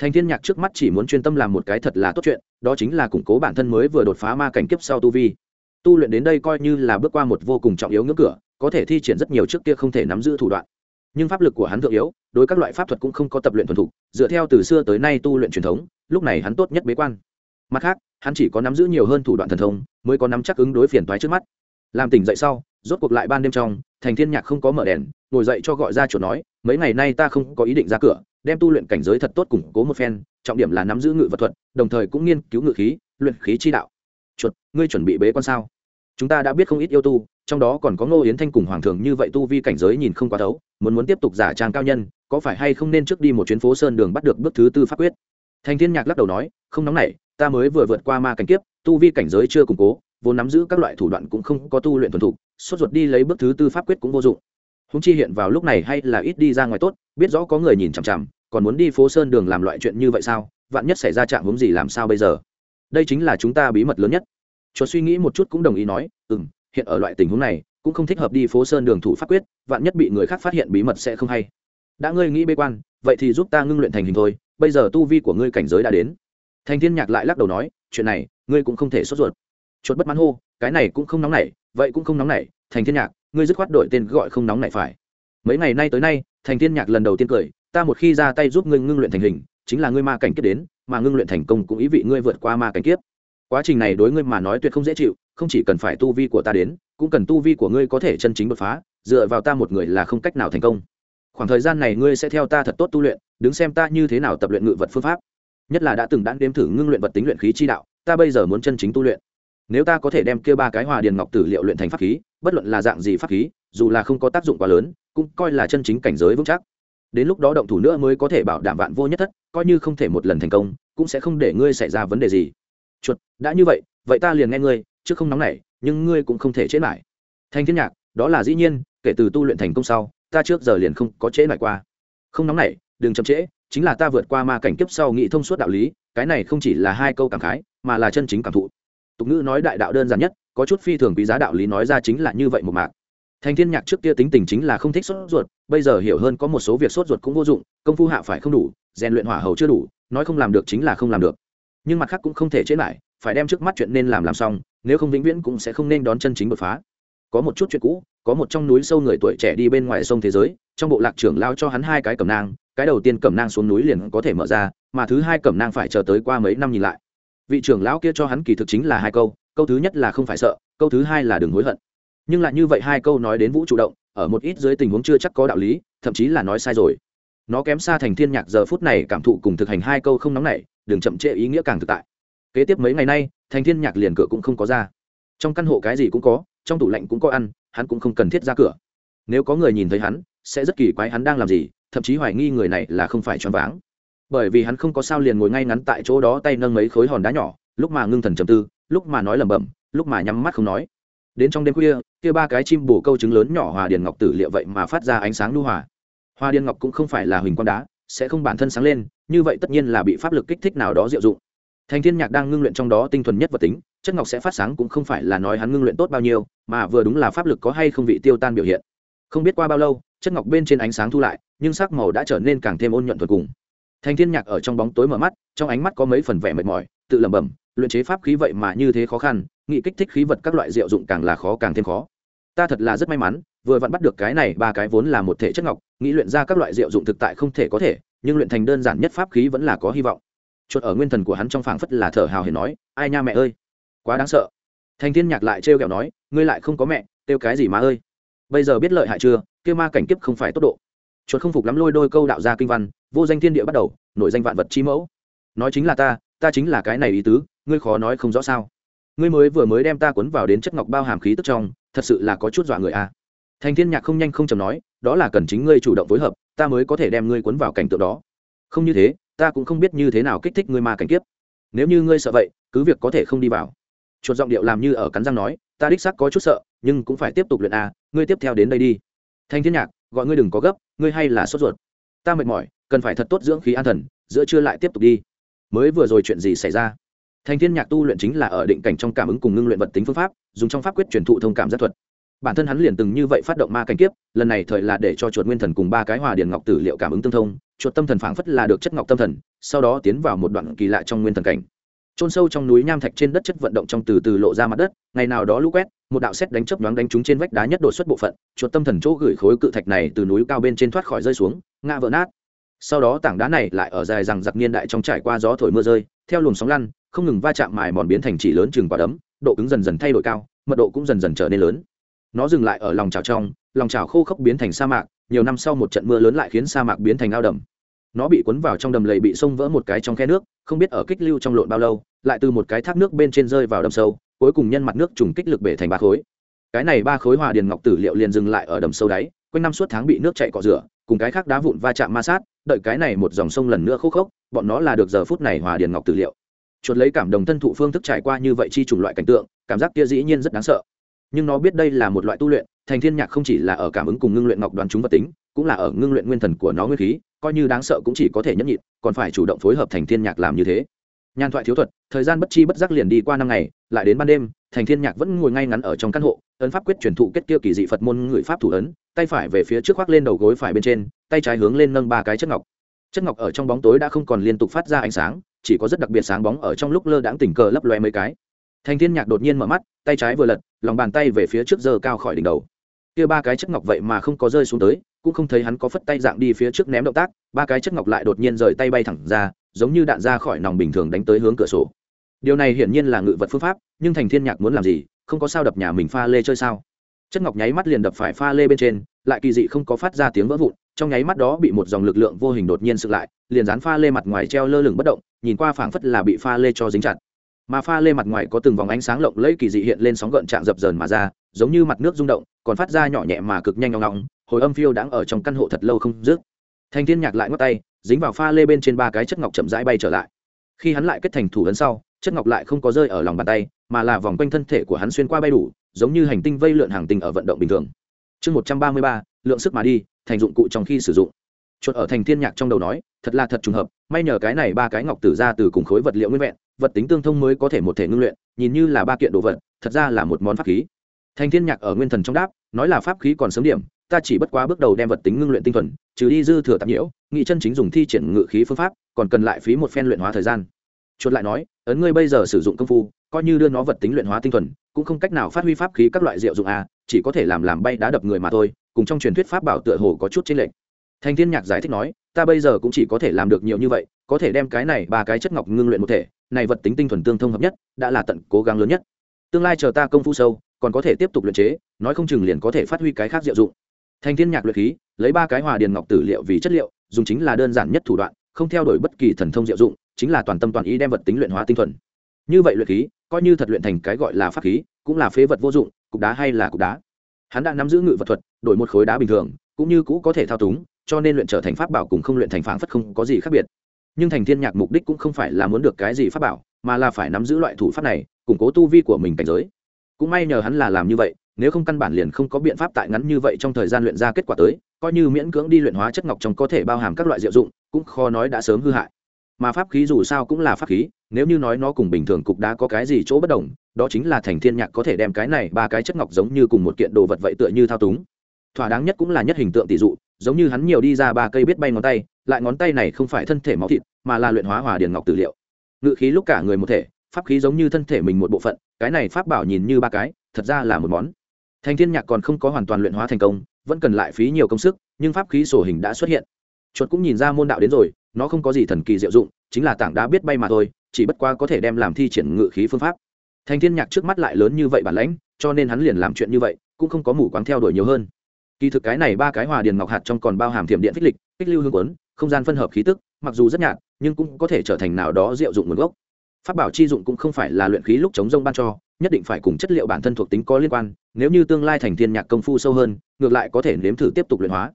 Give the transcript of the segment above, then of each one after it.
thành thiên nhạc trước mắt chỉ muốn chuyên tâm làm một cái thật là tốt chuyện, đó chính là củng cố bản thân mới vừa đột phá ma cảnh kiếp sau tu vi. Tu luyện đến đây coi như là bước qua một vô cùng trọng yếu ngưỡng cửa, có thể thi triển rất nhiều trước kia không thể nắm giữ thủ đoạn. Nhưng pháp lực của hắn thượng yếu, đối các loại pháp thuật cũng không có tập luyện thuần thục, dựa theo từ xưa tới nay tu luyện truyền thống, lúc này hắn tốt nhất bế quan. Mặt khác, hắn chỉ có nắm giữ nhiều hơn thủ đoạn thần thông, mới có nắm chắc ứng đối phiền toái trước mắt. Làm tỉnh dậy sau, rốt cuộc lại ban đêm trong, thành thiên nhạc không có mở đèn, ngồi dậy cho gọi ra chuột nói, mấy ngày nay ta không có ý định ra cửa đem tu luyện cảnh giới thật tốt củng cố một phen, trọng điểm là nắm giữ ngự vật thuật, đồng thời cũng nghiên cứu ngự khí, luyện khí chi đạo. Chuột, ngươi chuẩn bị bế quan sao? Chúng ta đã biết không ít yêu tu, trong đó còn có ngô yến thanh cùng hoàng thường như vậy tu vi cảnh giới nhìn không quá thấu, muốn muốn tiếp tục giả trang cao nhân, có phải hay không nên trước đi một chuyến phố sơn đường bắt được bước thứ tư pháp quyết? Thành thiên nhạc lắc đầu nói, không nóng nảy, ta mới vừa vượt qua ma cảnh kiếp, tu vi cảnh giới chưa củng cố, vốn nắm giữ các loại thủ đoạn cũng không có tu luyện thuần thục, sốt ruột đi lấy bước thứ tư pháp quyết cũng vô dụng húng chi hiện vào lúc này hay là ít đi ra ngoài tốt, biết rõ có người nhìn chằm chằm, còn muốn đi phố sơn đường làm loại chuyện như vậy sao? Vạn nhất xảy ra trạng hướng gì làm sao bây giờ? Đây chính là chúng ta bí mật lớn nhất. Chuột suy nghĩ một chút cũng đồng ý nói ừ m hiện ở loại tình huống này, cũng không thích hợp đi phố sơn đường thủ pháp quyết, vạn nhất bị người khác phát hiện bí mật sẽ không hay. Đã ngươi nghĩ bế quan, vậy thì giúp ta ngưng luyện thành hình thôi, bây giờ tu vi của ngươi cảnh giới đã đến. Thành thiên nhạc lại lắc đầu nói, chuyện này, ngươi cũng không thể sốt ruột. Chuột bất mãn hô, cái này cũng không nóng nảy, vậy cũng không nóng nảy. Thành thiên nhạc ngươi dứt khoát đổi tên gọi không nóng này phải. Mấy ngày nay tới nay, thành thiên nhạc lần đầu tiên cười, ta một khi ra tay giúp ngươi ngưng luyện thành hình, chính là ngươi ma cảnh kiếp đến, mà ngưng luyện thành công cũng ý vị ngươi vượt qua ma cảnh kiếp. Quá trình này đối ngươi mà nói tuyệt không dễ chịu, không chỉ cần phải tu vi của ta đến, cũng cần tu vi của ngươi có thể chân chính đột phá, dựa vào ta một người là không cách nào thành công. Khoảng thời gian này ngươi sẽ theo ta thật tốt tu luyện, đứng xem ta như thế nào tập luyện ngự vật phương pháp. Nhất là đã từng đã đếm thử ngưng luyện vật tính luyện khí chi đạo, ta bây giờ muốn chân chính tu luyện nếu ta có thể đem kia ba cái hòa điền ngọc tử liệu luyện thành pháp khí, bất luận là dạng gì pháp khí, dù là không có tác dụng quá lớn, cũng coi là chân chính cảnh giới vững chắc. Đến lúc đó động thủ nữa mới có thể bảo đảm vạn vô nhất thất, coi như không thể một lần thành công, cũng sẽ không để ngươi xảy ra vấn đề gì. Chuột, đã như vậy vậy ta liền nghe ngươi, chứ không nóng nảy, nhưng ngươi cũng không thể chế lại thanh thiên nhạc, đó là dĩ nhiên, kể từ tu luyện thành công sau, ta trước giờ liền không có chế lại qua. Không nóng nảy, đừng chậm trễ, chính là ta vượt qua ma cảnh kiếp sau nghĩ thông suốt đạo lý, cái này không chỉ là hai câu cảm khái, mà là chân chính cảm thụ tục ngữ nói đại đạo đơn giản nhất, có chút phi thường quý giá đạo lý nói ra chính là như vậy một mạc. Thành thiên nhạc trước kia tính tình chính là không thích sốt ruột, bây giờ hiểu hơn có một số việc sốt ruột cũng vô dụng, công phu hạ phải không đủ, rèn luyện hỏa hầu chưa đủ, nói không làm được chính là không làm được. Nhưng mặt khác cũng không thể chế lại, phải đem trước mắt chuyện nên làm làm xong, nếu không vĩnh viễn cũng sẽ không nên đón chân chính đột phá. Có một chút chuyện cũ, có một trong núi sâu người tuổi trẻ đi bên ngoài sông thế giới, trong bộ lạc trưởng lao cho hắn hai cái cẩm nang, cái đầu tiên cẩm nang xuống núi liền có thể mở ra, mà thứ hai cẩm nang phải chờ tới qua mấy năm nhìn lại vị trưởng lão kia cho hắn kỳ thực chính là hai câu câu thứ nhất là không phải sợ, câu thứ hai là đừng hối hận. Nhưng lại như vậy hai câu nói đến vũ chủ động, ở một ít dưới tình huống chưa chắc có đạo lý, thậm chí là nói sai rồi. Nó kém xa thành thiên nhạc giờ phút này cảm thụ cùng thực hành hai câu không nóng nảy, đừng chậm trễ ý nghĩa càng thực tại. Kế tiếp mấy ngày nay, thành thiên nhạc liền cửa cũng không có ra. Trong căn hộ cái gì cũng có, trong tủ lạnh cũng có ăn, hắn cũng không cần thiết ra cửa. Nếu có người nhìn thấy hắn, sẽ rất kỳ quái hắn đang làm gì, thậm chí hoài nghi người này là không phải choáng váng bởi vì hắn không có sao liền ngồi ngay ngắn tại chỗ đó tay nâng mấy khối hòn đá nhỏ, lúc mà ngưng thần trầm tư, lúc mà nói lẩm bẩm, lúc mà nhắm mắt không nói. Đến trong đêm khuya, kia ba cái chim bổ câu trứng lớn nhỏ hòa điền ngọc tử liệu vậy mà phát ra ánh sáng lưu hòa. Hoa điền ngọc cũng không phải là huỳnh quang đá, sẽ không bản thân sáng lên, như vậy tất nhiên là bị pháp lực kích thích nào đó diệu dụng. Thành thiên nhạc đang ngưng luyện trong đó tinh thuần nhất vật tính, chất ngọc sẽ phát sáng cũng không phải là nói hắn ngưng luyện tốt bao nhiêu, mà vừa đúng là pháp lực có hay không bị tiêu tan biểu hiện. Không biết qua bao lâu, chất ngọc bên trên ánh sáng thu lại, nhưng sắc màu đã trở nên càng thêm ôn nhuận thuật cùng thành thiên nhạc ở trong bóng tối mở mắt, trong ánh mắt có mấy phần vẻ mệt mỏi, tự lẩm bẩm, luyện chế pháp khí vậy mà như thế khó khăn, nghị kích thích khí vật các loại diệu dụng càng là khó càng thêm khó. Ta thật là rất may mắn, vừa vặn bắt được cái này, ba cái vốn là một thể chất ngọc, nghĩ luyện ra các loại diệu dụng thực tại không thể có thể, nhưng luyện thành đơn giản nhất pháp khí vẫn là có hy vọng. Chuột ở nguyên thần của hắn trong phảng phất là thở hào hển nói, ai nha mẹ ơi, quá đáng sợ. Thành thiên nhạc lại trêu ghẹo nói, ngươi lại không có mẹ, kêu cái gì má ơi? Bây giờ biết lợi hại chưa? Kêu ma cảnh kiếp không phải tốc độ chuột không phục lắm lôi đôi câu đạo gia kinh văn vô danh thiên địa bắt đầu nổi danh vạn vật chi mẫu. Nói chính là ta ta chính là cái này ý tứ ngươi khó nói không rõ sao. Ngươi mới vừa mới đem ta cuốn vào đến chất ngọc bao hàm khí tức trong thật sự là có chút dọa người a. À. thành thiên nhạc không nhanh không chầm nói đó là cần chính ngươi chủ động phối hợp ta mới có thể đem ngươi cuốn vào cảnh tượng đó. Không như thế ta cũng không biết như thế nào kích thích ngươi ma cảnh kiếp. Nếu như ngươi sợ vậy cứ việc có thể không đi vào. Chuột giọng điệu làm như ở cắn răng nói ta đích xác có chút sợ nhưng cũng phải tiếp tục luyện a à, ngươi tiếp theo đến đây đi. Thanh thiên nhạc gọi ngươi đừng có gấp ngươi hay là sốt ruột? Ta mệt mỏi, cần phải thật tốt dưỡng khí an thần, giữa trưa lại tiếp tục đi. Mới vừa rồi chuyện gì xảy ra? Thành thiên nhạc tu luyện chính là ở định cảnh trong cảm ứng cùng ngưng luyện vật tính phương pháp, dùng trong pháp quyết truyền thụ thông cảm giác thuật. Bản thân hắn liền từng như vậy phát động ma cảnh kiếp, lần này thời là để cho chuột nguyên thần cùng ba cái hòa điền ngọc tử liệu cảm ứng tương thông, chuột tâm thần phảng phất là được chất ngọc tâm thần, sau đó tiến vào một đoạn kỳ lạ trong nguyên thần cảnh. Trôn sâu trong núi nham thạch trên đất chất vận động trong từ từ lộ ra mặt đất, ngày nào đó lũ quét một đạo xét đánh chớp nhoáng đánh trúng trên vách đá nhất đột xuất bộ phận, chuột tâm thần chỗ gửi khối cự thạch này từ núi cao bên trên thoát khỏi rơi xuống, ngã vỡ nát. Sau đó tảng đá này lại ở dài rằng giặc niên đại trong trải qua gió thổi mưa rơi, theo luồng sóng lăn, không ngừng va chạm mài mòn biến thành chỉ lớn chừng quả đấm, độ cứng dần dần thay đổi cao, mật độ cũng dần dần trở nên lớn. Nó dừng lại ở lòng trào trong, lòng trào khô khốc biến thành sa mạc, nhiều năm sau một trận mưa lớn lại khiến sa mạc biến thành ao đầm. Nó bị cuốn vào trong đầm lầy bị sông vỡ một cái trong khe nước, không biết ở kích lưu trong lộn bao lâu, lại từ một cái thác nước bên trên rơi vào đầm sâu cuối cùng nhân mặt nước trùng kích lực bể thành ba khối. Cái này ba khối hòa điền ngọc tử liệu liền dừng lại ở đầm sâu đáy, quanh năm suốt tháng bị nước chạy cọ rửa, cùng cái khác đá vụn va chạm ma sát, đợi cái này một dòng sông lần nữa khô khốc, bọn nó là được giờ phút này hòa điền ngọc tử liệu. Chuột lấy cảm đồng thân thụ phương thức trải qua như vậy chi chủng loại cảnh tượng, cảm giác kia dĩ nhiên rất đáng sợ. Nhưng nó biết đây là một loại tu luyện, thành thiên nhạc không chỉ là ở cảm ứng cùng ngưng luyện ngọc đoàn chúng vật tính, cũng là ở ngưng luyện nguyên thần của nó nguyên khí, coi như đáng sợ cũng chỉ có thể nhẫn nhịn, còn phải chủ động phối hợp thành thiên nhạc làm như thế nhan thoại thiếu thuật, thời gian bất chi bất giác liền đi qua năm ngày, lại đến ban đêm, thành thiên nhạc vẫn ngồi ngay ngắn ở trong căn hộ, ấn pháp quyết truyền thụ kết kia kỳ dị phật môn người pháp thủ ấn, tay phải về phía trước khoác lên đầu gối phải bên trên, tay trái hướng lên nâng ba cái chất ngọc. Chất ngọc ở trong bóng tối đã không còn liên tục phát ra ánh sáng, chỉ có rất đặc biệt sáng bóng ở trong lúc lơ đãng tình cờ lấp loe mấy cái. Thành thiên nhạc đột nhiên mở mắt, tay trái vừa lật, lòng bàn tay về phía trước giơ cao khỏi đỉnh đầu. Kia ba cái chất ngọc vậy mà không có rơi xuống tới cũng không thấy hắn có phất tay dạng đi phía trước ném động tác, ba cái chất ngọc lại đột nhiên rời tay bay thẳng ra, giống như đạn ra khỏi nòng bình thường đánh tới hướng cửa sổ. Điều này hiển nhiên là ngự vật phương pháp, nhưng thành thiên nhạc muốn làm gì, không có sao đập nhà mình pha lê chơi sao? Chất ngọc nháy mắt liền đập phải pha lê bên trên, lại kỳ dị không có phát ra tiếng vỡ vụn, trong nháy mắt đó bị một dòng lực lượng vô hình đột nhiên sự lại, liền dán pha lê mặt ngoài treo lơ lửng bất động, nhìn qua phảng phất là bị pha lê cho dính chặt. Mà pha lê mặt ngoài có từng vòng ánh sáng lộng lẫy kỳ dị hiện lên sóng gợn trạng dập dờn mà ra, giống như mặt nước rung động, còn phát ra nhỏ nhẹ mà cực nhanh ngọng ngọng hồi âm phiêu đang ở trong căn hộ thật lâu không dứt. Thành thiên nhạc lại ngắt tay, dính vào pha lê bên trên ba cái chất ngọc chậm rãi bay trở lại. Khi hắn lại kết thành thủ ấn sau, chất ngọc lại không có rơi ở lòng bàn tay, mà là vòng quanh thân thể của hắn xuyên qua bay đủ, giống như hành tinh vây lượn hàng tinh ở vận động bình thường. Chương một trăm ba mươi ba, lượng sức mà đi, thành dụng cụ trong khi sử dụng. Chuột ở thành thiên nhạc trong đầu nói, thật là thật trùng hợp, may nhờ cái này ba cái ngọc tử ra từ cùng khối vật liệu nguyên vẹn, vật tính tương thông mới có thể một thể ngưng luyện, nhìn như là ba kiện đồ vật, thật ra là một món pháp khí. Thành thiên nhạc ở nguyên thần trong đáp, nói là pháp khí còn sớm điểm ta chỉ bất quá bước đầu đem vật tính ngưng luyện tinh thuần, trừ đi dư thừa tạp nhiễu, nghị chân chính dùng thi triển ngự khí phương pháp, còn cần lại phí một phen luyện hóa thời gian. Chuột lại nói, ấn ngươi bây giờ sử dụng công phu, coi như đưa nó vật tính luyện hóa tinh thuần, cũng không cách nào phát huy pháp khí các loại diệu dụng a chỉ có thể làm làm bay đá đập người mà thôi, cùng trong truyền thuyết pháp bảo tựa hồ có chút chênh lệch. Thành thiên nhạc giải thích nói, ta bây giờ cũng chỉ có thể làm được nhiều như vậy, có thể đem cái này ba cái chất ngọc ngưng luyện một thể, này vật tính tinh thuần tương thông hợp nhất, đã là tận cố gắng lớn nhất. Tương lai chờ ta công phu sâu, còn có thể tiếp tục luyện chế, nói không chừng liền có thể phát huy cái khác diệu dụng thành thiên nhạc luyện khí, lấy ba cái hòa điền ngọc tử liệu vì chất liệu, dùng chính là đơn giản nhất thủ đoạn, không theo đuổi bất kỳ thần thông diệu dụng, chính là toàn tâm toàn ý đem vật tính luyện hóa tinh thuần. Như vậy luyện khí, coi như thật luyện thành cái gọi là pháp khí, cũng là phế vật vô dụng, cục đá hay là cục đá. Hắn đã nắm giữ ngự vật thuật, đổi một khối đá bình thường, cũng như cũ có thể thao túng, cho nên luyện trở thành pháp bảo cùng không luyện thành phảng phất không có gì khác biệt. Nhưng thành thiên nhạc mục đích cũng không phải là muốn được cái gì pháp bảo, mà là phải nắm giữ loại thủ pháp này, củng cố tu vi của mình cảnh giới. Cũng may nhờ hắn là làm như vậy nếu không căn bản liền không có biện pháp tại ngắn như vậy trong thời gian luyện ra kết quả tới, coi như miễn cưỡng đi luyện hóa chất ngọc trong có thể bao hàm các loại diệu dụng, cũng khó nói đã sớm hư hại. Mà pháp khí dù sao cũng là pháp khí, nếu như nói nó cùng bình thường cục đá có cái gì chỗ bất đồng, đó chính là thành thiên nhạc có thể đem cái này ba cái chất ngọc giống như cùng một kiện đồ vật vậy tựa như thao túng. Thỏa đáng nhất cũng là nhất hình tượng tỷ dụ, giống như hắn nhiều đi ra ba cây biết bay ngón tay, lại ngón tay này không phải thân thể máu thịt, mà là luyện hóa hòa điền ngọc tử liệu. Ngự khí lúc cả người một thể, pháp khí giống như thân thể mình một bộ phận, cái này pháp bảo nhìn như ba cái, thật ra là một món thành thiên nhạc còn không có hoàn toàn luyện hóa thành công, vẫn cần lại phí nhiều công sức, nhưng pháp khí sổ hình đã xuất hiện. Chuột cũng nhìn ra môn đạo đến rồi, nó không có gì thần kỳ diệu dụng, chính là tảng đá biết bay mà thôi, chỉ bất qua có thể đem làm thi triển ngự khí phương pháp. Thành thiên nhạc trước mắt lại lớn như vậy bản lãnh, cho nên hắn liền làm chuyện như vậy, cũng không có mù quáng theo đuổi nhiều hơn. Kỳ thực cái này ba cái hòa điền ngọc hạt trong còn bao hàm thiểm điện phích lịch kích lưu hương quấn không gian phân hợp khí tức, mặc dù rất nhạt, nhưng cũng có thể trở thành nào đó diệu dụng nguồn gốc. Pháp bảo chi dụng cũng không phải là luyện khí lúc chống rông ban cho nhất định phải cùng chất liệu bản thân thuộc tính có liên quan, nếu như tương lai thành thiên nhạc công phu sâu hơn, ngược lại có thể nếm thử tiếp tục luyện hóa.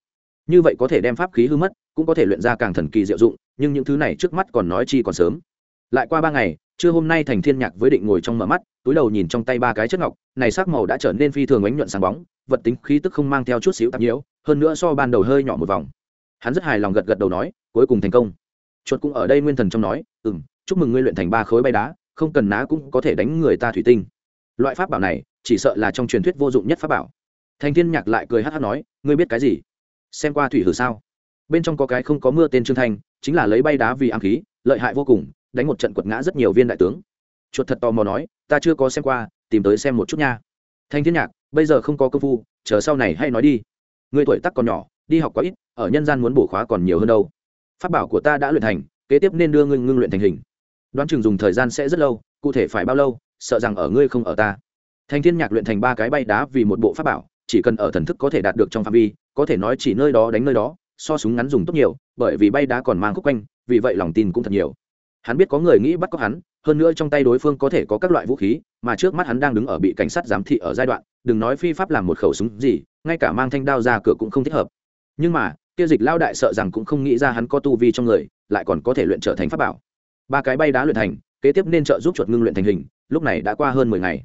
Như vậy có thể đem pháp khí hư mất, cũng có thể luyện ra càng thần kỳ diệu dụng, nhưng những thứ này trước mắt còn nói chi còn sớm. Lại qua ba ngày, trưa hôm nay thành thiên nhạc với định ngồi trong mở mắt, túi đầu nhìn trong tay ba cái chất ngọc, này sắc màu đã trở nên phi thường ánh nhuận sáng bóng, vật tính khí tức không mang theo chút xíu tạp nhiễu, hơn nữa so ban đầu hơi nhỏ một vòng. Hắn rất hài lòng gật gật đầu nói, cuối cùng thành công. Chuột cũng ở đây nguyên thần trong nói, ừm, chúc mừng ngươi luyện thành ba khối bay đá, không cần ná cũng có thể đánh người ta thủy tinh loại pháp bảo này, chỉ sợ là trong truyền thuyết vô dụng nhất pháp bảo. Thành thiên nhạc lại cười hát hát nói, ngươi biết cái gì? Xem qua thủy hử sao? Bên trong có cái không có mưa tên trương thanh, chính là lấy bay đá vì ám khí, lợi hại vô cùng, đánh một trận quật ngã rất nhiều viên đại tướng. Chuột thật tò mò nói, ta chưa có xem qua, tìm tới xem một chút nha. Thanh thiên nhạc, bây giờ không có công phu, chờ sau này hay nói đi. Người tuổi tắc còn nhỏ, đi học quá ít, ở nhân gian muốn bổ khóa còn nhiều hơn đâu. Phát bảo của ta đã luyện thành, kế tiếp nên đưa ngươi ngưng luyện thành hình. Đoán chừng dùng thời gian sẽ rất lâu, cụ thể phải bao lâu sợ rằng ở ngươi không ở ta. Thanh thiên nhạc luyện thành ba cái bay đá vì một bộ pháp bảo, chỉ cần ở thần thức có thể đạt được trong phạm vi, có thể nói chỉ nơi đó đánh nơi đó, so súng ngắn dùng tốt nhiều, bởi vì bay đá còn mang khúc quanh, vì vậy lòng tin cũng thật nhiều. Hắn biết có người nghĩ bắt cóc hắn, hơn nữa trong tay đối phương có thể có các loại vũ khí, mà trước mắt hắn đang đứng ở bị cảnh sát giám thị ở giai đoạn, đừng nói phi pháp làm một khẩu súng gì, ngay cả mang thanh đao ra cửa cũng không thích hợp. Nhưng mà tiêu dịch lao đại sợ rằng cũng không nghĩ ra hắn có tu vi trong người, lại còn có thể luyện trở thành pháp bảo. Ba cái bay đá luyện thành kế tiếp nên trợ giúp chuột ngưng luyện thành hình, lúc này đã qua hơn mười ngày.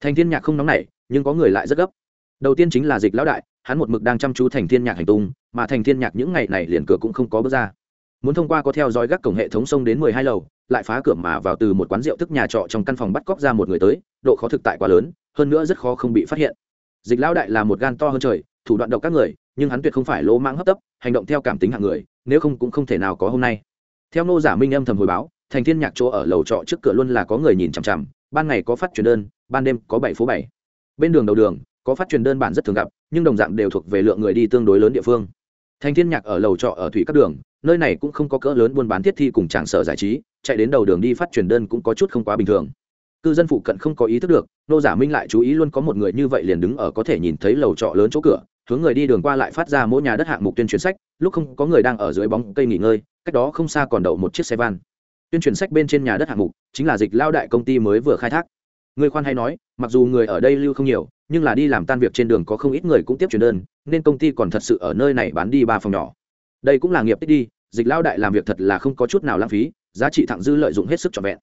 Thành thiên nhạc không nóng nảy, nhưng có người lại rất gấp. Đầu tiên chính là dịch lão đại, hắn một mực đang chăm chú thành thiên nhạc hành tung, mà thành thiên nhạc những ngày này liền cửa cũng không có bước ra. Muốn thông qua có theo dõi gác cổng hệ thống sông đến mười hai lầu, lại phá cửa mà vào từ một quán rượu thức nhà trọ trong căn phòng bắt cóc ra một người tới, độ khó thực tại quá lớn, hơn nữa rất khó không bị phát hiện. Dịch lão đại là một gan to hơn trời, thủ đoạn độc các người, nhưng hắn tuyệt không phải lỗ mãng hấp tấp, hành động theo cảm tính hạng người, nếu không cũng không thể nào có hôm nay. Theo nô giả minh âm thầm hồi báo thành thiên nhạc chỗ ở lầu trọ trước cửa luôn là có người nhìn chằm chằm, ban ngày có phát truyền đơn, ban đêm có bảy phố bảy. Bên đường đầu đường, có phát truyền đơn bản rất thường gặp, nhưng đồng dạng đều thuộc về lượng người đi tương đối lớn địa phương. Thành thiên nhạc ở lầu trọ ở thủy các đường, nơi này cũng không có cỡ lớn buôn bán thiết thi cùng tràng sở giải trí, chạy đến đầu đường đi phát truyền đơn cũng có chút không quá bình thường. Cư dân phụ cận không có ý thức được, nô giả minh lại chú ý luôn có một người như vậy liền đứng ở có thể nhìn thấy lầu trọ lớn chỗ cửa, hướng người đi đường qua lại phát ra mỗi nhà đất hạng mục tuyên truyền sách, lúc không có người đang ở dưới bóng cây nghỉ ngơi, cách đó không xa còn đậu một chiếc xe van tuyên truyền sách bên trên nhà đất hạng mục, chính là dịch lao đại công ty mới vừa khai thác. Người khoan hay nói, mặc dù người ở đây lưu không nhiều, nhưng là đi làm tan việc trên đường có không ít người cũng tiếp truyền đơn, nên công ty còn thật sự ở nơi này bán đi ba phòng nhỏ. Đây cũng là nghiệp tích đi, dịch lao đại làm việc thật là không có chút nào lãng phí, giá trị thẳng dư lợi dụng hết sức trọn vẹn.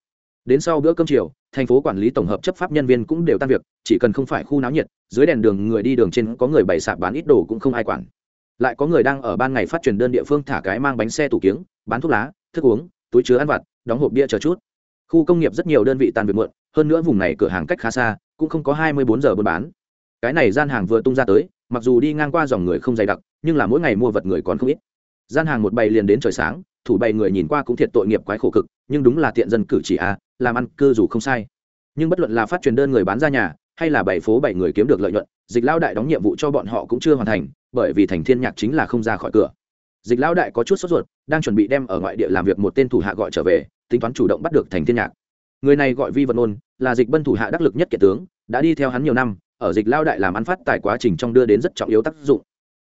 Đến sau bữa cơm chiều, thành phố quản lý tổng hợp chấp pháp nhân viên cũng đều tan việc, chỉ cần không phải khu náo nhiệt, dưới đèn đường người đi đường trên có người bày sạp bán ít đồ cũng không ai quản. Lại có người đang ở ban ngày phát truyền đơn địa phương thả cái mang bánh xe tủ kiếng, bán thuốc lá, thức uống, túi chứa ăn vặt đóng hộp bia chờ chút. Khu công nghiệp rất nhiều đơn vị tan việc muộn, hơn nữa vùng này cửa hàng cách khá xa, cũng không có hai mươi bốn giờ buôn bán. Cái này gian hàng vừa tung ra tới, mặc dù đi ngang qua dòng người không dày đặc, nhưng là mỗi ngày mua vật người còn không ít. Gian hàng một bày liền đến trời sáng, thủ bày người nhìn qua cũng thiệt tội nghiệp quái khổ cực, nhưng đúng là tiện dân cử chỉ a à, làm ăn cư dù không sai. Nhưng bất luận là phát truyền đơn người bán ra nhà, hay là bảy phố bảy người kiếm được lợi nhuận, dịch lao đại đóng nhiệm vụ cho bọn họ cũng chưa hoàn thành, bởi vì thành thiên nhạc chính là không ra khỏi cửa dịch Lão đại có chút sốt ruột, đang chuẩn bị đem ở ngoại địa làm việc một tên thủ hạ gọi trở về, tính toán chủ động bắt được thành thiên nhạc. Người này gọi vi vật nôn là dịch bân thủ hạ đắc lực nhất kiện tướng, đã đi theo hắn nhiều năm, ở dịch lao đại làm ăn phát tài quá trình trong đưa đến rất trọng yếu tác dụng.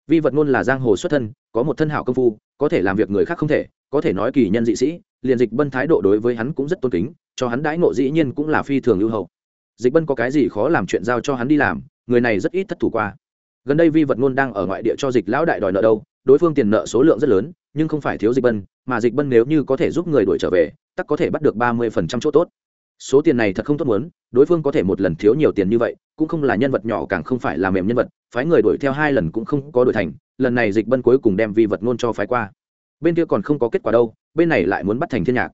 Vi vật ngôn là giang hồ xuất thân, có một thân hảo công phu, có thể làm việc người khác không thể, có thể nói kỳ nhân dị sĩ, liền dịch bân thái độ đối với hắn cũng rất tôn kính, cho hắn đãi ngộ dĩ nhiên cũng là phi thường lưu hậu. Dịch bân có cái gì khó làm chuyện giao cho hắn đi làm, người này rất ít thất thủ qua. Gần đây vi vật ngôn đang ở ngoại địa cho dịch lão đại đòi nợ đâu đối phương tiền nợ số lượng rất lớn, nhưng không phải thiếu dịch bân, mà dịch bân nếu như có thể giúp người đuổi trở về, tắc có thể bắt được ba mươi phần trăm chỗ tốt. Số tiền này thật không tốt muốn, đối phương có thể một lần thiếu nhiều tiền như vậy, cũng không là nhân vật nhỏ càng không phải là mềm nhân vật, phái người đuổi theo hai lần cũng không có đuổi thành, lần này dịch bân cuối cùng đem vi vật ngôn cho phái qua. Bên kia còn không có kết quả đâu, bên này lại muốn bắt thành thiên nhạc.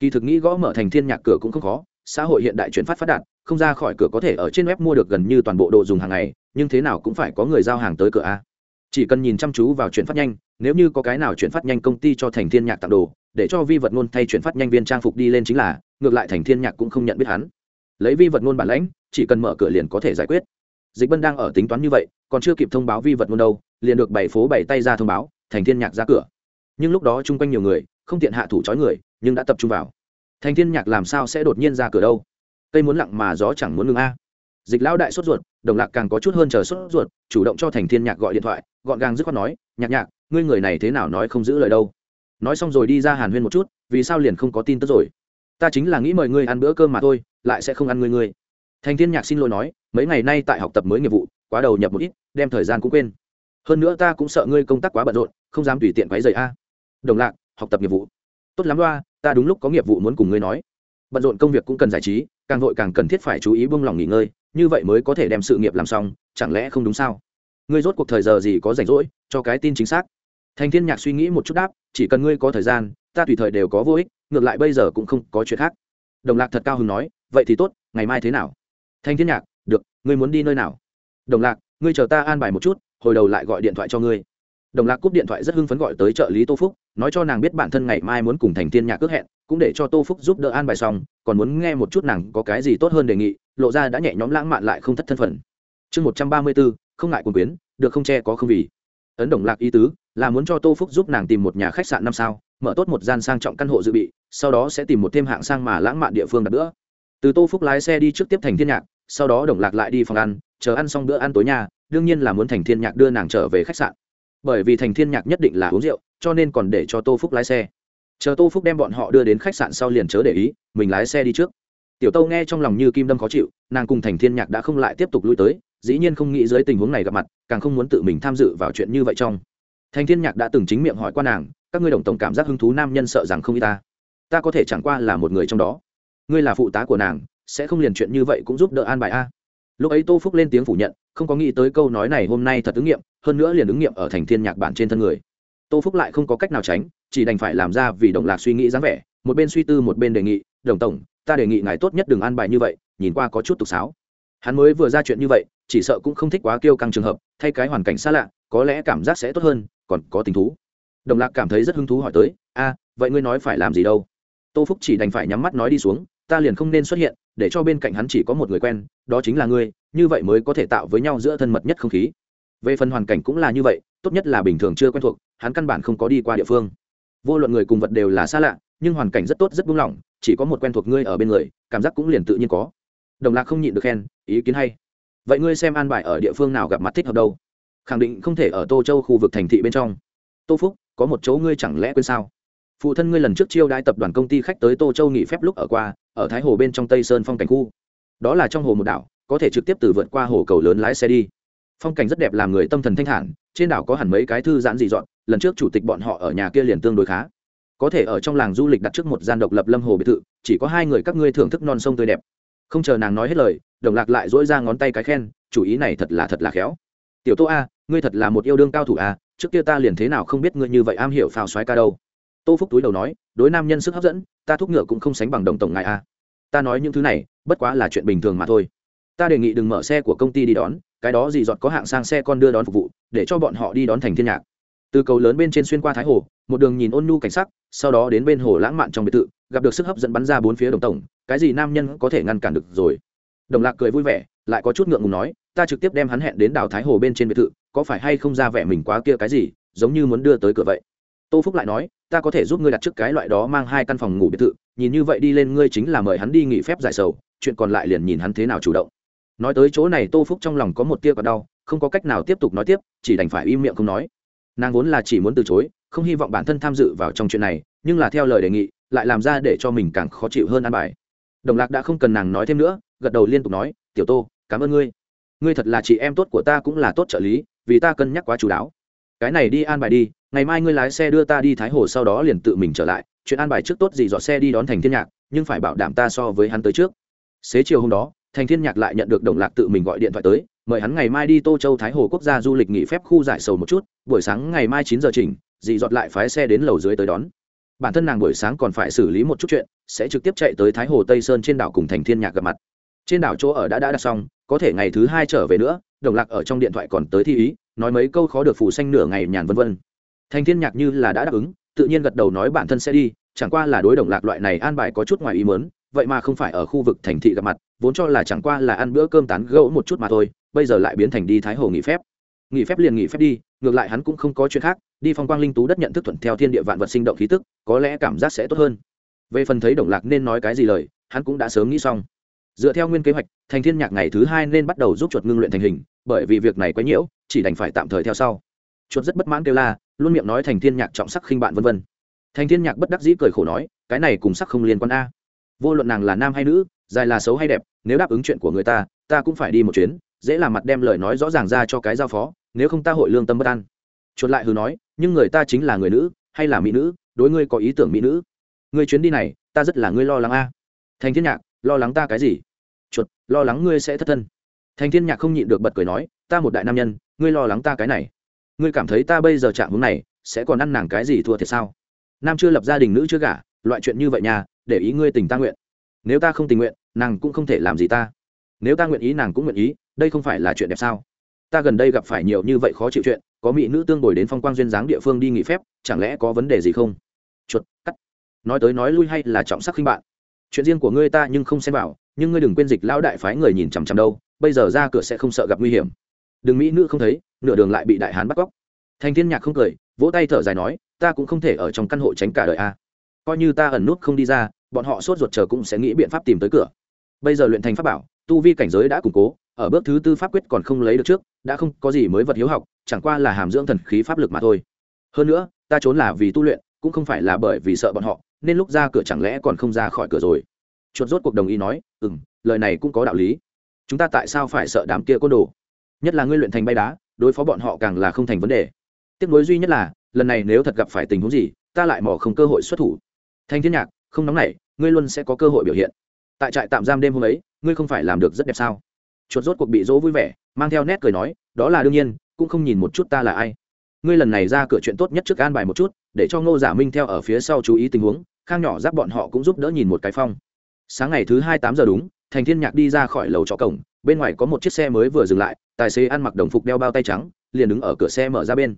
Kỳ thực nghĩ gõ mở thành thiên nhạc cửa cũng không khó, xã hội hiện đại chuyển phát phát đạt, không ra khỏi cửa có thể ở trên web mua được gần như toàn bộ đồ dùng hàng ngày, nhưng thế nào cũng phải có người giao hàng tới cửa a chỉ cần nhìn chăm chú vào chuyển phát nhanh, nếu như có cái nào chuyển phát nhanh công ty cho thành thiên nhạc tặng đồ, để cho vi vật ngôn thay chuyển phát nhanh viên trang phục đi lên chính là, ngược lại thành thiên nhạc cũng không nhận biết hắn. Lấy vi vật ngôn bản lãnh, chỉ cần mở cửa liền có thể giải quyết. Dịch bân đang ở tính toán như vậy, còn chưa kịp thông báo vi vật ngôn đâu, liền được bảy phố bảy tay ra thông báo, thành thiên nhạc ra cửa. Nhưng lúc đó chung quanh nhiều người, không tiện hạ thủ trói người, nhưng đã tập trung vào. Thành thiên nhạc làm sao sẽ đột nhiên ra cửa đâu? Cây muốn lặng mà gió chẳng muốn ngừng a. Dịch lão đại sốt ruột đồng lạc càng có chút hơn chờ sốt ruột, chủ động cho thành thiên nhạc gọi điện thoại, gọn gàng dứt khoát nói, nhạc nhạc, ngươi người này thế nào nói không giữ lời đâu? Nói xong rồi đi ra hàn huyên một chút, vì sao liền không có tin tức rồi? Ta chính là nghĩ mời ngươi ăn bữa cơm mà thôi, lại sẽ không ăn ngươi ngươi. Thành thiên nhạc xin lỗi nói, mấy ngày nay tại học tập mới nghiệp vụ, quá đầu nhập một ít, đem thời gian cũng quên. Hơn nữa ta cũng sợ ngươi công tác quá bận rộn, không dám tùy tiện quấy rầy a. Đồng lạc, học tập nghiệp vụ. Tốt lắm loa, ta đúng lúc có nghiệp vụ muốn cùng ngươi nói. Bận rộn công việc cũng cần giải trí, càng vội càng cần thiết phải chú ý buông lòng nghỉ ngơi như vậy mới có thể đem sự nghiệp làm xong, chẳng lẽ không đúng sao? Ngươi rốt cuộc thời giờ gì có rảnh rỗi, cho cái tin chính xác. Thành thiên nhạc suy nghĩ một chút đáp, chỉ cần ngươi có thời gian, ta tùy thời đều có vô ích, ngược lại bây giờ cũng không có chuyện khác. Đồng lạc thật cao hứng nói, vậy thì tốt, ngày mai thế nào? Thanh thiên nhạc, được, ngươi muốn đi nơi nào? Đồng lạc, ngươi chờ ta an bài một chút, hồi đầu lại gọi điện thoại cho ngươi. Đồng lạc cúp điện thoại rất hưng phấn gọi tới trợ lý tô phúc, nói cho nàng biết bản thân ngày mai muốn cùng thành thiên nhạc ước hẹn, cũng để cho tô phúc giúp đỡ an bài xong, còn muốn nghe một chút nàng có cái gì tốt hơn đề nghị lộ ra đã nhẹ nhõm lãng mạn lại không thất thân phận. Chương một trăm ba mươi bốn, không ngại quần quyến, được không che có không vì. Ấn đồng lạc ý tứ, là muốn cho tô phúc giúp nàng tìm một nhà khách sạn năm sao, mở tốt một gian sang trọng căn hộ dự bị, sau đó sẽ tìm một thêm hạng sang mà lãng mạn địa phương đặt bữa. từ tô phúc lái xe đi trước tiếp thành thiên nhạc, sau đó đồng lạc lại đi phòng ăn, chờ ăn xong bữa ăn tối nhà, đương nhiên là muốn thành thiên nhạc đưa nàng trở về khách sạn. Bởi vì thành thiên nhạc nhất định là uống rượu, cho nên còn để cho tô phúc lái xe. Chờ tô phúc đem bọn họ đưa đến khách sạn sau liền chớ để ý, mình lái xe đi trước tiểu tâu nghe trong lòng như kim đâm khó chịu, nàng cùng thành thiên nhạc đã không lại tiếp tục lui tới, dĩ nhiên không nghĩ dưới tình huống này gặp mặt, càng không muốn tự mình tham dự vào chuyện như vậy trong. Thành thiên nhạc đã từng chính miệng hỏi qua nàng, các ngươi đồng tổng cảm giác hứng thú nam nhân sợ rằng không y ta. Ta có thể chẳng qua là một người trong đó. Ngươi là phụ tá của nàng, sẽ không liền chuyện như vậy cũng giúp đỡ an bài a. Lúc ấy tô phúc lên tiếng phủ nhận, không có nghĩ tới câu nói này hôm nay thật ứng nghiệm, hơn nữa liền ứng nghiệm ở thành thiên nhạc bản trên thân người. Tô phúc lại không có cách nào tránh, chỉ đành phải làm ra vì đồng lạc suy nghĩ dáng vẻ, một bên suy tư một bên đề nghị, đồng tổng ta đề nghị ngài tốt nhất đừng an bài như vậy, nhìn qua có chút tục sáo. Hắn mới vừa ra chuyện như vậy, chỉ sợ cũng không thích quá kêu căng trường hợp, thay cái hoàn cảnh xa lạ, có lẽ cảm giác sẽ tốt hơn, còn có tình thú. Đồng lạc cảm thấy rất hứng thú hỏi tới, a, vậy ngươi nói phải làm gì đâu? Tô phúc chỉ đành phải nhắm mắt nói đi xuống, ta liền không nên xuất hiện, để cho bên cạnh hắn chỉ có một người quen, đó chính là ngươi, như vậy mới có thể tạo với nhau giữa thân mật nhất không khí. Về phần hoàn cảnh cũng là như vậy, tốt nhất là bình thường chưa quen thuộc, hắn căn bản không có đi qua địa phương. Vô luận người cùng vật đều là xa lạ, nhưng hoàn cảnh rất tốt rất buông lỏng chỉ có một quen thuộc ngươi ở bên người, cảm giác cũng liền tự nhiên có. Đồng lạc không nhịn được khen, ý kiến hay. Vậy ngươi xem an bài ở địa phương nào gặp mặt thích hợp đâu? Khẳng định không thể ở tô châu khu vực thành thị bên trong. Tô phúc, có một chỗ ngươi chẳng lẽ quên sao? Phụ thân ngươi lần trước chiêu đãi tập đoàn công ty khách tới tô châu nghỉ phép lúc ở qua, ở thái hồ bên trong tây sơn phong cảnh khu. Đó là trong hồ một đảo, có thể trực tiếp từ vượt qua hồ cầu lớn lái xe đi. Phong cảnh rất đẹp làm người tâm thần thanh thản, trên đảo có hẳn mấy cái thư giãn dị dọn, lần trước chủ tịch bọn họ ở nhà kia liền tương đối khá có thể ở trong làng du lịch đặt trước một gian độc lập lâm hồ biệt thự, chỉ có hai người các ngươi thưởng thức non sông tươi đẹp. Không chờ nàng nói hết lời, đồng lạc lại dỗi ra ngón tay cái khen, chủ ý này thật là thật là khéo. Tiểu tô a, ngươi thật là một yêu đương cao thủ a, trước kia ta liền thế nào không biết ngươi như vậy am hiểu phào xoái ca đâu. Tô phúc túi đầu nói, đối nam nhân sức hấp dẫn, ta thúc ngựa cũng không sánh bằng đồng tổng ngài a. Ta nói những thứ này, bất quá là chuyện bình thường mà thôi. Ta đề nghị đừng mở xe của công ty đi đón, cái đó gì dọt có hạng sang xe con đưa đón phục vụ, để cho bọn họ đi đón thành thiên nhạc từ cầu lớn bên trên xuyên qua thái hồ, một đường nhìn ôn nhu cảnh sắc, sau đó đến bên hồ lãng mạn trong biệt thự, gặp được sức hấp dẫn bắn ra bốn phía đồng tổng, cái gì nam nhân có thể ngăn cản được rồi? Đồng lạc cười vui vẻ, lại có chút ngượng ngùng nói, ta trực tiếp đem hắn hẹn đến đảo thái hồ bên trên biệt thự, có phải hay không ra vẻ mình quá kia cái gì, giống như muốn đưa tới cửa vậy? Tô phúc lại nói, ta có thể giúp ngươi đặt trước cái loại đó mang hai căn phòng ngủ biệt thự, nhìn như vậy đi lên ngươi chính là mời hắn đi nghỉ phép giải sầu, chuyện còn lại liền nhìn hắn thế nào chủ động. Nói tới chỗ này tô phúc trong lòng có một tia còn đau, không có cách nào tiếp tục nói tiếp, chỉ đành phải im miệng không nói nàng vốn là chỉ muốn từ chối, không hy vọng bản thân tham dự vào trong chuyện này, nhưng là theo lời đề nghị, lại làm ra để cho mình càng khó chịu hơn an bài. Đồng lạc đã không cần nàng nói thêm nữa, gật đầu liên tục nói, tiểu tô, cảm ơn ngươi. Ngươi thật là chị em tốt của ta cũng là tốt trợ lý, vì ta cân nhắc quá chú đáo. Cái này đi an bài đi, ngày mai ngươi lái xe đưa ta đi thái hồ sau đó liền tự mình trở lại. Chuyện an bài trước tốt gì dọn xe đi đón thành thiên nhạc, nhưng phải bảo đảm ta so với hắn tới trước. Xế chiều hôm đó thành thiên nhạc lại nhận được đồng lạc tự mình gọi điện thoại tới, mời hắn ngày mai đi tô châu thái hồ quốc gia du lịch nghỉ phép khu giải sầu một chút, buổi sáng ngày mai chín giờ chỉnh, dì dọt lại phái xe đến lầu dưới tới đón. Bản thân nàng buổi sáng còn phải xử lý một chút chuyện, sẽ trực tiếp chạy tới thái hồ tây sơn trên đảo cùng thành thiên nhạc gặp mặt. Trên đảo chỗ ở đã đã đặt xong, có thể ngày thứ hai trở về nữa, đồng lạc ở trong điện thoại còn tới thi ý, nói mấy câu khó được phủ xanh nửa ngày nhàn vân vân. Thành thiên nhạc như là đã đáp ứng, tự nhiên gật đầu nói bản thân sẽ đi, chẳng qua là đối đồng lạc loại này an bài có chút ngoài ý mớn vậy mà không phải ở khu vực thành thị gặp mặt, vốn cho là chẳng qua là ăn bữa cơm tán gẫu một chút mà thôi, bây giờ lại biến thành đi thái hồ nghỉ phép. Nghỉ phép liền nghỉ phép đi, ngược lại hắn cũng không có chuyện khác, đi phong quang linh tú đất nhận thức thuận theo thiên địa vạn vật sinh động khí tức, có lẽ cảm giác sẽ tốt hơn. Về phần thấy đồng lạc nên nói cái gì lời, hắn cũng đã sớm nghĩ xong. Dựa theo nguyên kế hoạch, thành thiên nhạc ngày thứ hai nên bắt đầu giúp chuột ngưng luyện thành hình, bởi vì việc này quá nhiễu, chỉ đành phải tạm thời theo sau. Chuột rất bất mãn kêu la, luôn miệng nói thành thiên nhạc trọng sắc khinh bạn vân vân. Thành thiên nhạc bất đắc dĩ cười khổ nói, cái này cùng sắc không liên quan a vô luận nàng là nam hay nữ, dài là xấu hay đẹp, nếu đáp ứng chuyện của người ta ta cũng phải đi một chuyến, dễ làm mặt đem lời nói rõ ràng ra cho cái giao phó, nếu không ta hội lương tâm bất an. Chuột lại hừ nói, nhưng người ta chính là người nữ, hay là mỹ nữ, đối ngươi có ý tưởng mỹ nữ? Ngươi chuyến đi này, ta rất là ngươi lo lắng a. Thành thiên nhạc, lo lắng ta cái gì? Chuột, lo lắng ngươi sẽ thất thân. Thành thiên nhạc không nhịn được bật cười nói, ta một đại nam nhân, ngươi lo lắng ta cái này. Ngươi cảm thấy ta bây giờ chạm hướng này, sẽ còn ăn nàng cái gì thua thiệt sao? Nam chưa lập gia đình, nữ chưa gả loại chuyện như vậy nhà để ý ngươi tình ta nguyện. Nếu ta không tình nguyện, nàng cũng không thể làm gì ta. Nếu ta nguyện ý, nàng cũng nguyện ý, đây không phải là chuyện đẹp sao? Ta gần đây gặp phải nhiều như vậy khó chịu chuyện, có mỹ nữ tương bồi đến phong quang duyên dáng địa phương đi nghỉ phép, chẳng lẽ có vấn đề gì không? Chuột, cắt. Nói tới nói lui hay là trọng sắc khinh bạn. Chuyện riêng của ngươi ta nhưng không xem vào, nhưng ngươi đừng quên dịch lão đại phái người nhìn chằm chằm đâu, bây giờ ra cửa sẽ không sợ gặp nguy hiểm. Đừng mỹ nữ không thấy, nửa đường lại bị đại hán bắt cóc. Thành thiên nhạc không cười, vỗ tay thở dài nói, ta cũng không thể ở trong căn hộ tránh cả đời a coi như ta ẩn nút không đi ra, bọn họ sốt ruột chờ cũng sẽ nghĩ biện pháp tìm tới cửa. Bây giờ luyện thành pháp bảo, tu vi cảnh giới đã củng cố, ở bước thứ tư pháp quyết còn không lấy được trước, đã không có gì mới vật hiếu học, chẳng qua là hàm dưỡng thần khí pháp lực mà thôi. Hơn nữa, ta trốn là vì tu luyện, cũng không phải là bởi vì sợ bọn họ, nên lúc ra cửa chẳng lẽ còn không ra khỏi cửa rồi? Chuột rốt cuộc đồng ý nói ừ m lời này cũng có đạo lý. Chúng ta tại sao phải sợ đám kia côn đồ? Nhất là ngươi luyện thành bay đá, đối phó bọn họ càng là không thành vấn đề. Tiếc nuối duy nhất là, lần này nếu thật gặp phải tình huống gì, ta lại mỏ không cơ hội xuất thủ thanh thiên nhạc, không nóng nảy, ngươi luôn sẽ có cơ hội biểu hiện. Tại trại tạm giam đêm hôm ấy, ngươi không phải làm được rất đẹp sao? Chuột rốt cuộc bị dỗ vui vẻ, mang theo nét cười nói, đó là đương nhiên, cũng không nhìn một chút ta là ai. Ngươi lần này ra cửa chuyện tốt nhất trước an bài một chút, để cho ngô giả minh theo ở phía sau chú ý tình huống, khang nhỏ giáp bọn họ cũng giúp đỡ nhìn một cái phong. Sáng ngày thứ hai tám giờ đúng, thành thiên nhạc đi ra khỏi lầu trọ cổng, bên ngoài có một chiếc xe mới vừa dừng lại, tài xế ăn mặc đồng phục đeo bao tay trắng, liền đứng ở cửa xe mở ra bên.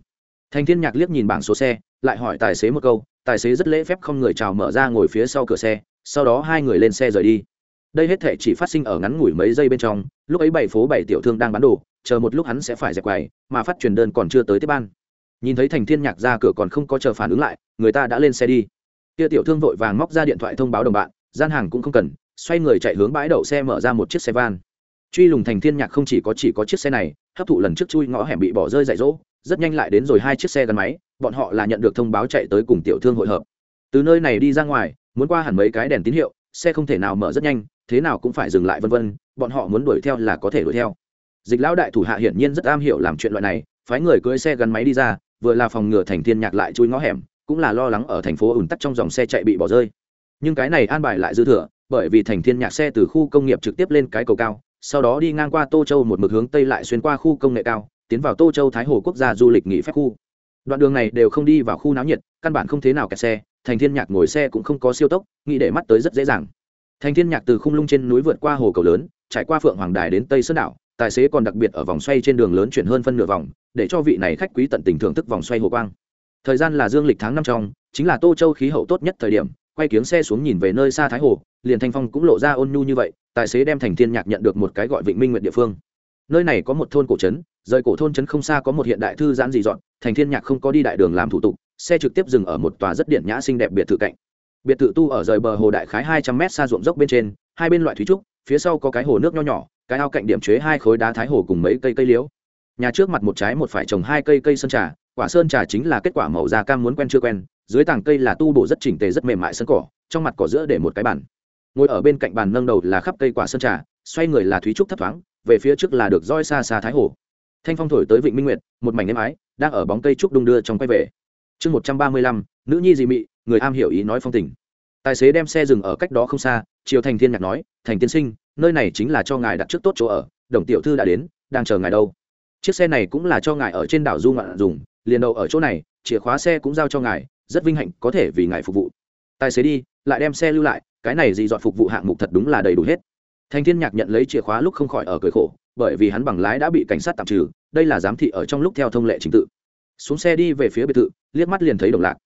Thành thiên nhạc liếc nhìn bảng số xe lại hỏi tài xế một câu, tài xế rất lễ phép không người chào mở ra ngồi phía sau cửa xe, sau đó hai người lên xe rời đi. Đây hết thể chỉ phát sinh ở ngắn ngủi mấy giây bên trong, lúc ấy bảy phố bảy tiểu thương đang bán đồ, chờ một lúc hắn sẽ phải dẹp quầy, mà phát truyền đơn còn chưa tới tiếp ban. Nhìn thấy thành thiên nhạc ra cửa còn không có chờ phản ứng lại, người ta đã lên xe đi. Kia tiểu thương vội vàng móc ra điện thoại thông báo đồng bạn, gian hàng cũng không cần, xoay người chạy hướng bãi đậu xe mở ra một chiếc xe van. Truy lùng thành thiên nhạc không chỉ có chỉ có chiếc xe này, hấp thụ lần trước chui ngõ hẻm bị bỏ rơi dạy dỗ, rất nhanh lại đến rồi hai chiếc xe gắn máy bọn họ là nhận được thông báo chạy tới cùng tiểu thương hội hợp. Từ nơi này đi ra ngoài, muốn qua hẳn mấy cái đèn tín hiệu, xe không thể nào mở rất nhanh, thế nào cũng phải dừng lại vân vân, bọn họ muốn đuổi theo là có thể đuổi theo. Dịch lão đại thủ hạ hiển nhiên rất am hiểu làm chuyện loại này, phái người cưỡi xe gắn máy đi ra, vừa là phòng ngừa thành thiên nhạc lại chui ngõ hẻm, cũng là lo lắng ở thành phố ủn tắc trong dòng xe chạy bị bỏ rơi. Nhưng cái này an bài lại dư thừa, bởi vì thành thiên nhạc xe từ khu công nghiệp trực tiếp lên cái cầu cao, sau đó đi ngang qua tô châu một mực hướng tây lại xuyên qua khu công nghệ cao, tiến vào tô châu thái hồ quốc gia du lịch nghỉ phép khu đoạn đường này đều không đi vào khu náo nhiệt, căn bản không thế nào kẹt xe, thành thiên nhạc ngồi xe cũng không có siêu tốc, nghĩ để mắt tới rất dễ dàng. Thành thiên nhạc từ khung lung trên núi vượt qua hồ cầu lớn, trải qua phượng hoàng đài đến tây sơn đảo, tài xế còn đặc biệt ở vòng xoay trên đường lớn chuyển hơn phân nửa vòng, để cho vị này khách quý tận tình thưởng thức vòng xoay hồ quang. Thời gian là dương lịch tháng năm trong, chính là tô châu khí hậu tốt nhất thời điểm, quay kiếng xe xuống nhìn về nơi xa thái hồ, liền thanh phong cũng lộ ra ôn nhu như vậy, tài xế đem thành thiên nhạc nhận được một cái gọi vịnh minh nguyện địa phương. Nơi này có một thôn cổ trấn, rời cổ thôn trấn không xa có một hiện đại thư giãn dị dọn thành thiên nhạc không có đi đại đường làm thủ tục, xe trực tiếp dừng ở một tòa rất điện nhã xinh đẹp biệt thự cạnh. Biệt thự tu ở rời bờ hồ đại khái hai trăm mét xa ruộng dốc bên trên, hai bên loại thúy trúc, phía sau có cái hồ nước nho nhỏ, cái ao cạnh điểm chế hai khối đá thái hồ cùng mấy cây cây liễu. Nhà trước mặt một trái một phải trồng hai cây cây sơn trà, quả sơn trà chính là kết quả màu da cam muốn quen chưa quen, dưới tảng cây là tu bổ rất chỉnh tề rất mềm mại sân cỏ, trong mặt cỏ giữa để một cái bàn. Ngồi ở bên cạnh bàn nâng đầu là khắp cây quả sơn trà, xoay người là thúy trúc thấp thoáng, về phía trước là được roi xa xa thái hồ. Thanh phong thổi tới vịnh minh nguyệt, một mảnh êm ái đang ở bóng cây trúc đung đưa trong quay về. Chương một trăm ba mươi lăm, nữ nhi dị mị, người am hiểu ý nói phong tình. Tài xế đem xe dừng ở cách đó không xa chiều thành thiên nhạc nói, thành tiên sinh, nơi này chính là cho ngài đặt trước tốt chỗ ở, đồng tiểu thư đã đến, đang chờ ngài đâu. Chiếc xe này cũng là cho ngài ở trên đảo du ngoạn dùng, liền đậu ở chỗ này, chìa khóa xe cũng giao cho ngài, rất vinh hạnh có thể vì ngài phục vụ. Tài xế đi, lại đem xe lưu lại, cái này gì dọn phục vụ hạng mục thật đúng là đầy đủ hết. Thành thiên nhạc nhận lấy chìa khóa lúc không khỏi ở cười khổ bởi vì hắn bằng lái đã bị cảnh sát tạm trừ, đây là giám thị ở trong lúc theo thông lệ trình tự. Xuống xe đi về phía biệt thự, liếc mắt liền thấy đồng lạc.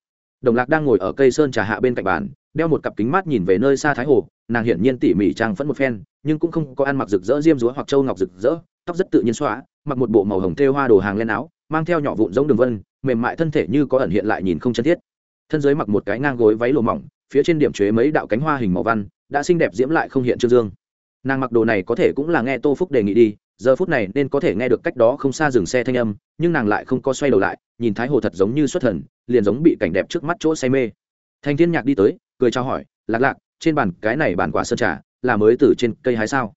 Đồng lạc đang ngồi ở cây sơn trà hạ bên cạnh bàn, đeo một cặp kính mắt nhìn về nơi xa thái hồ, nàng hiển nhiên tỉ mỉ trang phẫn một phen, nhưng cũng không có ăn mặc rực rỡ diêm dúa hoặc châu ngọc rực rỡ, tóc rất tự nhiên xóa mặc một bộ màu hồng thêu hoa đồ hàng lên áo, mang theo nhỏ vụn giống đường vân, mềm mại thân thể như có ẩn hiện lại nhìn không chân thiết. Thân dưới mặc một cái ngang gối váy lùa mỏng, phía trên điểm chế mấy đạo cánh hoa hình màu văn, đã xinh đẹp diễm lại không hiện trương dương nàng mặc đồ này có thể cũng là nghe tô phúc đề nghị đi, giờ phút này nên có thể nghe được cách đó không xa dừng xe thanh âm, nhưng nàng lại không có xoay đầu lại, nhìn thái hồ thật giống như xuất thần, liền giống bị cảnh đẹp trước mắt chỗ say mê. Thanh thiên nhạc đi tới, cười trao hỏi, lạc lạc, trên bàn, cái này bàn quả sơn trà, là mới từ trên cây hái sao?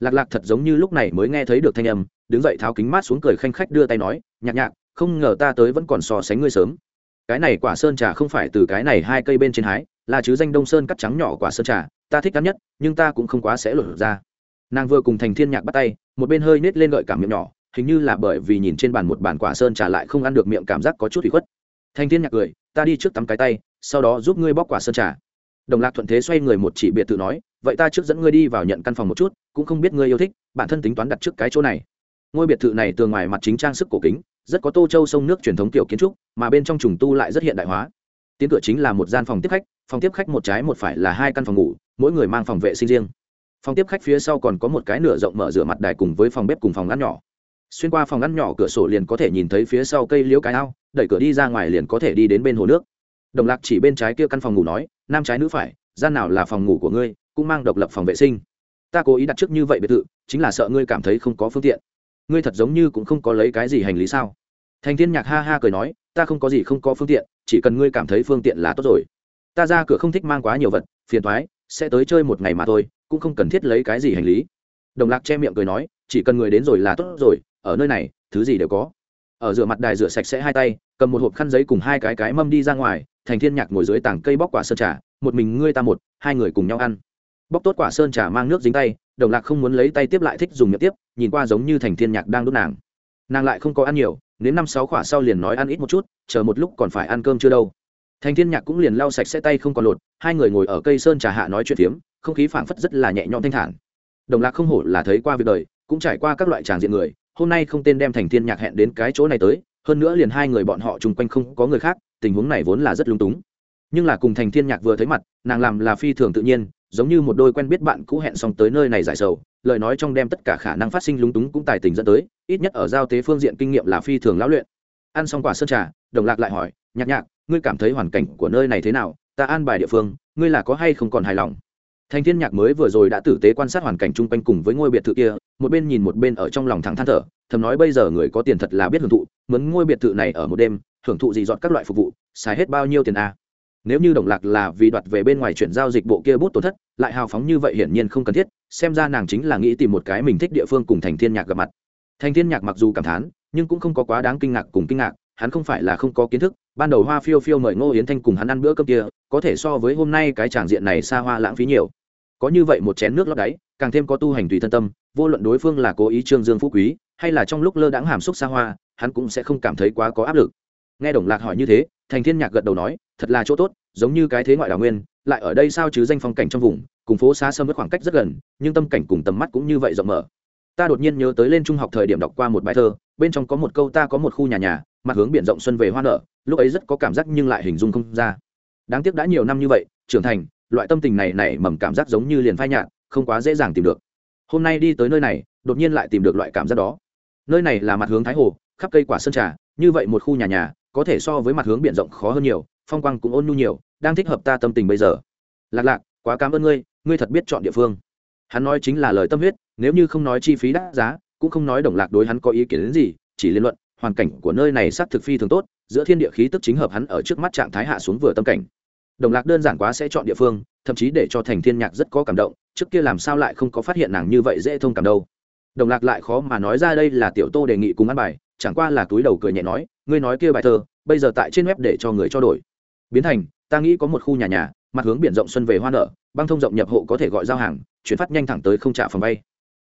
Lạc lạc thật giống như lúc này mới nghe thấy được thanh âm, đứng dậy tháo kính mát xuống cười khanh khách đưa tay nói, nhạc nhạc, không ngờ ta tới vẫn còn so sánh ngươi sớm. Cái này quả sơn trà không phải từ cái này hai cây bên trên hái, là chứ danh đông sơn cắt trắng nhỏ quả sơn trà ta thích ngắn nhất, nhưng ta cũng không quá sẽ lột ra. Nàng vừa cùng thành thiên nhạc bắt tay, một bên hơi nết lên gợi cảm miệng nhỏ, hình như là bởi vì nhìn trên bàn một bàn quả sơn trà lại không ăn được miệng cảm giác có chút bị khuất. Thành thiên nhạc cười, ta đi trước tắm cái tay, sau đó giúp ngươi bóc quả sơn trà. Đồng lạc thuận thế xoay người một chỉ biệt tự nói, vậy ta trước dẫn ngươi đi vào nhận căn phòng một chút, cũng không biết ngươi yêu thích, bản thân tính toán đặt trước cái chỗ này. Ngôi biệt thự này tường ngoài mặt chính trang sức cổ kính, rất có tô châu sông nước truyền thống tiểu kiến trúc, mà bên trong trùng tu lại rất hiện đại hóa. Tiến cửa chính là một gian phòng tiếp khách, phòng tiếp khách một trái một phải là hai căn phòng ngủ mỗi người mang phòng vệ sinh riêng. Phòng tiếp khách phía sau còn có một cái nửa rộng mở rửa mặt đài cùng với phòng bếp cùng phòng ngăn nhỏ. Xuyên qua phòng ngăn nhỏ cửa sổ liền có thể nhìn thấy phía sau cây liễu cái ao, đẩy cửa đi ra ngoài liền có thể đi đến bên hồ nước. Đồng lạc chỉ bên trái kia căn phòng ngủ nói, nam trái nữ phải, gian nào là phòng ngủ của ngươi, cũng mang độc lập phòng vệ sinh. Ta cố ý đặt trước như vậy biệt thự, chính là sợ ngươi cảm thấy không có phương tiện. Ngươi thật giống như cũng không có lấy cái gì hành lý sao? Thành thiên nhạc ha ha cười nói, ta không có gì không có phương tiện, chỉ cần ngươi cảm thấy phương tiện là tốt rồi. Ta ra cửa không thích mang quá nhiều vật, phiền thoái sẽ tới chơi một ngày mà thôi, cũng không cần thiết lấy cái gì hành lý. Đồng lạc che miệng cười nói, chỉ cần người đến rồi là tốt rồi, ở nơi này, thứ gì đều có. Ở rửa mặt đài rửa sạch sẽ hai tay, cầm một hộp khăn giấy cùng hai cái cái mâm đi ra ngoài, thành thiên nhạc ngồi dưới tảng cây bóc quả sơn trà, một mình ngươi ta một, hai người cùng nhau ăn. Bóc tốt quả sơn trà mang nước dính tay, đồng lạc không muốn lấy tay tiếp lại thích dùng miệng tiếp, nhìn qua giống như thành thiên nhạc đang đốt nàng. Nàng lại không có ăn nhiều, đến năm sáu quả sau liền nói ăn ít một chút, chờ một lúc còn phải ăn cơm chưa đâu thành thiên nhạc cũng liền lau sạch sẽ tay không còn lột, hai người ngồi ở cây sơn trà hạ nói chuyện phiếm, không khí phảng phất rất là nhẹ nhõm thanh thản. Đồng lạc không hổ là thấy qua việc đời, cũng trải qua các loại tràng diện người, hôm nay không tên đem thành thiên nhạc hẹn đến cái chỗ này tới, hơn nữa liền hai người bọn họ chung quanh không có người khác, tình huống này vốn là rất lung túng. Nhưng là cùng thành thiên nhạc vừa thấy mặt, nàng làm là phi thường tự nhiên, giống như một đôi quen biết bạn cũ hẹn xong tới nơi này giải sầu, lời nói trong đem tất cả khả năng phát sinh lúng túng cũng tài tình dẫn tới, ít nhất ở giao tế phương diện kinh nghiệm là phi thường lão luyện. Ăn xong quả sơn trà, đồng lạc lại hỏi, nhạc nhạc ngươi cảm thấy hoàn cảnh của nơi này thế nào, ta an bài địa phương, ngươi là có hay không còn hài lòng? Thành thiên nhạc mới vừa rồi đã tử tế quan sát hoàn cảnh chung quanh cùng với ngôi biệt thự kia, một bên nhìn một bên ở trong lòng thẳng than thở, thầm nói bây giờ người có tiền thật là biết hưởng thụ, mướn ngôi biệt thự này ở một đêm, hưởng thụ gì dọn các loại phục vụ, xài hết bao nhiêu tiền a à? nếu như đồng lạc là vì đoạt về bên ngoài chuyển giao dịch bộ kia bút tổn thất, lại hào phóng như vậy hiển nhiên không cần thiết, xem ra nàng chính là nghĩ tìm một cái mình thích địa phương cùng thành thiên nhạc gặp mặt. Thành thiên nhạc mặc dù cảm thán, nhưng cũng không có quá đáng kinh ngạc cùng kinh ngạc hắn không phải là không có kiến thức, ban đầu hoa phiêu phiêu mời ngô yến thanh cùng hắn ăn bữa cơm kia, có thể so với hôm nay cái tràng diện này xa hoa lãng phí nhiều. Có như vậy một chén nước lót đáy, càng thêm có tu hành tùy thân tâm, vô luận đối phương là cố ý trương dương phú quý, hay là trong lúc lơ đãng hàm xúc xa hoa, hắn cũng sẽ không cảm thấy quá có áp lực. Nghe đồng lạc hỏi như thế, thành thiên nhạc gật đầu nói, thật là chỗ tốt, giống như cái thế ngoại đào nguyên, lại ở đây sao chứ danh phong cảnh trong vùng, cùng phố xa sâm với khoảng cách rất gần, nhưng tâm cảnh cùng tầm mắt cũng như vậy rộng mở ta đột nhiên nhớ tới lên trung học thời điểm đọc qua một bài thơ, bên trong có một câu ta có một khu nhà nhà, mặt hướng biển rộng xuân về hoa nở, lúc ấy rất có cảm giác nhưng lại hình dung không ra. Đáng tiếc đã nhiều năm như vậy, trưởng thành, loại tâm tình này nảy mầm cảm giác giống như liền phai nhạt, không quá dễ dàng tìm được. Hôm nay đi tới nơi này, đột nhiên lại tìm được loại cảm giác đó. Nơi này là mặt hướng thái hồ, khắp cây quả sơn trà, như vậy một khu nhà nhà, có thể so với mặt hướng biển rộng khó hơn nhiều, phong quang cũng ôn nhu nhiều, đang thích hợp ta tâm tình bây giờ. Lạc lạc, quá cảm ơn ngươi ngươi thật biết chọn địa phương hắn nói chính là lời tâm huyết, nếu như không nói chi phí đắt giá, cũng không nói đồng lạc đối hắn có ý kiến đến gì, chỉ liên luận, hoàn cảnh của nơi này xác thực phi thường tốt, giữa thiên địa khí tức chính hợp hắn ở trước mắt trạng thái hạ xuống vừa tâm cảnh. Đồng lạc đơn giản quá sẽ chọn địa phương, thậm chí để cho thành thiên nhạc rất có cảm động, trước kia làm sao lại không có phát hiện nàng như vậy dễ thông cảm đâu. Đồng lạc lại khó mà nói ra đây là tiểu tô đề nghị cùng ăn bài, chẳng qua là túi đầu cười nhẹ nói, ngươi nói kia bài thơ, bây giờ tại trên web để cho người cho đổi. Biến thành ta nghĩ có một khu nhà nhà, mặt hướng biển rộng xuân về hoa nở, băng thông rộng nhập hộ có thể gọi giao hàng, chuyển phát nhanh thẳng tới không trả phòng bay.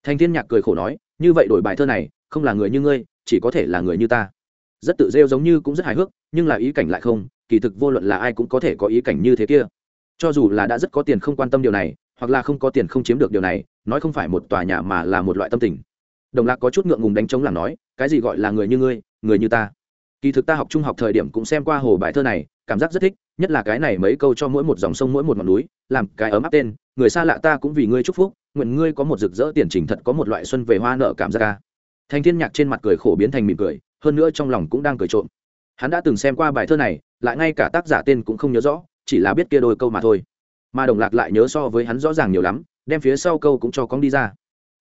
thành thiên nhạc cười khổ nói, như vậy đổi bài thơ này, không là người như ngươi, chỉ có thể là người như ta. Rất tự rêu giống như cũng rất hài hước, nhưng là ý cảnh lại không, kỳ thực vô luận là ai cũng có thể có ý cảnh như thế kia. Cho dù là đã rất có tiền không quan tâm điều này, hoặc là không có tiền không chiếm được điều này, nói không phải một tòa nhà mà là một loại tâm tình. Đồng lạc có chút ngượng ngùng đánh trống làm nói, cái gì gọi là người như ngươi, người như ta. Kỳ thực ta học trung học thời điểm cũng xem qua hồ bài thơ này, cảm giác rất thích nhất là cái này mấy câu cho mỗi một dòng sông mỗi một ngọn núi, làm cái ấm áp tên, người xa lạ ta cũng vì ngươi chúc phúc, nguyện ngươi có một rực rỡ tiền trình thật có một loại xuân về hoa nợ cảm giác ca. Thành thiên nhạc trên mặt cười khổ biến thành mỉm cười, hơn nữa trong lòng cũng đang cười trộm. Hắn đã từng xem qua bài thơ này, lại ngay cả tác giả tên cũng không nhớ rõ, chỉ là biết kia đôi câu mà thôi. Mà đồng lạc lại nhớ so với hắn rõ ràng nhiều lắm, đem phía sau câu cũng cho con đi ra.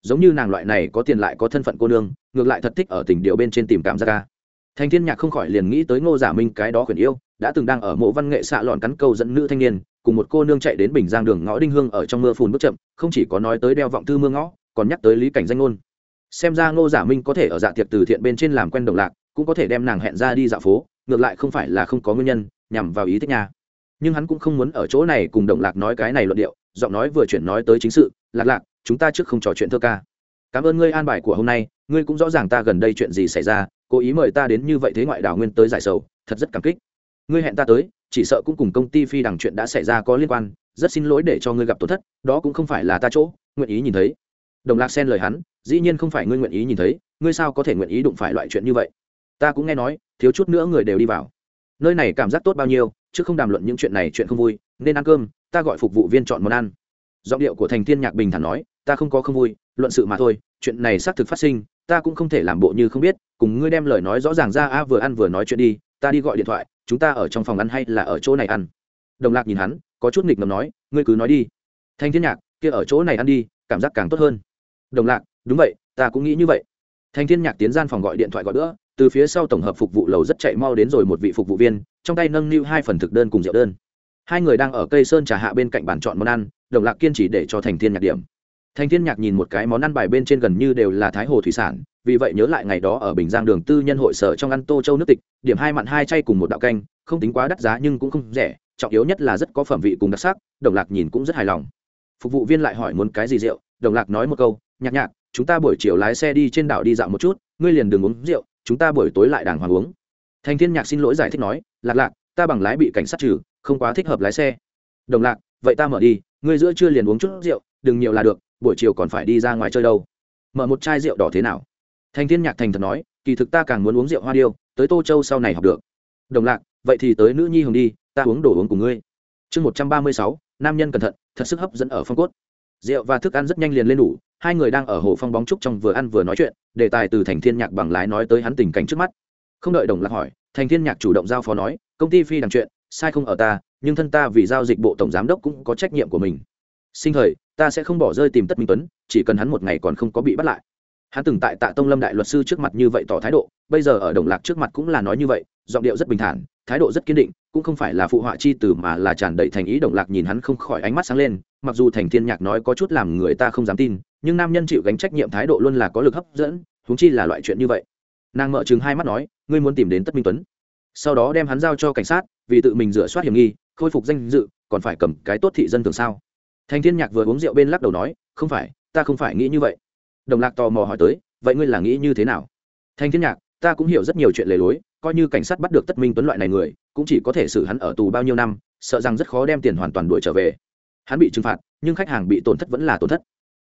Giống như nàng loại này có tiền lại có thân phận cô nương, ngược lại thật thích ở tình điệu bên trên tìm cảm giác ca. Thành thiên nhạc không khỏi liền nghĩ tới ngô giả minh cái đó khuyển yêu đã từng đang ở mộ văn nghệ xạ lọn cắn câu dẫn nữ thanh niên, cùng một cô nương chạy đến bình giang đường ngõ đinh hương ở trong mưa phùn bước chậm, không chỉ có nói tới đeo vọng thư mưa ngõ, còn nhắc tới lý cảnh danh ngôn. Xem ra ngô giả minh có thể ở dạ tiệc từ thiện bên trên làm quen đồng lạc, cũng có thể đem nàng hẹn ra đi dạo phố, ngược lại không phải là không có nguyên nhân, nhằm vào ý thích nhà nhưng hắn cũng không muốn ở chỗ này cùng đồng lạc nói cái này luận điệu, giọng nói vừa chuyển nói tới chính sự, lạc lạc, chúng ta trước không trò chuyện thơ ca. Cảm ơn ngươi an bài của hôm nay, ngươi cũng rõ ràng ta gần đây chuyện gì xảy ra, cố ý mời ta đến như vậy thế ngoại đảo nguyên tới giải sầu, thật rất cảm kích ngươi hẹn ta tới, chỉ sợ cũng cùng công ty phi đằng chuyện đã xảy ra có liên quan, rất xin lỗi để cho ngươi gặp tổn thất, đó cũng không phải là ta chỗ, nguyện ý nhìn thấy. Đồng lạc xen lời hắn, dĩ nhiên không phải ngươi nguyện ý nhìn thấy, ngươi sao có thể nguyện ý đụng phải loại chuyện như vậy? Ta cũng nghe nói, thiếu chút nữa người đều đi vào. Nơi này cảm giác tốt bao nhiêu, chứ không đàm luận những chuyện này chuyện không vui, nên ăn cơm, ta gọi phục vụ viên chọn món ăn. Giọng điệu của thành thiên nhạc bình thản nói, ta không có không vui, luận sự mà thôi, chuyện này xác thực phát sinh, ta cũng không thể làm bộ như không biết, cùng ngươi đem lời nói rõ ràng ra, a, vừa ăn vừa nói chuyện đi ta đi gọi điện thoại, chúng ta ở trong phòng ăn hay là ở chỗ này ăn? Đồng lạc nhìn hắn, có chút nghịch ngầm nói, ngươi cứ nói đi. Thanh thiên nhạc, kia ở chỗ này ăn đi, cảm giác càng tốt hơn. Đồng lạc, đúng vậy, ta cũng nghĩ như vậy. Thanh thiên nhạc tiến gian phòng gọi điện thoại gọi nữa từ phía sau tổng hợp phục vụ lầu rất chạy mau đến rồi một vị phục vụ viên, trong tay nâng niu hai phần thực đơn cùng rượu đơn. Hai người đang ở cây sơn trà hạ bên cạnh bàn chọn món ăn, đồng lạc kiên trì để cho thành thiên nhạc điểm thành thiên nhạc nhìn một cái món ăn bài bên trên gần như đều là thái hồ thủy sản, vì vậy nhớ lại ngày đó ở bình giang đường tư nhân hội sở trong ăn tô châu nước tịch, điểm hai mặn hai chay cùng một đạo canh, không tính quá đắt giá nhưng cũng không rẻ, trọng yếu nhất là rất có phẩm vị cùng đặc sắc, đồng lạc nhìn cũng rất hài lòng. Phục vụ viên lại hỏi muốn cái gì rượu, đồng lạc nói một câu, nhạc nhạc, chúng ta buổi chiều lái xe đi trên đảo đi dạo một chút, ngươi liền đừng uống rượu, chúng ta buổi tối lại đàng hoàng uống. Thành thiên nhạc xin lỗi giải thích nói, lạc lạc, ta bằng lái bị cảnh sát trừ, không quá thích hợp lái xe. Đồng lạc, vậy ta mở đi, ngươi giữa trưa liền uống chút rượu, đừng nhiều là được buổi chiều còn phải đi ra ngoài chơi đâu. Mở một chai rượu đỏ thế nào? Thành thiên nhạc thành thật nói, kỳ thực ta càng muốn uống rượu hoa điêu, tới tô châu sau này học được. Đồng lạc, vậy thì tới nữ nhi hồng đi, ta uống đồ uống cùng ngươi. Chương một trăm ba mươi sáu, nam nhân cẩn thận, thật sức hấp dẫn ở phong cốt. Rượu và thức ăn rất nhanh liền lên đủ, hai người đang ở hồ phong bóng trúc trong vừa ăn vừa nói chuyện, đề tài từ thành thiên nhạc bằng lái nói tới hắn tình cảnh trước mắt. Không đợi đồng lạc hỏi, thành thiên nhạc chủ động giao phó nói, công ty phi đằng chuyện, sai không ở ta, nhưng thân ta vì giao dịch bộ tổng giám đốc cũng có trách nhiệm của mình sinh thời, ta sẽ không bỏ rơi tìm tất minh tuấn, chỉ cần hắn một ngày còn không có bị bắt lại. Hắn từng tại tạ tông lâm đại luật sư trước mặt như vậy tỏ thái độ, bây giờ ở đồng lạc trước mặt cũng là nói như vậy, giọng điệu rất bình thản, thái độ rất kiên định, cũng không phải là phụ họa chi từ mà là tràn đầy thành ý đồng lạc nhìn hắn không khỏi ánh mắt sáng lên, mặc dù thành thiên nhạc nói có chút làm người ta không dám tin, nhưng nam nhân chịu gánh trách nhiệm thái độ luôn là có lực hấp dẫn, huống chi là loại chuyện như vậy. Nàng mở chừng hai mắt nói, ngươi muốn tìm đến tất minh tuấn? Sau đó đem hắn giao cho cảnh sát, vì tự mình rửa soát hiểm nghi, khôi phục danh dự, còn phải cầm cái tốt thị dân thường sao? Thành thiên nhạc vừa uống rượu bên lắc đầu nói, không phải, ta không phải nghĩ như vậy. Đồng lạc tò mò hỏi tới, vậy ngươi là nghĩ như thế nào? Thành thiên nhạc, ta cũng hiểu rất nhiều chuyện lề lối, coi như cảnh sát bắt được tất minh tuấn loại này người, cũng chỉ có thể xử hắn ở tù bao nhiêu năm, sợ rằng rất khó đem tiền hoàn toàn đuổi trở về. Hắn bị trừng phạt, nhưng khách hàng bị tổn thất vẫn là tổn thất.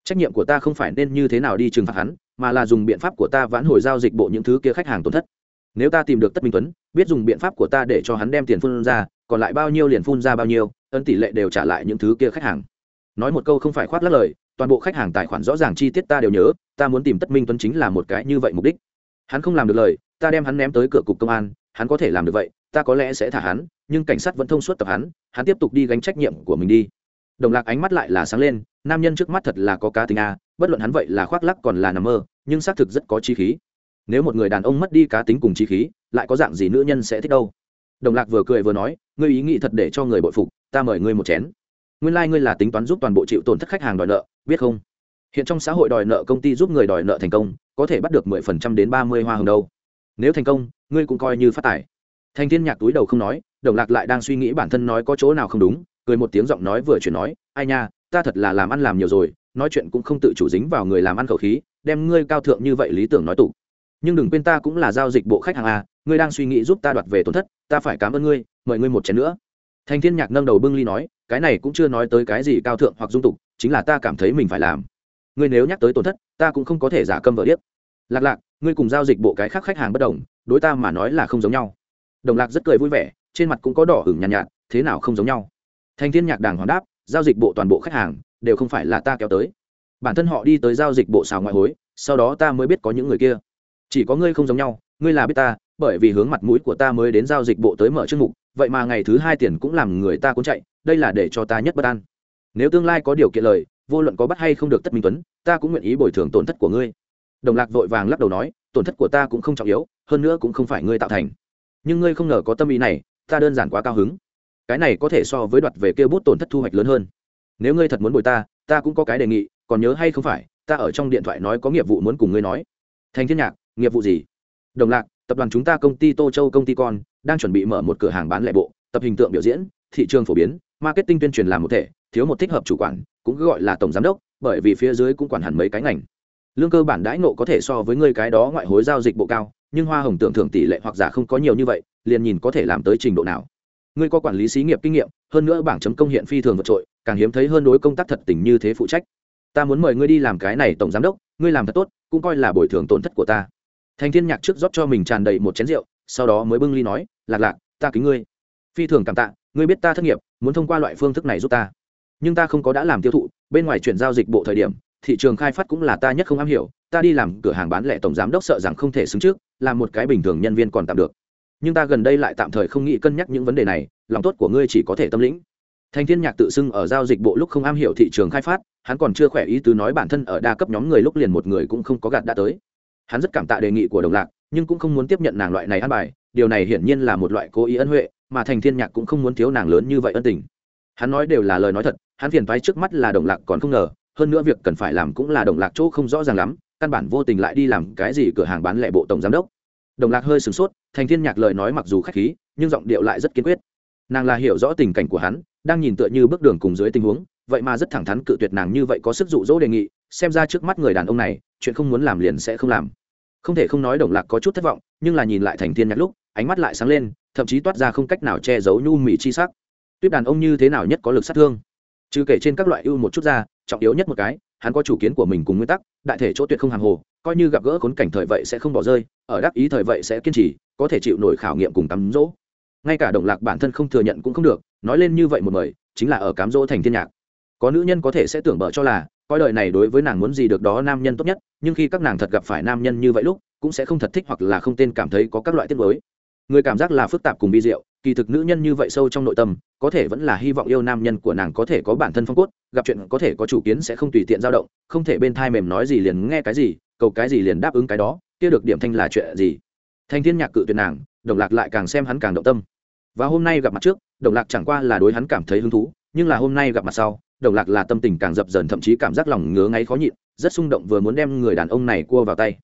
Trách nhiệm của ta không phải nên như thế nào đi trừng phạt hắn, mà là dùng biện pháp của ta vãn hồi giao dịch bộ những thứ kia khách hàng tổn thất. Nếu ta tìm được tất minh tuấn, biết dùng biện pháp của ta để cho hắn đem tiền phun ra, còn lại bao nhiêu liền phun ra bao nhiêu ân tỷ lệ đều trả lại những thứ kia khách hàng nói một câu không phải khoác lắc lời, toàn bộ khách hàng tài khoản rõ ràng chi tiết ta đều nhớ, ta muốn tìm tất minh tuấn chính là một cái như vậy mục đích. Hắn không làm được lời, ta đem hắn ném tới cửa cục công an, hắn có thể làm được vậy, ta có lẽ sẽ thả hắn, nhưng cảnh sát vẫn thông suốt tập hắn hắn tiếp tục đi gánh trách nhiệm của mình đi. Đồng lạc ánh mắt lại là sáng lên, nam nhân trước mắt thật là có cá tính a, bất luận hắn vậy là khoác lắc còn là nằm mơ, nhưng xác thực rất có chi khí. Nếu một người đàn ông mất đi cá tính cùng chi khí, lại có dạng gì nữ nhân sẽ thích đâu? Đồng lạc vừa cười vừa nói, ngươi ý nghĩ thật để cho người bội phục, ta mời ngươi một chén nguyên lai、like、ngươi là tính toán giúp toàn bộ chịu tổn thất khách hàng đòi nợ, biết không? Hiện trong xã hội đòi nợ công ty giúp người đòi nợ thành công, có thể bắt được mười phần trăm đến ba mươi hoa hồng đâu. Nếu thành công, ngươi cũng coi như phát tài. Thành thiên nhạc túi đầu không nói, đồng lạc lại đang suy nghĩ bản thân nói có chỗ nào không đúng, cười một tiếng giọng nói vừa chuyển nói, ai nha, ta thật là làm ăn làm nhiều rồi, nói chuyện cũng không tự chủ dính vào người làm ăn khẩu khí, đem ngươi cao thượng như vậy lý tưởng nói tụ nhưng đừng quên ta cũng là giao dịch bộ khách hàng à ngươi đang suy nghĩ giúp ta đoạt về tổn thất, ta phải cảm ơn ngươi, mời ngươi một chén nữa thành thiên nhạc nâng đầu bưng ly nói cái này cũng chưa nói tới cái gì cao thượng hoặc dung tục chính là ta cảm thấy mình phải làm. Ngươi nếu nhắc tới tổn thất ta cũng không có thể giả câm vợ điếc. Lạc lạc ngươi cùng giao dịch bộ cái khác khách hàng bất đồng đối ta mà nói là không giống nhau. Đồng lạc rất cười vui vẻ trên mặt cũng có đỏ hửng nhàn nhạt, nhạt thế nào không giống nhau. Thành thiên nhạc đàng hoàng đáp giao dịch bộ toàn bộ khách hàng đều không phải là ta kéo tới. Bản thân họ đi tới giao dịch bộ xào ngoại hối sau đó ta mới biết có những người kia. Chỉ có ngươi không giống nhau ngươi là biết ta bởi vì hướng mặt mũi của ta mới đến giao dịch bộ tới mở chương mục, vậy mà ngày thứ hai tiền cũng làm người ta cuốn chạy, đây là để cho ta nhất bất an. Nếu tương lai có điều kiện lời, vô luận có bắt hay không được tất minh tuấn, ta cũng nguyện ý bồi thường tổn thất của ngươi. Đồng lạc vội vàng lắc đầu nói, tổn thất của ta cũng không trọng yếu, hơn nữa cũng không phải ngươi tạo thành. Nhưng ngươi không ngờ có tâm ý này, ta đơn giản quá cao hứng. Cái này có thể so với đoạt về kêu bút tổn thất thu hoạch lớn hơn. Nếu ngươi thật muốn bồi ta ta cũng có cái đề nghị, còn nhớ hay không phải, ta ở trong điện thoại nói có nghiệp vụ muốn cùng ngươi nói. Thành thiên nhạc, nghiệp vụ gì? Đồng lạc tập đoàn chúng ta công ty tô châu công ty con, đang chuẩn bị mở một cửa hàng bán lẻ bộ, tập hình tượng biểu diễn, thị trường phổ biến, marketing tuyên truyền làm một thể, thiếu một thích hợp chủ quản, cũng cứ gọi là tổng giám đốc, bởi vì phía dưới cũng quản hẳn mấy cái ngành. Lương cơ bản đãi ngộ có thể so với người cái đó ngoại hối giao dịch bộ cao, nhưng hoa hồng tưởng thưởng tỷ lệ hoặc giả không có nhiều như vậy, liền nhìn có thể làm tới trình độ nào. Ngươi có quản lý xí nghiệp kinh nghiệm, hơn nữa bảng chấm công hiện phi thường vượt trội, càng hiếm thấy hơn đối công tác thật tình như thế phụ trách. Ta muốn mời ngươi đi làm cái này tổng giám đốc, ngươi làm thật tốt, cũng coi là bồi thường tổn thất của ta thành thiên nhạc trước rót cho mình tràn đầy một chén rượu, sau đó mới bưng ly nói, lạc lạc, ta kính ngươi. Phi thường cảm tạ, ngươi biết ta thất nghiệp, muốn thông qua loại phương thức này giúp ta. Nhưng ta không có đã làm tiêu thụ, bên ngoài chuyển giao dịch bộ thời điểm, thị trường khai phát cũng là ta nhất không am hiểu, ta đi làm cửa hàng bán lẻ tổng giám đốc sợ rằng không thể xứng trước, làm một cái bình thường nhân viên còn tạm được. Nhưng ta gần đây lại tạm thời không nghĩ cân nhắc những vấn đề này, lòng tốt của ngươi chỉ có thể tâm lĩnh. Thành thiên nhạc tự xưng ở giao dịch bộ lúc không am hiểu thị trường khai phát, hắn còn chưa khỏe ý tứ nói bản thân ở đa cấp nhóm người lúc liền một người cũng không có gạt đã tới hắn rất cảm tạ đề nghị của đồng lạc, nhưng cũng không muốn tiếp nhận nàng loại này ăn bài, điều này hiển nhiên là một loại cố ý ân huệ, mà thành thiên nhạc cũng không muốn thiếu nàng lớn như vậy ân tình. Hắn nói đều là lời nói thật, hắn phiền toái trước mắt là đồng lạc còn không ngờ, hơn nữa việc cần phải làm cũng là đồng lạc chỗ không rõ ràng lắm, căn bản vô tình lại đi làm cái gì cửa hàng bán lẻ bộ tổng giám đốc. Đồng lạc hơi sửng sốt, thành thiên nhạc lời nói mặc dù khách khí, nhưng giọng điệu lại rất kiên quyết. Nàng là hiểu rõ tình cảnh của hắn, đang nhìn tựa như bước đường cùng dưới tình huống, vậy mà rất thẳng thắn cự tuyệt nàng như vậy có sức dụ dỗ đề nghị, xem ra trước mắt người đàn ông này, chuyện không muốn làm liền sẽ không làm không thể không nói đồng lạc có chút thất vọng nhưng là nhìn lại thành thiên nhạc lúc ánh mắt lại sáng lên thậm chí toát ra không cách nào che giấu nhu mì chi sắc. Tuyết đàn ông như thế nào nhất có lực sát thương? Trừ kể trên các loại ưu một chút ra trọng yếu nhất một cái hắn có chủ kiến của mình cùng nguyên tắc đại thể chỗ tuyệt không hàng hồ coi như gặp gỡ khốn cảnh thời vậy sẽ không bỏ rơi ở đắc ý thời vậy sẽ kiên trì có thể chịu nổi khảo nghiệm cùng tắm rỗ, ngay cả đồng lạc bản thân không thừa nhận cũng không được nói lên như vậy một mời chính là ở cám rỗ thành thiên nhạc có nữ nhân có thể sẽ tưởng bợ cho là, coi đời này đối với nàng muốn gì được đó nam nhân tốt nhất, nhưng khi các nàng thật gặp phải nam nhân như vậy lúc, cũng sẽ không thật thích hoặc là không tên cảm thấy có các loại tiết mới người cảm giác là phức tạp cùng bi diệu, kỳ thực nữ nhân như vậy sâu trong nội tâm, có thể vẫn là hy vọng yêu nam nhân của nàng có thể có bản thân phong cốt, gặp chuyện có thể có chủ kiến sẽ không tùy tiện dao động, không thể bên thai mềm nói gì liền nghe cái gì, cầu cái gì liền đáp ứng cái đó, kia được điểm thanh là chuyện gì? Thanh thiên nhạc cự tuyệt nàng, đồng lạc lại càng xem hắn càng động tâm. Và hôm nay gặp mặt trước, đồng lạc chẳng qua là đối hắn cảm thấy hứng thú, nhưng là hôm nay gặp mặt sau đồng lạc là tâm tình càng dập dần thậm chí cảm giác lòng ngứa ngáy khó nhịn, rất xung động vừa muốn đem người đàn ông này cua vào tay.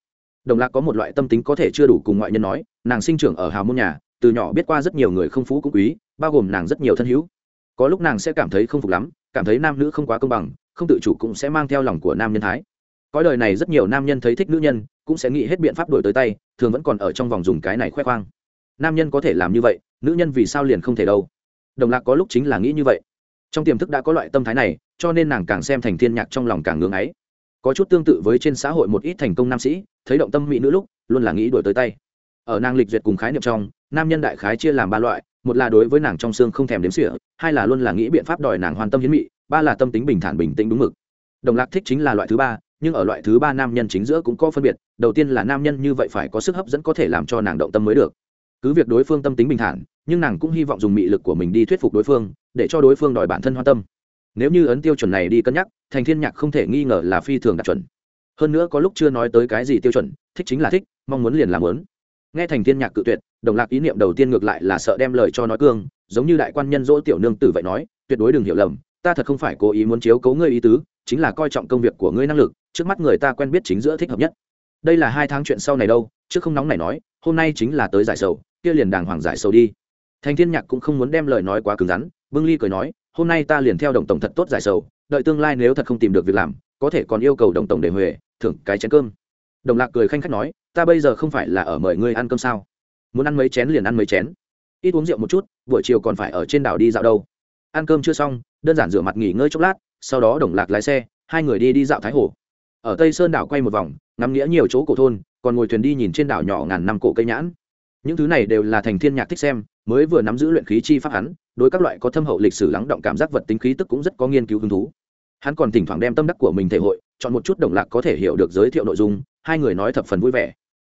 Đồng lạc có một loại tâm tính có thể chưa đủ cùng ngoại nhân nói, nàng sinh trưởng ở hào môn nhà, từ nhỏ biết qua rất nhiều người không phú cũng quý, bao gồm nàng rất nhiều thân hữu. Có lúc nàng sẽ cảm thấy không phục lắm, cảm thấy nam nữ không quá công bằng, không tự chủ cũng sẽ mang theo lòng của nam nhân thái. Cõi đời này rất nhiều nam nhân thấy thích nữ nhân, cũng sẽ nghĩ hết biện pháp đổi tới tay, thường vẫn còn ở trong vòng dùng cái này khoe khoang. Nam nhân có thể làm như vậy, nữ nhân vì sao liền không thể đâu? Đồng lạc có lúc chính là nghĩ như vậy trong tiềm thức đã có loại tâm thái này, cho nên nàng càng xem thành thiên nhạc trong lòng càng ngưỡng ấy. Có chút tương tự với trên xã hội một ít thành công nam sĩ, thấy động tâm mỹ nữ lúc, luôn là nghĩ đổi tới tay. Ở nàng lịch duyệt cùng khái niệm trong, nam nhân đại khái chia làm ba loại, một là đối với nàng trong xương không thèm đếm xỉa, hai là luôn là nghĩ biện pháp đòi nàng hoàn tâm hiến mị, ba là tâm tính bình thản bình tĩnh đúng mực. Đồng lạc thích chính là loại thứ ba, nhưng ở loại thứ ba nam nhân chính giữa cũng có phân biệt, đầu tiên là nam nhân như vậy phải có sức hấp dẫn có thể làm cho nàng động tâm mới được. Cứ việc đối phương tâm tính bình thản, nhưng nàng cũng hy vọng dùng mị lực của mình đi thuyết phục đối phương để cho đối phương đòi bản thân hoan tâm. Nếu như ấn tiêu chuẩn này đi cân nhắc, thành thiên nhạc không thể nghi ngờ là phi thường đạt chuẩn. Hơn nữa có lúc chưa nói tới cái gì tiêu chuẩn, thích chính là thích, mong muốn liền làm muốn. Nghe thành thiên nhạc cự tuyệt, đồng lạc ý niệm đầu tiên ngược lại là sợ đem lời cho nói cương, giống như đại quan nhân dỗ tiểu nương tử vậy nói, tuyệt đối đừng hiểu lầm, ta thật không phải cố ý muốn chiếu cố ngươi ý tứ, chính là coi trọng công việc của ngươi năng lực, trước mắt người ta quen biết chính giữa thích hợp nhất. Đây là hai tháng chuyện sau này đâu chứ không nóng này nói, hôm nay chính là tới giải sầu, kia liền đàng hoàng giải sầu đi. Thành thiên nhạc cũng không muốn đem lời nói quá cứng rắn bưng ly cười nói, hôm nay ta liền theo đồng tổng thật tốt giải sầu, đợi tương lai nếu thật không tìm được việc làm, có thể còn yêu cầu đồng tổng để huề, thưởng cái chén cơm. Đồng lạc cười khanh khách nói, ta bây giờ không phải là ở mời ngươi ăn cơm sao? Muốn ăn mấy chén liền ăn mấy chén. Ít uống rượu một chút, buổi chiều còn phải ở trên đảo đi dạo đâu. Ăn cơm chưa xong, đơn giản rửa mặt nghỉ ngơi chốc lát, sau đó đồng lạc lái xe, hai người đi đi dạo thái hồ. Ở tây sơn đảo quay một vòng, ngắm nghĩa nhiều chỗ cổ thôn, còn ngồi thuyền đi nhìn trên đảo nhỏ ngàn năm cổ cây nhãn. Những thứ này đều là thành thiên nhạc thích xem mới vừa nắm giữ luyện khí chi pháp hắn, đối các loại có thâm hậu lịch sử lắng động cảm giác vật tính khí tức cũng rất có nghiên cứu hứng thú. Hắn còn thỉnh thoảng đem tâm đắc của mình thể hội, chọn một chút đồng lạc có thể hiểu được giới thiệu nội dung, hai người nói thập phần vui vẻ.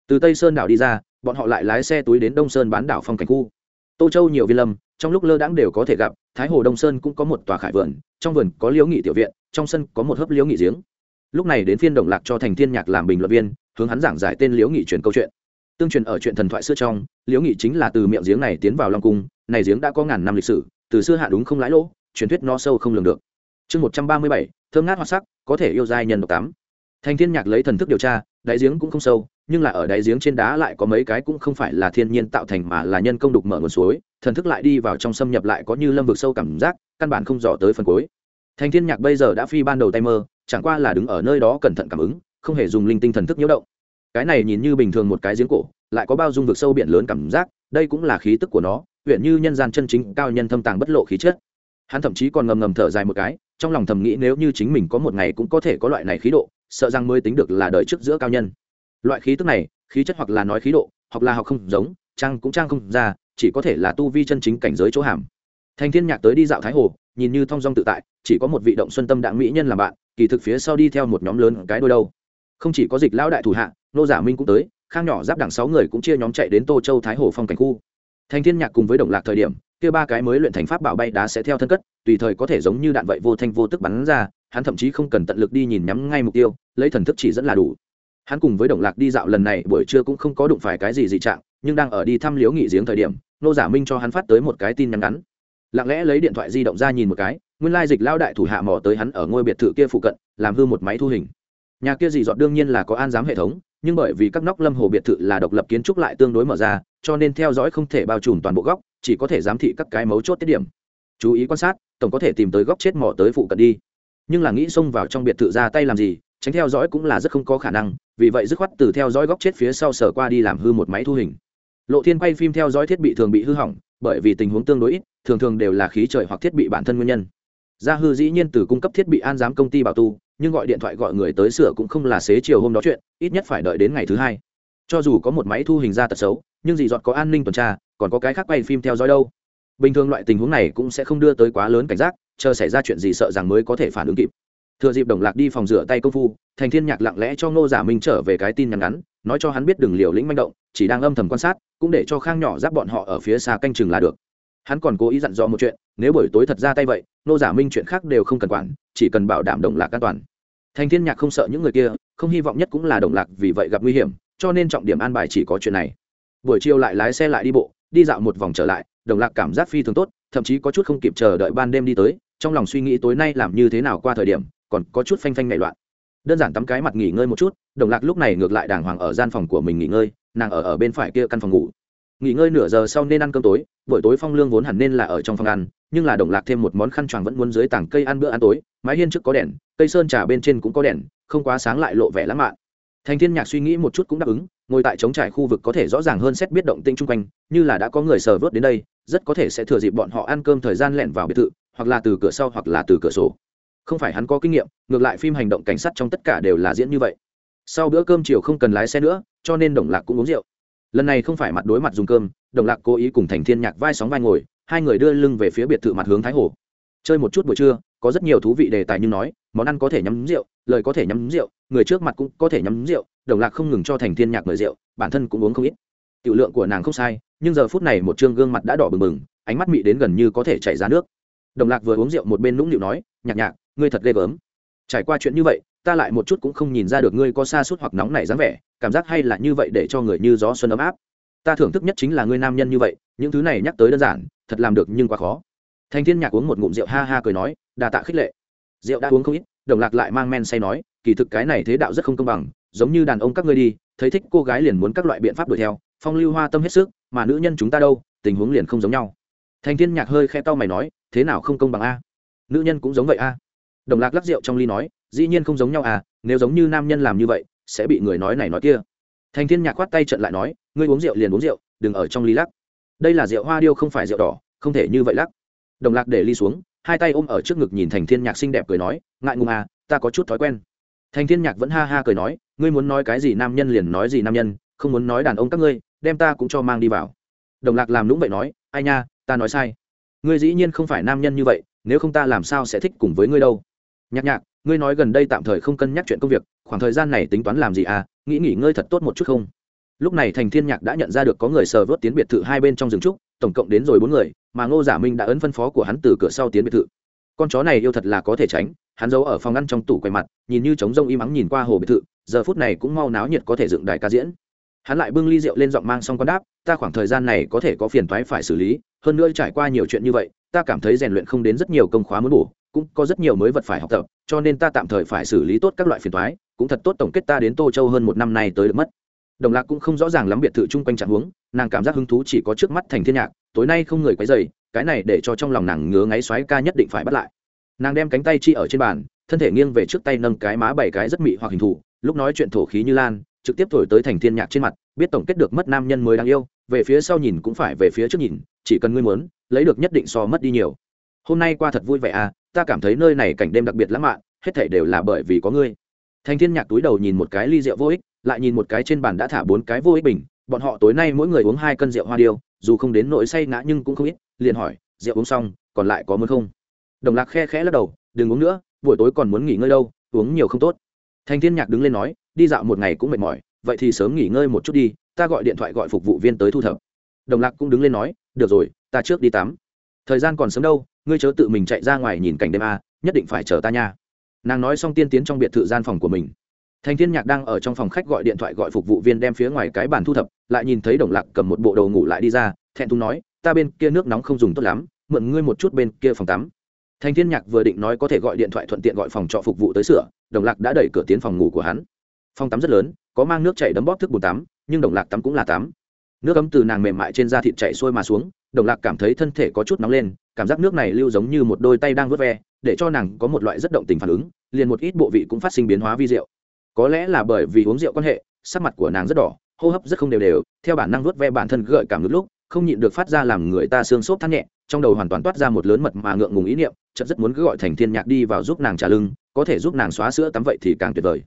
Từ tây sơn đảo đi ra, bọn họ lại lái xe túi đến đông sơn bán đảo phong cảnh khu. Tô châu nhiều vi lâm, trong lúc lơ đãng đều có thể gặp, thái hồ đông sơn cũng có một tòa khải vườn, trong vườn có liễu nghị tiểu viện, trong sân có một hớp liễu nghị giếng. Lúc này đến phiên đồng lạc cho thành thiên nhạc làm bình luận viên, hướng hắn giảng giải tên liễu nghị truyền câu chuyện tương truyền ở chuyện thần thoại xưa trong, liễu nghị chính là từ miệng giếng này tiến vào long cung, này giếng đã có ngàn năm lịch sử, từ xưa hạ đúng không lãi lỗ, truyền thuyết no sâu không lường được. Chương một trăm ba mươi bảy, thơm ngát hoa sắc, có thể yêu giai nhân độc tám. Thành thiên nhạc lấy thần thức điều tra, đáy giếng cũng không sâu, nhưng là ở đáy giếng trên đá lại có mấy cái cũng không phải là thiên nhiên tạo thành mà là nhân công đục mở nguồn suối, thần thức lại đi vào trong xâm nhập lại có như lâm vực sâu cảm giác, căn bản không dò tới phần cuối. Thành thiên nhạc bây giờ đã phi ban đầu tay mơ, chẳng qua là đứng ở nơi đó cẩn thận cảm ứng, không hề dùng linh tinh thần thức nhiễu động cái này nhìn như bình thường một cái giếng cổ, lại có bao dung vực sâu biển lớn cảm giác, đây cũng là khí tức của nó, huyện như nhân gian chân chính, cao nhân thâm tàng bất lộ khí chất. Hắn thậm chí còn ngầm ngầm thở dài một cái, trong lòng thầm nghĩ nếu như chính mình có một ngày cũng có thể có loại này khí độ, sợ rằng mới tính được là đời trước giữa cao nhân. Loại khí tức này, khí chất hoặc là nói khí độ, hoặc là học không giống, trang cũng trang không ra, chỉ có thể là tu vi chân chính cảnh giới chỗ hàm. Thành thiên nhạc tới đi dạo thái hồ, nhìn như thong dong tự tại, chỉ có một vị động xuân tâm đặng mỹ nhân làm bạn, kỳ thực phía sau đi theo một nhóm lớn cái đôi đâu. Không chỉ có dịch lão đại thủ hạ nô giả minh cũng tới, khang nhỏ giáp đẳng sáu người cũng chia nhóm chạy đến tô châu thái hồ phong cảnh khu. Thành thiên nhạc cùng với đồng lạc thời điểm, kia ba cái mới luyện thành pháp bảo bay đá sẽ theo thân cất, tùy thời có thể giống như đạn vậy vô thanh vô tức bắn ra, hắn thậm chí không cần tận lực đi nhìn nhắm ngay mục tiêu, lấy thần thức chỉ dẫn là đủ. Hắn cùng với đồng lạc đi dạo lần này, buổi trưa cũng không có đụng phải cái gì dị trạng, nhưng đang ở đi thăm liếu nghị giếng thời điểm, nô giả minh cho hắn phát tới một cái tin nhắn ngắn. Lặng lẽ lấy điện thoại di động ra nhìn một cái, nguyên lai dịch lao đại thủ hạ mò tới hắn ở ngôi biệt thự kia phụ cận, làm hư một máy thu hình. Nhà kia dị dọn đương nhiên là có an giám hệ thống nhưng bởi vì các nóc lâm hồ biệt thự là độc lập kiến trúc lại tương đối mở ra, cho nên theo dõi không thể bao trùm toàn bộ góc, chỉ có thể giám thị các cái mấu chốt tiết điểm. Chú ý quan sát, tổng có thể tìm tới góc chết mỏ tới phụ cận đi. Nhưng là nghĩ xông vào trong biệt thự ra tay làm gì, tránh theo dõi cũng là rất không có khả năng, vì vậy dứt khoát từ theo dõi góc chết phía sau sở qua đi làm hư một máy thu hình. Lộ thiên quay phim theo dõi thiết bị thường bị hư hỏng, bởi vì tình huống tương đối ít, thường thường đều là khí trời hoặc thiết bị bản thân nguyên nhân. Gia hư dĩ nhiên từ cung cấp thiết bị an giám công ty bảo tu nhưng gọi điện thoại gọi người tới sửa cũng không là xế chiều hôm đó chuyện, ít nhất phải đợi đến ngày thứ hai. Cho dù có một máy thu hình ra tật xấu, nhưng dị dọn có an ninh tuần tra, còn có cái khác quay phim theo dõi đâu. Bình thường loại tình huống này cũng sẽ không đưa tới quá lớn cảnh giác, chờ xảy ra chuyện gì sợ rằng mới có thể phản ứng kịp. Thừa dịp đồng lạc đi phòng rửa tay công phu, thành thiên nhạc lặng lẽ cho ngô giả minh trở về cái tin nhắn ngắn, nói cho hắn biết đừng liều lĩnh manh động, chỉ đang âm thầm quan sát, cũng để cho khang nhỏ giáp bọn họ ở phía xa canh chừng là được hắn còn cố ý dặn dò một chuyện, nếu buổi tối thật ra tay vậy, nô giả minh chuyện khác đều không cần quản, chỉ cần bảo đảm đồng lạc an toàn. Thành thiên nhạc không sợ những người kia, không hy vọng nhất cũng là đồng lạc vì vậy gặp nguy hiểm, cho nên trọng điểm an bài chỉ có chuyện này. Buổi chiều lại lái xe lại đi bộ, đi dạo một vòng trở lại, đồng lạc cảm giác phi thường tốt, thậm chí có chút không kịp chờ đợi ban đêm đi tới, trong lòng suy nghĩ tối nay làm như thế nào qua thời điểm, còn có chút phanh phanh nảy loạn. Đơn giản tắm cái mặt nghỉ ngơi một chút, đồng lạc lúc này ngược lại đàng hoàng ở gian phòng của mình nghỉ ngơi, nàng ở ở bên phải kia căn phòng ngủ nghỉ ngơi nửa giờ sau nên ăn cơm tối, buổi tối phong lương vốn hẳn nên là ở trong phòng ăn, nhưng là đồng lạc thêm một món khăn choàng vẫn muốn dưới tảng cây ăn bữa ăn tối, mái hiên trước có đèn, cây sơn trà bên trên cũng có đèn, không quá sáng lại lộ vẻ lãng mạn. Thành thiên nhạc suy nghĩ một chút cũng đáp ứng, ngồi tại trống trải khu vực có thể rõ ràng hơn xét biết động tinh chung quanh, như là đã có người sờ vớt đến đây, rất có thể sẽ thừa dịp bọn họ ăn cơm thời gian lẻn vào biệt thự, hoặc là từ cửa sau hoặc là từ cửa sổ. Không phải hắn có kinh nghiệm, ngược lại phim hành động cảnh sát trong tất cả đều là diễn như vậy. Sau bữa cơm chiều không cần lái xe nữa, cho nên đồng lạc cũng uống rượu lần này không phải mặt đối mặt dùng cơm, đồng lạc cố ý cùng thành thiên nhạc vai sóng vai ngồi, hai người đưa lưng về phía biệt thự mặt hướng thái hồ. Chơi một chút buổi trưa, có rất nhiều thú vị đề tài như nói, món ăn có thể nhắm rượu, lời có thể nhắm rượu, người trước mặt cũng có thể nhắm rượu, đồng lạc không ngừng cho thành thiên nhạc mời rượu, bản thân cũng uống không ít. Tiểu lượng của nàng không sai, nhưng giờ phút này một trương gương mặt đã đỏ bừng bừng, ánh mắt mị đến gần như có thể chảy ra nước. Đồng lạc vừa uống rượu một bên nũng nịu nói, nhạc nhạc, ngươi thật ghê gớm trải qua chuyện như vậy, ta lại một chút cũng không nhìn ra được ngươi có xa suốt hoặc nóng nảy dáng vẻ, cảm giác hay là như vậy để cho người như gió xuân ấm áp. Ta thưởng thức nhất chính là ngươi nam nhân như vậy, những thứ này nhắc tới đơn giản, thật làm được nhưng quá khó. Thành thiên nhạc uống một ngụm rượu ha ha cười nói đà tạ khích lệ. Rượu đã uống không ít, đồng lạc lại mang men say nói, kỳ thực cái này thế đạo rất không công bằng, giống như đàn ông các ngươi đi, thấy thích cô gái liền muốn các loại biện pháp đuổi theo, phong lưu hoa tâm hết sức, mà nữ nhân chúng ta đâu, tình huống liền không giống nhau. Thành thiên nhạc hơi khe tao mày nói, thế nào không công bằng a? Nữ nhân cũng giống vậy a đồng lạc lắc rượu trong ly nói, dĩ nhiên không giống nhau à nếu giống như nam nhân làm như vậy, sẽ bị người nói này nói kia. Thành thiên nhạc khoát tay trận lại nói, ngươi uống rượu liền uống rượu, đừng ở trong ly lắc. Đây là rượu hoa điêu không phải rượu đỏ, không thể như vậy lắc. Đồng lạc để ly xuống, hai tay ôm ở trước ngực nhìn thành thiên nhạc xinh đẹp cười nói, ngại ngùng à ta có chút thói quen. Thành thiên nhạc vẫn ha ha cười nói, ngươi muốn nói cái gì nam nhân liền nói gì nam nhân, không muốn nói đàn ông các ngươi, đem ta cũng cho mang đi vào. Đồng lạc làm lũng vậy nói, ai nha, ta nói sai. Ngươi dĩ nhiên không phải nam nhân như vậy, nếu không ta làm sao sẽ thích cùng với ngươi đâu? Nhạc nhạc, ngươi nói gần đây tạm thời không cân nhắc chuyện công việc, khoảng thời gian này tính toán làm gì à? Nghĩ nghỉ ngơi thật tốt một chút không? Lúc này thành thiên nhạc đã nhận ra được có người sờ vớt tiến biệt thự hai bên trong rừng trúc, tổng cộng đến rồi bốn người, mà ngô giả minh đã ấn phân phó của hắn từ cửa sau tiến biệt thự. Con chó này yêu thật là có thể tránh, hắn giấu ở phòng ngăn trong tủ quay mặt, nhìn như trống rông im ắng nhìn qua hồ biệt thự, giờ phút này cũng mau náo nhiệt có thể dựng đài ca diễn. Hắn lại bưng ly rượu lên giọng mang xong con đáp, ta khoảng thời gian này có thể có phiền toái phải xử lý, hơn nữa trải qua nhiều chuyện như vậy, ta cảm thấy rèn luyện không đến rất nhiều công khóa muốn bổ cũng có rất nhiều mới vật phải học tập, cho nên ta tạm thời phải xử lý tốt các loại phiền toái, cũng thật tốt tổng kết ta đến tô châu hơn một năm nay tới được mất. Đồng lạc cũng không rõ ràng lắm biệt thự chung quanh trạng huống, nàng cảm giác hứng thú chỉ có trước mắt thành thiên nhạc, tối nay không người quấy dày cái này để cho trong lòng nàng ngứa ngáy xoáy ca nhất định phải bắt lại. Nàng đem cánh tay chi ở trên bàn, thân thể nghiêng về trước tay nâng cái má bảy cái rất mị hoặc hình thù, lúc nói chuyện thổ khí như lan, trực tiếp thổi tới thành thiên nhạc trên mặt, biết tổng kết được mất nam nhân mới đáng yêu, về phía sau nhìn cũng phải về phía trước nhìn, chỉ cần ngươi muốn, lấy được nhất định so mất đi nhiều. Hôm nay qua thật vui vẻ à ta cảm thấy nơi này cảnh đêm đặc biệt lãng mạn, hết thảy đều là bởi vì có ngươi. Thành thiên nhạc túi đầu nhìn một cái ly rượu vô ích, lại nhìn một cái trên bàn đã thả bốn cái vô ích bình, bọn họ tối nay mỗi người uống hai cân rượu hoa điêu, dù không đến nỗi say ngã nhưng cũng không ít, liền hỏi, rượu uống xong, còn lại có muốn không? Đồng lạc khe khẽ lắc đầu, đừng uống nữa, buổi tối còn muốn nghỉ ngơi đâu, uống nhiều không tốt. Thành thiên nhạc đứng lên nói, đi dạo một ngày cũng mệt mỏi, vậy thì sớm nghỉ ngơi một chút đi, ta gọi điện thoại gọi phục vụ viên tới thu thập. Đồng lạc cũng đứng lên nói, được rồi, ta trước đi tắm thời gian còn sớm đâu, ngươi chớ tự mình chạy ra ngoài nhìn cảnh đêm a, nhất định phải chờ ta nha. Nàng nói xong tiên tiến trong biệt thự gian phòng của mình. Thành thiên nhạc đang ở trong phòng khách gọi điện thoại gọi phục vụ viên đem phía ngoài cái bàn thu thập, lại nhìn thấy đồng lạc cầm một bộ đồ ngủ lại đi ra, thẹn thùng nói, ta bên kia nước nóng không dùng tốt lắm, mượn ngươi một chút bên kia phòng tắm. Thành thiên nhạc vừa định nói có thể gọi điện thoại thuận tiện gọi phòng trọ phục vụ tới sửa, đồng lạc đã đẩy cửa tiến phòng ngủ của hắn. Phòng tắm rất lớn, có mang nước chảy đấm bóp thức bùn tắm, nhưng đồng lạc tắm cũng là tắm. Nước ấm từ nàng mềm mại trên da thịt chảy xuôi mà xuống đồng lạc cảm thấy thân thể có chút nóng lên, cảm giác nước này lưu giống như một đôi tay đang vớt ve, để cho nàng có một loại rất động tình phản ứng, liền một ít bộ vị cũng phát sinh biến hóa vi rượu có lẽ là bởi vì uống rượu quan hệ, sắc mặt của nàng rất đỏ, hô hấp rất không đều đều, theo bản năng vớt ve bản thân gợi cảm lúc lúc, không nhịn được phát ra làm người ta xương xốp thắt nhẹ, trong đầu hoàn toàn toát ra một lớn mật mà ngượng ngùng ý niệm, chợt rất muốn cứ gọi thành thiên nhạc đi vào giúp nàng trả lưng, có thể giúp nàng xóa sữa tắm vậy thì càng tuyệt vời.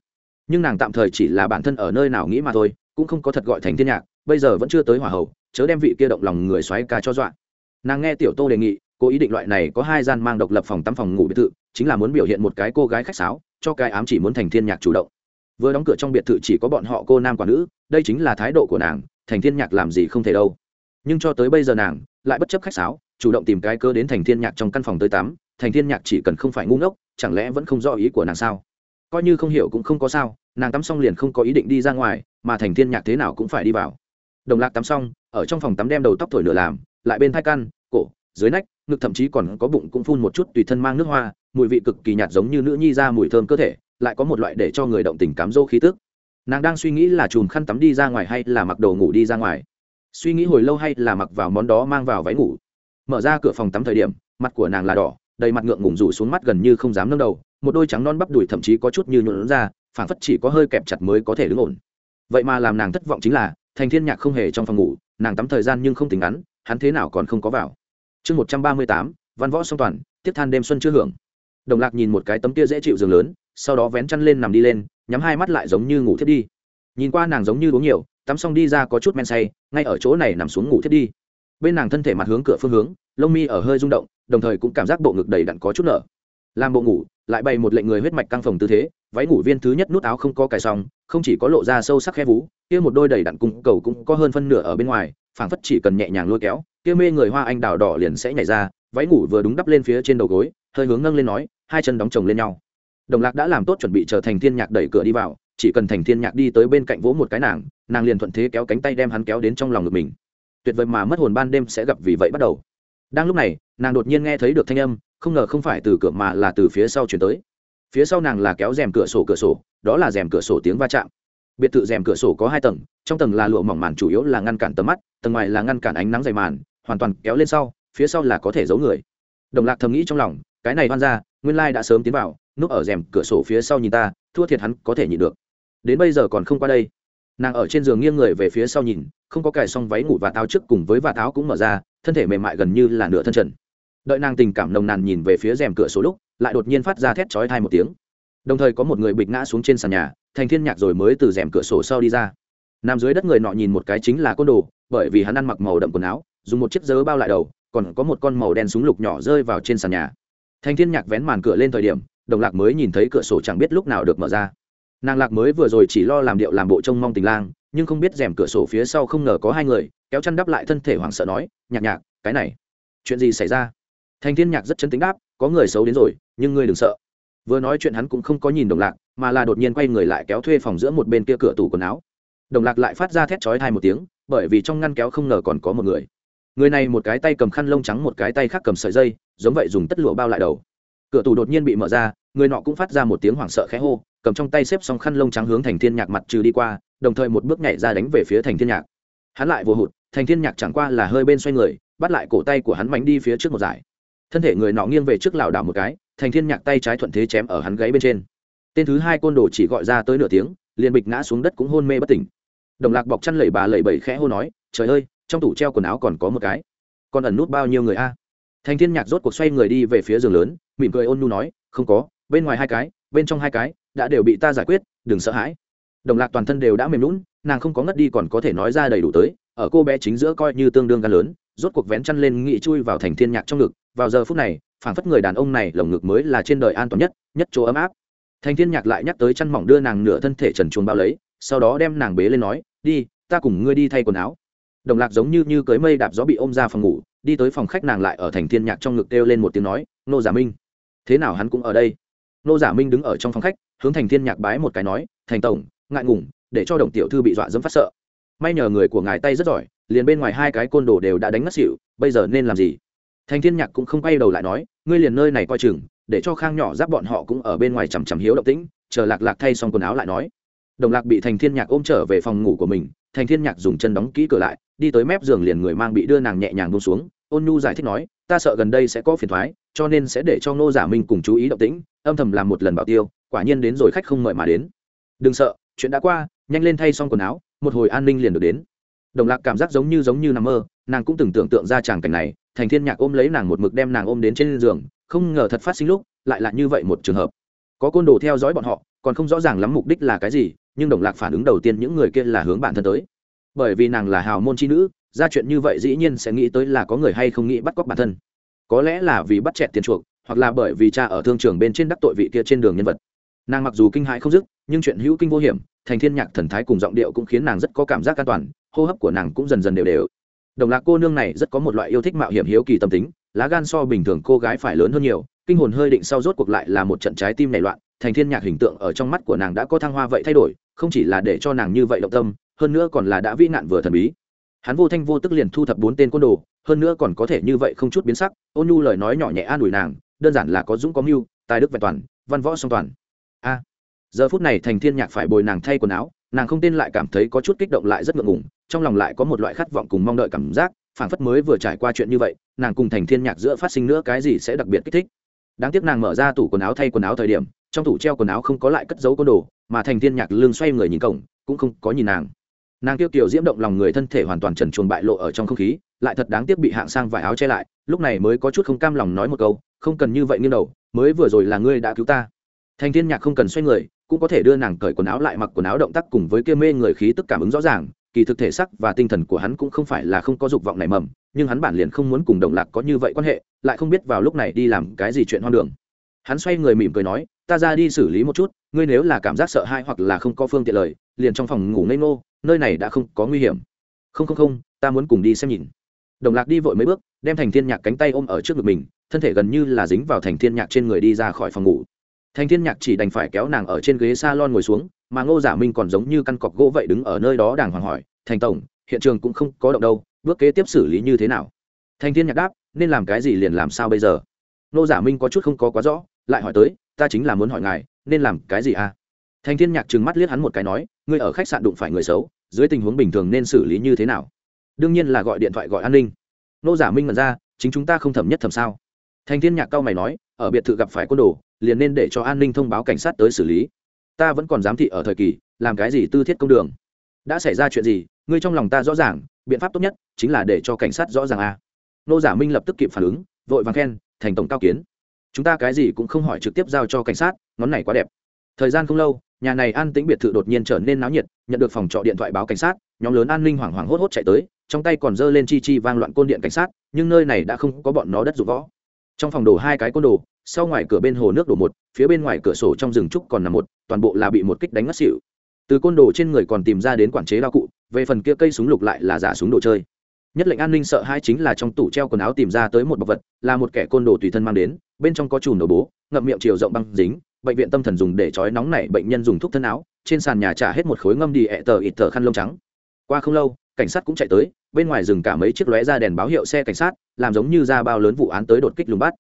Nhưng nàng tạm thời chỉ là bản thân ở nơi nào nghĩ mà thôi, cũng không có thật gọi thành thiên nhạc bây giờ vẫn chưa tới hỏa hậu, chớ đem vị kia động lòng người xoáy ca cho dọa. Nàng nghe tiểu tô đề nghị cô ý định loại này có hai gian mang độc lập phòng tắm phòng ngủ biệt thự, chính là muốn biểu hiện một cái cô gái khách sáo, cho cái ám chỉ muốn thành thiên nhạc chủ động. Vừa đóng cửa trong biệt thự chỉ có bọn họ cô nam quả nữ, đây chính là thái độ của nàng, thành thiên nhạc làm gì không thể đâu. Nhưng cho tới bây giờ nàng, lại bất chấp khách sáo, chủ động tìm cái cơ đến thành thiên nhạc trong căn phòng tới tắm, thành thiên nhạc chỉ cần không phải ngu ngốc, chẳng lẽ vẫn không rõ ý của nàng sao? Coi như không hiểu cũng không có sao, nàng tắm xong liền không có ý định đi ra ngoài, mà thành thiên nhạc thế nào cũng phải đi vào đồng lạc tắm xong, ở trong phòng tắm đem đầu tóc thổi lửa làm, lại bên thai căn, cổ, dưới nách, ngực thậm chí còn có bụng cũng phun một chút tùy thân mang nước hoa, mùi vị cực kỳ nhạt giống như nữ nhi ra mùi thơm cơ thể, lại có một loại để cho người động tình cám dỗ khí tức. Nàng đang suy nghĩ là chùm khăn tắm đi ra ngoài hay là mặc đồ ngủ đi ra ngoài. Suy nghĩ hồi lâu hay là mặc vào món đó mang vào váy ngủ. Mở ra cửa phòng tắm thời điểm, mặt của nàng là đỏ, đầy mặt ngượng ngùng rủ xuống mắt gần như không dám nâng đầu, một đôi trắng non bắp đùi thậm chí có chút như nhuộn ra phản phất chỉ có hơi kẹp chặt mới có thể đứng ổn. Vậy mà làm nàng thất vọng chính là thành thiên nhạc không hề trong phòng ngủ, nàng tắm thời gian nhưng không tính ngắn, hắn thế nào còn không có vào. Chương một trăm ba mươi tám, văn võ song toàn, tiếp than đêm xuân chưa hưởng. Đồng lạc nhìn một cái tấm kia dễ chịu giường lớn, sau đó vén chăn lên nằm đi lên, nhắm hai mắt lại giống như ngủ thiết đi. Nhìn qua nàng giống như uống nhiều, tắm xong đi ra có chút men say, ngay ở chỗ này nằm xuống ngủ thiết đi. Bên nàng thân thể mặt hướng cửa phương hướng, lông mi ở hơi rung động, đồng thời cũng cảm giác bộ ngực đầy đặn có chút nở. Làm bộ ngủ lại bày một lệnh người huyết mạch căng phòng tư thế, váy ngủ viên thứ nhất nút áo không có cài xong, không chỉ có lộ ra sâu sắc khe vú, kia một đôi đầy đặn cung cầu cũng có hơn phân nửa ở bên ngoài, phảng phất chỉ cần nhẹ nhàng lôi kéo, kia mê người hoa anh đào đỏ liền sẽ nhảy ra, váy ngủ vừa đúng đắp lên phía trên đầu gối, hơi hướng ngâng lên nói, hai chân đóng chồng lên nhau. Đồng lạc đã làm tốt chuẩn bị chờ thành thiên nhạc đẩy cửa đi vào, chỉ cần thành thiên nhạc đi tới bên cạnh vỗ một cái nàng nàng liền thuận thế kéo cánh tay đem hắn kéo đến trong lòng ngực mình. Tuyệt vời mà mất hồn ban đêm sẽ gặp vì vậy bắt đầu. Đang lúc này, nàng đột nhiên nghe thấy được thanh âm không ngờ không phải từ cửa mà là từ phía sau chuyển tới. Phía sau nàng là kéo rèm cửa sổ cửa sổ, đó là rèm cửa sổ tiếng va chạm. Biệt thự rèm cửa sổ có hai tầng, trong tầng là lụa mỏng màn chủ yếu là ngăn cản tầm mắt, tầng ngoài là ngăn cản ánh nắng dày màn, hoàn toàn kéo lên sau, phía sau là có thể giấu người. Đồng lạc thầm nghĩ trong lòng, cái này hoan ra nguyên lai đã sớm tiến vào, núp ở rèm cửa sổ phía sau nhìn ta, thua thiệt hắn có thể nhịn được. Đến bây giờ còn không qua đây. Nàng ở trên giường nghiêng người về phía sau nhìn, không có cài xong váy ngủ và táo trước cùng với và táo cũng mở ra, thân thể mềm mại gần như là nửa thân trần đợi nàng tình cảm nồng nàn nhìn về phía rèm cửa sổ lúc, lại đột nhiên phát ra thét chói thai một tiếng. Đồng thời có một người bịch ngã xuống trên sàn nhà, thành thiên nhạc rồi mới từ rèm cửa sổ sau đi ra. Nằm dưới đất người nọ nhìn một cái chính là côn đồ, bởi vì hắn ăn mặc màu đậm quần áo, dùng một chiếc dớ bao lại đầu, còn có một con màu đen súng lục nhỏ rơi vào trên sàn nhà. Thành thiên nhạc vén màn cửa lên thời điểm, đồng lạc mới nhìn thấy cửa sổ chẳng biết lúc nào được mở ra. Nàng lạc mới vừa rồi chỉ lo làm điệu làm bộ trông mong tình lang, nhưng không biết rèm cửa sổ phía sau không ngờ có hai người, kéo chăn đắp lại thân thể hoảng sợ nói, nhạc nhạc, cái này, chuyện gì xảy ra? Thành thiên nhạc rất chấn tính đáp, có người xấu đến rồi, nhưng ngươi đừng sợ. Vừa nói chuyện hắn cũng không có nhìn đồng lạc, mà là đột nhiên quay người lại kéo thuê phòng giữa một bên kia cửa tủ quần áo. Đồng lạc lại phát ra thét chói thai một tiếng, bởi vì trong ngăn kéo không ngờ còn có một người. Người này một cái tay cầm khăn lông trắng, một cái tay khác cầm sợi dây, giống vậy dùng tất lụa bao lại đầu. Cửa tủ đột nhiên bị mở ra, người nọ cũng phát ra một tiếng hoảng sợ khẽ hô, cầm trong tay xếp xong khăn lông trắng hướng thành thiên nhạc mặt trừ đi qua, đồng thời một bước nhảy ra đánh về phía thành thiên nhạc. Hắn lại vô hụt, thành thiên nhạc chẳng qua là hơi bên xoay người, bắt lại cổ tay của hắn mánh đi phía trước một giải thân thể người nọ nghiêng về trước lảo đảo một cái, thành thiên nhạc tay trái thuận thế chém ở hắn gáy bên trên. Tên thứ hai côn đồ chỉ gọi ra tới nửa tiếng, liền bịch ngã xuống đất cũng hôn mê bất tỉnh. Đồng lạc bọc chăn lẩy bà lẩy bẩy khẽ hô nói, trời ơi, trong tủ treo quần áo còn có một cái. Còn ẩn nút bao nhiêu người a? Thành thiên nhạc rốt cuộc xoay người đi về phía giường lớn, mỉm cười ôn nhu nói, không có, bên ngoài hai cái, bên trong hai cái, đã đều bị ta giải quyết, đừng sợ hãi. Đồng lạc toàn thân đều đã mềm lún nàng không có ngất đi còn có thể nói ra đầy đủ tới, ở cô bé chính giữa coi như tương đương gan lớn rốt cuộc vén chăn lên nghị chui vào thành thiên nhạc trong ngực. Vào giờ phút này, phảng phất người đàn ông này lồng ngực mới là trên đời an toàn nhất nhất chỗ ấm áp. Thành thiên nhạc lại nhắc tới chăn mỏng đưa nàng nửa thân thể trần chuồng bao lấy, sau đó đem nàng bế lên nói, đi, ta cùng ngươi đi thay quần áo. Đồng lạc giống như như cưới mây đạp gió bị ôm ra phòng ngủ, đi tới phòng khách nàng lại ở thành thiên nhạc trong ngực kêu lên một tiếng nói, nô giả minh. Thế nào hắn cũng ở đây. Nô giả minh đứng ở trong phòng khách, hướng thành thiên nhạc bái một cái nói, thành tổng, ngại ngùng, để cho đồng tiểu thư bị dọa dẫm phát sợ. May nhờ người của ngài tay rất giỏi liền bên ngoài hai cái côn đồ đều đã đánh ngất xỉu, bây giờ nên làm gì? Thành thiên nhạc cũng không quay đầu lại nói, ngươi liền nơi này coi chừng, để cho khang nhỏ giáp bọn họ cũng ở bên ngoài chằm chằm hiếu động tĩnh, chờ lạc lạc thay xong quần áo lại nói. Đồng lạc bị thành thiên nhạc ôm trở về phòng ngủ của mình thành thiên nhạc dùng chân đóng kỹ cửa lại, đi tới mép giường liền người mang bị đưa nàng nhẹ nhàng buông xuống, ôn nhu giải thích nói, ta sợ gần đây sẽ có phiền thoái cho nên sẽ để cho ngô giả minh cùng chú ý động tĩnh, âm thầm làm một lần bảo tiêu, quả nhiên đến rồi khách không mời mà đến. Đừng sợ, chuyện đã qua, nhanh lên thay xong quần áo, một hồi an ninh liền được đến đồng lạc cảm giác giống như giống như nằm mơ, nàng cũng từng tưởng tượng ra tràng cảnh này, thành thiên nhạc ôm lấy nàng một mực đem nàng ôm đến trên giường, không ngờ thật phát sinh lúc, lại là như vậy một trường hợp. Có côn đồ theo dõi bọn họ, còn không rõ ràng lắm mục đích là cái gì, nhưng đồng lạc phản ứng đầu tiên những người kia là hướng bản thân tới. Bởi vì nàng là hào môn chi nữ, ra chuyện như vậy dĩ nhiên sẽ nghĩ tới là có người hay không nghĩ bắt cóc bản thân. Có lẽ là vì bắt chẹt tiền chuộc, hoặc là bởi vì cha ở thương trường bên trên đắc tội vị kia trên đường nhân vật. Nàng mặc dù kinh hãi không dứt, nhưng chuyện hữu kinh vô hiểm, thành thiên nhạc thần thái cùng giọng điệu cũng khiến nàng rất có cảm giác an toàn hô hấp của nàng cũng dần dần đều đều. Đồng lạc cô nương này rất có một loại yêu thích mạo hiểm hiếu kỳ tâm tính, lá gan so bình thường cô gái phải lớn hơn nhiều, kinh hồn hơi định sau rốt cuộc lại là một trận trái tim nảy loạn, thành thiên nhạc hình tượng ở trong mắt của nàng đã có thăng hoa vậy thay đổi, không chỉ là để cho nàng như vậy động tâm, hơn nữa còn là đã vĩ nạn vừa thần bí. Hắn vô thanh vô tức liền thu thập bốn tên côn đồ, hơn nữa còn có thể như vậy không chút biến sắc, ôn nhu lời nói nhỏ nhẹ an ủi nàng, đơn giản là có dũng có mưu, tài đức vẹn toàn, văn võ song toàn. A. Giờ phút này thành thiên nhạc phải bồi nàng thay quần áo nàng không tên lại cảm thấy có chút kích động lại rất ngượng ngùng, trong lòng lại có một loại khát vọng cùng mong đợi cảm giác, phảng phất mới vừa trải qua chuyện như vậy, nàng cùng thành thiên nhạc giữa phát sinh nữa cái gì sẽ đặc biệt kích thích. Đáng tiếc nàng mở ra tủ quần áo thay quần áo thời điểm, trong tủ treo quần áo không có lại cất giấu côn đồ, mà thành thiên nhạc lương xoay người nhìn cổng, cũng không có nhìn nàng. Nàng tiêu tiểu diễm động lòng người thân thể hoàn toàn trần truồng bại lộ ở trong không khí, lại thật đáng tiếc bị hạng sang vải áo che lại, lúc này mới có chút không cam lòng nói một câu, không cần như vậy nghiêng đầu, mới vừa rồi là ngươi đã cứu ta. Thành thiên nhạc không cần xoay người cũng có thể đưa nàng cởi quần áo lại mặc quần áo động tác cùng với kia mê người khí tức cảm ứng rõ ràng, kỳ thực thể sắc và tinh thần của hắn cũng không phải là không có dục vọng nảy mầm, nhưng hắn bản liền không muốn cùng đồng lạc có như vậy quan hệ, lại không biết vào lúc này đi làm cái gì chuyện hoang đường. Hắn xoay người mỉm cười nói, ta ra đi xử lý một chút, ngươi nếu là cảm giác sợ hãi hoặc là không có phương tiện lời, liền trong phòng ngủ ngây ngô, nơi này đã không có nguy hiểm. Không không không, ta muốn cùng đi xem nhìn. Đồng lạc đi vội mấy bước, đem thành thiên nhạc cánh tay ôm ở trước ngực mình, thân thể gần như là dính vào thành thiên nhạc trên người đi ra khỏi phòng ngủ thành thiên nhạc chỉ đành phải kéo nàng ở trên ghế salon ngồi xuống, mà ngô giả minh còn giống như căn cọc gỗ vậy đứng ở nơi đó đàng hoàng hỏi, thành tổng, hiện trường cũng không có động đâu, bước kế tiếp xử lý như thế nào? Thành thiên nhạc đáp, nên làm cái gì liền làm sao bây giờ? Ngô giả minh có chút không có quá rõ, lại hỏi tới, ta chính là muốn hỏi ngài, nên làm cái gì à? Thành thiên nhạc trừng mắt liếc hắn một cái nói, ngươi ở khách sạn đụng phải người xấu, dưới tình huống bình thường nên xử lý như thế nào? Đương nhiên là gọi điện thoại gọi an ninh. Nô giả minh mật ra, chính chúng ta không thẩm nhất thẩm sao? Thành thiên nhạc cao mày nói, ở biệt thự gặp phải côn đồ liền nên để cho an ninh thông báo cảnh sát tới xử lý. Ta vẫn còn giám thị ở thời kỳ, làm cái gì tư thiết công đường? Đã xảy ra chuyện gì, ngươi trong lòng ta rõ ràng, biện pháp tốt nhất chính là để cho cảnh sát rõ ràng a. À. nô giả minh lập tức kịp phản ứng, vội vàng khen, thành tổng cao kiến. Chúng ta cái gì cũng không hỏi trực tiếp giao cho cảnh sát, ngón này quá đẹp. Thời gian không lâu, nhà này an tĩnh biệt thự đột nhiên trở nên náo nhiệt, nhận được phòng trọ điện thoại báo cảnh sát, nhóm lớn an ninh hoảng hoảng hốt hốt chạy tới, trong tay còn giơ lên chi chi vang loạn côn điện cảnh sát, nhưng nơi này đã không có bọn nó đất dụng võ. Trong phòng đổ hai cái côn đồ sau ngoài cửa bên hồ nước đổ một, phía bên ngoài cửa sổ trong rừng trúc còn nằm một, toàn bộ là bị một kích đánh ngất xỉu. Từ côn đồ trên người còn tìm ra đến quản chế đao cụ, về phần kia cây súng lục lại là giả súng đồ chơi. Nhất lệnh an ninh sợ hai chính là trong tủ treo quần áo tìm ra tới một bọc vật, là một kẻ côn đồ tùy thân mang đến, bên trong có chùm đồ bố, ngậm miệng chiều rộng băng dính, bệnh viện tâm thần dùng để trói nóng này bệnh nhân dùng thuốc thân áo, trên sàn nhà trả hết một khối ngâm đi ẹ tờ ịt tờ khăn lông trắng. Qua không lâu, cảnh sát cũng chạy tới, bên ngoài rừng cả mấy chiếc lóe ra đèn báo hiệu xe cảnh sát, làm giống như ra bao lớn vụ án tới đột kích lùng bắt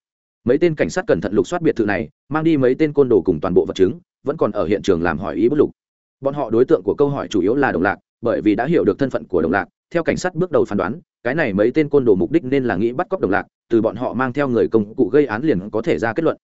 mấy tên cảnh sát cẩn thận lục soát biệt thự này, mang đi mấy tên côn đồ cùng toàn bộ vật chứng, vẫn còn ở hiện trường làm hỏi ý bất lục. Bọn họ đối tượng của câu hỏi chủ yếu là đồng lạc, bởi vì đã hiểu được thân phận của đồng lạc, theo cảnh sát bước đầu phán đoán, cái này mấy tên côn đồ mục đích nên là nghĩ bắt cóc đồng lạc, từ bọn họ mang theo người công cụ gây án liền có thể ra kết luận.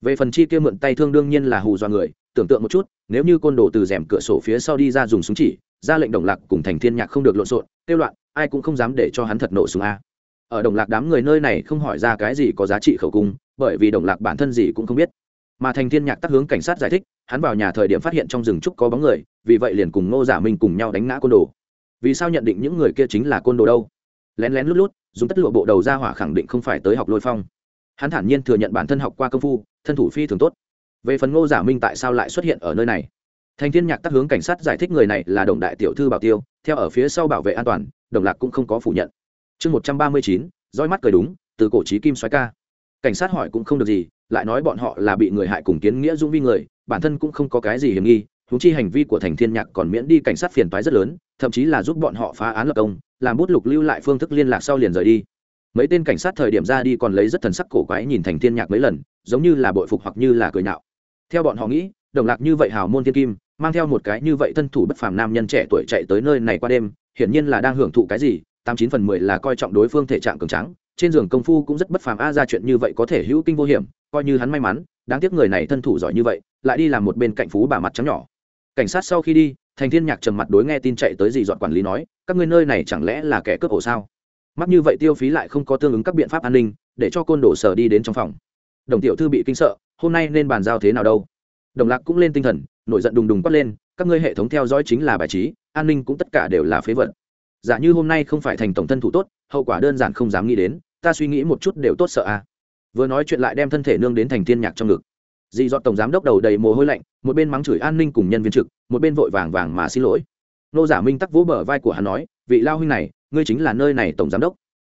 Về phần chi kia mượn tay thương đương nhiên là hù dọa người, tưởng tượng một chút, nếu như côn đồ từ rèm cửa sổ phía sau đi ra dùng súng chỉ, ra lệnh đồng lạc cùng thành thiên nhạc không được lộn xộn, kêu loạn, ai cũng không dám để cho hắn thật nổ súng a ở đồng lạc đám người nơi này không hỏi ra cái gì có giá trị khẩu cung, bởi vì đồng lạc bản thân gì cũng không biết. Mà thành thiên nhạc tác hướng cảnh sát giải thích, hắn vào nhà thời điểm phát hiện trong rừng trúc có bóng người, vì vậy liền cùng ngô giả minh cùng nhau đánh ngã côn đồ. Vì sao nhận định những người kia chính là côn đồ đâu? Lén lén lút lút, dùng tất lụa bộ đầu ra hỏa khẳng định không phải tới học lôi phong. Hắn thản nhiên thừa nhận bản thân học qua công phu, thân thủ phi thường tốt. Về phần ngô giả minh tại sao lại xuất hiện ở nơi này? Thành thiên nhạc tác hướng cảnh sát giải thích người này là đồng đại tiểu thư bảo tiêu, theo ở phía sau bảo vệ an toàn, đồng lạc cũng không có phủ nhận chương một trăm ba mươi chín, roi mắt cười đúng, từ cổ trí kim xoáy ca. Cảnh sát hỏi cũng không được gì, lại nói bọn họ là bị người hại cùng kiến nghĩa dung vi người, bản thân cũng không có cái gì hiểm nghi thú chi hành vi của thành thiên nhạc còn miễn đi cảnh sát phiền toái rất lớn, thậm chí là giúp bọn họ phá án lập công, làm bút lục lưu lại phương thức liên lạc sau liền rời đi. Mấy tên cảnh sát thời điểm ra đi còn lấy rất thần sắc cổ quái nhìn thành thiên nhạc mấy lần, giống như là bội phục hoặc như là cười nhạo. Theo bọn họ nghĩ, đồng lạc như vậy hào môn thiên kim, mang theo một cái như vậy thân thủ bất phàm nam nhân trẻ tuổi chạy tới nơi này qua đêm, hiển nhiên là đang hưởng thụ cái gì tám chín phần mười là coi trọng đối phương thể trạng cường tráng, trên giường công phu cũng rất bất phàm. A, ra chuyện như vậy có thể hữu kinh vô hiểm, coi như hắn may mắn, đáng tiếc người này thân thủ giỏi như vậy, lại đi làm một bên cạnh phú bà mặt trắng nhỏ. Cảnh sát sau khi đi, thành thiên nhạc trầm mặt đối nghe tin chạy tới gì dọn quản lý nói, các ngươi nơi này chẳng lẽ là kẻ cướp ổ sao? Mắc như vậy tiêu phí lại không có tương ứng các biện pháp an ninh, để cho côn đồ sở đi đến trong phòng. Đồng tiểu thư bị kinh sợ, hôm nay nên bàn giao thế nào đâu? Đồng lạc cũng lên tinh thần, nổi giận đùng đùng quát lên, các ngươi hệ thống theo dõi chính là bài trí, an ninh cũng tất cả đều là phế vật giả như hôm nay không phải thành tổng thân thủ tốt, hậu quả đơn giản không dám nghĩ đến, ta suy nghĩ một chút đều tốt sợ à vừa nói chuyện lại đem thân thể nương đến thành thiên nhạc trong ngực. Dị dọn tổng giám đốc đầu đầy mồ hôi lạnh, một bên mắng chửi an ninh cùng nhân viên trực, một bên vội vàng vàng mà xin lỗi. Nô giả minh tắc vỗ bờ vai của hắn nói, vị lao huynh này, ngươi chính là nơi này tổng giám đốc.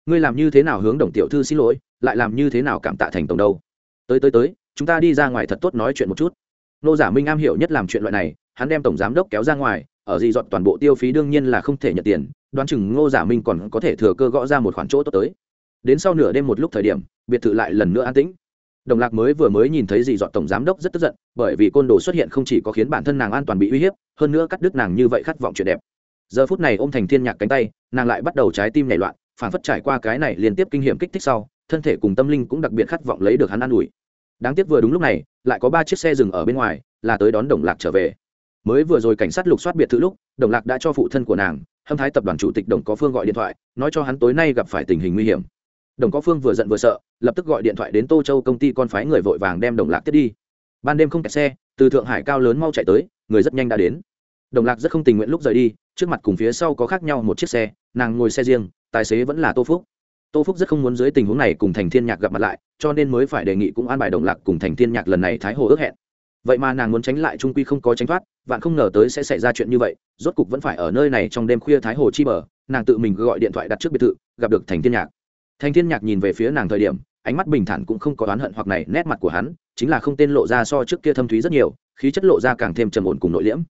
Ngươi làm như thế nào hướng đồng tiểu thư xin lỗi, lại làm như thế nào cảm tạ thành tổng đâu? Tới tới tới, chúng ta đi ra ngoài thật tốt nói chuyện một chút. Nô giả minh am hiểu nhất làm chuyện loại này, hắn đem tổng giám đốc kéo ra ngoài ở Di dọn toàn bộ tiêu phí đương nhiên là không thể nhận tiền, đoán chừng ngô giả minh còn có thể thừa cơ gõ ra một khoản chỗ tốt tới. Đến sau nửa đêm một lúc thời điểm, biệt thự lại lần nữa an tĩnh. Đồng lạc mới vừa mới nhìn thấy dì dọn tổng giám đốc rất tức giận, bởi vì côn đồ xuất hiện không chỉ có khiến bản thân nàng an toàn bị uy hiếp, hơn nữa cắt đứt nàng như vậy khát vọng chuyện đẹp. Giờ phút này ôm thành thiên nhạc cánh tay, nàng lại bắt đầu trái tim nảy loạn phản phất trải qua cái này liên tiếp kinh nghiệm kích thích sau, thân thể cùng tâm linh cũng đặc biệt khát vọng lấy được hắn an ủi. Đáng tiếc vừa đúng lúc này, lại có ba chiếc xe dừng ở bên ngoài, là tới đón đồng lạc trở về mới vừa rồi cảnh sát lục soát biệt thự lúc, đồng lạc đã cho phụ thân của nàng, hâm thái tập đoàn chủ tịch đồng có phương gọi điện thoại, nói cho hắn tối nay gặp phải tình hình nguy hiểm. Đồng có phương vừa giận vừa sợ, lập tức gọi điện thoại đến tô châu công ty con phái người vội vàng đem đồng lạc tiếp đi. Ban đêm không kẹt xe, từ thượng hải cao lớn mau chạy tới, người rất nhanh đã đến. Đồng lạc rất không tình nguyện lúc rời đi, trước mặt cùng phía sau có khác nhau một chiếc xe, nàng ngồi xe riêng, tài xế vẫn là tô phúc. Tô phúc rất không muốn dưới tình huống này cùng thành thiên nhạc gặp mặt lại, cho nên mới phải đề nghị cũng an bài đồng lạc cùng thành thiên nhạc lần này thái hồ ước hẹn vậy mà nàng muốn tránh lại trung quy không có tránh thoát, vạn không ngờ tới sẽ xảy ra chuyện như vậy, rốt cục vẫn phải ở nơi này trong đêm khuya thái hồ chi bờ, nàng tự mình gọi điện thoại đặt trước biệt thự, gặp được thành thiên nhạc. Thành thiên nhạc nhìn về phía nàng thời điểm, ánh mắt bình thản cũng không có oán hận hoặc này, nét mặt của hắn chính là không tên lộ ra so trước kia thâm thúy rất nhiều, khí chất lộ ra càng thêm trầm ổn cùng nội liễm.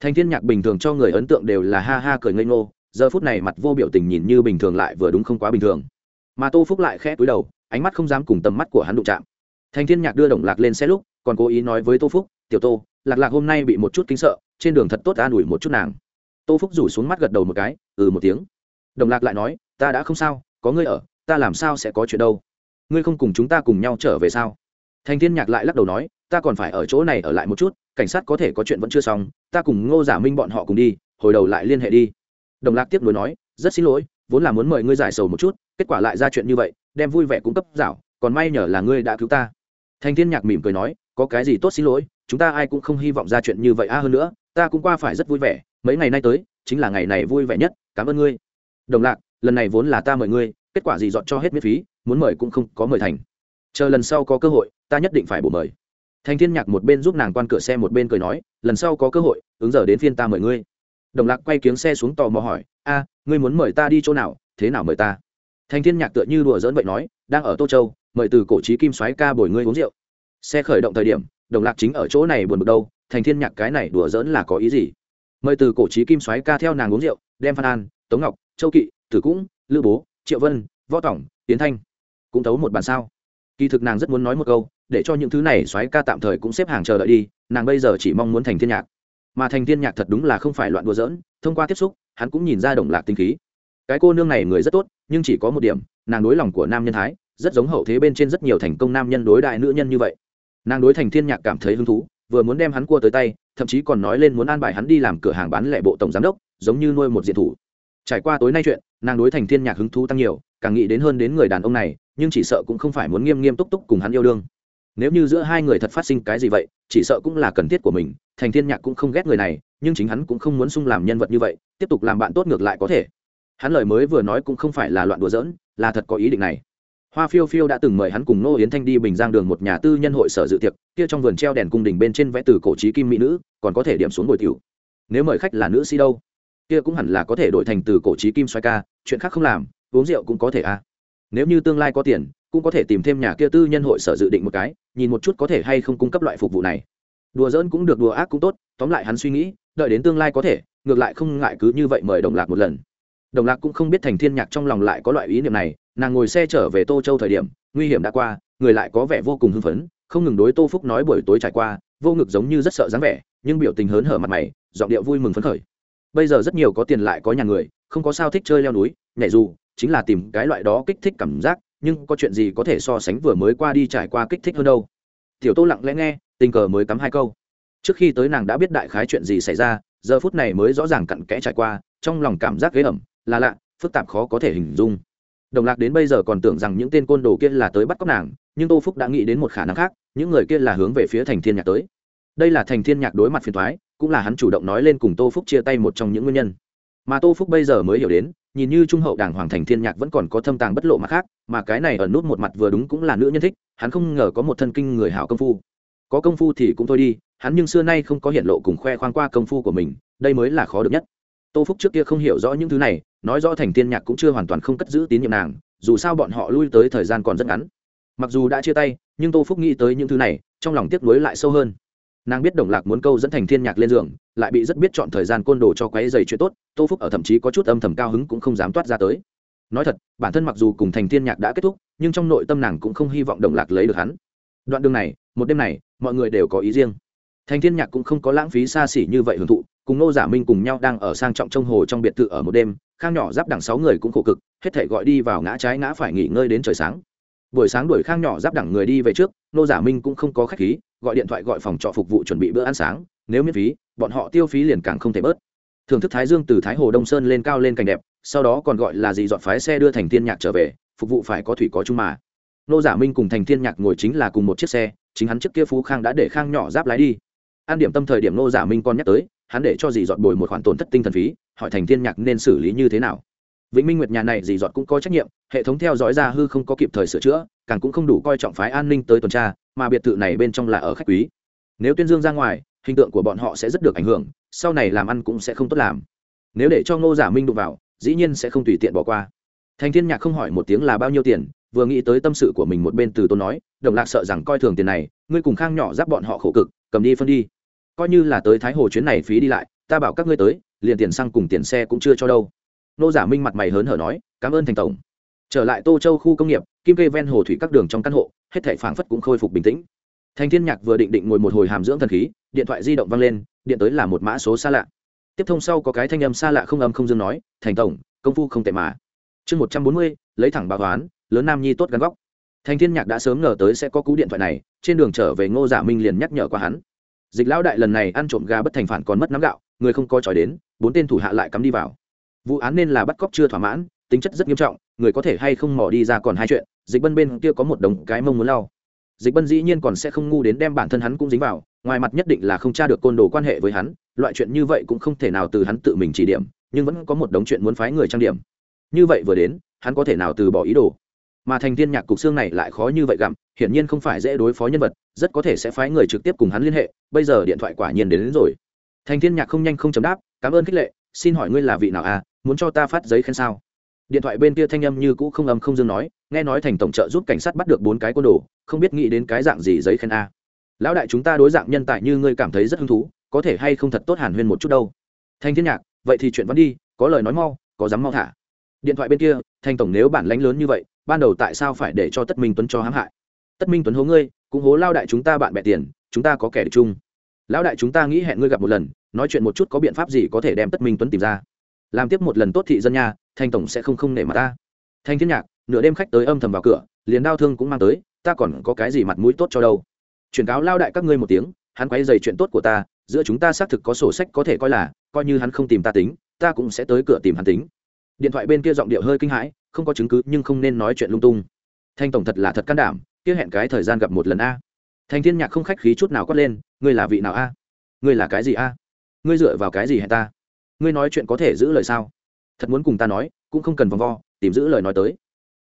Thành thiên nhạc bình thường cho người ấn tượng đều là ha ha cười ngây ngô, giờ phút này mặt vô biểu tình nhìn như bình thường lại vừa đúng không quá bình thường. Mà tô phúc lại khẽ túi đầu, ánh mắt không dám cùng tầm mắt của hắn đụng chạm. Thành thiên nhạc đưa đồng lạc lên xe lúc còn cố ý nói với tô phúc, tiểu tô, lạc lạc hôm nay bị một chút kinh sợ, trên đường thật tốt an ủi một chút nàng. Tô phúc rủ xuống mắt gật đầu một cái ừ một tiếng. Đồng lạc lại nói, ta đã không sao, có ngươi ở, ta làm sao sẽ có chuyện đâu? Ngươi không cùng chúng ta cùng nhau trở về sao? Thành thiên nhạc lại lắc đầu nói, ta còn phải ở chỗ này ở lại một chút, cảnh sát có thể có chuyện vẫn chưa xong, ta cùng ngô giả minh bọn họ cùng đi, hồi đầu lại liên hệ đi. Đồng lạc tiếp nối nói, rất xin lỗi, vốn là muốn mời ngươi giải sầu một chút, kết quả lại ra chuyện như vậy, đem vui vẻ cung cấp dảo còn may nhờ là ngươi đã cứu ta. Thành thiên nhạc mỉm cười nói có cái gì tốt xin lỗi, chúng ta ai cũng không hy vọng ra chuyện như vậy. A, hơn nữa, ta cũng qua phải rất vui vẻ. Mấy ngày nay tới, chính là ngày này vui vẻ nhất. Cảm ơn ngươi. Đồng lạc, lần này vốn là ta mời ngươi, kết quả gì dọn cho hết miễn phí, muốn mời cũng không có mời thành. Chờ lần sau có cơ hội, ta nhất định phải bổ mời. Thành thiên nhạc một bên giúp nàng quan cửa xe một bên cười nói, lần sau có cơ hội, ứng giờ đến phiên ta mời ngươi. Đồng lạc quay kiếng xe xuống tò mò hỏi, a, ngươi muốn mời ta đi chỗ nào, thế nào mời ta? Thành thiên nhạc tựa như đùa giỡn vậy nói, đang ở tô châu, mời từ cổ trí kim soái ca bồi ngươi uống rượu xe khởi động thời điểm, đồng lạc chính ở chỗ này buồn bực đâu, thành thiên nhạc cái này đùa giỡn là có ý gì? Mời từ cổ trí kim soái ca theo nàng uống rượu, đem phan an, tống ngọc, châu kỵ, tử cũng, lữ bố, triệu vân, võ tổng tiến thanh cũng thấu một bàn sao? Kỳ thực nàng rất muốn nói một câu, để cho những thứ này soái ca tạm thời cũng xếp hàng chờ đợi đi, nàng bây giờ chỉ mong muốn thành thiên nhạc. Mà thành thiên nhạc thật đúng là không phải loạn đùa giỡn, thông qua tiếp xúc, hắn cũng nhìn ra đồng lạc tinh khí. Cái cô nương này người rất tốt, nhưng chỉ có một điểm, nàng đối lòng của nam nhân thái, rất giống hậu thế bên trên rất nhiều thành công nam nhân đối đại nữ nhân như vậy nàng đối thành thiên nhạc cảm thấy hứng thú, vừa muốn đem hắn cua tới tay, thậm chí còn nói lên muốn an bài hắn đi làm cửa hàng bán lẻ bộ tổng giám đốc, giống như nuôi một diện thủ. Trải qua tối nay chuyện, nàng đối thành thiên nhạc hứng thú tăng nhiều, càng nghĩ đến hơn đến người đàn ông này, nhưng chỉ sợ cũng không phải muốn nghiêm nghiêm túc túc cùng hắn yêu đương. Nếu như giữa hai người thật phát sinh cái gì vậy, chỉ sợ cũng là cần thiết của mình, thành thiên nhạc cũng không ghét người này, nhưng chính hắn cũng không muốn sung làm nhân vật như vậy, tiếp tục làm bạn tốt ngược lại có thể. Hắn lời mới vừa nói cũng không phải là loạn đùa giỡn, là thật có ý định này hoa phiêu phiêu đã từng mời hắn cùng nô yến thanh đi bình giang đường một nhà tư nhân hội sở dự tiệc, kia trong vườn treo đèn cung đình bên trên vẽ từ cổ trí kim mỹ nữ, còn có thể điểm xuống ngồi tiểu. Nếu mời khách là nữ sĩ đâu? Kia cũng hẳn là có thể đổi thành từ cổ trí kim xoay ca, chuyện khác không làm, uống rượu cũng có thể à. Nếu như tương lai có tiền, cũng có thể tìm thêm nhà kia tư nhân hội sở dự định một cái, nhìn một chút có thể hay không cung cấp loại phục vụ này. Đùa giỡn cũng được, đùa ác cũng tốt, tóm lại hắn suy nghĩ, đợi đến tương lai có thể, ngược lại không ngại cứ như vậy mời đồng lạc một lần. Đồng lạc cũng không biết thành thiên nhạc trong lòng lại có loại ý niệm này nàng ngồi xe trở về tô châu thời điểm, nguy hiểm đã qua, người lại có vẻ vô cùng hưng phấn, không ngừng đối tô phúc nói buổi tối trải qua, vô ngực giống như rất sợ dáng vẻ, nhưng biểu tình hớn hở mặt mày, giọng điệu vui mừng phấn khởi. Bây giờ rất nhiều có tiền lại có nhà người, không có sao thích chơi leo núi, nhảy dù, chính là tìm cái loại đó kích thích cảm giác, nhưng có chuyện gì có thể so sánh vừa mới qua đi trải qua kích thích hơn đâu. Tiểu tô lặng lẽ nghe, tình cờ mới cắm hai câu. Trước khi tới nàng đã biết đại khái chuyện gì xảy ra, giờ phút này mới rõ ràng cặn kẽ trải qua, trong lòng cảm giác ghế ẩm, là lạ, phức tạp khó có thể hình dung đồng lạc đến bây giờ còn tưởng rằng những tên côn đồ kia là tới bắt cóc nàng, nhưng tô phúc đã nghĩ đến một khả năng khác, những người kia là hướng về phía thành thiên nhạc tới. Đây là thành thiên nhạc đối mặt phiền thoái cũng là hắn chủ động nói lên cùng tô phúc chia tay một trong những nguyên nhân. Mà tô phúc bây giờ mới hiểu đến, nhìn như trung hậu đảng hoàng thành thiên nhạc vẫn còn có thâm tàng bất lộ mặt khác, mà cái này ở nút một mặt vừa đúng cũng là nữ nhân thích, hắn không ngờ có một thân kinh người hảo công phu. Có công phu thì cũng thôi đi, hắn nhưng xưa nay không có hiện lộ cùng khoe khoang qua công phu của mình, đây mới là khó được nhất tô phúc trước kia không hiểu rõ những thứ này, nói rõ thành thiên nhạc cũng chưa hoàn toàn không cất giữ tín nhiệm nàng, dù sao bọn họ lui tới thời gian còn rất ngắn. Mặc dù đã chia tay, nhưng tô phúc nghĩ tới những thứ này, trong lòng tiếc nuối lại sâu hơn. Nàng biết đồng lạc muốn câu dẫn thành thiên nhạc lên giường, lại bị rất biết chọn thời gian côn đồ cho quấy dày chuyện tốt, tô phúc ở thậm chí có chút âm thầm cao hứng cũng không dám toát ra tới. Nói thật, bản thân mặc dù cùng thành thiên nhạc đã kết thúc, nhưng trong nội tâm nàng cũng không hy vọng đồng lạc lấy được hắn. Đoạn đường này, một đêm này, mọi người đều có ý riêng. Thành thiên nhạc cũng không có lãng phí xa xỉ như vậy hưởng thụ cùng nô giả minh cùng nhau đang ở sang trọng trong hồ trong biệt thự ở một đêm, khang nhỏ giáp đẳng sáu người cũng khổ cực, hết thể gọi đi vào ngã trái ngã phải nghỉ ngơi đến trời sáng. Buổi sáng đuổi khang nhỏ giáp đẳng người đi về trước, nô giả minh cũng không có khách khí, gọi điện thoại gọi phòng trọ phục vụ chuẩn bị bữa ăn sáng, nếu miễn phí, bọn họ tiêu phí liền càng không thể bớt. Thưởng thức thái dương từ thái hồ đông sơn lên cao lên cảnh đẹp, sau đó còn gọi là gì dọn phái xe đưa thành thiên nhạc trở về, phục vụ phải có thủy có chung mà. Nô giả minh cùng thành thiên nhạc ngồi chính là cùng một chiếc xe, chính hắn trước kia phú khang đã để khang nhỏ giáp lái đi. An điểm tâm thời điểm nô giả minh còn nhắc tới hắn để cho dì dọn bồi một khoản tổn thất tinh thần phí, hỏi thành thiên nhạc nên xử lý như thế nào. Vĩnh minh nguyệt nhà này dì dọn cũng có trách nhiệm, hệ thống theo dõi ra hư không có kịp thời sửa chữa, càng cũng không đủ coi trọng phái an ninh tới tuần tra, mà biệt thự này bên trong là ở khách quý. Nếu tuyên dương ra ngoài, hình tượng của bọn họ sẽ rất được ảnh hưởng, sau này làm ăn cũng sẽ không tốt làm. Nếu để cho ngô giả minh đụng vào, dĩ nhiên sẽ không tùy tiện bỏ qua. Thành thiên nhạc không hỏi một tiếng là bao nhiêu tiền, vừa nghĩ tới tâm sự của mình một bên từ tôi nói, đồng lạc sợ rằng coi thường tiền này, ngươi cùng khang nhỏ giáp bọn họ khổ cực, cầm đi phân đi coi như là tới thái hồ chuyến này phí đi lại, ta bảo các ngươi tới, liền tiền xăng cùng tiền xe cũng chưa cho đâu. Nô giả minh mặt mày hớn hở nói, cảm ơn thành tổng. Trở lại tô châu khu công nghiệp, kim kê ven hồ thủy các đường trong căn hộ, hết thảy phảng phất cũng khôi phục bình tĩnh. Thành thiên nhạc vừa định định ngồi một hồi hàm dưỡng thần khí, điện thoại di động vang lên, điện tới là một mã số xa lạ. Tiếp thông sau có cái thanh âm xa lạ không âm không dương nói, thành tổng, công phu không tệ mà. Chương một trăm bốn mươi, lấy thẳng báo toán lớn nam nhi tốt gắn góc. Thành thiên nhạc đã sớm ngờ tới sẽ có cú điện thoại này, trên đường trở về ngô giả minh liền nhắc nhở qua hắn dịch lão đại lần này ăn trộm gà bất thành phản còn mất nắm gạo, người không có tròi đến, bốn tên thủ hạ lại cắm đi vào. Vụ án nên là bắt cóc chưa thỏa mãn, tính chất rất nghiêm trọng, người có thể hay không mò đi ra còn hai chuyện, dịch bân bên kia có một đồng cái mông muốn lau. Dịch bân dĩ nhiên còn sẽ không ngu đến đem bản thân hắn cũng dính vào, ngoài mặt nhất định là không tra được côn đồ quan hệ với hắn, loại chuyện như vậy cũng không thể nào từ hắn tự mình chỉ điểm, nhưng vẫn có một đống chuyện muốn phái người trang điểm. Như vậy vừa đến, hắn có thể nào từ bỏ ý đồ? Mà thành thiên nhạc cục xương này lại khó như vậy gặm hiển nhiên không phải dễ đối phó nhân vật rất có thể sẽ phái người trực tiếp cùng hắn liên hệ bây giờ điện thoại quả nhiên đến, đến rồi. Thành thiên nhạc không nhanh không chấm đáp cảm ơn khích lệ xin hỏi ngươi là vị nào à muốn cho ta phát giấy khen sao? Điện thoại bên kia thanh âm như cũ không âm không dương nói nghe nói thành tổng trợ giúp cảnh sát bắt được bốn cái côn đồ không biết nghĩ đến cái dạng gì giấy khen a. Lão đại chúng ta đối dạng nhân tài như ngươi cảm thấy rất hứng thú có thể hay không thật tốt hàn huyên một chút đâu? Thanh thiên nhạc vậy thì chuyện vẫn đi có lời nói mau có dám mau thả. Điện thoại bên kia thanh tổng nếu bản lãnh lớn như vậy ban đầu tại sao phải để cho tất minh tuấn cho hãm hại? Tất minh tuấn hố ngươi cũng hố lao đại chúng ta bạn bè tiền chúng ta có kẻ địch chung. Lão đại chúng ta nghĩ hẹn ngươi gặp một lần nói chuyện một chút có biện pháp gì có thể đem tất minh tuấn tìm ra. Làm tiếp một lần tốt thị dân nhà, thanh tổng sẽ không không nể mặt ta. Thanh thiên nhạc nửa đêm khách tới âm thầm vào cửa liền đau thương cũng mang tới ta còn có cái gì mặt mũi tốt cho đâu? Chuyển cáo lao đại các ngươi một tiếng hắn quay dày chuyện tốt của ta giữa chúng ta xác thực có sổ sách có thể coi là coi như hắn không tìm ta tính ta cũng sẽ tới cửa tìm hắn tính. Điện thoại bên kia giọng điệu hơi kinh hãi không có chứng cứ nhưng không nên nói chuyện lung tung. Thanh tổng thật là thật can đảm kia hẹn cái thời gian gặp một lần a. Thành thiên nhạc không khách khí chút nào quát lên, ngươi là vị nào a? Ngươi là cái gì a? Ngươi dựa vào cái gì hẹn ta? Ngươi nói chuyện có thể giữ lời sao? Thật muốn cùng ta nói, cũng không cần vòng vo, tìm giữ lời nói tới.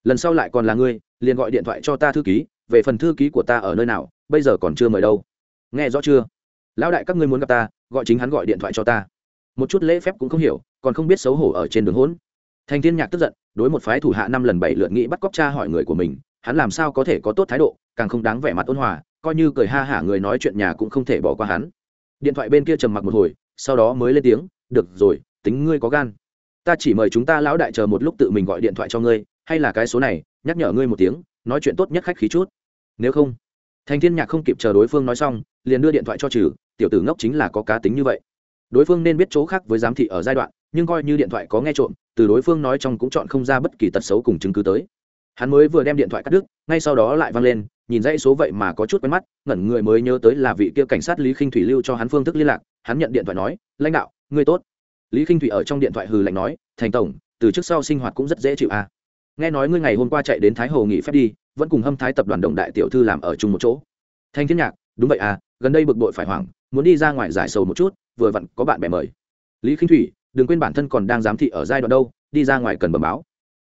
Lần sau lại còn là ngươi, liền gọi điện thoại cho ta thư ký, về phần thư ký của ta ở nơi nào, bây giờ còn chưa mời đâu. Nghe rõ chưa? Lão đại các ngươi muốn gặp ta, gọi chính hắn gọi điện thoại cho ta. Một chút lễ phép cũng không hiểu, còn không biết xấu hổ ở trên đường hỗn. Thành thiên nhạc tức giận, đối một phái thủ hạ năm lần bảy lượt nghĩ bắt cóc cha hỏi người của mình hắn làm sao có thể có tốt thái độ, càng không đáng vẻ mặt ôn hòa, coi như cười ha hả người nói chuyện nhà cũng không thể bỏ qua hắn. Điện thoại bên kia trầm mặc một hồi, sau đó mới lên tiếng, được rồi, tính ngươi có gan. Ta chỉ mời chúng ta lão đại chờ một lúc tự mình gọi điện thoại cho ngươi, hay là cái số này, nhắc nhở ngươi một tiếng, nói chuyện tốt nhất khách khí chút. Nếu không, thành thiên nhạc không kịp chờ đối phương nói xong, liền đưa điện thoại cho trừ, tiểu tử ngốc chính là có cá tính như vậy. Đối phương nên biết chỗ khác với giám thị ở giai đoạn, nhưng coi như điện thoại có nghe trộm, từ đối phương nói trong cũng chọn không ra bất kỳ tật xấu cùng chứng cứ tới hắn mới vừa đem điện thoại cắt đứt, ngay sau đó lại văng lên, nhìn dãy số vậy mà có chút quen mắt, ngẩn người mới nhớ tới là vị kia cảnh sát lý khinh thủy lưu cho hắn phương thức liên lạc, hắn nhận điện thoại nói, lãnh đạo, ngươi tốt. Lý khinh thủy ở trong điện thoại hừ lạnh nói, thành tổng, từ trước sau sinh hoạt cũng rất dễ chịu à. nghe nói ngươi ngày hôm qua chạy đến thái hồ nghỉ phép đi, vẫn cùng hâm thái tập đoàn đồng đại tiểu thư làm ở chung một chỗ. Thanh thiên nhạc, đúng vậy à gần đây bực bội phải hoảng, muốn đi ra ngoài giải sầu một chút, vừa vặn có bạn bè mời. Lý khinh thủy, đừng quên bản thân còn đang giám thị ở giai đoạn đâu, đi ra ngoài cần bẩm báo.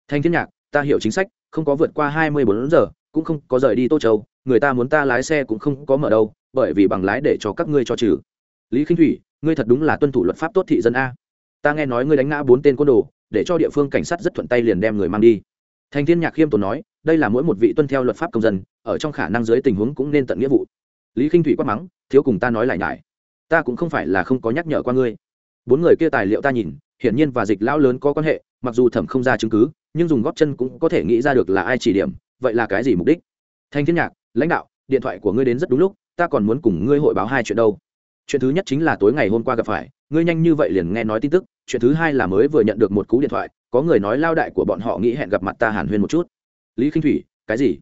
Thanh thiên nhạc ta hiểu chính sách, không có vượt qua hai mươi bốn giờ, cũng không có rời đi tô châu, người ta muốn ta lái xe cũng không có mở đâu, bởi vì bằng lái để cho các ngươi cho trừ. Lý khinh thủy, ngươi thật đúng là tuân thủ luật pháp tốt thị dân a. Ta nghe nói ngươi đánh ngã bốn tên côn đồ, để cho địa phương cảnh sát rất thuận tay liền đem người mang đi. Thành thiên nhạc khiêm tốn nói, đây là mỗi một vị tuân theo luật pháp công dân, ở trong khả năng dưới tình huống cũng nên tận nghĩa vụ. Lý khinh thủy quát mắng, thiếu cùng ta nói lại nhải. Ta cũng không phải là không có nhắc nhở qua ngươi. Bốn người kia tài liệu ta nhìn hiển nhiên và dịch lão lớn có quan hệ, mặc dù thẩm không ra chứng cứ, nhưng dùng góp chân cũng có thể nghĩ ra được là ai chỉ điểm, vậy là cái gì mục đích? Thanh thiên nhạc, lãnh đạo, điện thoại của ngươi đến rất đúng lúc, ta còn muốn cùng ngươi hội báo hai chuyện đâu. Chuyện thứ nhất chính là tối ngày hôm qua gặp phải, ngươi nhanh như vậy liền nghe nói tin tức, chuyện thứ hai là mới vừa nhận được một cú điện thoại, có người nói lao đại của bọn họ nghĩ hẹn gặp mặt ta hàn huyên một chút. Lý khinh thủy, cái gì?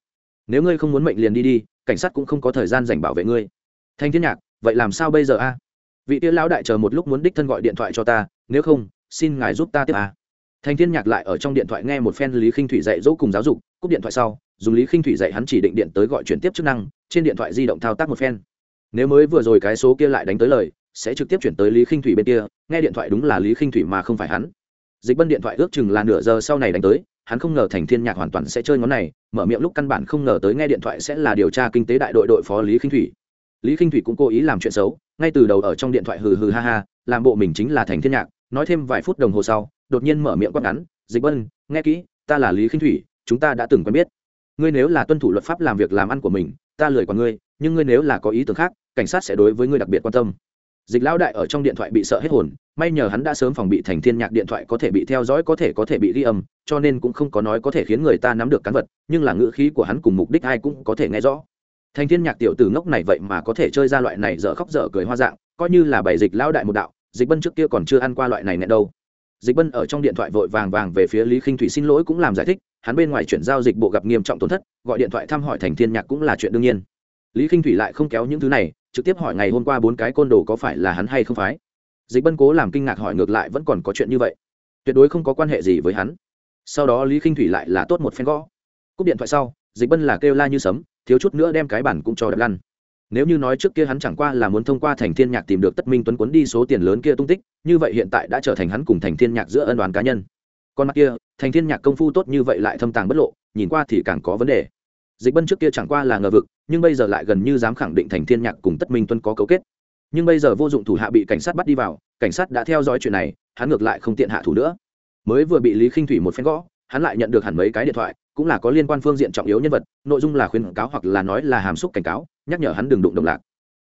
Nếu ngươi không muốn mệnh liền đi đi, cảnh sát cũng không có thời gian dành bảo vệ ngươi. Thanh thiên nhạc, vậy làm sao bây giờ a? Vị tia lão đại chờ một lúc muốn đích thân gọi điện thoại cho ta, nếu không xin ngài giúp ta tiếp a. Thành thiên nhạc lại ở trong điện thoại nghe một phen lý khinh thủy dạy dỗ cùng giáo dục, cúp điện thoại sau, dùng lý khinh thủy dạy hắn chỉ định điện tới gọi chuyển tiếp chức năng, trên điện thoại di động thao tác một phen. Nếu mới vừa rồi cái số kia lại đánh tới lời, sẽ trực tiếp chuyển tới lý khinh thủy bên kia, nghe điện thoại đúng là lý khinh thủy mà không phải hắn. Dịch bân điện thoại ước chừng là nửa giờ sau này đánh tới, hắn không ngờ thành thiên nhạc hoàn toàn sẽ chơi ngón này, mở miệng lúc căn bản không ngờ tới nghe điện thoại sẽ là điều tra kinh tế đại đội đội phó lý khinh thủy. Lý khinh thủy cũng cố ý làm chuyện xấu, ngay từ đầu ở trong điện thoại hừ hừ ha ha, làm bộ mình chính là thành thiên nhạc nói thêm vài phút đồng hồ sau, đột nhiên mở miệng quát ngắn, dịch bân, nghe kỹ, ta là lý khinh thủy, chúng ta đã từng quen biết. Ngươi nếu là tuân thủ luật pháp làm việc làm ăn của mình, ta lười qua ngươi, nhưng ngươi nếu là có ý tưởng khác, cảnh sát sẽ đối với ngươi đặc biệt quan tâm. Dịch lão đại ở trong điện thoại bị sợ hết hồn, may nhờ hắn đã sớm phòng bị thành thiên nhạc điện thoại có thể bị theo dõi, có thể có thể bị ghi âm, cho nên cũng không có nói có thể khiến người ta nắm được cán vật, nhưng là ngữ khí của hắn cùng mục đích ai cũng có thể nghe rõ. Thành thiên nhạc tiểu tử ngốc này vậy mà có thể chơi ra loại này dở khóc dở cười hoa dạng, coi như là bảy dịch lão đại một đạo dịch bân trước kia còn chưa ăn qua loại này nè đâu. Dịch bân ở trong điện thoại vội vàng vàng về phía lý khinh thủy xin lỗi cũng làm giải thích, hắn bên ngoài chuyển giao dịch bộ gặp nghiêm trọng tổn thất, gọi điện thoại thăm hỏi thành thiên nhạc cũng là chuyện đương nhiên. Lý khinh thủy lại không kéo những thứ này, trực tiếp hỏi ngày hôm qua bốn cái côn đồ có phải là hắn hay không phái. Dịch bân cố làm kinh ngạc hỏi ngược lại vẫn còn có chuyện như vậy. Tuyệt đối không có quan hệ gì với hắn. Sau đó lý khinh thủy lại là tốt một phen gõ. Cúp điện thoại sau, dịch bân là kêu la như sấm, thiếu chút nữa đem cái bản cũng cho đập lăn nếu như nói trước kia hắn chẳng qua là muốn thông qua thành thiên nhạc tìm được tất minh tuấn quấn đi số tiền lớn kia tung tích, như vậy hiện tại đã trở thành hắn cùng thành thiên nhạc giữa ân đoàn cá nhân. Con mắt kia, thành thiên nhạc công phu tốt như vậy lại thâm tàng bất lộ, nhìn qua thì càng có vấn đề. Dịch bân trước kia chẳng qua là ngờ vực, nhưng bây giờ lại gần như dám khẳng định thành thiên nhạc cùng tất minh Tuấn có cấu kết. Nhưng bây giờ vô dụng thủ hạ bị cảnh sát bắt đi vào, cảnh sát đã theo dõi chuyện này, hắn ngược lại không tiện hạ thủ nữa. Mới vừa bị lý khinh thủy một phen gõ hắn lại nhận được hẳn mấy cái điện thoại, cũng là có liên quan phương diện trọng yếu nhân vật, nội dung là khuyên cáo hoặc là nói là hàm xúc cảnh cáo, nhắc nhở hắn đừng đụng đồng lạc.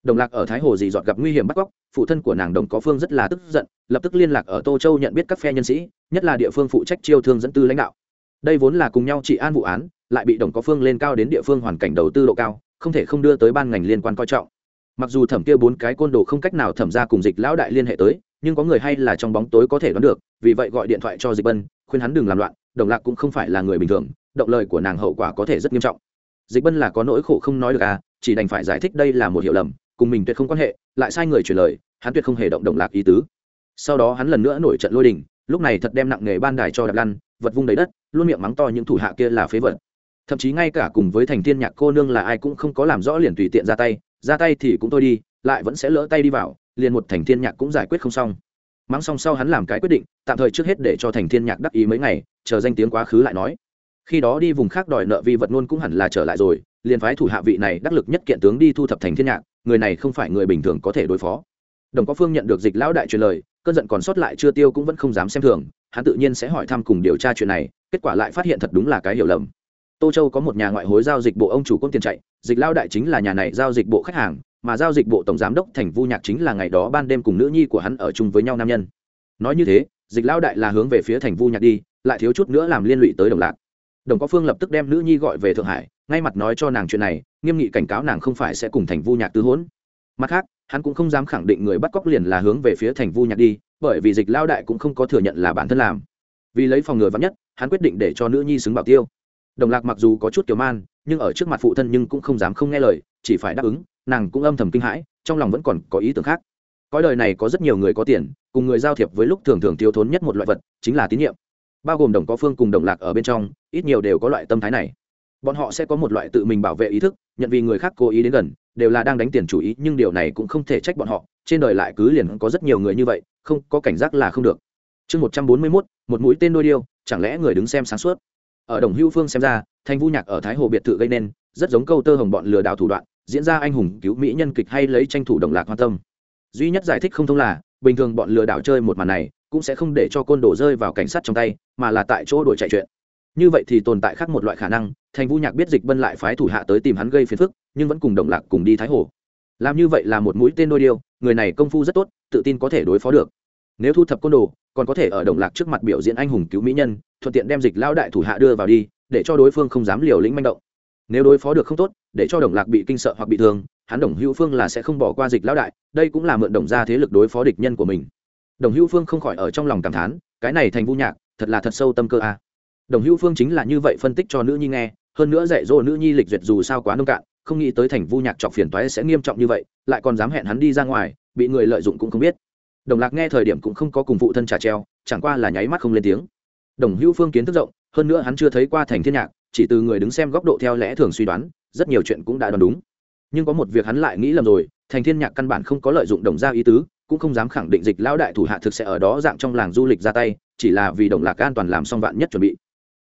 Đồng lạc ở thái hồ dì dọt gặp nguy hiểm bắt cóc, phụ thân của nàng đồng có phương rất là tức giận, lập tức liên lạc ở tô châu nhận biết các phe nhân sĩ, nhất là địa phương phụ trách chiêu thương dẫn tư lãnh đạo. Đây vốn là cùng nhau trị an vụ án, lại bị đồng có phương lên cao đến địa phương hoàn cảnh đầu tư độ cao, không thể không đưa tới ban ngành liên quan coi trọng. Mặc dù thẩm kia bốn cái côn đồ không cách nào thẩm ra cùng dịch lão đại liên hệ tới, nhưng có người hay là trong bóng tối có thể đoán được, vì vậy gọi điện thoại cho dịch bân, khuyên hắn đừng làm loạn đồng lạc cũng không phải là người bình thường, động lời của nàng hậu quả có thể rất nghiêm trọng. Dịch bân là có nỗi khổ không nói được à chỉ đành phải giải thích đây là một hiểu lầm, cùng mình tuyệt không quan hệ, lại sai người truyền lời, hắn tuyệt không hề động đồng lạc ý tứ. Sau đó hắn lần nữa nổi trận lôi đình, lúc này thật đem nặng nghề ban đài cho đạp lăn vật vung đầy đất, luôn miệng mắng to những thủ hạ kia là phế vật. Thậm chí ngay cả cùng với thành thiên nhạc cô nương là ai cũng không có làm rõ liền tùy tiện ra tay ra tay thì cũng thôi đi, lại vẫn sẽ lỡ tay đi vào, liền một thành thiên nhạc cũng giải quyết không xong mắng xong sau hắn làm cái quyết định, tạm thời trước hết để cho thành thiên nhạc đắc ý mấy ngày, chờ danh tiếng quá khứ lại nói. Khi đó đi vùng khác đòi nợ vi vật luôn cũng hẳn là trở lại rồi, liền phái thủ hạ vị này đắc lực nhất kiện tướng đi thu thập thành thiên nhạc, người này không phải người bình thường có thể đối phó. Đồng có phương nhận được dịch lão đại truyền lời, cơn giận còn sót lại chưa tiêu cũng vẫn không dám xem thường, hắn tự nhiên sẽ hỏi thăm cùng điều tra chuyện này, kết quả lại phát hiện thật đúng là cái hiểu lầm. Tô châu có một nhà ngoại hối giao dịch bộ ông chủ công tiền chạy, dịch lao đại chính là nhà này giao dịch bộ khách hàng mà giao dịch bộ tổng giám đốc thành vu nhạc chính là ngày đó ban đêm cùng nữ nhi của hắn ở chung với nhau nam nhân. Nói như thế, dịch lao đại là hướng về phía thành vu nhạc đi, lại thiếu chút nữa làm liên lụy tới đồng lạc. Đồng có phương lập tức đem nữ nhi gọi về thượng hải, ngay mặt nói cho nàng chuyện này, nghiêm nghị cảnh cáo nàng không phải sẽ cùng thành vu nhạc tư hỗn mặt khác, hắn cũng không dám khẳng định người bắt cóc liền là hướng về phía thành vu nhạc đi, bởi vì dịch lao đại cũng không có thừa nhận là bản thân làm. Vì lấy phòng ngừa vắn nhất, hắn quyết định để cho nữ nhi xứng bảo tiêu. Đồng lạc mặc dù có chút kiểu man, nhưng ở trước mặt phụ thân nhưng cũng không dám không nghe lời, chỉ phải đáp ứng nàng cũng âm thầm kinh hãi, trong lòng vẫn còn có ý tưởng khác. Cõi đời này có rất nhiều người có tiền, cùng người giao thiệp với lúc thường thường thiếu thốn nhất một loại vật, chính là tín nhiệm. Bao gồm đồng có phương cùng đồng lạc ở bên trong, ít nhiều đều có loại tâm thái này. Bọn họ sẽ có một loại tự mình bảo vệ ý thức, nhận vì người khác cố ý đến gần, đều là đang đánh tiền chủ ý, nhưng điều này cũng không thể trách bọn họ, trên đời lại cứ liền có rất nhiều người như vậy, không có cảnh giác là không được. Chương một trăm bốn mươi mốt, một mũi tên đôi điêu, chẳng lẽ người đứng xem sáng suốt? Ở đồng hưu phương xem ra, thanh vu nhạc ở thái hồ biệt thự gây nên, rất giống câu tơ hồng bọn lừa đảo thủ đoạn diễn ra anh hùng cứu mỹ nhân kịch hay lấy tranh thủ đồng lạc quan tâm. Duy nhất giải thích không thông là, bình thường bọn lừa đảo chơi một màn này, cũng sẽ không để cho côn đồ rơi vào cảnh sát trong tay, mà là tại chỗ đuổi chạy chuyện. Như vậy thì tồn tại khác một loại khả năng, thành vu nhạc biết dịch bân lại phái thủ hạ tới tìm hắn gây phiền phức, nhưng vẫn cùng đồng lạc cùng đi thái hồ. Làm như vậy là một mũi tên đôi điêu, người này công phu rất tốt, tự tin có thể đối phó được. Nếu thu thập côn đồ, còn có thể ở đồng lạc trước mặt biểu diễn anh hùng cứu mỹ nhân, thuận tiện đem dịch lao đại thủ hạ đưa vào đi, để cho đối phương không dám liều lĩnh manh động. Nếu đối phó được không tốt để cho đồng lạc bị kinh sợ hoặc bị thương, hắn đồng hữu phương là sẽ không bỏ qua dịch lão đại, đây cũng là mượn đồng ra thế lực đối phó địch nhân của mình. Đồng hữu phương không khỏi ở trong lòng cảm thán, cái này thành vu nhạc, thật là thật sâu tâm cơ a. Đồng hữu phương chính là như vậy phân tích cho nữ nhi nghe, hơn nữa dạy dỗ nữ nhi lịch duyệt dù sao quá nông cạn, không nghĩ tới thành vu nhạc chọc phiền toái sẽ nghiêm trọng như vậy, lại còn dám hẹn hắn đi ra ngoài, bị người lợi dụng cũng không biết. Đồng lạc nghe thời điểm cũng không có cùng phụ thân trả treo, chẳng qua là nháy mắt không lên tiếng. Đồng hữu phương kiến thức rộng, hơn nữa hắn chưa thấy qua thành thiên nhạc chỉ từ người đứng xem góc độ theo lẽ thường suy đoán, rất nhiều chuyện cũng đã đoán đúng. Nhưng có một việc hắn lại nghĩ lầm rồi, thành thiên nhạc căn bản không có lợi dụng đồng gia ý tứ, cũng không dám khẳng định dịch lão đại thủ hạ thực sẽ ở đó dạng trong làng du lịch ra tay, chỉ là vì đồng lạc an toàn làm xong vạn nhất chuẩn bị.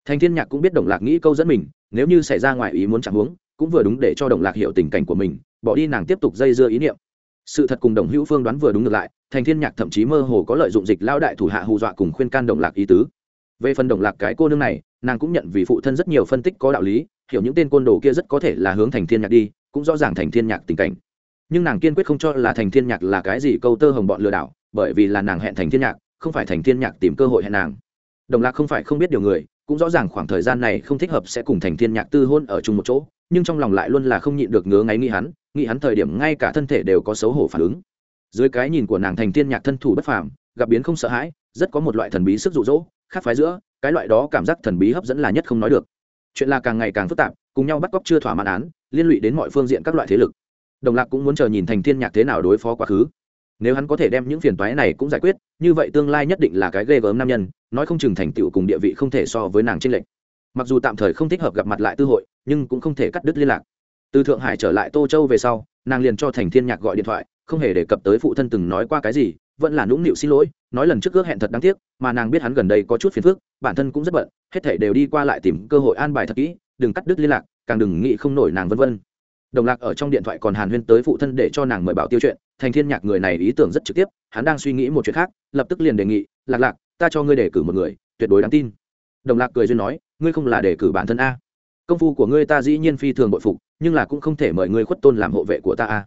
Thành thiên nhạc cũng biết đồng lạc nghĩ câu dẫn mình, nếu như xảy ra ngoài ý muốn chẳng huống, cũng vừa đúng để cho đồng lạc hiểu tình cảnh của mình, bỏ đi nàng tiếp tục dây dưa ý niệm. Sự thật cùng đồng hữu phương đoán vừa đúng ngược lại, thành thiên nhạc thậm chí mơ hồ có lợi dụng dịch lão đại thủ hạ hù dọa cùng khuyên can đồng lạc ý tứ. Về phần đồng lạc cái cô nương này nàng cũng nhận vì phụ thân rất nhiều phân tích có đạo lý, hiểu những tên côn đồ kia rất có thể là hướng thành thiên nhạc đi, cũng rõ ràng thành thiên nhạc tình cảnh. Nhưng nàng kiên quyết không cho là thành thiên nhạc là cái gì câu tơ hồng bọn lừa đảo, bởi vì là nàng hẹn thành thiên nhạc, không phải thành thiên nhạc tìm cơ hội hẹn nàng. Đồng lạc không phải không biết điều người, cũng rõ ràng khoảng thời gian này không thích hợp sẽ cùng thành thiên nhạc tư hôn ở chung một chỗ, nhưng trong lòng lại luôn là không nhịn được ngứa ngáy nghĩ hắn nghĩ hắn thời điểm ngay cả thân thể đều có xấu hổ phản ứng. Dưới cái nhìn của nàng thành thiên nhạc thân thủ bất phàm, gặp biến không sợ hãi, rất có một loại thần bí sức dụ dỗ, khác phái giữa cái loại đó cảm giác thần bí hấp dẫn là nhất không nói được. Chuyện là càng ngày càng phức tạp, cùng nhau bắt cóc chưa thỏa mãn án, liên lụy đến mọi phương diện các loại thế lực. Đồng lạc cũng muốn chờ nhìn thành thiên nhạc thế nào đối phó quá khứ. Nếu hắn có thể đem những phiền toái này cũng giải quyết, như vậy tương lai nhất định là cái ghê gớm nam nhân, nói không chừng thành tựu cùng địa vị không thể so với nàng trên lệnh mặc dù tạm thời không thích hợp gặp mặt lại tư hội, nhưng cũng không thể cắt đứt liên lạc. Từ thượng hải trở lại tô châu về sau, nàng liền cho thành thiên nhạc gọi điện thoại, không hề đề cập tới phụ thân từng nói qua cái gì vẫn là nũng nịu xin lỗi, nói lần trước ước hẹn thật đáng tiếc, mà nàng biết hắn gần đây có chút phiền phức, bản thân cũng rất bận, hết thể đều đi qua lại tìm cơ hội an bài thật kỹ, đừng cắt đứt liên lạc, càng đừng nghĩ không nổi nàng vân vân. Đồng lạc ở trong điện thoại còn hàn huyên tới phụ thân để cho nàng mời bảo tiêu chuyện, thành thiên nhạc người này ý tưởng rất trực tiếp, hắn đang suy nghĩ một chuyện khác, lập tức liền đề nghị, lạc lạc, ta cho ngươi đề cử một người, tuyệt đối đáng tin. Đồng lạc cười duyên nói, ngươi không là đề cử bản thân a? Công phu của ngươi ta dĩ nhiên phi thường bội phục, nhưng là cũng không thể mời ngươi khuất tôn làm hộ vệ của ta a.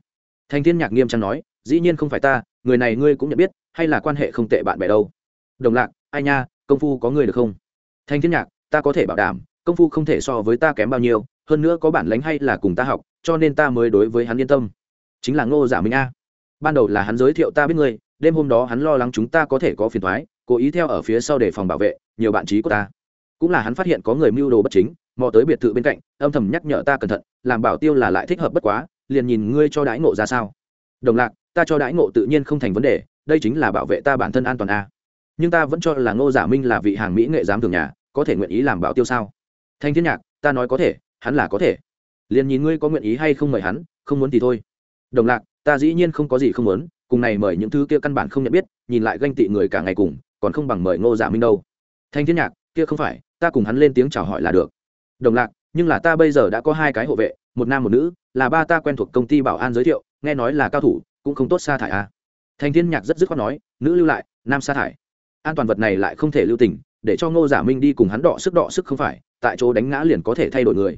Thành thiên nhạc nghiêm trang nói, dĩ nhiên không phải ta người này ngươi cũng nhận biết, hay là quan hệ không tệ bạn bè đâu? Đồng lạc, ai nha, công phu có ngươi được không? Thanh thiên nhạc, ta có thể bảo đảm, công phu không thể so với ta kém bao nhiêu, hơn nữa có bản lánh hay là cùng ta học, cho nên ta mới đối với hắn yên tâm. Chính là ngô giả minh a. Ban đầu là hắn giới thiệu ta biết ngươi, đêm hôm đó hắn lo lắng chúng ta có thể có phiền thoái cố ý theo ở phía sau để phòng bảo vệ, nhiều bạn trí của ta. Cũng là hắn phát hiện có người mưu đồ bất chính, mò tới biệt thự bên cạnh, âm thầm nhắc nhở ta cẩn thận, làm bảo tiêu là lại thích hợp bất quá, liền nhìn ngươi cho đãi ngộ ra sao. Đồng lạc ta cho đãi ngộ tự nhiên không thành vấn đề, đây chính là bảo vệ ta bản thân an toàn a. Nhưng ta vẫn cho là ngô giả minh là vị hàng mỹ nghệ giám thường nhà, có thể nguyện ý làm bảo tiêu sao? Thanh thiên nhạc, ta nói có thể, hắn là có thể. Liền nhìn ngươi có nguyện ý hay không mời hắn, không muốn thì thôi. Đồng lạc, ta dĩ nhiên không có gì không muốn, cùng này mời những thứ kia căn bản không nhận biết, nhìn lại ganh tị người cả ngày cùng, còn không bằng mời ngô giả minh đâu. Thanh thiên nhạc, kia không phải, ta cùng hắn lên tiếng chào hỏi là được. Đồng lạc, nhưng là ta bây giờ đã có hai cái hộ vệ, một nam một nữ, là ba ta quen thuộc công ty bảo an giới thiệu, nghe nói là cao thủ cũng không tốt sa thải à. thanh thiên nhạc rất dứt khoát nói, nữ lưu lại, nam sa thải. An toàn vật này lại không thể lưu tình, để cho ngô giả minh đi cùng hắn đọ sức đọ sức không phải, tại chỗ đánh ngã liền có thể thay đổi người.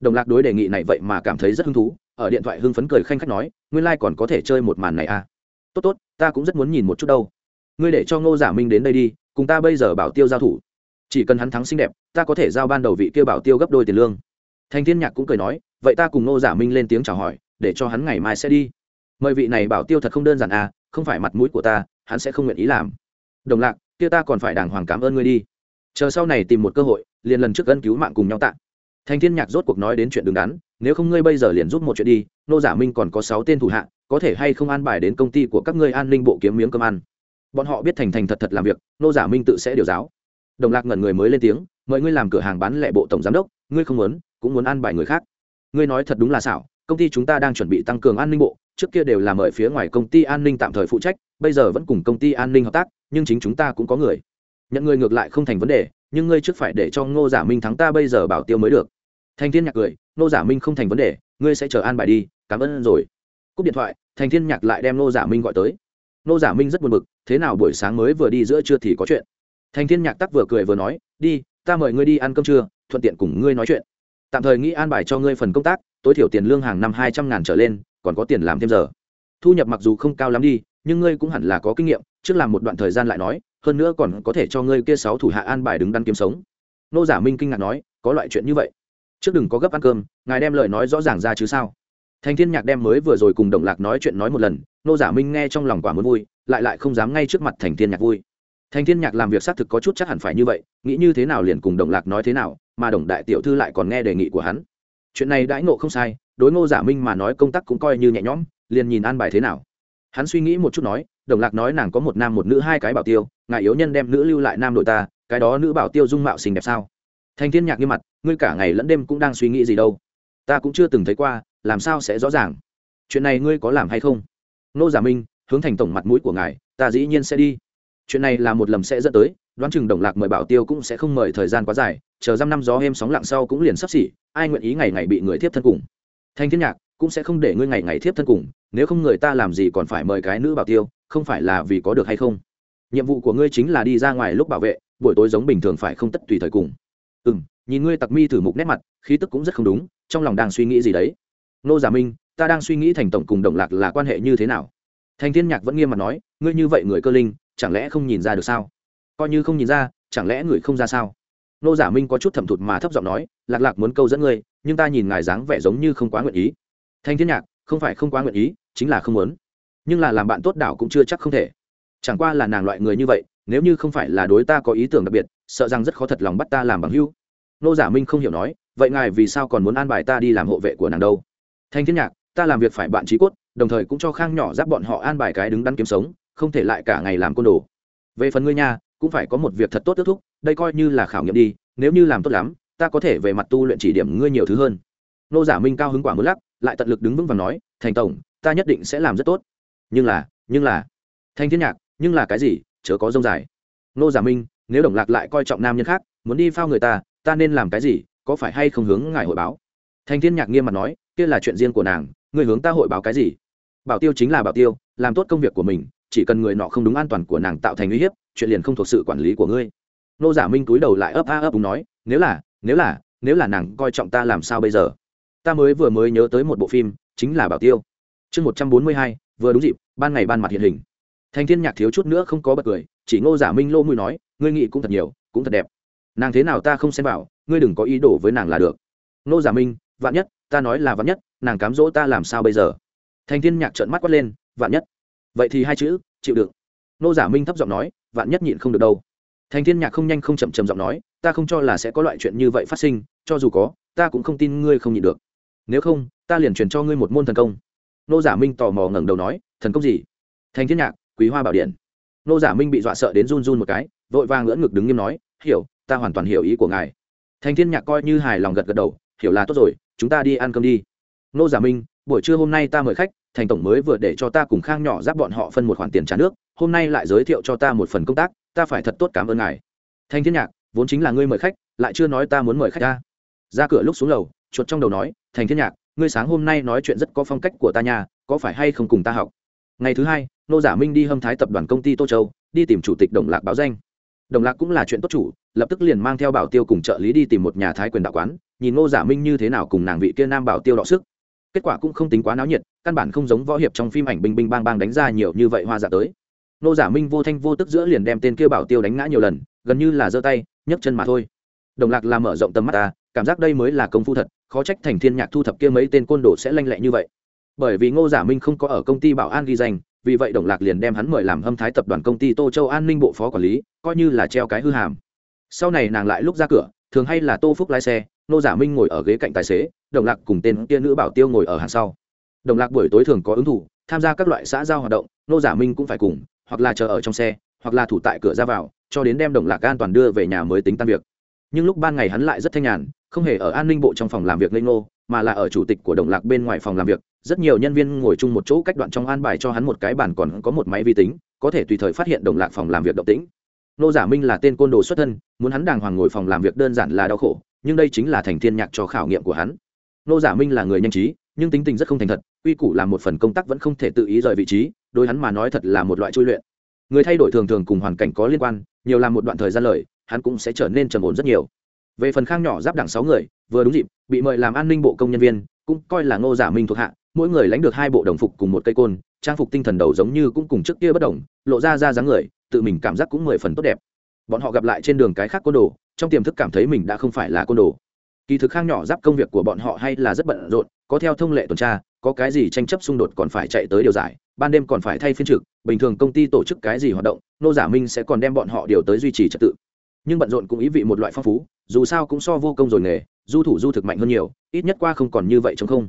Đồng lạc đối đề nghị này vậy mà cảm thấy rất hứng thú, ở điện thoại hưng phấn cười khanh khách nói, nguyên lai、like、còn có thể chơi một màn này à. Tốt tốt, ta cũng rất muốn nhìn một chút đâu. Ngươi để cho ngô giả minh đến đây đi, cùng ta bây giờ bảo tiêu giao thủ. Chỉ cần hắn thắng xinh đẹp, ta có thể giao ban đầu vị kia bảo tiêu gấp đôi tiền lương. Thành thiên nhạc cũng cười nói, vậy ta cùng ngô giả minh lên tiếng chào hỏi, để cho hắn ngày mai sẽ đi mời vị này bảo tiêu thật không đơn giản à không phải mặt mũi của ta, hắn sẽ không nguyện ý làm. Đồng lạc, kia ta còn phải đàng hoàng cảm ơn ngươi đi. Chờ sau này tìm một cơ hội, liền lần trước ân cứu mạng cùng nhau tạ. Thành thiên nhạc rốt cuộc nói đến chuyện đứng đắn, nếu không ngươi bây giờ liền giúp một chuyện đi, nô giả minh còn có sáu tên thủ hạ, có thể hay không an bài đến công ty của các ngươi an ninh bộ kiếm miếng cơm ăn. Bọn họ biết thành thành thật thật làm việc, nô giả minh tự sẽ điều giáo. Đồng lạc ngẩn người mới lên tiếng, mời ngươi làm cửa hàng bán lẻ bộ tổng giám đốc, ngươi không muốn, cũng muốn an bài người khác. Ngươi nói thật đúng là xảo, công ty chúng ta đang chuẩn bị tăng cường an ninh bộ trước kia đều là mời phía ngoài công ty an ninh tạm thời phụ trách, bây giờ vẫn cùng công ty an ninh hợp tác, nhưng chính chúng ta cũng có người. Nhận người ngược lại không thành vấn đề, nhưng ngươi trước phải để cho ngô giả minh thắng ta bây giờ bảo tiêu mới được. Thành thiên nhạc cười, ngô giả minh không thành vấn đề, ngươi sẽ chờ an bài đi, cảm ơn rồi. Cúp điện thoại, thành thiên nhạc lại đem ngô giả minh gọi tới. Ngô giả minh rất buồn bực, thế nào buổi sáng mới vừa đi giữa trưa thì có chuyện? Thành thiên nhạc tắc vừa cười vừa nói, đi, ta mời ngươi đi ăn cơm trưa, thuận tiện cùng ngươi nói chuyện. Tạm thời nghĩ an bài cho ngươi phần công tác, tối thiểu tiền lương hàng năm hai trăm ngàn trở lên còn có tiền làm thêm giờ. Thu nhập mặc dù không cao lắm đi, nhưng ngươi cũng hẳn là có kinh nghiệm, trước làm một đoạn thời gian lại nói, hơn nữa còn có thể cho ngươi kia sáu thủ hạ an bài đứng đắn kiếm sống. Nô giả minh kinh ngạc nói, có loại chuyện như vậy? Trước đừng có gấp ăn cơm, ngài đem lời nói rõ ràng ra chứ sao? Thành thiên nhạc đem mới vừa rồi cùng đồng lạc nói chuyện nói một lần, nô giả minh nghe trong lòng quả muốn vui, lại lại không dám ngay trước mặt thành thiên nhạc vui. Thành thiên nhạc làm việc xác thực có chút chắc hẳn phải như vậy, nghĩ như thế nào liền cùng đồng lạc nói thế nào, mà đồng đại tiểu thư lại còn nghe đề nghị của hắn. Chuyện này đãi ngộ không sai đối ngô giả minh mà nói công tác cũng coi như nhẹ nhõm, liền nhìn an bài thế nào. Hắn suy nghĩ một chút nói, đồng lạc nói nàng có một nam một nữ hai cái bảo tiêu, ngài yếu nhân đem nữ lưu lại nam đội ta, cái đó nữ bảo tiêu dung mạo xinh đẹp sao? Thành thiên nhạc như mặt, ngươi cả ngày lẫn đêm cũng đang suy nghĩ gì đâu? Ta cũng chưa từng thấy qua, làm sao sẽ rõ ràng? Chuyện này ngươi có làm hay không? Nô giả minh, hướng thành tổng mặt mũi của ngài, ta dĩ nhiên sẽ đi. Chuyện này là một lầm sẽ dẫn tới, đoán chừng đồng lạc mời bảo tiêu cũng sẽ không mời thời gian quá dài, chờ dăm năm gió êm sóng lặng sau cũng liền sắp xỉ, ai nguyện ý ngày ngày bị người tiếp thân cùng? Thanh thiên nhạc, cũng sẽ không để ngươi ngày ngày tiếp thân cùng, nếu không người ta làm gì còn phải mời cái nữ bảo tiêu, không phải là vì có được hay không? Nhiệm vụ của ngươi chính là đi ra ngoài lúc bảo vệ, buổi tối giống bình thường phải không tất tùy thời cùng. Ừ m nhìn ngươi tặc mi thử mục nét mặt, khí tức cũng rất không đúng, trong lòng đang suy nghĩ gì đấy? Nô giả minh, ta đang suy nghĩ thành tổng cùng đồng lạc là quan hệ như thế nào? Thành thiên nhạc vẫn nghiêm mặt nói, ngươi như vậy người cơ linh, chẳng lẽ không nhìn ra được sao? Coi như không nhìn ra, chẳng lẽ người không ra sao? Nô giả minh có chút thẩm thụt mà thấp giọng nói, lạc lạc muốn câu dẫn ngươi nhưng ta nhìn ngài dáng vẻ giống như không quá nguyện ý. Thanh thiên nhạc, không phải không quá nguyện ý, chính là không muốn. Nhưng là làm bạn tốt đảo cũng chưa chắc không thể. Chẳng qua là nàng loại người như vậy, nếu như không phải là đối ta có ý tưởng đặc biệt, sợ rằng rất khó thật lòng bắt ta làm bằng hưu nô giả minh không hiểu nói, vậy ngài vì sao còn muốn an bài ta đi làm hộ vệ của nàng đâu? Thanh thiên nhạc, ta làm việc phải bạn trí cốt, đồng thời cũng cho khang nhỏ giáp bọn họ an bài cái đứng đắn kiếm sống, không thể lại cả ngày làm côn đồ. Về phần ngươi nha, cũng phải có một việc thật tốt kết thúc, đây coi như là khảo nghiệm đi, nếu như làm tốt lắm ta có thể về mặt tu luyện chỉ điểm ngươi nhiều thứ hơn. Nô giả minh cao hứng quả muốn lắc, lại tận lực đứng vững và nói, thành tổng, ta nhất định sẽ làm rất tốt. Nhưng là nhưng là, thanh thiên nhạc, nhưng là cái gì? Chớ có rông dài. Nô giả minh, nếu đồng lạc lại coi trọng nam nhân khác, muốn đi phao người ta ta nên làm cái gì? Có phải hay không hướng ngài hội báo? Thanh thiên nhạc nghiêm mặt nói, kia là chuyện riêng của nàng người hướng ta hội báo cái gì? Bảo tiêu chính là bảo tiêu, làm tốt công việc của mình, chỉ cần người nọ không đúng an toàn của nàng tạo thành uy hiếp, chuyện liền không thuộc sự quản lý của ngươi. Nô giả minh túi đầu lại ấp a ấp đúng nói, nếu là nếu là nếu là nàng coi trọng ta làm sao bây giờ? Ta mới vừa mới nhớ tới một bộ phim, chính là bảo tiêu. Chương một trăm bốn mươi hai, vừa đúng dịp, ban ngày ban mặt hiện hình. Thành thiên nhạc thiếu chút nữa không có bật cười, chỉ ngô giả minh lô mùi nói, ngươi nghĩ cũng thật nhiều, cũng thật đẹp. Nàng thế nào ta không xem bảo ngươi đừng có ý đồ với nàng là được. Ngô giả minh, vạn nhất, ta nói là vạn nhất, nàng cám dỗ ta làm sao bây giờ? Thành thiên nhạc trợn mắt quát lên, vạn nhất. Vậy thì hai chữ, chịu đựng. Ngô giả minh thấp giọng nói, vạn nhất nhịn không được đâu. Thành thiên nhạc không nhanh không chậm chậm giọng nói ta không cho là sẽ có loại chuyện như vậy phát sinh, cho dù có, ta cũng không tin ngươi không nhịn được. Nếu không, ta liền truyền cho ngươi một môn thần công. Nô giả minh tò mò ngẩng đầu nói, thần công gì? Thành thiên nhạc, quý hoa bảo điện. Nô giả minh bị dọa sợ đến run run một cái, vội vàng ngỡ ngực đứng nghiêm nói, hiểu, ta hoàn toàn hiểu ý của ngài. Thành thiên nhạc coi như hài lòng gật gật đầu, hiểu là tốt rồi, chúng ta đi ăn cơm đi. Nô giả minh, buổi trưa hôm nay ta mời khách, thành tổng mới vừa để cho ta cùng khang nhỏ giáp bọn họ phân một khoản tiền trả nước, hôm nay lại giới thiệu cho ta một phần công tác, ta phải thật tốt cảm ơn ngài. Thanh thiên nhạc vốn chính là ngươi mời khách, lại chưa nói ta muốn mời khách ta ra cửa lúc xuống lầu, chuột trong đầu nói, thành thiên nhạc, ngươi sáng hôm nay nói chuyện rất có phong cách của ta nhà có phải hay không cùng ta học? Ngày thứ hai, nô giả minh đi hâm thái tập đoàn công ty tô châu, đi tìm chủ tịch đồng lạc báo danh. Đồng lạc cũng là chuyện tốt chủ, lập tức liền mang theo bảo tiêu cùng trợ lý đi tìm một nhà thái quyền đạo quán, nhìn ngô giả minh như thế nào cùng nàng vị kia nam bảo tiêu đọ sức. Kết quả cũng không tính quá náo nhiệt, căn bản không giống võ hiệp trong phim ảnh binh binh bang bang đánh ra nhiều như vậy hoa giả tới. Ngô giả minh vô thanh vô tức giữa liền đem tên kia bảo tiêu đánh ngã nhiều lần, gần như là giơ tay nhấc chân mà thôi. Đồng lạc làm mở rộng tầm mắt ta cảm giác đây mới là công phu thật, khó trách thành thiên nhạc thu thập kia mấy tên côn đồ sẽ lanh lẹ như vậy. Bởi vì ngô giả minh không có ở công ty bảo an ghi danh, vì vậy đồng lạc liền đem hắn mời làm hâm thái tập đoàn công ty tô châu an ninh bộ phó quản lý, coi như là treo cái hư hàm. Sau này nàng lại lúc ra cửa, thường hay là tô phúc lái xe, Ngô giả minh ngồi ở ghế cạnh tài xế, đồng lạc cùng tên kia nữ bảo tiêu ngồi ở hàng sau. Đồng lạc buổi tối thường có ứng thủ, tham gia các loại xã giao hoạt động, Ngô giả minh cũng phải cùng, hoặc là chờ ở trong xe, hoặc là thủ tại cửa ra vào cho đến đem đồng lạc an toàn đưa về nhà mới tính tan việc. Nhưng lúc ban ngày hắn lại rất thanh nhàn, không hề ở an ninh bộ trong phòng làm việc lê ngô, mà là ở chủ tịch của đồng lạc bên ngoài phòng làm việc. Rất nhiều nhân viên ngồi chung một chỗ cách đoạn trong an bài cho hắn một cái bàn còn có một máy vi tính, có thể tùy thời phát hiện đồng lạc phòng làm việc động tĩnh. Nô giả minh là tên côn đồ xuất thân, muốn hắn đàng hoàng ngồi phòng làm việc đơn giản là đau khổ, nhưng đây chính là thành thiên nhạc cho khảo nghiệm của hắn. Nô giả minh là người nhanh trí, nhưng tính tình rất không thành thật uy củ làm một phần công tác vẫn không thể tự ý rời vị trí, đối hắn mà nói thật là một loại chui luyện người thay đổi thường thường cùng hoàn cảnh có liên quan, nhiều làm một đoạn thời gian lời, hắn cũng sẽ trở nên trầm ổn rất nhiều. Về phần khang nhỏ giáp đảng sáu người, vừa đúng dịp, bị mời làm an ninh bộ công nhân viên, cũng coi là ngô giả minh thuộc hạ, mỗi người lãnh được hai bộ đồng phục cùng một cây côn, trang phục tinh thần đầu giống như cũng cùng trước kia bất đồng, lộ ra ra dáng người, tự mình cảm giác cũng mười phần tốt đẹp. Bọn họ gặp lại trên đường cái khác côn đồ, trong tiềm thức cảm thấy mình đã không phải là côn đồ. Kỳ thực khang nhỏ giáp công việc của bọn họ hay là rất bận rộn, có theo thông lệ tuần tra có cái gì tranh chấp xung đột còn phải chạy tới điều giải, ban đêm còn phải thay phiên trực, bình thường công ty tổ chức cái gì hoạt động, nô giả minh sẽ còn đem bọn họ điều tới duy trì trật tự. Nhưng bận rộn cũng ý vị một loại phong phú, dù sao cũng so vô công rồi nghề, du thủ du thực mạnh hơn nhiều, ít nhất qua không còn như vậy chống không.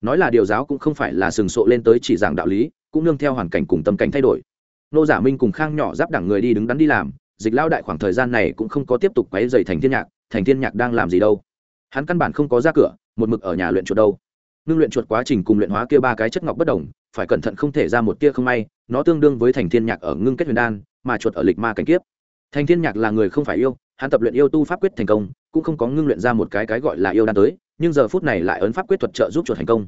Nói là điều giáo cũng không phải là sừng sộ lên tới chỉ giảng đạo lý, cũng nương theo hoàn cảnh cùng tâm cảnh thay đổi. Nô giả minh cùng khang nhỏ giáp đẳng người đi đứng đắn đi làm, dịch lao đại khoảng thời gian này cũng không có tiếp tục quấy dày thành thiên nhạc, thành thiên nhạc đang làm gì đâu. Hắn căn bản không có ra cửa, một mực ở nhà luyện chuột đâu ngưng luyện chuột quá trình cùng luyện hóa kia ba cái chất ngọc bất đồng, phải cẩn thận không thể ra một tia không may, nó tương đương với thành thiên nhạc ở ngưng kết huyền đan, mà chuột ở lịch ma cảnh kiếp. Thành thiên nhạc là người không phải yêu, hắn tập luyện yêu tu pháp quyết thành công, cũng không có ngưng luyện ra một cái cái gọi là yêu đan tới, nhưng giờ phút này lại ấn pháp quyết thuật trợ giúp chuột thành công.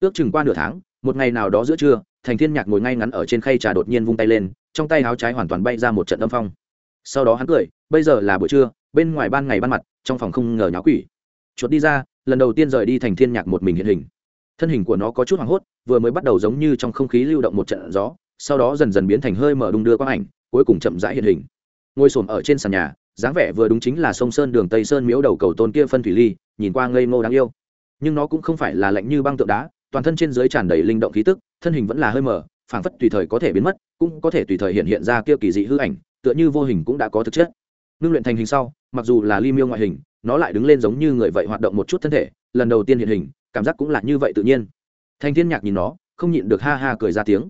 Ước chừng qua nửa tháng, một ngày nào đó giữa trưa, thành thiên nhạc ngồi ngay ngắn ở trên khay trà đột nhiên vung tay lên, trong tay áo trái hoàn toàn bay ra một trận âm phong. Sau đó hắn cười, bây giờ là buổi trưa, bên ngoài ban ngày ban mặt, trong phòng không ngờ nháo quỷ. Chuột đi ra, lần đầu tiên rời đi thành thiên nhạc một mình hiện hình thân hình của nó có chút hoảng hốt, vừa mới bắt đầu giống như trong không khí lưu động một trận gió, sau đó dần dần biến thành hơi mở đung đưa quang ảnh, cuối cùng chậm rãi hiện hình. Ngồi xổm ở trên sàn nhà, dáng vẻ vừa đúng chính là sông sơn đường tây sơn miếu đầu cầu tôn kia phân thủy ly, nhìn qua ngây ngô đáng yêu. Nhưng nó cũng không phải là lạnh như băng tượng đá, toàn thân trên dưới tràn đầy linh động khí tức, thân hình vẫn là hơi mở, phảng phất tùy thời có thể biến mất, cũng có thể tùy thời hiện hiện ra kia kỳ dị hư ảnh, tựa như vô hình cũng đã có thực chất. Ngưng luyện thành hình sau, mặc dù là ly miêu ngoại hình, nó lại đứng lên giống như người vậy hoạt động một chút thân thể, lần đầu tiên hiện hình cảm giác cũng là như vậy tự nhiên. Thanh thiên nhạc nhìn nó, không nhịn được ha ha cười ra tiếng.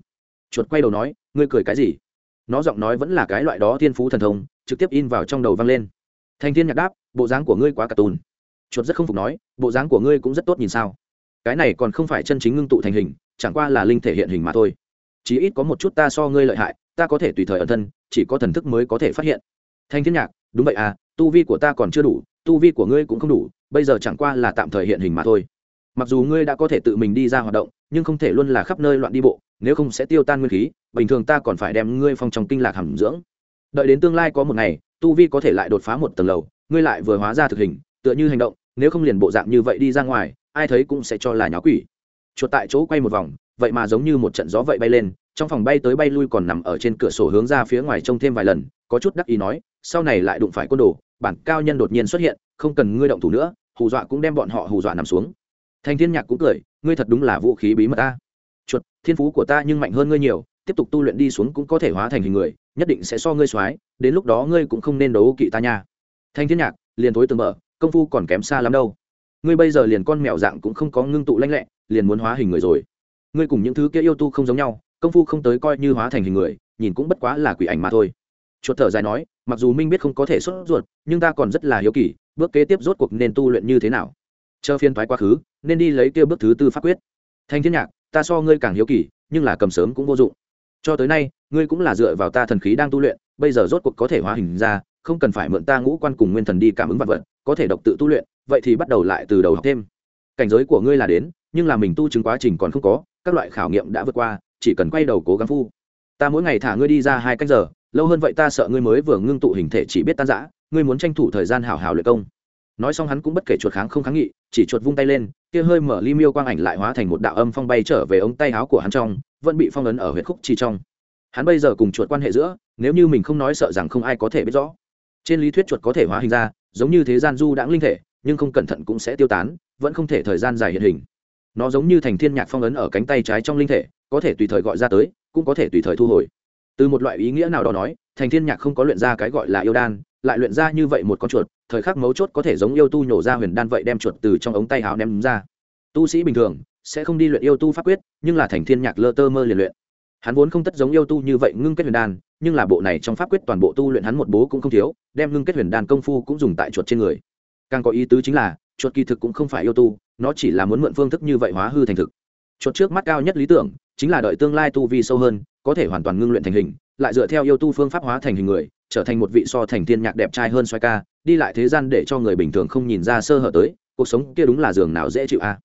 Chuột quay đầu nói, ngươi cười cái gì? Nó giọng nói vẫn là cái loại đó thiên phú thần thông, trực tiếp in vào trong đầu vang lên. Thanh thiên nhạc đáp, bộ dáng của ngươi quá cà tùn. Chuột rất không phục nói, bộ dáng của ngươi cũng rất tốt nhìn sao? Cái này còn không phải chân chính ngưng tụ thành hình, chẳng qua là linh thể hiện hình mà thôi. Chí ít có một chút ta so ngươi lợi hại, ta có thể tùy thời ẩn thân, chỉ có thần thức mới có thể phát hiện. Thanh thiên nhạc, đúng vậy à tu vi của ta còn chưa đủ, tu vi của ngươi cũng không đủ, bây giờ chẳng qua là tạm thời hiện hình mà thôi mặc dù ngươi đã có thể tự mình đi ra hoạt động, nhưng không thể luôn là khắp nơi loạn đi bộ, nếu không sẽ tiêu tan nguyên khí, bình thường ta còn phải đem ngươi phong trong kinh lạc hàm dưỡng. Đợi đến tương lai có một ngày, tu vi có thể lại đột phá một tầng lầu, ngươi lại vừa hóa ra thực hình, tựa như hành động, nếu không liền bộ dạng như vậy đi ra ngoài, ai thấy cũng sẽ cho là nháo quỷ. Chuột tại chỗ quay một vòng, vậy mà giống như một trận gió vậy bay lên, trong phòng bay tới bay lui còn nằm ở trên cửa sổ hướng ra phía ngoài trông thêm vài lần, có chút đắc ý nói, sau này lại đụng phải côn đồ, bản cao nhân đột nhiên xuất hiện, không cần ngươi động thủ nữa, hù dọa cũng đem bọn họ hù dọa nằm xuống thành thiên nhạc cũng cười, ngươi thật đúng là vũ khí bí mật ta chuột, thiên phú của ta nhưng mạnh hơn ngươi nhiều, tiếp tục tu luyện đi xuống cũng có thể hóa thành hình người, nhất định sẽ so ngươi soái, đến lúc đó ngươi cũng không nên đấu kỵ ta nha. Thanh thiên nhạc liền thối từng mở, công phu còn kém xa lắm đâu. Ngươi bây giờ liền con mèo dạng cũng không có ngưng tụ lanh lẹ, liền muốn hóa hình người rồi. Ngươi cùng những thứ kia yêu tu không giống nhau, công phu không tới coi như hóa thành hình người, nhìn cũng bất quá là quỷ ảnh mà thôi. Chuột thở dài nói, mặc dù minh biết không có thể xuất ruột, nhưng ta còn rất là hiếu kỳ, bước kế tiếp rốt cuộc nên tu luyện như thế nào? Chờ phiên thoái quá khứ, nên đi lấy kia bước thứ tư pháp quyết. Thanh thiên nhạc, ta so ngươi càng hiếu kỳ, nhưng là cầm sớm cũng vô dụng. Cho tới nay, ngươi cũng là dựa vào ta thần khí đang tu luyện, bây giờ rốt cuộc có thể hóa hình ra, không cần phải mượn ta ngũ quan cùng nguyên thần đi cảm ứng vật vật, có thể độc tự tu luyện, vậy thì bắt đầu lại từ đầu học thêm. Cảnh giới của ngươi là đến, nhưng là mình tu chứng quá trình còn không có, các loại khảo nghiệm đã vượt qua, chỉ cần quay đầu cố gắng phu. Ta mỗi ngày thả ngươi đi ra hai canh giờ, lâu hơn vậy ta sợ ngươi mới vừa ngưng tụ hình thể chỉ biết tan giã ngươi muốn tranh thủ thời gian hào hào luyện công nói xong hắn cũng bất kể chuột kháng không kháng nghị, chỉ chuột vung tay lên, kia hơi mở ly miêu quang ảnh lại hóa thành một đạo âm phong bay trở về ống tay áo của hắn trong, vẫn bị phong ấn ở huyệt khúc chi trong. Hắn bây giờ cùng chuột quan hệ giữa, nếu như mình không nói sợ rằng không ai có thể biết rõ. Trên lý thuyết chuột có thể hóa hình ra, giống như thế gian du đãng linh thể, nhưng không cẩn thận cũng sẽ tiêu tán, vẫn không thể thời gian dài hiện hình. Nó giống như thành thiên nhạc phong ấn ở cánh tay trái trong linh thể, có thể tùy thời gọi ra tới, cũng có thể tùy thời thu hồi. Từ một loại ý nghĩa nào đó nói, thành thiên nhạc không có luyện ra cái gọi là yêu đan lại luyện ra như vậy một con chuột, thời khắc mấu chốt có thể giống yêu tu nhổ ra huyền đan vậy đem chuột từ trong ống tay áo ném ra. Tu sĩ bình thường sẽ không đi luyện yêu tu pháp quyết, nhưng là thành thiên nhạc lơ tơ mơ liền luyện. Hắn vốn không tất giống yêu tu như vậy ngưng kết huyền đan, nhưng là bộ này trong pháp quyết toàn bộ tu luyện hắn một bố cũng không thiếu, đem ngưng kết huyền đan công phu cũng dùng tại chuột trên người. Càng có ý tứ chính là, chuột kỳ thực cũng không phải yêu tu, nó chỉ là muốn mượn phương thức như vậy hóa hư thành thực. Chuột trước mắt cao nhất lý tưởng, chính là đợi tương lai tu vi sâu hơn, có thể hoàn toàn ngưng luyện thành hình, lại dựa theo yêu tu phương pháp hóa thành hình người trở thành một vị so thành thiên nhạc đẹp trai hơn xoay ca, đi lại thế gian để cho người bình thường không nhìn ra sơ hở tới, cuộc sống kia đúng là giường nào dễ chịu a.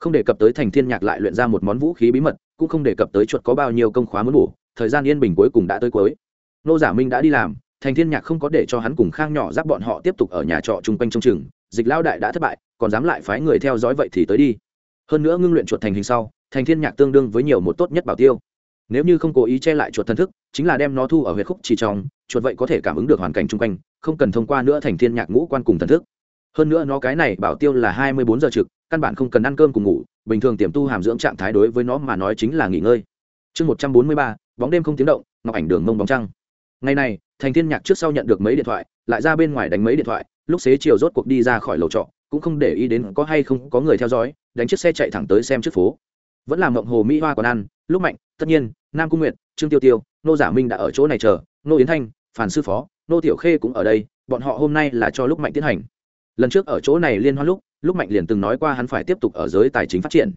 Không đề cập tới thành thiên nhạc lại luyện ra một món vũ khí bí mật, cũng không đề cập tới chuột có bao nhiêu công khóa muốn bổ, thời gian yên bình cuối cùng đã tới cuối. Nô giả minh đã đi làm, thành thiên nhạc không có để cho hắn cùng khang nhỏ giáp bọn họ tiếp tục ở nhà trọ chung quanh trong chừng, dịch lao đại đã thất bại, còn dám lại phái người theo dõi vậy thì tới đi. Hơn nữa ngưng luyện chuột thành hình sau, thành thiên nhạc tương đương với nhiều một tốt nhất bảo tiêu. Nếu như không cố ý che lại chuột thần thức chính là đem nó thu ở huyệt khúc chỉ trong, chuột vậy có thể cảm ứng được hoàn cảnh chung quanh, không cần thông qua nữa thành thiên nhạc ngũ quan cùng thần thức. Hơn nữa nó cái này bảo tiêu là hai mươi bốn giờ trực, căn bản không cần ăn cơm cùng ngủ, bình thường tiềm tu hàm dưỡng trạng thái đối với nó mà nói chính là nghỉ ngơi. Chương một trăm bốn mươi ba, bóng đêm không tiếng động, ngọc ảnh đường mông bóng trăng. Ngày này, thành thiên nhạc trước sau nhận được mấy điện thoại, lại ra bên ngoài đánh mấy điện thoại, lúc xế chiều rốt cuộc đi ra khỏi lầu trọ, cũng không để ý đến có hay không có người theo dõi, đánh chiếc xe chạy thẳng tới xem trước phố. Vẫn là mộng hồ mỹ hoa còn ăn, lúc mạnh, tất nhiên, nam cung nguyệt, trương tiêu tiêu nô giả minh đã ở chỗ này chờ, nô yến thanh phản sư phó, nô tiểu khê cũng ở đây, bọn họ hôm nay là cho lúc mạnh tiến hành. Lần trước ở chỗ này liên hoan lúc lúc mạnh liền từng nói qua hắn phải tiếp tục ở giới tài chính phát triển.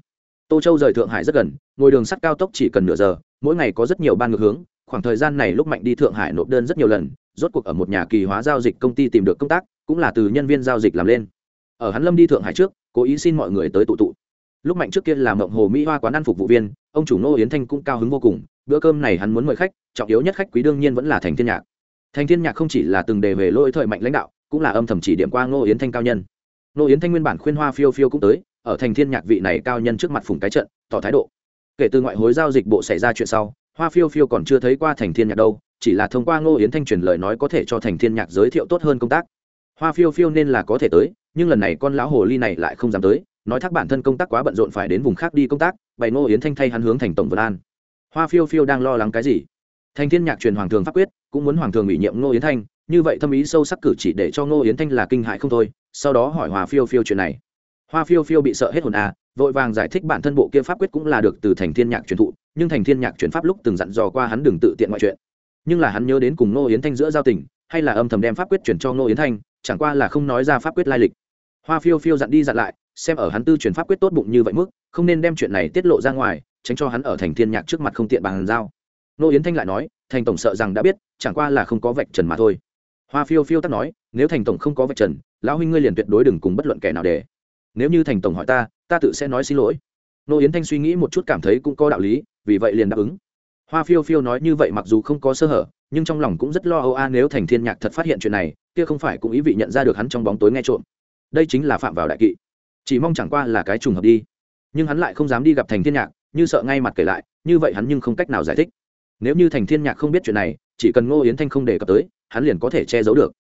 Tô châu rời thượng hải rất gần, ngồi đường sắt cao tốc chỉ cần nửa giờ, mỗi ngày có rất nhiều ban ngược hướng, khoảng thời gian này lúc mạnh đi thượng hải nộp đơn rất nhiều lần, rốt cuộc ở một nhà kỳ hóa giao dịch công ty tìm được công tác, cũng là từ nhân viên giao dịch làm lên. Ở hắn lâm đi thượng hải trước, cố ý xin mọi người tới tụ tụ. Lúc mạnh trước kia làm mộng hồ mỹ hoa quán ăn phục vụ viên, ông chủ nô yến thanh cũng cao hứng vô cùng bữa cơm này hắn muốn mời khách, trọng yếu nhất khách quý đương nhiên vẫn là thành thiên nhạc. Thành thiên nhạc không chỉ là từng đề về lỗi thời mạnh lãnh đạo, cũng là âm thầm chỉ điểm qua ngô yến thanh cao nhân. Ngô yến thanh nguyên bản khuyên hoa phiêu phiêu cũng tới, ở thành thiên nhạc vị này cao nhân trước mặt phùng cái trận, tỏ thái độ. Kể từ ngoại hối giao dịch bộ xảy ra chuyện sau, hoa phiêu phiêu còn chưa thấy qua thành thiên nhạc đâu, chỉ là thông qua ngô yến thanh truyền lời nói có thể cho thành thiên nhạc giới thiệu tốt hơn công tác. Hoa phiêu phiêu nên là có thể tới, nhưng lần này con lão hồ ly này lại không dám tới, nói thác bản thân công tác quá bận rộn phải đến vùng khác đi công tác, bày ngô yến thanh thay hắn hướng thành tổng vân an hoa phiêu phiêu đang lo lắng cái gì? Thành thiên nhạc truyền hoàng thường pháp quyết, cũng muốn hoàng thường ủy nhiệm ngô yến thanh, như vậy thâm ý sâu sắc cử chỉ để cho ngô yến thanh là kinh hại không thôi, sau đó hỏi hoa phiêu phiêu chuyện này. Hoa phiêu phiêu bị sợ hết hồn à vội vàng giải thích bản thân bộ kia pháp quyết cũng là được từ thành thiên nhạc truyền thụ, nhưng thành thiên nhạc truyền pháp lúc từng dặn dò qua hắn đừng tự tiện mọi chuyện. Nhưng là hắn nhớ đến cùng ngô yến thanh giữa giao tình, hay là âm thầm đem pháp quyết chuyển cho ngô yến thanh, chẳng qua là không nói ra pháp quyết lai lịch. Hoa phiêu phiêu dặn đi dặn lại, xem ở hắn tư truyền pháp quyết tốt bụng như vậy mức, không nên đem chuyện này tiết lộ ra ngoài tránh cho hắn ở thành thiên nhạc trước mặt không tiện bàn giao nô yến thanh lại nói, thành tổng sợ rằng đã biết, chẳng qua là không có vạch trần mà thôi. Hoa phiêu phiêu tắt nói, nếu thành tổng không có vạch trần, lão huynh ngươi liền tuyệt đối đừng cùng bất luận kẻ nào để. Nếu như thành tổng hỏi ta ta tự sẽ nói xin lỗi. Nô yến thanh suy nghĩ một chút cảm thấy cũng có đạo lý, vì vậy liền đáp ứng. Hoa phiêu phiêu nói như vậy mặc dù không có sơ hở, nhưng trong lòng cũng rất lo âu a, nếu thành thiên nhạc thật phát hiện chuyện này, kia không phải cũng ý vị nhận ra được hắn trong bóng tối nghe trộm. Đây chính là phạm vào đại kỵ. Chỉ mong chẳng qua là cái trùng hợp đi. Nhưng hắn lại không dám đi gặp thành thiên nhạc như sợ ngay mặt kể lại, như vậy hắn nhưng không cách nào giải thích. Nếu như thành thiên nhạc không biết chuyện này, chỉ cần ngô yến thanh không đề cập tới, hắn liền có thể che giấu được.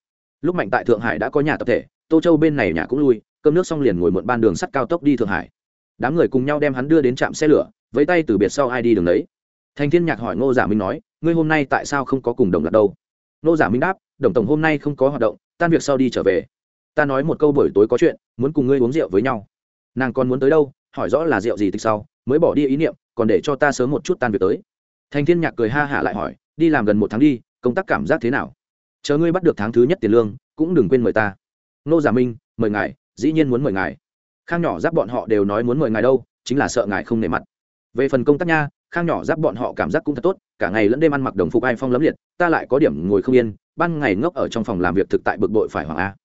Lúc mạnh tại thượng hải đã có nhà tập thể, tô châu bên này nhà cũng lui, cơm nước xong liền ngồi một ban đường sắt cao tốc đi thượng hải. Đám người cùng nhau đem hắn đưa đến trạm xe lửa, với tay từ biệt sau ai đi đường đấy. Thành thiên nhạc hỏi ngô giả minh nói, ngươi hôm nay tại sao không có cùng đồng lạc đâu? Ngô giả minh đáp, đồng tổng hôm nay không có hoạt động, tan việc sau đi trở về. Ta nói một câu buổi tối có chuyện, muốn cùng ngươi uống rượu với nhau. Nàng còn muốn tới đâu, hỏi rõ là rượu gì tịch sau mới bỏ đi ý niệm, còn để cho ta sớm một chút tan việc tới. Thành thiên nhạc cười ha hả lại hỏi, đi làm gần một tháng đi, công tác cảm giác thế nào? Chờ ngươi bắt được tháng thứ nhất tiền lương, cũng đừng quên mời ta. Nô giả minh, mời ngài, dĩ nhiên muốn mời ngài. Khang nhỏ giáp bọn họ đều nói muốn mời ngài đâu, chính là sợ ngài không nể mặt. Về phần công tác nha, khang nhỏ giáp bọn họ cảm giác cũng thật tốt, cả ngày lẫn đêm ăn mặc đồng phục ai phong lấm liệt, ta lại có điểm ngồi không yên, ban ngày ngốc ở trong phòng làm việc thực tại bực bội phải hoàng a.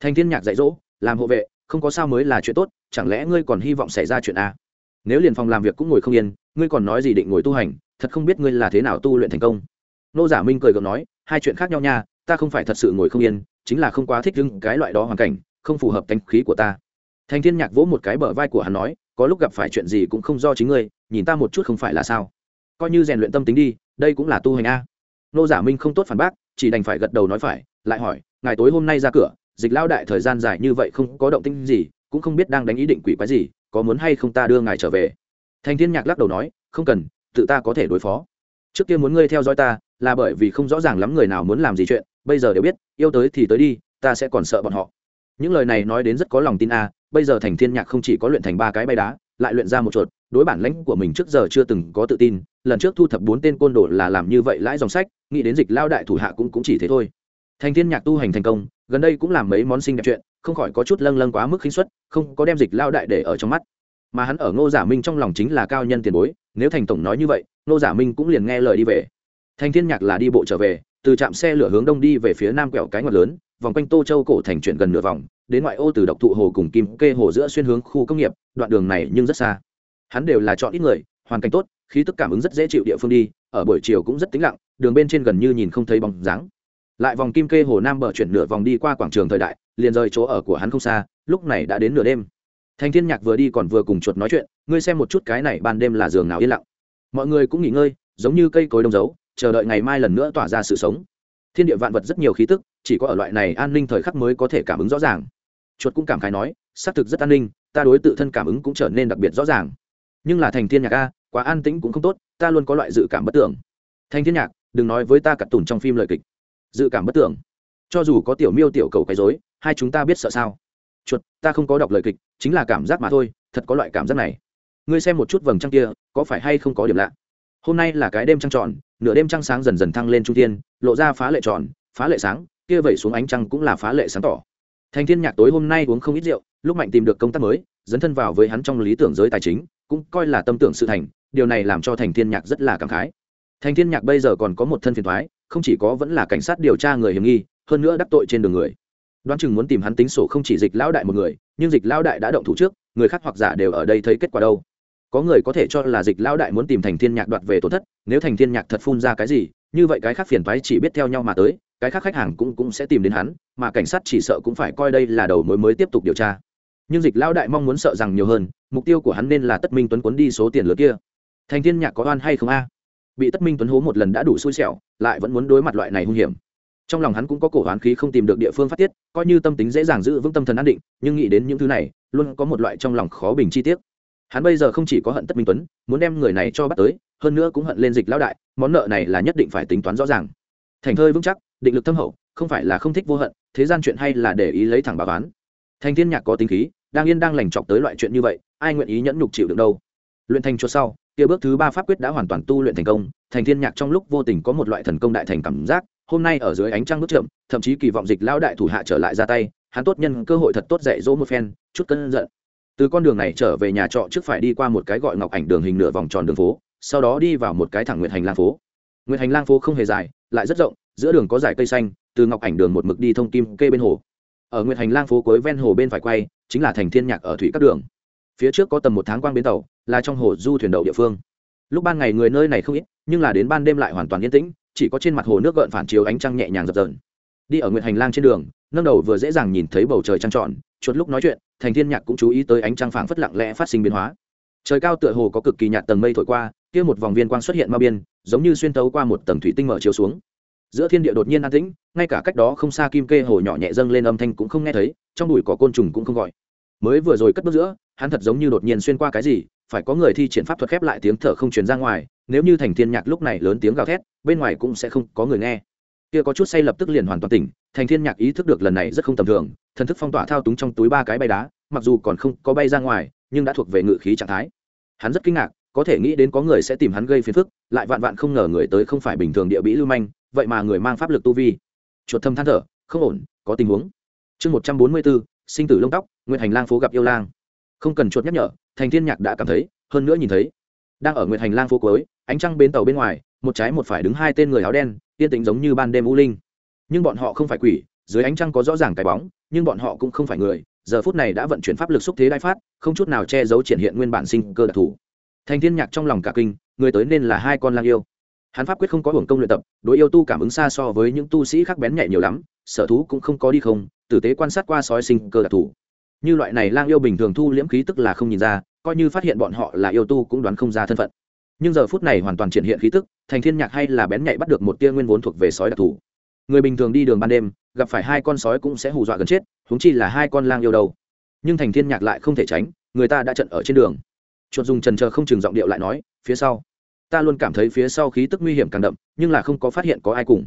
Thành thiên nhạc dạy dỗ, làm hộ vệ, không có sao mới là chuyện tốt, chẳng lẽ ngươi còn hy vọng xảy ra chuyện a? Nếu liền phòng làm việc cũng ngồi không yên, ngươi còn nói gì định ngồi tu hành, thật không biết ngươi là thế nào tu luyện thành công. Nô giả minh cười gượng nói, hai chuyện khác nhau nha, ta không phải thật sự ngồi không yên, chính là không quá thích lưng cái loại đó hoàn cảnh, không phù hợp tánh khí của ta. Thành thiên nhạc vỗ một cái bờ vai của hắn nói, có lúc gặp phải chuyện gì cũng không do chính ngươi, nhìn ta một chút không phải là sao. Coi như rèn luyện tâm tính đi, đây cũng là tu hành a. Nô giả minh không tốt phản bác, chỉ đành phải gật đầu nói phải, lại hỏi ngày tối hôm nay ra cửa, dịch lao đại thời gian dài như vậy không có động tĩnh gì, cũng không biết đang đánh ý định quỷ quái gì có muốn hay không ta đưa ngài trở về? Thành thiên nhạc lắc đầu nói, không cần, tự ta có thể đối phó. Trước kia muốn ngươi theo dõi ta, là bởi vì không rõ ràng lắm người nào muốn làm gì chuyện, bây giờ đều biết, yêu tới thì tới đi, ta sẽ còn sợ bọn họ. Những lời này nói đến rất có lòng tin a, bây giờ thành thiên nhạc không chỉ có luyện thành ba cái bay đá, lại luyện ra một chuột, đối bản lãnh của mình trước giờ chưa từng có tự tin, lần trước thu thập bốn tên côn đồ là làm như vậy lãi dòng sách, nghĩ đến dịch lao đại thủ hạ cũng cũng chỉ thế thôi. Thành thiên nhạc tu hành thành công, gần đây cũng làm mấy món sinh đẹp chuyện không khỏi có chút lâng lâng quá mức khinh suất, không có đem dịch lao đại để ở trong mắt. Mà hắn ở ngô giả minh trong lòng chính là cao nhân tiền bối, nếu thành tổng nói như vậy, ngô giả minh cũng liền nghe lời đi về. Thành thiên nhạc là đi bộ trở về, từ trạm xe lửa hướng đông đi về phía nam quẹo cái ngoặt lớn, vòng quanh tô châu cổ thành chuyển gần nửa vòng, đến ngoại ô từ độc thụ hồ cùng kim kê hồ giữa xuyên hướng khu công nghiệp, đoạn đường này nhưng rất xa. Hắn đều là chọn ít người, hoàn cảnh tốt, khí tức cảm ứng rất dễ chịu địa phương đi, ở buổi chiều cũng rất tĩnh lặng, đường bên trên gần như nhìn không thấy bóng dáng. Lại vòng kim kê hồ nam bờ chuyển nửa vòng đi qua quảng trường thời đại liền rời chỗ ở của hắn không xa, lúc này đã đến nửa đêm. Thành thiên nhạc vừa đi còn vừa cùng chuột nói chuyện, ngươi xem một chút cái này ban đêm là giường nào yên lặng. Mọi người cũng nghỉ ngơi, giống như cây cối đông dấu, chờ đợi ngày mai lần nữa tỏa ra sự sống. Thiên địa vạn vật rất nhiều khí tức, chỉ có ở loại này an ninh thời khắc mới có thể cảm ứng rõ ràng. Chuột cũng cảm khái nói, xác thực rất an ninh, ta đối tự thân cảm ứng cũng trở nên đặc biệt rõ ràng. Nhưng là thành thiên nhạc a, quá an tĩnh cũng không tốt, ta luôn có loại dự cảm bất tưởng. Thành thiên nhạc, đừng nói với ta cặt tùn trong phim lời kịch. Dự cảm bất tưởng cho dù có tiểu miêu tiểu cầu quấy dối, hai chúng ta biết sợ sao? Chuột ta không có đọc lời kịch chính là cảm giác mà thôi thật có loại cảm giác này. Ngươi xem một chút vầng trăng kia có phải hay không có điểm lạ? Hôm nay là cái đêm trăng tròn nửa đêm trăng sáng dần dần thăng lên trung thiên lộ ra phá lệ tròn phá lệ sáng kia vẩy xuống ánh trăng cũng là phá lệ sáng tỏ. Thành thiên nhạc tối hôm nay uống không ít rượu lúc mạnh tìm được công tác mới dấn thân vào với hắn trong lý tưởng giới tài chính cũng coi là tâm tưởng sự thành điều này làm cho thành thiên nhạc rất là cảm khái. Thành thiên nhạc bây giờ còn có một thân phiền thoái không chỉ có vẫn là cảnh sát điều tra người hiểm nghi hơn nữa đắc tội trên đường người. Đoán chừng muốn tìm hắn tính sổ không chỉ dịch lão đại một người, nhưng dịch lão đại đã động thủ trước, người khác hoặc giả đều ở đây thấy kết quả đâu. Có người có thể cho là dịch lão đại muốn tìm thành thiên nhạc đoạt về tổn thất, nếu thành thiên nhạc thật phun ra cái gì, như vậy cái khác phiền toái chỉ biết theo nhau mà tới, cái khác khách hàng cũng cũng sẽ tìm đến hắn, mà cảnh sát chỉ sợ cũng phải coi đây là đầu mối mới tiếp tục điều tra. Nhưng dịch lão đại mong muốn sợ rằng nhiều hơn, mục tiêu của hắn nên là tất minh tuấn cuốn đi số tiền lớn kia. Thành thiên nhạc có oan hay không a? Bị tất minh tuấn hố một lần đã đủ xui xẻo, lại vẫn muốn đối mặt loại này hung hiểm trong lòng hắn cũng có cổ hoán khí không tìm được địa phương phát tiết, coi như tâm tính dễ dàng giữ vững tâm thần an định, nhưng nghĩ đến những thứ này, luôn có một loại trong lòng khó bình chi tiết. Hắn bây giờ không chỉ có hận tất minh tuấn, muốn đem người này cho bắt tới, hơn nữa cũng hận lên dịch lão đại, món nợ này là nhất định phải tính toán rõ ràng. Thành thơi vững chắc, định lực thâm hậu, không phải là không thích vô hận, thế gian chuyện hay là để ý lấy thẳng bà bán thành thiên nhạc có tính khí, đang yên đang lành chọc tới loại chuyện như vậy, ai nguyện ý nhẫn nhục chịu được đâu? Luyện thành cho sau, kia bước thứ ba pháp quyết đã hoàn toàn tu luyện thành công, thành thiên nhạc trong lúc vô tình có một loại thần công đại thành cảm giác hôm nay ở dưới ánh trăng bước chậm, thậm chí kỳ vọng dịch lão đại thủ hạ trở lại ra tay, hắn tốt nhân cơ hội thật tốt dạy dỗ một phen, chút cân giận. Từ con đường này trở về nhà trọ trước phải đi qua một cái gọi ngọc ảnh đường hình nửa vòng tròn đường phố, sau đó đi vào một cái thẳng nguyệt hành lang phố. Nguyệt hành lang phố không hề dài, lại rất rộng, giữa đường có dải cây xanh, từ ngọc ảnh đường một mực đi thông kim kê bên hồ. Ở nguyệt hành lang phố cuối ven hồ bên phải quay, chính là thành thiên nhạc ở thủy các đường. Phía trước có tầm một tháng quang bến tàu, là trong hồ du thuyền đậu địa phương. Lúc ban ngày người nơi này không ít, nhưng là đến ban đêm lại hoàn toàn yên tĩnh chỉ có trên mặt hồ nước gợn phản chiếu ánh trăng nhẹ nhàng dập dờn. Đi ở nguyện hành lang trên đường, nâng đầu vừa dễ dàng nhìn thấy bầu trời trăng tròn, chuột lúc nói chuyện, thành thiên nhạc cũng chú ý tới ánh trăng phảng phất lặng lẽ phát sinh biến hóa. Trời cao tựa hồ có cực kỳ nhạt tầng mây thổi qua, kia một vòng viên quang xuất hiện ma biên, giống như xuyên tấu qua một tầng thủy tinh mở chiếu xuống. Giữa thiên địa đột nhiên an tĩnh, ngay cả cách đó không xa kim kê hồ nhỏ nhẹ dâng lên âm thanh cũng không nghe thấy, trong bụi cỏ côn trùng cũng không gọi. Mới vừa rồi cất bước giữa, hắn thật giống như đột nhiên xuyên qua cái gì phải có người thi triển pháp thuật khép lại tiếng thở không truyền ra ngoài, nếu như thành thiên nhạc lúc này lớn tiếng gào thét, bên ngoài cũng sẽ không có người nghe. Kia có chút say lập tức liền hoàn toàn tỉnh, thành thiên nhạc ý thức được lần này rất không tầm thường, thần thức phong tỏa thao túng trong túi ba cái bay đá, mặc dù còn không có bay ra ngoài, nhưng đã thuộc về ngự khí trạng thái. Hắn rất kinh ngạc, có thể nghĩ đến có người sẽ tìm hắn gây phiền phức, lại vạn vạn không ngờ người tới không phải bình thường địa bĩ lưu manh, vậy mà người mang pháp lực tu vi. Chuột thâm than thở, không ổn, có tình huống. Chương một trăm bốn mươi bốn, sinh tử lông tóc nguyên hành lang phố gặp yêu lang không cần chuột nhắc nhở, thành thiên nhạc đã cảm thấy, hơn nữa nhìn thấy. Đang ở nguyệt hành lang phố cuối, ánh trăng bến tàu bên ngoài, một trái một phải đứng hai tên người áo đen, yên tĩnh giống như ban đêm u linh. Nhưng bọn họ không phải quỷ, dưới ánh trăng có rõ ràng cái bóng, nhưng bọn họ cũng không phải người, giờ phút này đã vận chuyển pháp lực xúc thế đai phát, không chút nào che giấu triển hiện nguyên bản sinh cơ đặc thù. Thành thiên nhạc trong lòng cả kinh, người tới nên là hai con lang yêu. Hắn pháp quyết không có hưởng công luyện tập, đối yêu tu cảm ứng xa so với những tu sĩ khác bén nhạy nhiều lắm, sở thú cũng không có đi không, tử tế quan sát qua sói sinh cơ đặc thù như loại này lang yêu bình thường thu liễm khí tức là không nhìn ra, coi như phát hiện bọn họ là yêu tu cũng đoán không ra thân phận. Nhưng giờ phút này hoàn toàn triển hiện khí tức, thành thiên nhạc hay là bén nhạy bắt được một tia nguyên vốn thuộc về sói đặc thù. Người bình thường đi đường ban đêm, gặp phải hai con sói cũng sẽ hù dọa gần chết, huống chi là hai con lang yêu đâu. Nhưng thành thiên nhạc lại không thể tránh, người ta đã trận ở trên đường. Chuột dùng trần chờ không chừng giọng điệu lại nói, phía sau. Ta luôn cảm thấy phía sau khí tức nguy hiểm càng đậm, nhưng là không có phát hiện có ai cùng.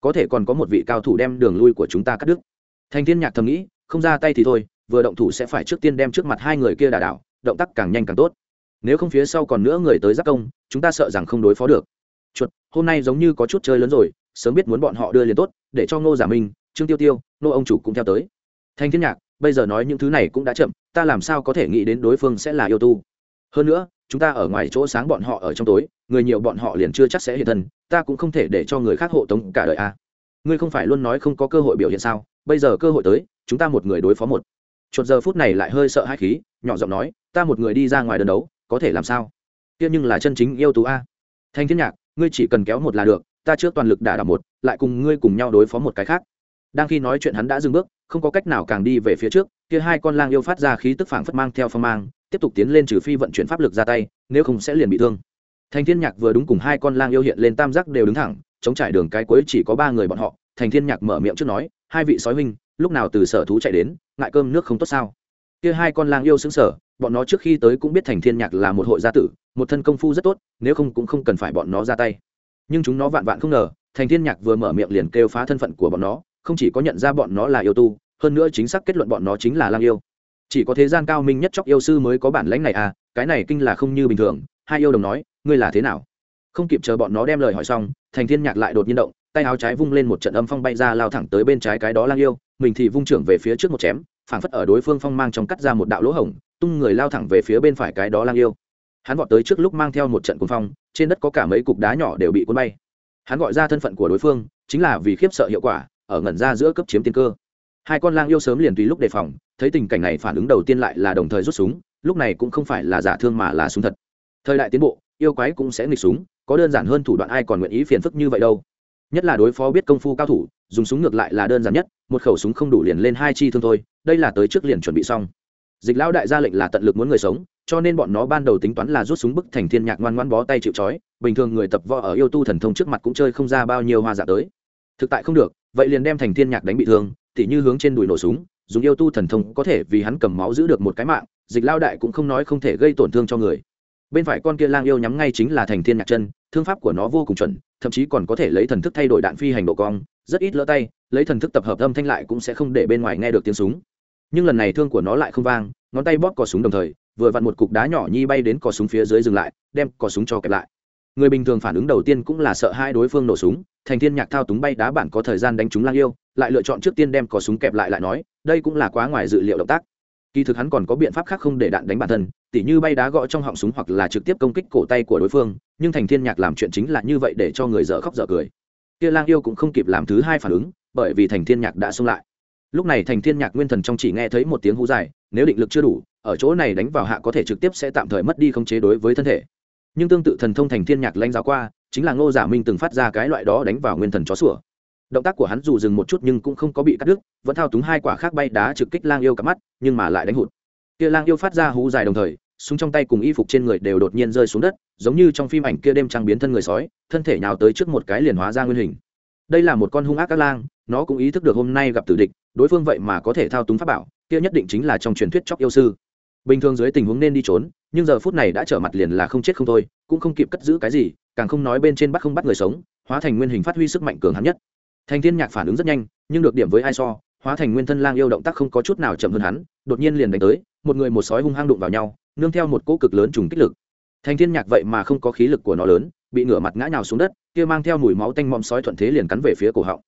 Có thể còn có một vị cao thủ đem đường lui của chúng ta cắt đứt. Thành thiên nhạc thầm nghĩ, không ra tay thì thôi vừa động thủ sẽ phải trước tiên đem trước mặt hai người kia đả đảo, động tác càng nhanh càng tốt. Nếu không phía sau còn nữa người tới giác công, chúng ta sợ rằng không đối phó được. Chuột, hôm nay giống như có chút chơi lớn rồi, sớm biết muốn bọn họ đưa liền tốt, để cho ngô giả minh, trương tiêu tiêu nô ông chủ cũng theo tới. Thanh thiên nhạc, bây giờ nói những thứ này cũng đã chậm, ta làm sao có thể nghĩ đến đối phương sẽ là yêu tu. Hơn nữa, chúng ta ở ngoài chỗ sáng bọn họ ở trong tối, người nhiều bọn họ liền chưa chắc sẽ hiện thân, ta cũng không thể để cho người khác hộ tống cả đời a. À. ngươi không phải luôn nói không có cơ hội biểu hiện sao? Bây giờ cơ hội tới, chúng ta một người đối phó một chuột giờ phút này lại hơi sợ hai khí, nhỏ giọng nói, ta một người đi ra ngoài đơn đấu, có thể làm sao? Tiếc nhưng là chân chính yêu tú a. Thanh thiên nhạc, ngươi chỉ cần kéo một là được, ta trước toàn lực đả đảo một, lại cùng ngươi cùng nhau đối phó một cái khác. Đang khi nói chuyện hắn đã dừng bước, không có cách nào càng đi về phía trước, kia hai con lang yêu phát ra khí tức phảng phất mang theo phong mang, tiếp tục tiến lên trừ phi vận chuyển pháp lực ra tay, nếu không sẽ liền bị thương. Thành thiên nhạc vừa đúng cùng hai con lang yêu hiện lên tam giác đều đứng thẳng, chống trải đường cái cuối chỉ có ba người bọn họ thành thiên nhạc mở miệng trước nói, hai vị sói huynh lúc nào từ sở thú chạy đến, ngại cơm nước không tốt sao? Kia hai con lang yêu xứng sở bọn nó trước khi tới cũng biết thành thiên nhạc là một hội gia tử, một thân công phu rất tốt, nếu không cũng không cần phải bọn nó ra tay. Nhưng chúng nó vạn vạn không ngờ, thành thiên nhạc vừa mở miệng liền kêu phá thân phận của bọn nó, không chỉ có nhận ra bọn nó là yêu tu, hơn nữa chính xác kết luận bọn nó chính là lang yêu. Chỉ có thế gian cao minh nhất chóc yêu sư mới có bản lãnh này à cái này kinh là không như bình thường, hai yêu đồng nói, ngươi là thế nào? Không kịp chờ bọn nó đem lời hỏi xong, thành thiên nhạc lại đột nhiên động tay áo trái vung lên một trận âm phong bay ra lao thẳng tới bên trái cái đó lang yêu, mình thì vung trưởng về phía trước một chém, phảng phất ở đối phương phong mang trong cắt ra một đạo lỗ hổng, tung người lao thẳng về phía bên phải cái đó lang yêu. Hắn vọt tới trước lúc mang theo một trận cuồng phong, trên đất có cả mấy cục đá nhỏ đều bị cuốn bay. Hắn gọi ra thân phận của đối phương, chính là vì khiếp sợ hiệu quả, ở ngẩn ra giữa cấp chiếm tiên cơ. Hai con lang yêu sớm liền tùy lúc đề phòng, thấy tình cảnh này phản ứng đầu tiên lại là đồng thời rút súng, lúc này cũng không phải là giả thương mà là súng thật. Thời đại tiến bộ, yêu quái cũng sẽ nghịch súng, có đơn giản hơn thủ đoạn ai còn nguyện ý phiền phức như vậy đâu nhất là đối phó biết công phu cao thủ, dùng súng ngược lại là đơn giản nhất, một khẩu súng không đủ liền lên hai chi thương thôi, đây là tới trước liền chuẩn bị xong. Dịch lão đại ra lệnh là tận lực muốn người sống, cho nên bọn nó ban đầu tính toán là rút súng bức thành thiên nhạc ngoan ngoan bó tay chịu trói, bình thường người tập võ ở yêu tu thần thông trước mặt cũng chơi không ra bao nhiêu hoa giả tới. Thực tại không được, vậy liền đem thành thiên nhạc đánh bị thương, tỉ như hướng trên đùi nổ súng, dùng yêu tu thần thông có thể vì hắn cầm máu giữ được một cái mạng, dịch lao đại cũng không nói không thể gây tổn thương cho người. Bên phải con kia lang yêu nhắm ngay chính là thành thiên nhạc chân, thương pháp của nó vô cùng chuẩn thậm chí còn có thể lấy thần thức thay đổi đạn phi hành độ cong, rất ít lỡ tay, lấy thần thức tập hợp âm thanh lại cũng sẽ không để bên ngoài nghe được tiếng súng. Nhưng lần này thương của nó lại không vang, ngón tay bóp cò súng đồng thời, vừa vặn một cục đá nhỏ nhi bay đến cò súng phía dưới dừng lại, đem cò súng cho kẹp lại. Người bình thường phản ứng đầu tiên cũng là sợ hai đối phương nổ súng, thành thiên nhạc thao túng bay đá bản có thời gian đánh trúng lang yêu, lại lựa chọn trước tiên đem cò súng kẹp lại lại nói, đây cũng là quá ngoài dự liệu động tác kỳ thực hắn còn có biện pháp khác không để đạn đánh bản thân, tỉ như bay đá gõ trong họng súng hoặc là trực tiếp công kích cổ tay của đối phương, nhưng thành thiên nhạc làm chuyện chính là như vậy để cho người dở khóc dở cười. Kia lang yêu cũng không kịp làm thứ hai phản ứng, bởi vì thành thiên nhạc đã xông lại. Lúc này thành thiên nhạc nguyên thần trong chỉ nghe thấy một tiếng hú dài, nếu định lực chưa đủ, ở chỗ này đánh vào hạ có thể trực tiếp sẽ tạm thời mất đi khống chế đối với thân thể. Nhưng tương tự thần thông thành thiên nhạc lanh giáo qua, chính là ngô giả minh từng phát ra cái loại đó đánh vào nguyên thần chó sủa động tác của hắn dù dừng một chút nhưng cũng không có bị cắt đứt, vẫn thao túng hai quả khác bay đá trực kích lang yêu cặp mắt, nhưng mà lại đánh hụt. Kia lang yêu phát ra hú dài đồng thời, súng trong tay cùng y phục trên người đều đột nhiên rơi xuống đất, giống như trong phim ảnh kia đêm trăng biến thân người sói, thân thể nhào tới trước một cái liền hóa ra nguyên hình. Đây là một con hung ác các lang, nó cũng ý thức được hôm nay gặp tử địch, đối phương vậy mà có thể thao túng pháp bảo, kia nhất định chính là trong truyền thuyết chóc yêu sư. Bình thường dưới tình huống nên đi trốn, nhưng giờ phút này đã trở mặt liền là không chết không thôi, cũng không kịp cất giữ cái gì, càng không nói bên trên bắt không bắt người sống, hóa thành nguyên hình phát huy sức mạnh cường hắn nhất thành thiên nhạc phản ứng rất nhanh, nhưng được điểm với ai so, hóa thành nguyên thân lang yêu động tác không có chút nào chậm hơn hắn, đột nhiên liền đánh tới, một người một sói hung hăng đụng vào nhau, nương theo một cỗ cực lớn trùng kích lực. Thành thiên nhạc vậy mà không có khí lực của nó lớn, bị ngửa mặt ngã nhào xuống đất, kia mang theo mùi máu tanh mọm sói thuận thế liền cắn về phía cổ họng.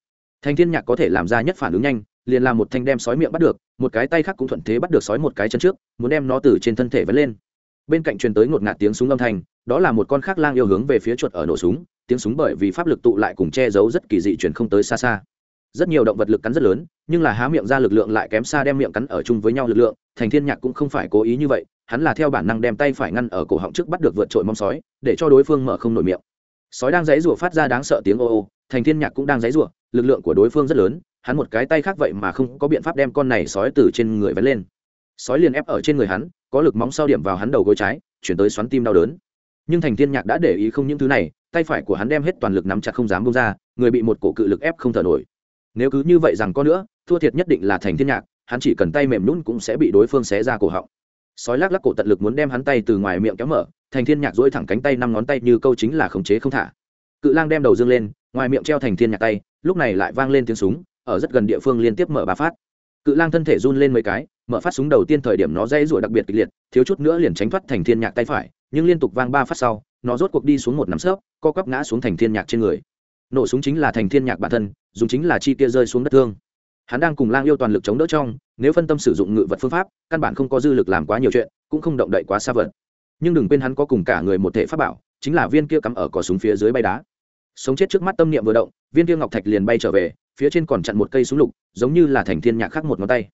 Thành thiên nhạc có thể làm ra nhất phản ứng nhanh, liền làm một thanh đem sói miệng bắt được, một cái tay khác cũng thuận thế bắt được sói một cái chân trước, muốn đem nó từ trên thân thể vẫn lên. Bên cạnh truyền tới ngột ngạt tiếng súng âm thanh, đó là một con khác lang yêu hướng về phía chuột ở nổ súng tiếng súng bởi vì pháp lực tụ lại cùng che giấu rất kỳ dị truyền không tới xa xa. Rất nhiều động vật lực cắn rất lớn, nhưng là há miệng ra lực lượng lại kém xa đem miệng cắn ở chung với nhau lực lượng, thành thiên nhạc cũng không phải cố ý như vậy, hắn là theo bản năng đem tay phải ngăn ở cổ họng trước bắt được vượt trội mong sói, để cho đối phương mở không nổi miệng. Sói đang dãy rủa phát ra đáng sợ tiếng ô ô, thành thiên nhạc cũng đang dãy rủa lực lượng của đối phương rất lớn, hắn một cái tay khác vậy mà không có biện pháp đem con này sói từ trên người vén lên. Sói liền ép ở trên người hắn, có lực móng sau điểm vào hắn đầu gối trái, chuyển tới xoắn tim đau đớn. Nhưng thành thiên nhạc đã để ý không những thứ này tay phải của hắn đem hết toàn lực nắm chặt không dám bông ra, người bị một cổ cự lực ép không thở nổi. Nếu cứ như vậy rằng có nữa, thua thiệt nhất định là thành thiên nhạc, hắn chỉ cần tay mềm nhún cũng sẽ bị đối phương xé ra cổ họng. Sói lắc lắc cổ tận lực muốn đem hắn tay từ ngoài miệng kéo mở, thành thiên nhạc dỗi thẳng cánh tay năm ngón tay như câu chính là khống chế không thả. Cự lang đem đầu dương lên, ngoài miệng treo thành thiên nhạc tay, lúc này lại vang lên tiếng súng, ở rất gần địa phương liên tiếp mở ba phát. Cự lang thân thể run lên mấy cái, mở phát súng đầu tiên thời điểm nó dây rủa đặc biệt kịch liệt, thiếu chút nữa liền tránh thoát thành thiên nhạc tay phải, nhưng liên tục vang ba phát sau nó rốt cuộc đi xuống một nắm sớp co quắp ngã xuống thành thiên nhạc trên người. Nổ súng chính là thành thiên nhạc bản thân, dùng chính là chi kia rơi xuống đất thương. Hắn đang cùng lang yêu toàn lực chống đỡ trong, nếu phân tâm sử dụng ngự vật phương pháp, căn bản không có dư lực làm quá nhiều chuyện, cũng không động đậy quá xa vật nhưng đừng quên hắn có cùng cả người một thể pháp bảo, chính là viên kia cắm ở cỏ súng phía dưới bay đá. Sống chết trước mắt tâm niệm vừa động, viên kia ngọc thạch liền bay trở về, phía trên còn chặn một cây súng lục, giống như là thành thiên nhạc khắc một ngón tay.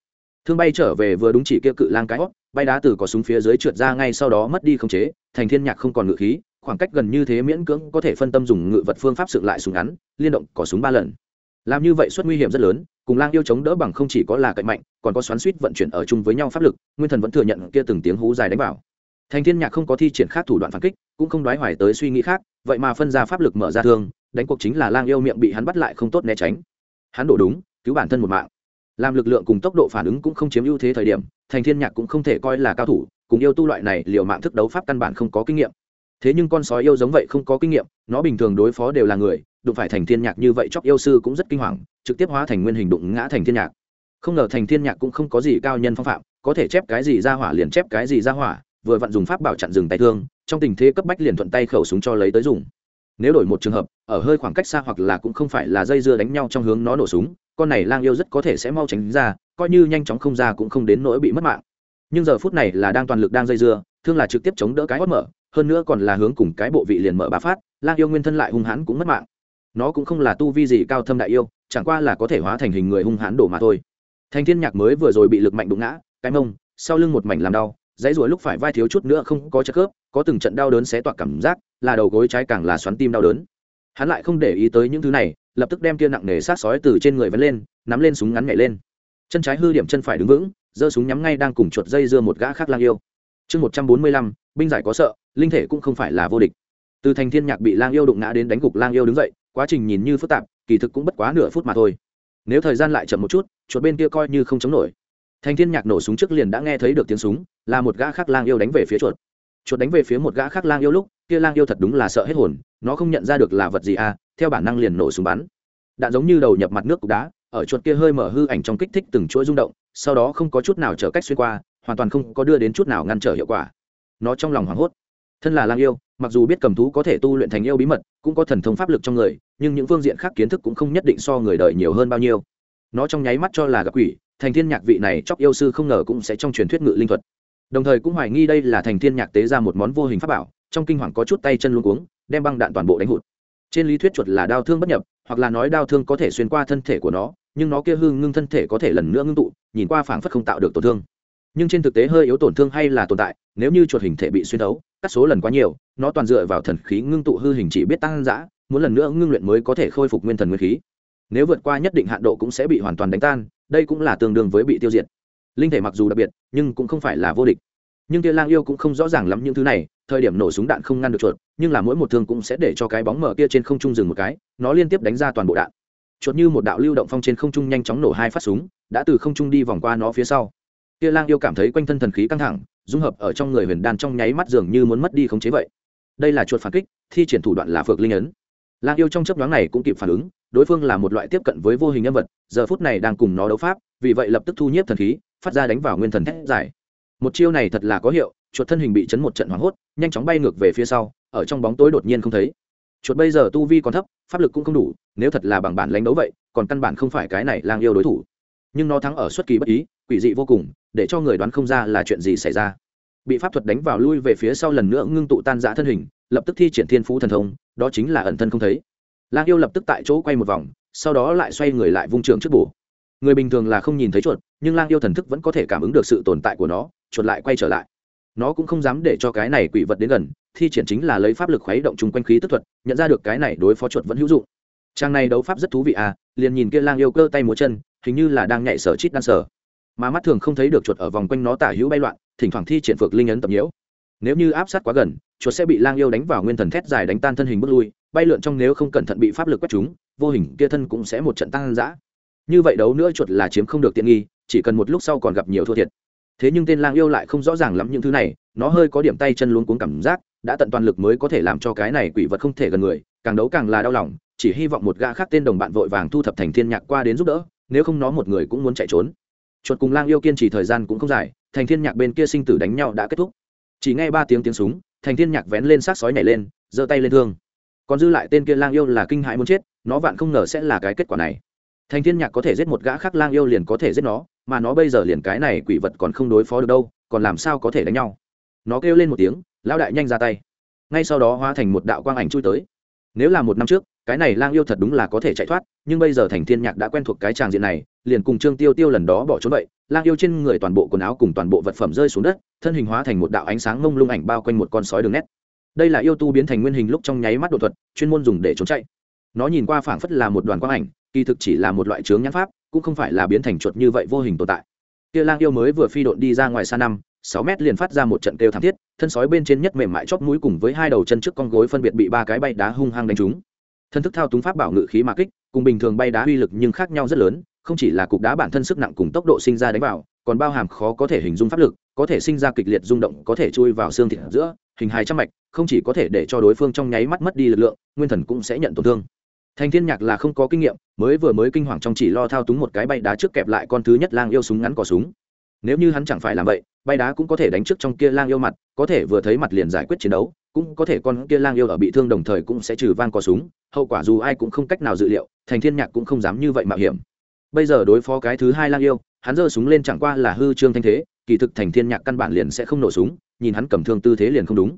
Thương bay trở về vừa đúng chỉ kia cự lang cái hót bay đá từ cỏ súng phía dưới trượt ra ngay sau đó mất đi không chế, thành thiên nhạc không còn ngự khí khoảng cách gần như thế miễn cưỡng có thể phân tâm dùng ngự vật phương pháp dựng lại súng ngắn, liên động có súng ba lần. Làm như vậy suất nguy hiểm rất lớn, cùng lang yêu chống đỡ bằng không chỉ có là cậy mạnh, còn có xoắn suýt vận chuyển ở chung với nhau pháp lực, nguyên thần vẫn thừa nhận kia từng tiếng hú dài đánh vào. Thành thiên nhạc không có thi triển khác thủ đoạn phản kích, cũng không đoái hoài tới suy nghĩ khác, vậy mà phân ra pháp lực mở ra thương, đánh cuộc chính là lang yêu miệng bị hắn bắt lại không tốt né tránh. Hắn đổ đúng, cứu bản thân một mạng. Làm lực lượng cùng tốc độ phản ứng cũng không chiếm ưu thế thời điểm, thành thiên nhạc cũng không thể coi là cao thủ, cùng yêu tu loại này liều mạng thức đấu pháp căn bản không có kinh nghiệm thế nhưng con sói yêu giống vậy không có kinh nghiệm, nó bình thường đối phó đều là người, đụng phải thành thiên nhạc như vậy chóc yêu sư cũng rất kinh hoàng, trực tiếp hóa thành nguyên hình đụng ngã thành thiên nhạc. Không ngờ thành thiên nhạc cũng không có gì cao nhân phong phạm, có thể chép cái gì ra hỏa liền chép cái gì ra hỏa, vừa vặn dùng pháp bảo chặn dừng tay thương, trong tình thế cấp bách liền thuận tay khẩu súng cho lấy tới dùng. Nếu đổi một trường hợp, ở hơi khoảng cách xa hoặc là cũng không phải là dây dưa đánh nhau trong hướng nó nổ súng, con này lang yêu rất có thể sẽ mau tránh ra, coi như nhanh chóng không ra cũng không đến nỗi bị mất mạng. Nhưng giờ phút này là đang toàn lực đang dây dưa, thương là trực tiếp chống đỡ cái hót mở hơn nữa còn là hướng cùng cái bộ vị liền mở bá phát, lang yêu nguyên thân lại hung hãn cũng mất mạng. Nó cũng không là tu vi gì cao thâm đại yêu, chẳng qua là có thể hóa thành hình người hung hãn đổ mà thôi. Thành thiên nhạc mới vừa rồi bị lực mạnh đụng ngã, cái mông, sau lưng một mảnh làm đau, dãy ruồi lúc phải vai thiếu chút nữa không có chất khớp, có từng trận đau đớn xé toạc cảm giác, là đầu gối trái càng là xoắn tim đau đớn. Hắn lại không để ý tới những thứ này, lập tức đem kia nặng nề sát sói từ trên người vẫn lên, nắm lên súng ngắn nhảy lên. Chân trái hư điểm chân phải đứng vững, giơ súng nhắm ngay đang cùng chuột dây dưa một gã khác lang yêu. Chương một trăm bốn mươi lăm, binh giải có sợ linh thể cũng không phải là vô địch. Từ thành thiên nhạc bị lang yêu đụng ngã đến đánh gục, lang yêu đứng dậy, quá trình nhìn như phức tạp, kỳ thực cũng bất quá nửa phút mà thôi. Nếu thời gian lại chậm một chút, chuột bên kia coi như không chống nổi. Thành thiên nhạc nổ súng trước liền đã nghe thấy được tiếng súng, là một gã khác lang yêu đánh về phía chuột. Chuột đánh về phía một gã khác lang yêu lúc, kia lang yêu thật đúng là sợ hết hồn, nó không nhận ra được là vật gì à theo bản năng liền nổ súng bắn. Đạn giống như đầu nhập mặt nước cục đá, ở chuột kia hơi mở hư ảnh trong kích thích từng chuỗi rung động, sau đó không có chút nào trở cách xuyên qua, hoàn toàn không có đưa đến chút nào ngăn trở hiệu quả. Nó trong lòng hoảng hốt thân là lang yêu, mặc dù biết cầm thú có thể tu luyện thành yêu bí mật, cũng có thần thông pháp lực trong người, nhưng những phương diện khác kiến thức cũng không nhất định so người đời nhiều hơn bao nhiêu. Nó trong nháy mắt cho là gặp quỷ, thành thiên nhạc vị này chóc yêu sư không ngờ cũng sẽ trong truyền thuyết ngự linh thuật. Đồng thời cũng hoài nghi đây là thành thiên nhạc tế ra một món vô hình pháp bảo, trong kinh hoàng có chút tay chân luôn cuống, đem băng đạn toàn bộ đánh hụt. Trên lý thuyết chuột là đau thương bất nhập, hoặc là nói đau thương có thể xuyên qua thân thể của nó, nhưng nó kia hư ngưng thân thể có thể lần nữa ngưng tụ, nhìn qua phảng phất không tạo được tổn thương. Nhưng trên thực tế hơi yếu tổn thương hay là tồn tại, nếu như chuột hình thể bị xuyên thấu cắt số lần quá nhiều, nó toàn dựa vào thần khí ngưng tụ hư hình chỉ biết tăng giã muốn lần nữa ngưng luyện mới có thể khôi phục nguyên thần nguyên khí. Nếu vượt qua nhất định hạn độ cũng sẽ bị hoàn toàn đánh tan, đây cũng là tương đương với bị tiêu diệt. Linh thể mặc dù đặc biệt, nhưng cũng không phải là vô địch. Nhưng tia lang yêu cũng không rõ ràng lắm những thứ này, thời điểm nổ súng đạn không ngăn được chuột, nhưng là mỗi một thương cũng sẽ để cho cái bóng mở kia trên không trung dừng một cái, nó liên tiếp đánh ra toàn bộ đạn. Chuột như một đạo lưu động phong trên không trung nhanh chóng nổ hai phát súng, đã từ không trung đi vòng qua nó phía sau. Tia lang yêu cảm thấy quanh thân thần khí căng thẳng dung hợp ở trong người huyền đan trong nháy mắt dường như muốn mất đi khống chế vậy. Đây là chuột phản kích, thi triển thủ đoạn là phược linh ấn. Lang yêu trong chấp đoán này cũng kịp phản ứng, đối phương là một loại tiếp cận với vô hình nhân vật, giờ phút này đang cùng nó đấu pháp, vì vậy lập tức thu nhiếp thần khí, phát ra đánh vào nguyên thần thét giải một chiêu này thật là có hiệu, chuột thân hình bị chấn một trận hoảng hốt, nhanh chóng bay ngược về phía sau, ở trong bóng tối đột nhiên không thấy. Chuột bây giờ tu vi còn thấp, pháp lực cũng không đủ, nếu thật là bằng bản lãnh đấu vậy, còn căn bản không phải cái này lang yêu đối thủ. Nhưng nó thắng ở xuất kỳ bất ý, quỷ dị vô cùng để cho người đoán không ra là chuyện gì xảy ra. Bị pháp thuật đánh vào lui về phía sau lần nữa ngưng tụ tan giã thân hình, lập tức thi triển thiên phú thần thông, đó chính là ẩn thân không thấy. Lang yêu lập tức tại chỗ quay một vòng, sau đó lại xoay người lại vung trường trước bù. người bình thường là không nhìn thấy chuột, nhưng lang yêu thần thức vẫn có thể cảm ứng được sự tồn tại của nó, chuột lại quay trở lại. Nó cũng không dám để cho cái này quỷ vật đến gần, thi triển chính là lấy pháp lực khuấy động chung quanh khí tức thuật, nhận ra được cái này đối phó chuột vẫn hữu dụng. Trang này đấu pháp rất thú vị à liền nhìn kia lang yêu cơ tay múa chân, hình như là đang nhảy sở chít đan sở mà mắt thường không thấy được chuột ở vòng quanh nó tả hữu bay loạn, thỉnh thoảng thi triển phược linh ấn tập nhiễu. Nếu như áp sát quá gần, chuột sẽ bị lang yêu đánh vào nguyên thần thét dài đánh tan thân hình bước lui, bay lượn trong nếu không cẩn thận bị pháp lực quét chúng, vô hình kia thân cũng sẽ một trận tăng dã. Như vậy đấu nữa chuột là chiếm không được tiện nghi, chỉ cần một lúc sau còn gặp nhiều thua thiệt. Thế nhưng tên lang yêu lại không rõ ràng lắm những thứ này, nó hơi có điểm tay chân luôn cuống cảm giác, đã tận toàn lực mới có thể làm cho cái này quỷ vật không thể gần người, càng đấu càng là đau lòng, chỉ hy vọng một gã khác tên đồng bạn vội vàng thu thập thành thiên nhạc qua đến giúp đỡ, nếu không nó một người cũng muốn chạy trốn chuột cùng lang yêu kiên trì thời gian cũng không dài, thành thiên nhạc bên kia sinh tử đánh nhau đã kết thúc. Chỉ nghe ba tiếng tiếng súng, thành thiên nhạc vén lên sát sói nhảy lên, giơ tay lên thương. Còn dư lại tên kia lang yêu là kinh hãi muốn chết, nó vạn không ngờ sẽ là cái kết quả này. Thành thiên nhạc có thể giết một gã khác lang yêu liền có thể giết nó, mà nó bây giờ liền cái này quỷ vật còn không đối phó được đâu, còn làm sao có thể đánh nhau? Nó kêu lên một tiếng, lão đại nhanh ra tay. Ngay sau đó hóa thành một đạo quang ảnh chui tới. Nếu là một năm trước cái này lang yêu thật đúng là có thể chạy thoát, nhưng bây giờ thành thiên nhạc đã quen thuộc cái tràng diện này, liền cùng trương tiêu tiêu lần đó bỏ trốn vậy, lang yêu trên người toàn bộ quần áo cùng toàn bộ vật phẩm rơi xuống đất, thân hình hóa thành một đạo ánh sáng mông lung ảnh bao quanh một con sói đường nét. Đây là yêu tu biến thành nguyên hình lúc trong nháy mắt đột thuật, chuyên môn dùng để trốn chạy. Nó nhìn qua phảng phất là một đoàn quang ảnh, kỳ thực chỉ là một loại chướng nhãn pháp, cũng không phải là biến thành chuột như vậy vô hình tồn tại. Kia lang yêu mới vừa phi độn đi ra ngoài xa năm, sáu mét liền phát ra một trận kêu thảm thiết, thân sói bên trên nhất mềm mại chóp mũi cùng với hai đầu chân trước con gối phân biệt bị ba cái bay đá hung hăng đánh trúng thân thức thao túng pháp bảo ngự khí mà kích, cùng bình thường bay đá uy lực nhưng khác nhau rất lớn, không chỉ là cục đá bản thân sức nặng cùng tốc độ sinh ra đánh vào, còn bao hàm khó có thể hình dung pháp lực, có thể sinh ra kịch liệt rung động, có thể chui vào xương thịt giữa, hình hài trăm mạch, không chỉ có thể để cho đối phương trong nháy mắt mất đi lực lượng, nguyên thần cũng sẽ nhận tổn thương. Thành thiên nhạc là không có kinh nghiệm, mới vừa mới kinh hoàng trong chỉ lo thao túng một cái bay đá trước kẹp lại con thứ nhất lang yêu súng ngắn cò súng. Nếu như hắn chẳng phải làm vậy, bay đá cũng có thể đánh trước trong kia lang yêu mặt, có thể vừa thấy mặt liền giải quyết chiến đấu cũng có thể con kia lang yêu ở bị thương đồng thời cũng sẽ trừ vang có súng, hậu quả dù ai cũng không cách nào dự liệu, thành thiên nhạc cũng không dám như vậy mạo hiểm. Bây giờ đối phó cái thứ hai lang yêu, hắn giơ súng lên chẳng qua là hư trương thanh thế, kỳ thực thành thiên nhạc căn bản liền sẽ không nổ súng, nhìn hắn cầm thương tư thế liền không đúng.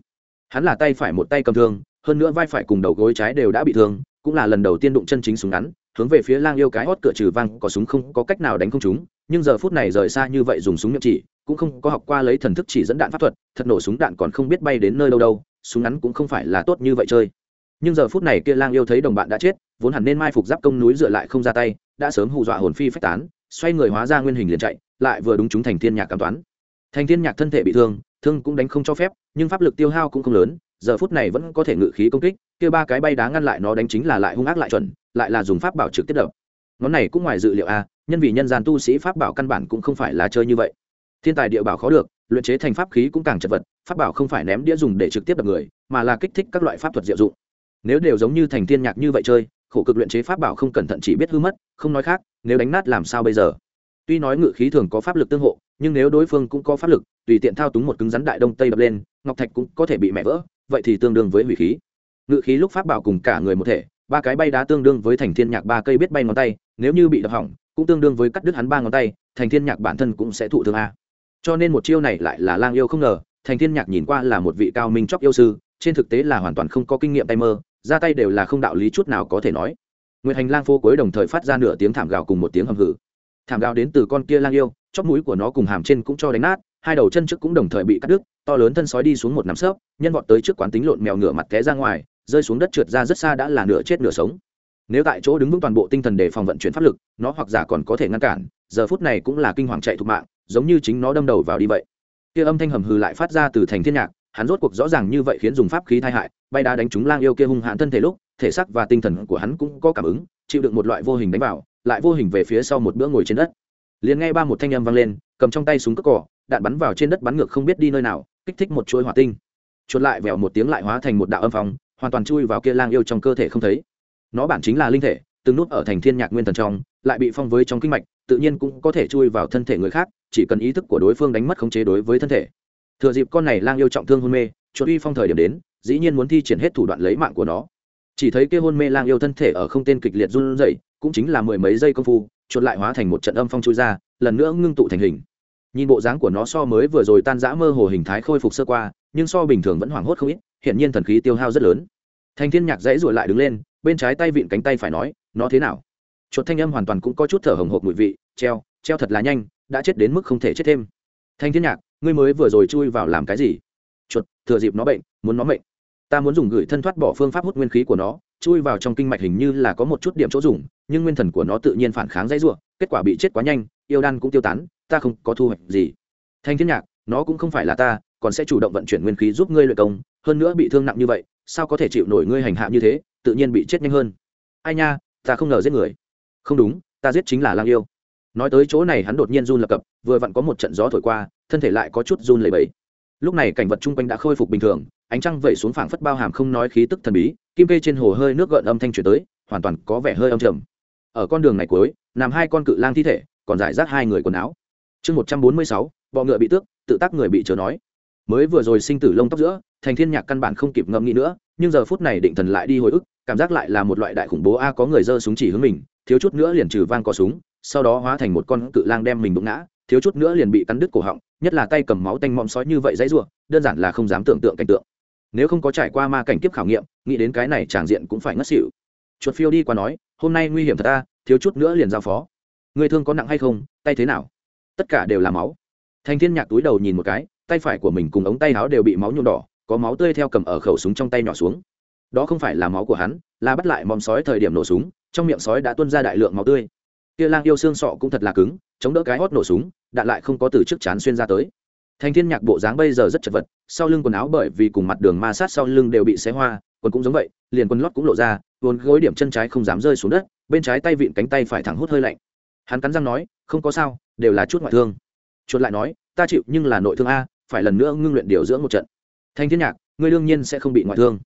Hắn là tay phải một tay cầm thương, hơn nữa vai phải cùng đầu gối trái đều đã bị thương, cũng là lần đầu tiên đụng chân chính súng ngắn, hướng về phía lang yêu cái hót cửa trừ vang có súng không có cách nào đánh không chúng nhưng giờ phút này rời xa như vậy dùng súng miệng chỉ, cũng không có học qua lấy thần thức chỉ dẫn đạn pháp thuật, thật nổ súng đạn còn không biết bay đến nơi đâu đâu súng ngắn cũng không phải là tốt như vậy chơi. Nhưng giờ phút này kia lang yêu thấy đồng bạn đã chết, vốn hẳn nên mai phục giáp công núi dựa lại không ra tay, đã sớm hù dọa hồn phi phách tán, xoay người hóa ra nguyên hình liền chạy, lại vừa đúng chúng thành thiên nhạc cảm toán. Thành thiên nhạc thân thể bị thương thương cũng đánh không cho phép, nhưng pháp lực tiêu hao cũng không lớn, giờ phút này vẫn có thể ngự khí công kích, kia ba cái bay đá ngăn lại nó đánh chính là lại hung ác lại chuẩn, lại là dùng pháp bảo trực tiếp đập. Ngón này cũng ngoài dự liệu a, nhân vì nhân gian tu sĩ pháp bảo căn bản cũng không phải là chơi như vậy. Thiên tài địa bảo khó được luyện chế thành pháp khí cũng càng chật vật, pháp bảo không phải ném đĩa dùng để trực tiếp đập người, mà là kích thích các loại pháp thuật diệu dụng. Nếu đều giống như thành thiên nhạc như vậy chơi, khổ cực luyện chế pháp bảo không cẩn thận chỉ biết hư mất, không nói khác, nếu đánh nát làm sao bây giờ? Tuy nói ngự khí thường có pháp lực tương hộ, nhưng nếu đối phương cũng có pháp lực, tùy tiện thao túng một cứng rắn đại đông tây đập lên, ngọc thạch cũng có thể bị mẹ vỡ, vậy thì tương đương với hủy khí. Ngự khí lúc pháp bảo cùng cả người một thể, ba cái bay đá tương đương với thành thiên nhạc ba cây biết bay ngón tay, nếu như bị đập hỏng, cũng tương đương với cắt đứt hắn ba ngón tay, thành thiên nhạc bản thân cũng sẽ thụ thương a cho nên một chiêu này lại là lang yêu không ngờ, thành thiên nhạc nhìn qua là một vị cao minh chóc yêu sư, trên thực tế là hoàn toàn không có kinh nghiệm tay mơ, ra tay đều là không đạo lý chút nào có thể nói. Nguyệt hành lang phố cuối đồng thời phát ra nửa tiếng thảm gào cùng một tiếng hầm hử thảm gào đến từ con kia lang yêu, chóp mũi của nó cùng hàm trên cũng cho đánh nát, hai đầu chân trước cũng đồng thời bị cắt đứt, to lớn thân sói đi xuống một nắm sớp nhân vọt tới trước quán tính lộn mèo ngửa mặt té ra ngoài, rơi xuống đất trượt ra rất xa đã là nửa chết nửa sống. Nếu tại chỗ đứng vững toàn bộ tinh thần để phòng vận chuyển pháp lực, nó hoặc giả còn có thể ngăn cản, giờ phút này cũng là kinh hoàng chạy thục mạng giống như chính nó đâm đầu vào đi vậy. Kia âm thanh hầm hừ lại phát ra từ thành thiên nhạc, hắn rốt cuộc rõ ràng như vậy khiến dùng pháp khí thai hại, bay đá đánh trúng lang yêu kia hung hãn thân thể lúc, thể xác và tinh thần của hắn cũng có cảm ứng, chịu đựng một loại vô hình đánh vào, lại vô hình về phía sau một bữa ngồi trên đất. Liền nghe ba một thanh âm vang lên, cầm trong tay súng cất cỏ đạn bắn vào trên đất bắn ngược không biết đi nơi nào, kích thích một chuỗi hỏa tinh. Chuột lại vèo một tiếng lại hóa thành một đạo âm phong, hoàn toàn chui vào kia lang yêu trong cơ thể không thấy. Nó bản chính là linh thể từng nút ở thành thiên nhạc nguyên thần trong, lại bị phong với trong kinh mạch, tự nhiên cũng có thể chui vào thân thể người khác, chỉ cần ý thức của đối phương đánh mất khống chế đối với thân thể. Thừa dịp con này lang yêu trọng thương hôn mê, chuột uy phong thời điểm đến, dĩ nhiên muốn thi triển hết thủ đoạn lấy mạng của nó. Chỉ thấy kia hôn mê lang yêu thân thể ở không tên kịch liệt run rẩy, cũng chính là mười mấy giây công phu, chuột lại hóa thành một trận âm phong chui ra, lần nữa ngưng tụ thành hình. Nhìn bộ dáng của nó so mới vừa rồi tan rã mơ hồ hình thái khôi phục sơ qua, nhưng so bình thường vẫn hoảng hốt không ít hiện nhiên thần khí tiêu hao rất lớn. Thành thiên nhạc dãy ruổi lại đứng lên bên trái tay vịn cánh tay phải nói, nó thế nào? Chuột thanh âm hoàn toàn cũng có chút thở hồng hộc mùi vị, treo treo thật là nhanh, đã chết đến mức không thể chết thêm. Thanh thiên nhạc, ngươi mới vừa rồi chui vào làm cái gì? Chuột, thừa dịp nó bệnh, muốn nó mệnh. Ta muốn dùng gửi thân thoát bỏ phương pháp hút nguyên khí của nó, chui vào trong kinh mạch hình như là có một chút điểm chỗ dùng, nhưng nguyên thần của nó tự nhiên phản kháng dãy ruộng kết quả bị chết quá nhanh, yêu đan cũng tiêu tán, ta không có thu hoạch gì. Thanh thiên nhạc, nó cũng không phải là ta, còn sẽ chủ động vận chuyển nguyên khí giúp ngươi luyện công, hơn nữa bị thương nặng như vậy, sao có thể chịu nổi ngươi hành hạ như thế? Tự nhiên bị chết nhanh hơn. Ai nha, ta không ngờ giết người. Không đúng, ta giết chính là lang yêu. Nói tới chỗ này hắn đột nhiên run lập cập, vừa vặn có một trận gió thổi qua, thân thể lại có chút run lẩy bẩy. Lúc này cảnh vật chung quanh đã khôi phục bình thường, ánh trăng vẩy xuống phảng phất bao hàm không nói khí tức thần bí, kim kê trên hồ hơi nước gợn âm thanh chuyển tới, hoàn toàn có vẻ hơi âm trầm. Ở con đường này cuối, nằm hai con cự lang thi thể, còn giải rác hai người quần áo. Chương một trăm bốn mươi sáu, bọ ngựa bị tước, tự tác người bị chớ nói. Mới vừa rồi sinh tử lông tóc giữa thành thiên nhạc căn bản không kịp ngẫm nghĩ nữa, nhưng giờ phút này định thần lại đi hồi ức, cảm giác lại là một loại đại khủng bố a có người giơ súng chỉ hướng mình, thiếu chút nữa liền trừ vang có súng, sau đó hóa thành một con cự lang đem mình đụng ngã, thiếu chút nữa liền bị cắn đứt cổ họng, nhất là tay cầm máu tanh mom sói như vậy dãy rủa, đơn giản là không dám tưởng tượng cảnh tượng. Nếu không có trải qua ma cảnh kiếp khảo nghiệm, nghĩ đến cái này tràng diện cũng phải ngất xỉu. Chuột phiêu đi qua nói, hôm nay nguy hiểm thật ta thiếu chút nữa liền giao phó. Người thương có nặng hay không, tay thế nào? Tất cả đều là máu. Thành thiên nhạc túi đầu nhìn một cái, tay phải của mình cùng ống tay áo đều bị máu nhuộm đỏ có máu tươi theo cầm ở khẩu súng trong tay nhỏ xuống. Đó không phải là máu của hắn, là bắt lại mòm sói thời điểm nổ súng, trong miệng sói đã tuôn ra đại lượng máu tươi. Kia lang yêu xương sọ cũng thật là cứng, chống đỡ cái hót nổ súng, đạn lại không có từ trước chán xuyên ra tới. Thành thiên nhạc bộ dáng bây giờ rất chật vật, sau lưng quần áo bởi vì cùng mặt đường ma sát sau lưng đều bị xé hoa, quần cũng giống vậy, liền quần lót cũng lộ ra, vốn gối điểm chân trái không dám rơi xuống đất, bên trái tay vịn cánh tay phải thẳng hút hơi lạnh. Hắn cắn răng nói, không có sao, đều là chút ngoại thương. Chuột lại nói, ta chịu, nhưng là nội thương a, phải lần nữa ngưng luyện điều dưỡng một trận thanh thiên nhạc, ngươi đương nhiên sẽ không bị ngoại thương.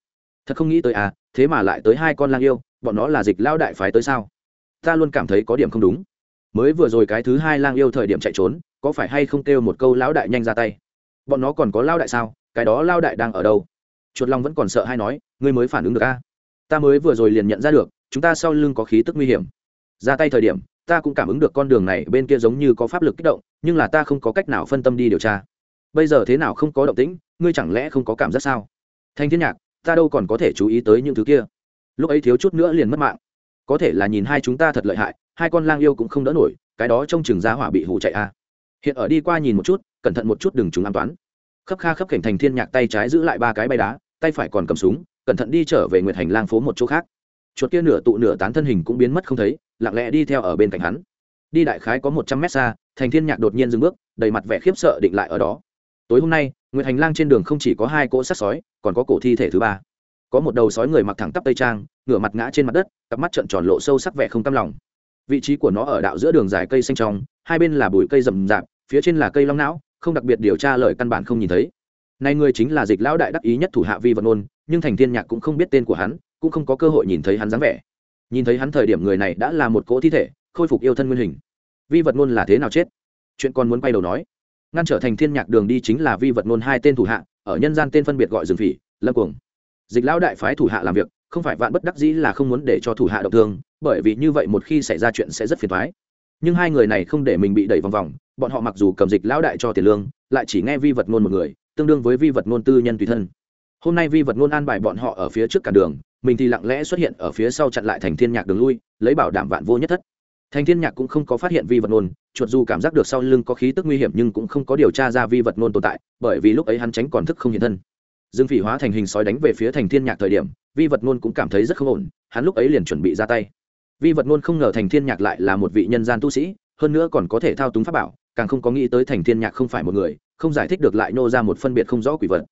Thật không nghĩ tới à thế mà lại tới hai con lang yêu, bọn nó là dịch lao đại phái tới sao? Ta luôn cảm thấy có điểm không đúng. Mới vừa rồi cái thứ hai lang yêu thời điểm chạy trốn, có phải hay không kêu một câu lão đại nhanh ra tay? Bọn nó còn có lao đại sao? Cái đó lao đại đang ở đâu? Chuột long vẫn còn sợ hay nói, ngươi mới phản ứng được a ta mới vừa rồi liền nhận ra được, chúng ta sau lưng có khí tức nguy hiểm. Ra tay thời điểm, ta cũng cảm ứng được con đường này bên kia giống như có pháp lực kích động, nhưng là ta không có cách nào phân tâm đi điều tra. Bây giờ thế nào không có động tĩnh ngươi chẳng lẽ không có cảm giác sao? Thanh thiên nhạc, ta đâu còn có thể chú ý tới những thứ kia. Lúc ấy thiếu chút nữa liền mất mạng. Có thể là nhìn hai chúng ta thật lợi hại, hai con lang yêu cũng không đỡ nổi, cái đó trong chừng giá hỏa bị hụ chạy a. Hiện ở đi qua nhìn một chút, cẩn thận một chút đừng chúng an toán. Khấp kha khấp cảnh thành thiên nhạc tay trái giữ lại ba cái bay đá, tay phải còn cầm súng, cẩn thận đi trở về nguyệt hành lang phố một chỗ khác. Chuột kia nửa tụ nửa tán thân hình cũng biến mất không thấy, lặng lẽ đi theo ở bên cạnh hắn. Đi đại khái có một trăm mét xa thành thiên nhạc đột nhiên dừng bước, đầy mặt vẻ khiếp sợ định lại ở đó tối hôm nay, nguyệt hành lang trên đường không chỉ có hai cỗ sát sói, còn có cổ thi thể thứ ba. Có một đầu sói người mặc thẳng tắp tây trang, ngửa mặt ngã trên mặt đất, cặp mắt trợn tròn lộ sâu sắc vẻ không cam lòng. Vị trí của nó ở đạo giữa đường dài cây xanh trong, hai bên là bụi cây rậm rạp, phía trên là cây long não, không đặc biệt điều tra lời căn bản không nhìn thấy. Nay người chính là dịch lão đại đắc ý nhất thủ hạ vi vật ngôn nhưng thành thiên nhạc cũng không biết tên của hắn, cũng không có cơ hội nhìn thấy hắn dáng vẻ. Nhìn thấy hắn thời điểm người này đã là một cỗ thi thể, khôi phục yêu thân nguyên hình. Vi vật ngôn là thế nào chết? Chuyện còn muốn quay đầu nói ngăn trở thành thiên nhạc đường đi chính là vi vật nôn hai tên thủ hạ, ở nhân gian tên phân biệt gọi rừng phỉ, lâm cuồng. Dịch lão đại phái thủ hạ làm việc, không phải vạn bất đắc dĩ là không muốn để cho thủ hạ động thương, bởi vì như vậy một khi xảy ra chuyện sẽ rất phiền thoái nhưng hai người này không để mình bị đẩy vòng vòng, bọn họ mặc dù cầm dịch lão đại cho tiền lương, lại chỉ nghe vi vật ngôn một người, tương đương với vi vật ngôn tư nhân tùy thân. Hôm nay vi vật ngôn an bài bọn họ ở phía trước cả đường, mình thì lặng lẽ xuất hiện ở phía sau chặn lại thành thiên nhạc đường lui, lấy bảo đảm vạn vô nhất thất thành thiên nhạc cũng không có phát hiện vi vật nôn, chuột dù cảm giác được sau lưng có khí tức nguy hiểm nhưng cũng không có điều tra ra vi vật nôn tồn tại, bởi vì lúc ấy hắn tránh còn thức không hiện thân. Dương phỉ hóa thành hình sói đánh về phía thành thiên nhạc thời điểm, vi vật nôn cũng cảm thấy rất không ổn, hắn lúc ấy liền chuẩn bị ra tay. Vi vật nôn không ngờ thành thiên nhạc lại là một vị nhân gian tu sĩ, hơn nữa còn có thể thao túng pháp bảo, càng không có nghĩ tới thành thiên nhạc không phải một người, không giải thích được lại nô ra một phân biệt không rõ quỷ vật.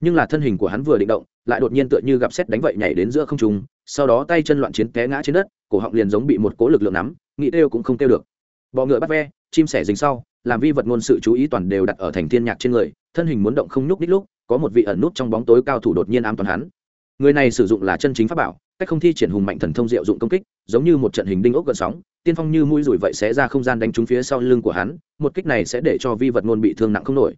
Nhưng là thân hình của hắn vừa định động, lại đột nhiên tựa như gặp xét đánh vậy nhảy đến giữa không trung sau đó tay chân loạn chiến té ngã trên đất, cổ họng liền giống bị một cố lực lượng nắm, nghĩ kêu cũng không kêu được. Bọ ngựa bắt ve, chim sẻ dính sau, làm vi vật ngôn sự chú ý toàn đều đặt ở thành thiên nhạc trên người, thân hình muốn động không nhúc đích lúc, có một vị ẩn nút trong bóng tối cao thủ đột nhiên ám toàn hắn. Người này sử dụng là chân chính pháp bảo, cách không thi triển hùng mạnh thần thông diệu dụng công kích, giống như một trận hình đinh ốc gần sóng, tiên phong như mũi rủi vậy sẽ ra không gian đánh trúng phía sau lưng của hắn, một kích này sẽ để cho vi vật ngôn bị thương nặng không nổi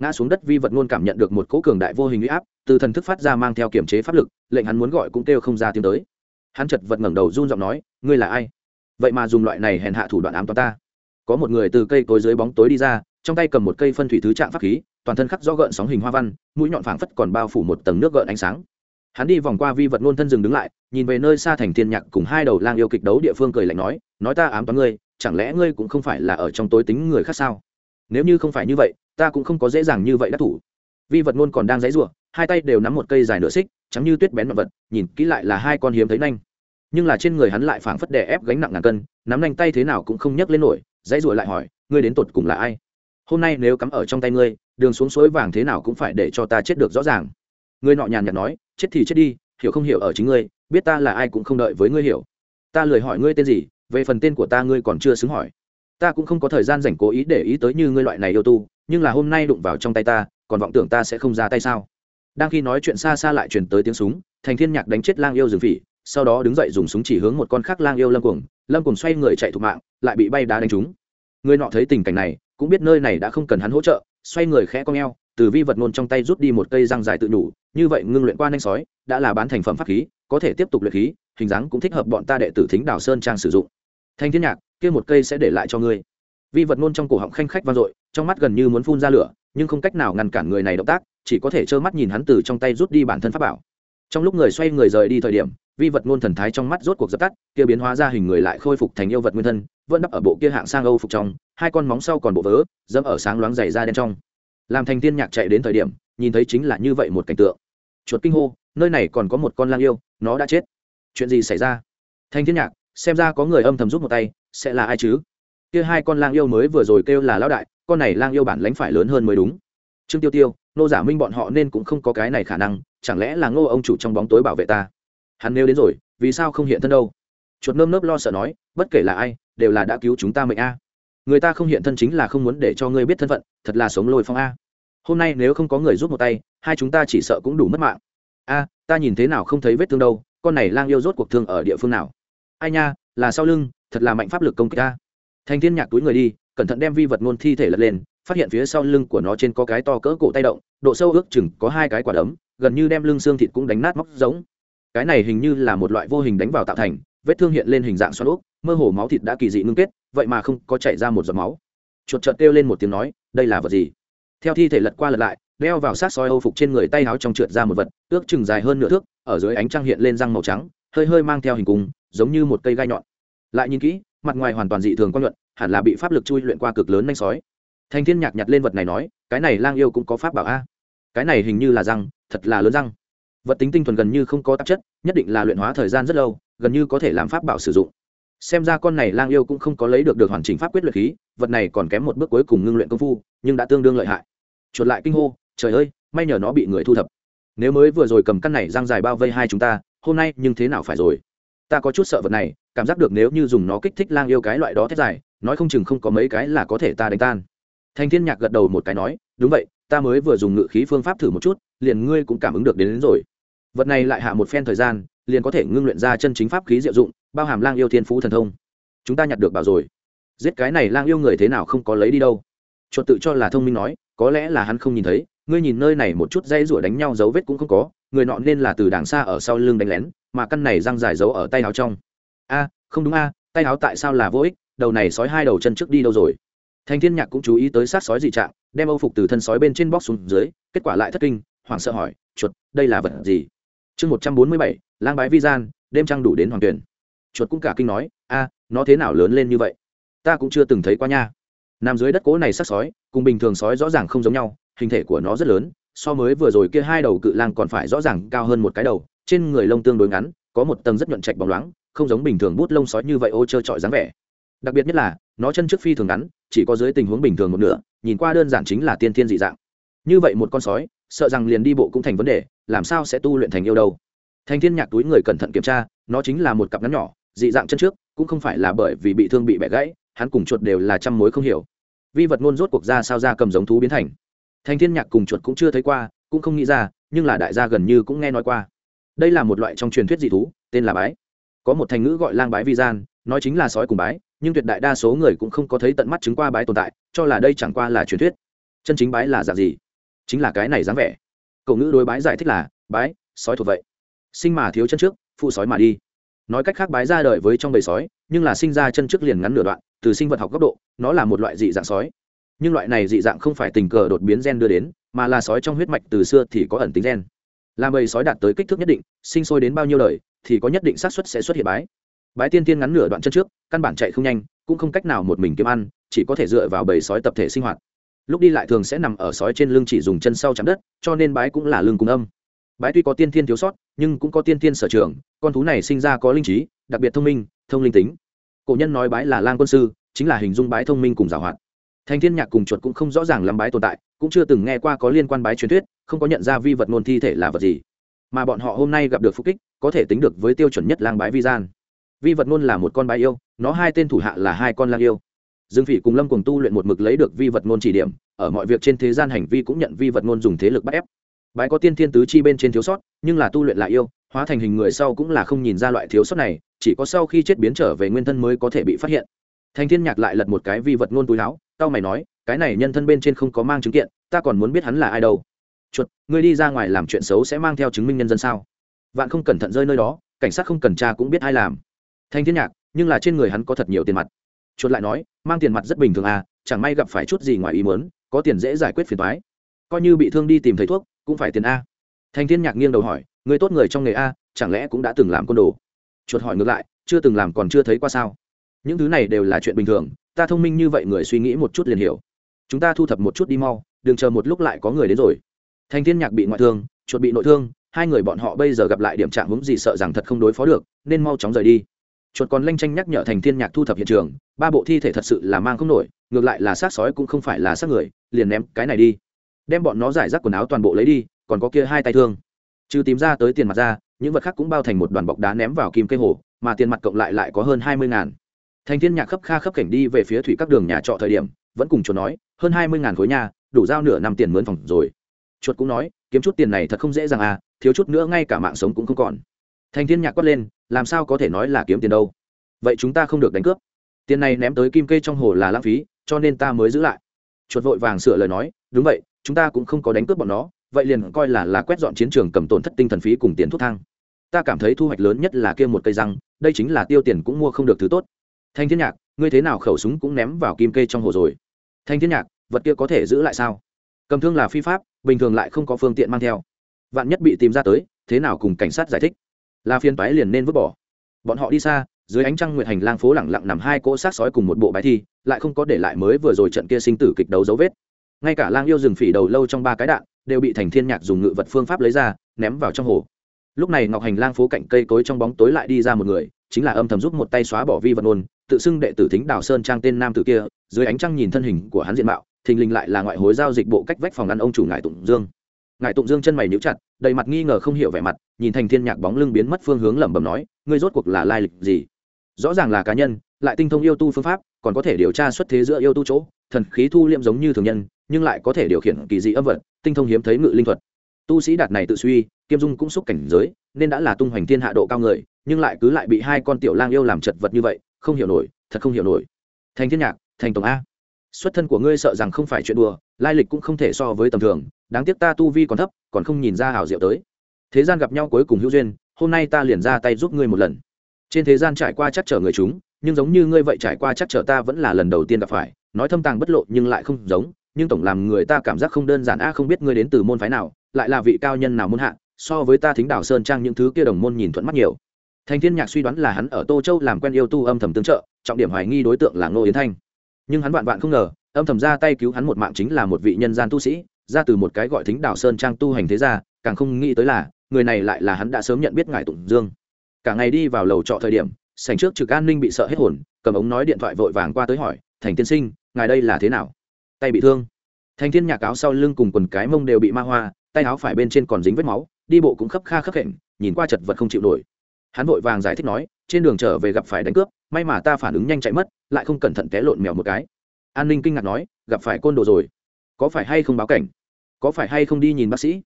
ngã xuống đất vi vật ngôn cảm nhận được một cỗ cường đại vô hình uy áp, từ thần thức phát ra mang theo kiểm chế pháp lực, lệnh hắn muốn gọi cũng kêu không ra tiếng tới. Hắn chật vật ngẩng đầu run giọng nói, ngươi là ai? Vậy mà dùng loại này hèn hạ thủ đoạn ám toán ta. Có một người từ cây cối dưới bóng tối đi ra, trong tay cầm một cây phân thủy thứ trạng pháp khí, toàn thân khắc do gợn sóng hình hoa văn, mũi nhọn phảng phất còn bao phủ một tầng nước gợn ánh sáng. Hắn đi vòng qua vi vật ngôn thân dừng đứng lại, nhìn về nơi xa thành thiên nhạc cùng hai đầu lang yêu kịch đấu địa phương cười lạnh nói nói ta ám toán ngươi, chẳng lẽ ngươi cũng không phải là ở trong tối tính người khác sao? Nếu như không phải như vậy ta cũng không có dễ dàng như vậy đắc thủ. Vi vật ngôn còn đang dãy rủa, hai tay đều nắm một cây dài nửa xích chắm như tuyết bén mặt vật, nhìn kỹ lại là hai con hiếm thấy nhanh nhưng là trên người hắn lại phảng phất đè ép gánh nặng ngàn cân, nắm nhanh tay thế nào cũng không nhấc lên nổi, dãy rủa lại hỏi, ngươi đến tột cùng là ai? Hôm nay nếu cắm ở trong tay ngươi, đường xuống suối vàng thế nào cũng phải để cho ta chết được rõ ràng. Ngươi nọ nhàn nhạt nói, chết thì chết đi, hiểu không hiểu ở chính ngươi, biết ta là ai cũng không đợi với ngươi hiểu. Ta lười hỏi ngươi tên gì, về phần tên của ta ngươi còn chưa xứng hỏi. Ta cũng không có thời gian dành cố ý để ý tới như ngươi loại này yêu tu nhưng là hôm nay đụng vào trong tay ta, còn vọng tưởng ta sẽ không ra tay sao? Đang khi nói chuyện xa xa lại truyền tới tiếng súng, thành thiên nhạc đánh chết lang yêu rừng phỉ, sau đó đứng dậy dùng súng chỉ hướng một con khác lang yêu lâm cuồng lâm cuồng xoay người chạy thục mạng, lại bị bay đá đánh trúng. Người nọ thấy tình cảnh này, cũng biết nơi này đã không cần hắn hỗ trợ, xoay người khẽ cong eo, từ vi vật ngôn trong tay rút đi một cây răng dài tự nhủ, như vậy ngưng luyện qua nhanh sói, đã là bán thành phẩm pháp khí, có thể tiếp tục luyện khí, hình dáng cũng thích hợp bọn ta đệ tử thính đào sơn trang sử dụng. Thanh thiên nhạc, kia một cây sẽ để lại cho ngươi. Vi vật ngôn trong cổ họng khanh khách vang dội trong mắt gần như muốn phun ra lửa, nhưng không cách nào ngăn cản người này động tác, chỉ có thể trơ mắt nhìn hắn từ trong tay rút đi bản thân pháp bảo. Trong lúc người xoay người rời đi thời điểm, vi vật ngôn thần thái trong mắt rốt cuộc dập tắt, kia biến hóa ra hình người lại khôi phục thành yêu vật nguyên thân, vẫn đắp ở bộ kia hạng sang âu phục trong, hai con móng sau còn bộ vớ, dẫm ở sáng loáng dày ra đen trong. Làm thành tiên nhạc chạy đến thời điểm, nhìn thấy chính là như vậy một cảnh tượng. Chuột kinh hô, nơi này còn có một con lang yêu, nó đã chết. Chuyện gì xảy ra? Thanh thiên nhạc, xem ra có người âm thầm giúp một tay, sẽ là ai chứ? Kia hai con lang yêu mới vừa rồi kêu là lão đại con này lang yêu bản lãnh phải lớn hơn mới đúng. Trương tiêu tiêu, nô giả minh bọn họ nên cũng không có cái này khả năng, chẳng lẽ là ngô ông chủ trong bóng tối bảo vệ ta? Hắn nêu đến rồi, vì sao không hiện thân đâu? Chuột nơm nớp lo sợ nói, bất kể là ai, đều là đã cứu chúng ta mệnh a. Người ta không hiện thân chính là không muốn để cho ngươi biết thân phận, thật là sống lôi phong a. Hôm nay nếu không có người giúp một tay, hai chúng ta chỉ sợ cũng đủ mất mạng. A, ta nhìn thế nào không thấy vết thương đâu, con này lang yêu rốt cuộc thương ở địa phương nào? Ai nha, là sau lưng, thật là mạnh pháp lực công kích ta thành thiên nhạc túi người đi cẩn thận đem vi vật ngôn thi thể lật lên, phát hiện phía sau lưng của nó trên có cái to cỡ cổ tay động, độ sâu ước chừng có hai cái quả đấm, gần như đem lưng xương thịt cũng đánh nát móc giống. Cái này hình như là một loại vô hình đánh vào tạo thành, vết thương hiện lên hình dạng xoắn úp mơ hồ máu thịt đã kỳ dị ngưng kết, vậy mà không có chảy ra một giọt máu. Chuột chợt kêu lên một tiếng nói, đây là vật gì? Theo thi thể lật qua lật lại, đeo vào sát soi âu phục trên người tay áo trong trượt ra một vật, ước chừng dài hơn nửa thước, ở dưới ánh trăng hiện lên răng màu trắng, hơi hơi mang theo hình cung, giống như một cây gai nhọn. Lại nhìn kỹ, mặt ngoài hoàn toàn dị thường quan luận hẳn là bị pháp lực chui luyện qua cực lớn nhanh sói. Thanh thiên nhạc nhặt lên vật này nói, cái này lang yêu cũng có pháp bảo a. Cái này hình như là răng, thật là lớn răng. Vật tính tinh thuần gần như không có tạp chất, nhất định là luyện hóa thời gian rất lâu, gần như có thể làm pháp bảo sử dụng. Xem ra con này lang yêu cũng không có lấy được được hoàn chỉnh pháp quyết luyện khí, vật này còn kém một bước cuối cùng ngưng luyện công phu, nhưng đã tương đương lợi hại. Chuột lại kinh hô, trời ơi, may nhờ nó bị người thu thập. Nếu mới vừa rồi cầm căn này răng dài bao vây hai chúng ta, hôm nay nhưng thế nào phải rồi? Ta có chút sợ vật này, cảm giác được nếu như dùng nó kích thích lang yêu cái loại đó thét dài nói không chừng không có mấy cái là có thể ta đánh tan. Thanh thiên nhạc gật đầu một cái nói đúng vậy ta mới vừa dùng ngự khí phương pháp thử một chút liền ngươi cũng cảm ứng được đến, đến rồi. Vật này lại hạ một phen thời gian liền có thể ngưng luyện ra chân chính pháp khí diệu dụng bao hàm lang yêu thiên phú thần thông. Chúng ta nhặt được bảo rồi. Giết cái này lang yêu người thế nào không có lấy đi đâu. Chuột tự cho là thông minh nói có lẽ là hắn không nhìn thấy ngươi nhìn nơi này một chút dây rủa đánh nhau dấu vết cũng không có người nọ nên là từ đàng xa ở sau lưng đánh lén mà căn này răng dài giấu ở tay áo trong. A không đúng a tay áo tại sao là vô ích? Đầu này sói hai đầu chân trước đi đâu rồi? Thành thiên nhạc cũng chú ý tới sát sói dị trạng, đem âu phục từ thân sói bên trên bóc xuống dưới, kết quả lại thất kinh, hoảng sợ hỏi, chuột, đây là vật gì? Chương một trăm bốn mươi bảy, lang bái vi gian, đêm trăng đủ đến hoàng tuyển. Chuột cũng cả kinh nói, a, nó thế nào lớn lên như vậy? Ta cũng chưa từng thấy qua nha. Nằm dưới đất cố này sát sói, cùng bình thường sói rõ ràng không giống nhau, hình thể của nó rất lớn, so mới vừa rồi kia hai đầu cự lang còn phải rõ ràng cao hơn một cái đầu, trên người lông tương đối ngắn, có một tầng rất nhuận trạch bóng loáng, không giống bình thường bút lông sói như vậy ô trơ trọi dáng vẻ đặc biệt nhất là, nó chân trước phi thường ngắn, chỉ có dưới tình huống bình thường một nửa, nhìn qua đơn giản chính là tiên thiên dị dạng. Như vậy một con sói, sợ rằng liền đi bộ cũng thành vấn đề, làm sao sẽ tu luyện thành yêu đâu? Thành thiên nhạc túi người cẩn thận kiểm tra, nó chính là một cặp ngắn nhỏ, dị dạng chân trước, cũng không phải là bởi vì bị thương bị bẻ gãy, hắn cùng chuột đều là trăm mối không hiểu. Vi vật ngôn rốt cuộc ra sao ra cầm giống thú biến thành. Thành thiên nhạc cùng chuột cũng chưa thấy qua, cũng không nghĩ ra, nhưng là đại gia gần như cũng nghe nói qua. Đây là một loại trong truyền thuyết dị thú, tên là bái. Có một thành ngữ gọi lang bái vi gian nói chính là sói cùng bái nhưng tuyệt đại đa số người cũng không có thấy tận mắt chứng qua bái tồn tại, cho là đây chẳng qua là truyền thuyết. Chân chính bái là dạng gì? Chính là cái này dáng vẻ. Cậu ngữ đối bái giải thích là, bái, sói thuộc vậy. Sinh mà thiếu chân trước, phụ sói mà đi. Nói cách khác bái ra đời với trong bầy sói, nhưng là sinh ra chân trước liền ngắn nửa đoạn, từ sinh vật học góc độ, nó là một loại dị dạng sói. Nhưng loại này dị dạng không phải tình cờ đột biến gen đưa đến, mà là sói trong huyết mạch từ xưa thì có ẩn tính gen. Làm bầy sói đạt tới kích thước nhất định, sinh sôi đến bao nhiêu đời, thì có nhất định xác suất sẽ xuất hiện bái bái tiên tiên ngắn nửa đoạn chân trước, căn bản chạy không nhanh, cũng không cách nào một mình kiếm ăn, chỉ có thể dựa vào bầy sói tập thể sinh hoạt. Lúc đi lại thường sẽ nằm ở sói trên lưng chỉ dùng chân sau chạm đất, cho nên bái cũng là lưng cùng âm. Bái tuy có tiên thiên thiếu sót, nhưng cũng có tiên thiên sở trường, con thú này sinh ra có linh trí, đặc biệt thông minh, thông linh tính. Cổ nhân nói bái là lang quân sư, chính là hình dung bái thông minh cùng giảo hoạt. Thành thiên nhạc cùng chuột cũng không rõ ràng lắm bái tồn tại, cũng chưa từng nghe qua có liên quan bái truyền thuyết, không có nhận ra vi vật ngôn thi thể là vật gì. Mà bọn họ hôm nay gặp được phục kích, có thể tính được với tiêu chuẩn nhất lang bái vi gian vi vật ngôn là một con bái yêu, nó hai tên thủ hạ là hai con lang yêu. Dương phỉ cùng lâm cùng tu luyện một mực lấy được vi vật ngôn chỉ điểm, ở mọi việc trên thế gian hành vi cũng nhận vi vật ngôn dùng thế lực bắt ép. Bái có tiên thiên tứ chi bên trên thiếu sót, nhưng là tu luyện lại yêu, hóa thành hình người sau cũng là không nhìn ra loại thiếu sót này, chỉ có sau khi chết biến trở về nguyên thân mới có thể bị phát hiện. Thành thiên nhạc lại lật một cái vi vật ngôn túi áo tao mày nói, cái này nhân thân bên trên không có mang chứng kiện, ta còn muốn biết hắn là ai đâu. Chuột, ngươi đi ra ngoài làm chuyện xấu sẽ mang theo chứng minh nhân dân sao? Vạn không cẩn thận rơi nơi đó, cảnh sát không cần tra cũng biết ai làm thanh thiên nhạc, nhưng là trên người hắn có thật nhiều tiền mặt. Chuột lại nói, mang tiền mặt rất bình thường à chẳng may gặp phải chút gì ngoài ý muốn, có tiền dễ giải quyết phiền toái. Coi như bị thương đi tìm thầy thuốc, cũng phải tiền a. Thanh thiên nhạc nghiêng đầu hỏi, người tốt người trong nghề a, chẳng lẽ cũng đã từng làm côn đồ? Chuột hỏi ngược lại, chưa từng làm còn chưa thấy qua sao? Những thứ này đều là chuyện bình thường, ta thông minh như vậy người suy nghĩ một chút liền hiểu. Chúng ta thu thập một chút đi mau, đừng chờ một lúc lại có người đến rồi. Thanh thiên nhạc bị ngoại thương, chuột bị nội thương, hai người bọn họ bây giờ gặp lại điểm trạng hướng gì sợ rằng thật không đối phó được, nên mau chóng rời đi chuột còn lanh tranh nhắc nhở thành thiên nhạc thu thập hiện trường, ba bộ thi thể thật sự là mang không nổi, ngược lại là xác sói cũng không phải là xác người, liền ném cái này đi. Đem bọn nó giải rác quần áo toàn bộ lấy đi, còn có kia hai tay thương. Trừ tìm ra tới tiền mặt ra, những vật khác cũng bao thành một đoàn bọc đá ném vào kim cây hồ, mà tiền mặt cộng lại lại có hơn hai mươi ngàn. Thành thiên nhạc khấp kha khấp cảnh đi về phía thủy các đường nhà trọ thời điểm, vẫn cùng chuột nói, hơn hai mươi ngàn khối nhà đủ giao nửa năm tiền mướn phòng rồi. Chuột cũng nói, kiếm chút tiền này thật không dễ dàng à thiếu chút nữa ngay cả mạng sống cũng không còn thành thiên nhạc quát lên, làm sao có thể nói là kiếm tiền đâu? Vậy chúng ta không được đánh cướp. Tiền này ném tới kim kê trong hồ là lãng phí, cho nên ta mới giữ lại. Chuột vội vàng sửa lời nói, đúng vậy, chúng ta cũng không có đánh cướp bọn nó, vậy liền coi là là quét dọn chiến trường cầm tổn thất tinh thần phí cùng tiền thuốc thang. Ta cảm thấy thu hoạch lớn nhất là kia một cây răng, đây chính là tiêu tiền cũng mua không được thứ tốt. Thanh thiên nhạc, ngươi thế nào khẩu súng cũng ném vào kim kê trong hồ rồi. Thanh thiên nhạc, vật kia có thể giữ lại sao? Cầm thương là phi pháp, bình thường lại không có phương tiện mang theo. Vạn nhất bị tìm ra tới, thế nào cùng cảnh sát giải thích? Là phiên toái liền nên vứt bỏ. Bọn họ đi xa, dưới ánh trăng nguyệt hành lang phố lẳng lặng nằm hai cỗ sát sói cùng một bộ bài thi, lại không có để lại mới vừa rồi trận kia sinh tử kịch đấu dấu vết. Ngay cả lang yêu rừng phỉ đầu lâu trong ba cái đạn, đều bị thành thiên nhạc dùng ngự vật phương pháp lấy ra, ném vào trong hồ. Lúc này ngọc hành lang phố cạnh cây cối trong bóng tối lại đi ra một người, chính là âm thầm giúp một tay xóa bỏ vi vật ôn tự xưng đệ tử thính đào sơn trang tên nam tử kia, dưới ánh trăng nhìn thân hình của hắn diện mạo, thình lình lại là ngoại hối giao dịch bộ cách vách phòng ăn ông chủ ngài tụng dương ngài tụng dương chân mày níu chặt, đầy mặt nghi ngờ không hiểu vẻ mặt, nhìn thành thiên nhạc bóng lưng biến mất phương hướng lẩm bẩm nói, ngươi rốt cuộc là lai lịch gì? Rõ ràng là cá nhân, lại tinh thông yêu tu phương pháp, còn có thể điều tra xuất thế giữa yêu tu chỗ, thần khí thu liệm giống như thường nhân, nhưng lại có thể điều khiển kỳ dị âm vật, tinh thông hiếm thấy ngự linh thuật. Tu sĩ đạt này tự suy, kiêm dung cũng xúc cảnh giới, nên đã là tung hoành thiên hạ độ cao người, nhưng lại cứ lại bị hai con tiểu lang yêu làm chật vật như vậy, không hiểu nổi, thật không hiểu nổi. Thành thiên nhạc, thành tổng a xuất thân của ngươi sợ rằng không phải chuyện đùa, lai lịch cũng không thể so với tầm thường, đáng tiếc ta tu vi còn thấp, còn không nhìn ra hào diệu tới. Thế gian gặp nhau cuối cùng hữu duyên, hôm nay ta liền ra tay giúp ngươi một lần. Trên thế gian trải qua chắc trở người chúng, nhưng giống như ngươi vậy trải qua chắc trở ta vẫn là lần đầu tiên gặp phải. Nói thâm tàng bất lộ nhưng lại không giống, nhưng tổng làm người ta cảm giác không đơn giản. A, không biết ngươi đến từ môn phái nào, lại là vị cao nhân nào môn hạ, so với ta thính đảo sơn trang những thứ kia đồng môn nhìn thuận mắt nhiều. Thành thiên nhạc suy đoán là hắn ở tô châu làm quen yêu tu âm thầm tương trợ, trọng điểm hoài nghi đối tượng là ngô yến thanh nhưng hắn vạn vạn không ngờ, âm thầm ra tay cứu hắn một mạng chính là một vị nhân gian tu sĩ, ra từ một cái gọi thính đảo sơn trang tu hành thế gia, càng không nghĩ tới là, người này lại là hắn đã sớm nhận biết ngài tụng dương. Cả ngày đi vào lầu trọ thời điểm, sảnh trước trực an ninh bị sợ hết hồn, cầm ống nói điện thoại vội vàng qua tới hỏi, thành tiên sinh, ngài đây là thế nào? Tay bị thương. Thành thiên nhạc áo sau lưng cùng quần cái mông đều bị ma hoa, tay áo phải bên trên còn dính vết máu, đi bộ cũng khấp kha khấp khệnh, nhìn qua chật vật không chịu nổi. Hắn vội vàng giải thích nói, trên đường trở về gặp phải đánh cướp, may mà ta phản ứng nhanh chạy mất lại không cẩn thận té lộn mèo một cái. An ninh kinh ngạc nói, gặp phải côn đồ rồi. Có phải hay không báo cảnh? Có phải hay không đi nhìn bác sĩ?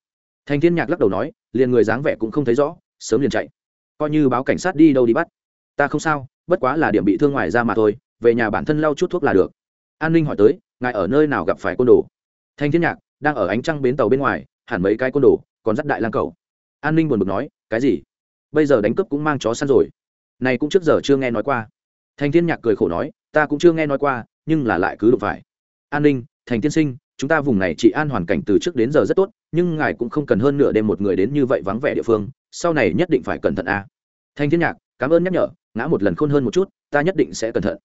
Thành thiên nhạc lắc đầu nói, liền người dáng vẻ cũng không thấy rõ, sớm liền chạy. Coi như báo cảnh sát đi đâu đi bắt. Ta không sao, bất quá là điểm bị thương ngoài ra mà thôi, về nhà bản thân lau chút thuốc là được. An ninh hỏi tới, ngài ở nơi nào gặp phải côn đồ? Thanh thiên nhạc, đang ở ánh trăng bến tàu bên ngoài, hẳn mấy cái côn đồ, còn dắt đại lang cầu. An ninh buồn bực nói, cái gì? Bây giờ đánh cướp cũng mang chó săn rồi. Này cũng trước giờ chưa nghe nói qua thanh thiên nhạc cười khổ nói, ta cũng chưa nghe nói qua, nhưng là lại cứ đụng phải. An ninh, thành tiên sinh, chúng ta vùng này trị an hoàn cảnh từ trước đến giờ rất tốt, nhưng ngài cũng không cần hơn nửa đêm một người đến như vậy vắng vẻ địa phương, sau này nhất định phải cẩn thận a. À. thanh thiên nhạc, cảm ơn nhắc nhở, ngã một lần khôn hơn một chút, ta nhất định sẽ cẩn thận.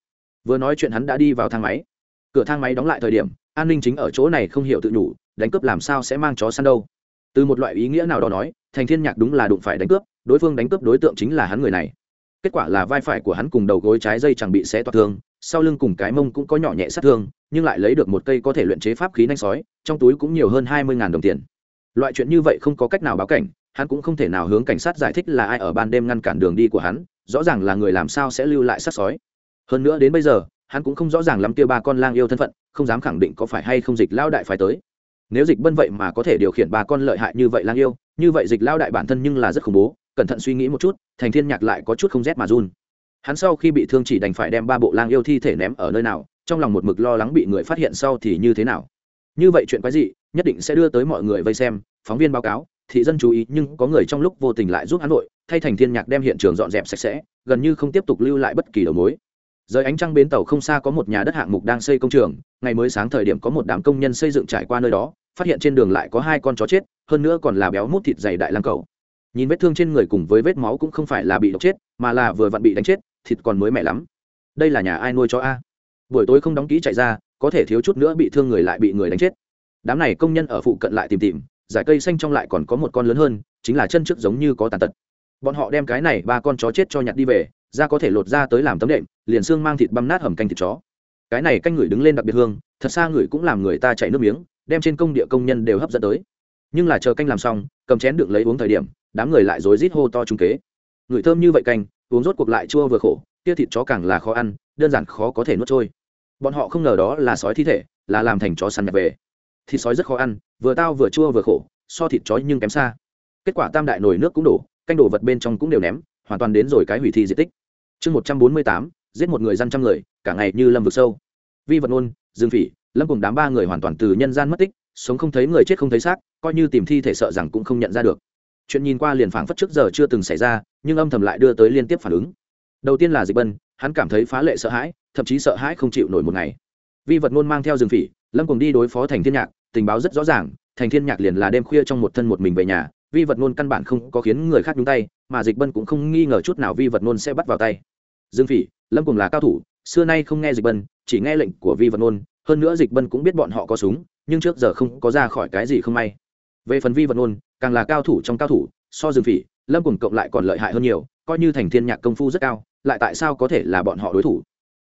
Vừa nói chuyện hắn đã đi vào thang máy. Cửa thang máy đóng lại thời điểm, an ninh chính ở chỗ này không hiểu tự nhủ, đánh cướp làm sao sẽ mang chó săn đâu. Từ một loại ý nghĩa nào đó nói, thành thiên nhạc đúng là đụng phải đánh cướp, đối phương đánh cướp đối tượng chính là hắn người này kết quả là vai phải của hắn cùng đầu gối trái dây chẳng bị xé toạc thương, sau lưng cùng cái mông cũng có nhỏ nhẹ sát thương, nhưng lại lấy được một cây có thể luyện chế pháp khí nanh sói, trong túi cũng nhiều hơn hai mươi đồng tiền. Loại chuyện như vậy không có cách nào báo cảnh, hắn cũng không thể nào hướng cảnh sát giải thích là ai ở ban đêm ngăn cản đường đi của hắn, rõ ràng là người làm sao sẽ lưu lại sát sói. Hơn nữa đến bây giờ, hắn cũng không rõ ràng lắm kia ba con lang yêu thân phận, không dám khẳng định có phải hay không dịch lao đại phải tới. Nếu dịch bân vậy mà có thể điều khiển ba con lợi hại như vậy lang yêu, như vậy dịch lao đại bản thân nhưng là rất khủng bố cẩn thận suy nghĩ một chút thành thiên nhạc lại có chút không rét mà run. Hắn sau khi bị thương chỉ đành phải đem ba bộ lang yêu thi thể ném ở nơi nào trong lòng một mực lo lắng bị người phát hiện sau thì như thế nào. Như vậy chuyện quái gì nhất định sẽ đưa tới mọi người vây xem phóng viên báo cáo thị dân chú ý nhưng có người trong lúc vô tình lại giúp hắn nội thay thành thiên nhạc đem hiện trường dọn dẹp sạch sẽ gần như không tiếp tục lưu lại bất kỳ đầu mối. Rời ánh trăng bến tàu không xa có một nhà đất hạng mục đang xây công trường, ngày mới sáng thời điểm có một đám công nhân xây dựng trải qua nơi đó, phát hiện trên đường lại có hai con chó chết, hơn nữa còn là béo mút thịt dày đại lang cầu. Nhìn vết thương trên người cùng với vết máu cũng không phải là bị độc chết, mà là vừa vặn bị đánh chết, thịt còn mới mẻ lắm. Đây là nhà ai nuôi chó a? Buổi tối không đóng kỹ chạy ra, có thể thiếu chút nữa bị thương người lại bị người đánh chết. Đám này công nhân ở phụ cận lại tìm tìm, giải cây xanh trong lại còn có một con lớn hơn, chính là chân trước giống như có tàn tật. Bọn họ đem cái này ba con chó chết cho nhặt đi về, da có thể lột ra tới làm tấm đệm liền xương mang thịt băm nát hầm canh thịt chó cái này canh người đứng lên đặc biệt hương thật xa người cũng làm người ta chảy nước miếng đem trên công địa công nhân đều hấp dẫn tới nhưng là chờ canh làm xong, cầm chén đựng lấy uống thời điểm, đám người lại rối rít hô to trung kế. Người thơm như vậy canh, uống rốt cuộc lại chua vừa khổ, kia thịt chó càng là khó ăn, đơn giản khó có thể nuốt trôi. Bọn họ không ngờ đó là sói thi thể, là làm thành chó săn nhặt về. Thịt sói rất khó ăn, vừa tao vừa chua vừa khổ, so thịt chó nhưng kém xa. Kết quả tam đại nồi nước cũng đổ, canh đổ vật bên trong cũng đều ném, hoàn toàn đến rồi cái hủy thi di tích. Chương một trăm bốn mươi tám, giết một người dân trăm người, cả ngày như lâm vực sâu. Vi vật ngôn dương phỉ, lâm cùng đám ba người hoàn toàn từ nhân gian mất tích sống không thấy người chết không thấy xác, coi như tìm thi thể sợ rằng cũng không nhận ra được. Chuyện nhìn qua liền phảng phất trước giờ chưa từng xảy ra, nhưng âm thầm lại đưa tới liên tiếp phản ứng. Đầu tiên là dịch bân, hắn cảm thấy phá lệ sợ hãi, thậm chí sợ hãi không chịu nổi một ngày. Vi vật ngôn mang theo rừng phỉ, lâm cùng đi đối phó thành thiên nhạc, tình báo rất rõ ràng, thành thiên nhạc liền là đêm khuya trong một thân một mình về nhà, vi vật ngôn căn bản không có khiến người khác nhúng tay, mà dịch bân cũng không nghi ngờ chút nào vi vật ngôn sẽ bắt vào tay. Dương phỉ, lâm cùng là cao thủ, xưa nay không nghe dịch bân, chỉ nghe lệnh của vi vật ngôn hơn nữa dịch bân cũng biết bọn họ có súng, nhưng trước giờ không có ra khỏi cái gì không may. Về phần vi vật ngôn càng là cao thủ trong cao thủ, so dương phỉ, lâm cùng cộng lại còn lợi hại hơn nhiều, coi như thành thiên nhạc công phu rất cao, lại tại sao có thể là bọn họ đối thủ?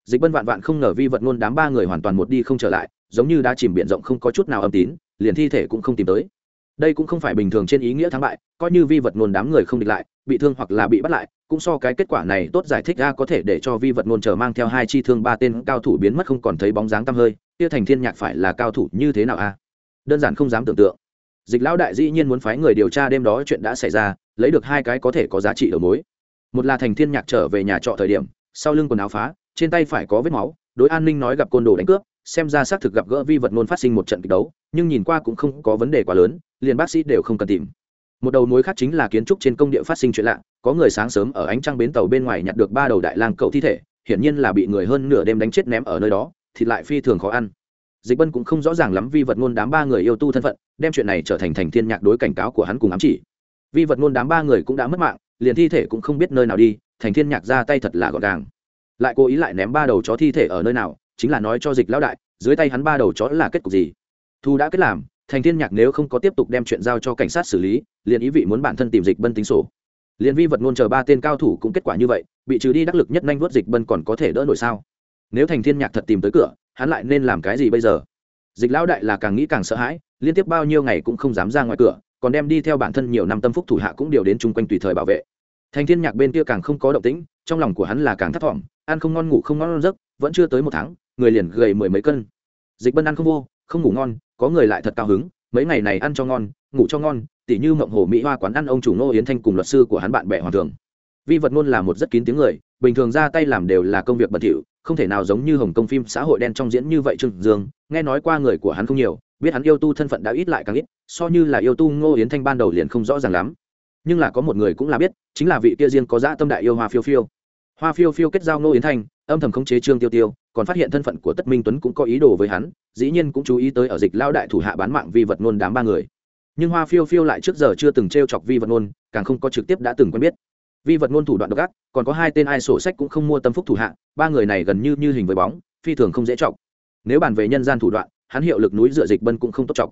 Dịch bân vạn vạn không ngờ vi vật ngôn đám ba người hoàn toàn một đi không trở lại, giống như đã chìm biển rộng không có chút nào âm tín, liền thi thể cũng không tìm tới. Đây cũng không phải bình thường trên ý nghĩa thắng bại, coi như vi vật ngôn đám người không địch lại bị thương hoặc là bị bắt lại, cũng so cái kết quả này tốt giải thích ra có thể để cho vi vật ngôn chờ mang theo hai chi thương ba tên cao thủ biến mất không còn thấy bóng dáng tăm hơi, kia thành thiên nhạc phải là cao thủ như thế nào a? Đơn giản không dám tưởng tượng. Dịch lão đại dĩ nhiên muốn phái người điều tra đêm đó chuyện đã xảy ra, lấy được hai cái có thể có giá trị ở mối. Một là thành thiên nhạc trở về nhà trọ thời điểm, sau lưng quần áo phá, trên tay phải có vết máu, đối an ninh nói gặp côn đồ đánh cướp, xem ra xác thực gặp gỡ vi vật ngôn phát sinh một trận kịch đấu, nhưng nhìn qua cũng không có vấn đề quá lớn, liền bác sĩ đều không cần tìm một đầu mối khác chính là kiến trúc trên công địa phát sinh chuyện lạ, có người sáng sớm ở ánh trăng bến tàu bên ngoài nhặt được ba đầu đại lang cậu thi thể, hiển nhiên là bị người hơn nửa đêm đánh chết ném ở nơi đó, thịt lại phi thường khó ăn. Dịch bân cũng không rõ ràng lắm vi vật ngôn đám ba người yêu tu thân phận, đem chuyện này trở thành thành thiên nhạc đối cảnh cáo của hắn cùng ám chỉ. Vi vật ngôn đám ba người cũng đã mất mạng, liền thi thể cũng không biết nơi nào đi, thành thiên nhạc ra tay thật là gọn gàng. Lại cố ý lại ném ba đầu chó thi thể ở nơi nào, chính là nói cho dịch lão đại, dưới tay hắn ba đầu chó là kết cục gì? Thu đã kết làm thành thiên nhạc nếu không có tiếp tục đem chuyện giao cho cảnh sát xử lý, liền ý vị muốn bản thân tìm dịch bân tính sổ. Liền vi vật ngôn chờ ba tên cao thủ cũng kết quả như vậy, bị trừ đi đắc lực nhất nhanh vuốt dịch bân còn có thể đỡ nổi sao? Nếu thành thiên nhạc thật tìm tới cửa, hắn lại nên làm cái gì bây giờ? Dịch lão đại là càng nghĩ càng sợ hãi, liên tiếp bao nhiêu ngày cũng không dám ra ngoài cửa, còn đem đi theo bản thân nhiều năm tâm phúc thủ hạ cũng đều đến chung quanh tùy thời bảo vệ. Thành thiên nhạc bên kia càng không có động tĩnh, trong lòng của hắn là càng thất vọng ăn không ngon, ngủ không ngon, giấc, vẫn chưa tới một tháng, người liền gầy mười mấy cân. Dịch bân ăn không vô, không ngủ ngon có người lại thật cao hứng, mấy ngày này ăn cho ngon, ngủ cho ngon, tỉ như mộng hồ mỹ hoa quán ăn ông chủ Ngô yến thanh cùng luật sư của hắn bạn bè hoàng thường vi vật ngôn là một rất kín tiếng người, bình thường ra tay làm đều là công việc bẩn thỉu, không thể nào giống như hồng công phim xã hội đen trong diễn như vậy trương dương, nghe nói qua người của hắn không nhiều, biết hắn yêu tu thân phận đã ít lại càng ít, so như là yêu tu ngô yến thanh ban đầu liền không rõ ràng lắm. Nhưng là có một người cũng là biết, chính là vị kia riêng có dã tâm đại yêu hoa phiêu phiêu. Hoa phiêu phiêu kết giao ngô yến thanh, âm thầm khống chế trương tiêu tiêu còn phát hiện thân phận của tất minh tuấn cũng có ý đồ với hắn, dĩ nhiên cũng chú ý tới ở dịch lao đại thủ hạ bán mạng vi vật ngôn đám ba người. Nhưng hoa phiêu phiêu lại trước giờ chưa từng t r e o chọc vi vật ngôn càng không có trực tiếp đã từng quen biết. Vi vật ngôn thủ đoạn độc ác, còn có hai tên ai sổ sách cũng không mua tâm phúc thủ hạ, ba người này gần như như hình với bóng, phi thường không dễ chọc. Nếu bàn về nhân gian thủ đoạn, hắn hiệu lực núi dựa dịch bân cũng không tốt chọc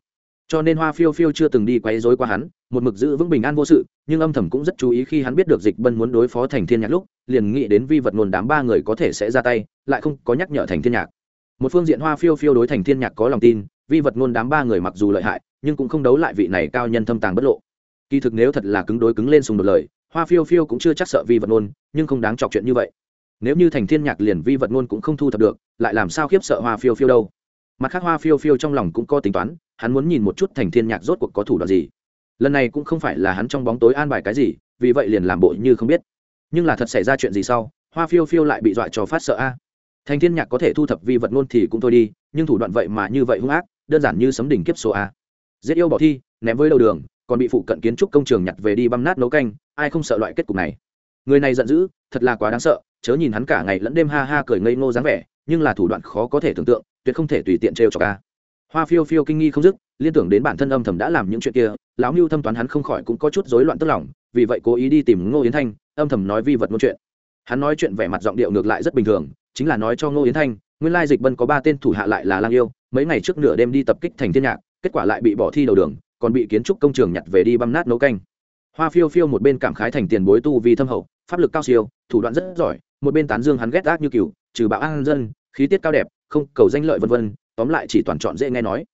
cho nên hoa phiêu phiêu chưa từng đi quấy rối qua hắn, một mực giữ vững bình an vô sự, nhưng âm thầm cũng rất chú ý khi hắn biết được dịch bân muốn đối phó thành thiên nhạc lúc, liền nghĩ đến vi vật nguồn đám ba người có thể sẽ ra tay, lại không có nhắc nhở thành thiên nhạc. Một phương diện hoa phiêu phiêu đối thành thiên nhạc có lòng tin, vi vật ngôn đám ba người mặc dù lợi hại, nhưng cũng không đấu lại vị này cao nhân thâm tàng bất lộ. Kỳ thực nếu thật là cứng đối cứng lên xung đột lời, hoa phiêu phiêu cũng chưa chắc sợ vi vật ngôn nhưng không đáng chọc chuyện như vậy. Nếu như thành thiên nhạc liền vi vật ngôn cũng không thu thập được, lại làm sao khiếp sợ hoa phiêu phiêu đâu? Mặt khác hoa phiêu phiêu trong lòng cũng có tính toán, hắn muốn nhìn một chút thành thiên nhạc rốt cuộc có thủ đoạn gì. Lần này cũng không phải là hắn trong bóng tối an bài cái gì, vì vậy liền làm bộ như không biết. Nhưng là thật xảy ra chuyện gì sau, hoa phiêu phiêu lại bị dọa cho phát sợ a. Thành thiên nhạc có thể thu thập vi vật ngôn thì cũng thôi đi, nhưng thủ đoạn vậy mà như vậy hung ác, đơn giản như sấm đỉnh kiếp số a. Giết yêu bỏ thi, ném với đầu đường, còn bị phụ cận kiến trúc công trường nhặt về đi băm nát nấu canh, ai không sợ loại kết cục này? Người này giận dữ, thật là quá đáng sợ, chớ nhìn hắn cả ngày lẫn đêm ha ha cười ngây ngô dáng vẻ, nhưng là thủ đoạn khó có thể tưởng tượng tuyệt không thể tùy tiện trêu cho ca hoa phiêu phiêu kinh nghi không dứt, liên tưởng đến bản thân âm thầm đã làm những chuyện kia, lão mưu thâm toán hắn không khỏi cũng có chút rối loạn tức lòng, vì vậy cố ý đi tìm ngô yến thanh, âm thầm nói vi vật ngôn chuyện. Hắn nói chuyện vẻ mặt giọng điệu ngược lại rất bình thường, chính là nói cho ngô yến thanh, nguyên lai dịch bân có ba tên thủ hạ lại là lang yêu, mấy ngày trước nửa đêm đi tập kích thành thiên nhạc, kết quả lại bị bỏ thi đầu đường, còn bị kiến trúc công trường nhặt về đi băm nát nấu canh. Hoa phiêu phiêu một bên cảm khái thành tiền bối tu vì thâm hậu, pháp lực cao siêu, thủ đoạn rất giỏi, một bên tán dương hắn ghét ác như cừu, trừ bạo an dân khí tiết cao đẹp, không cầu danh lợi vân vân, tóm lại chỉ toàn chọn dễ nghe nói.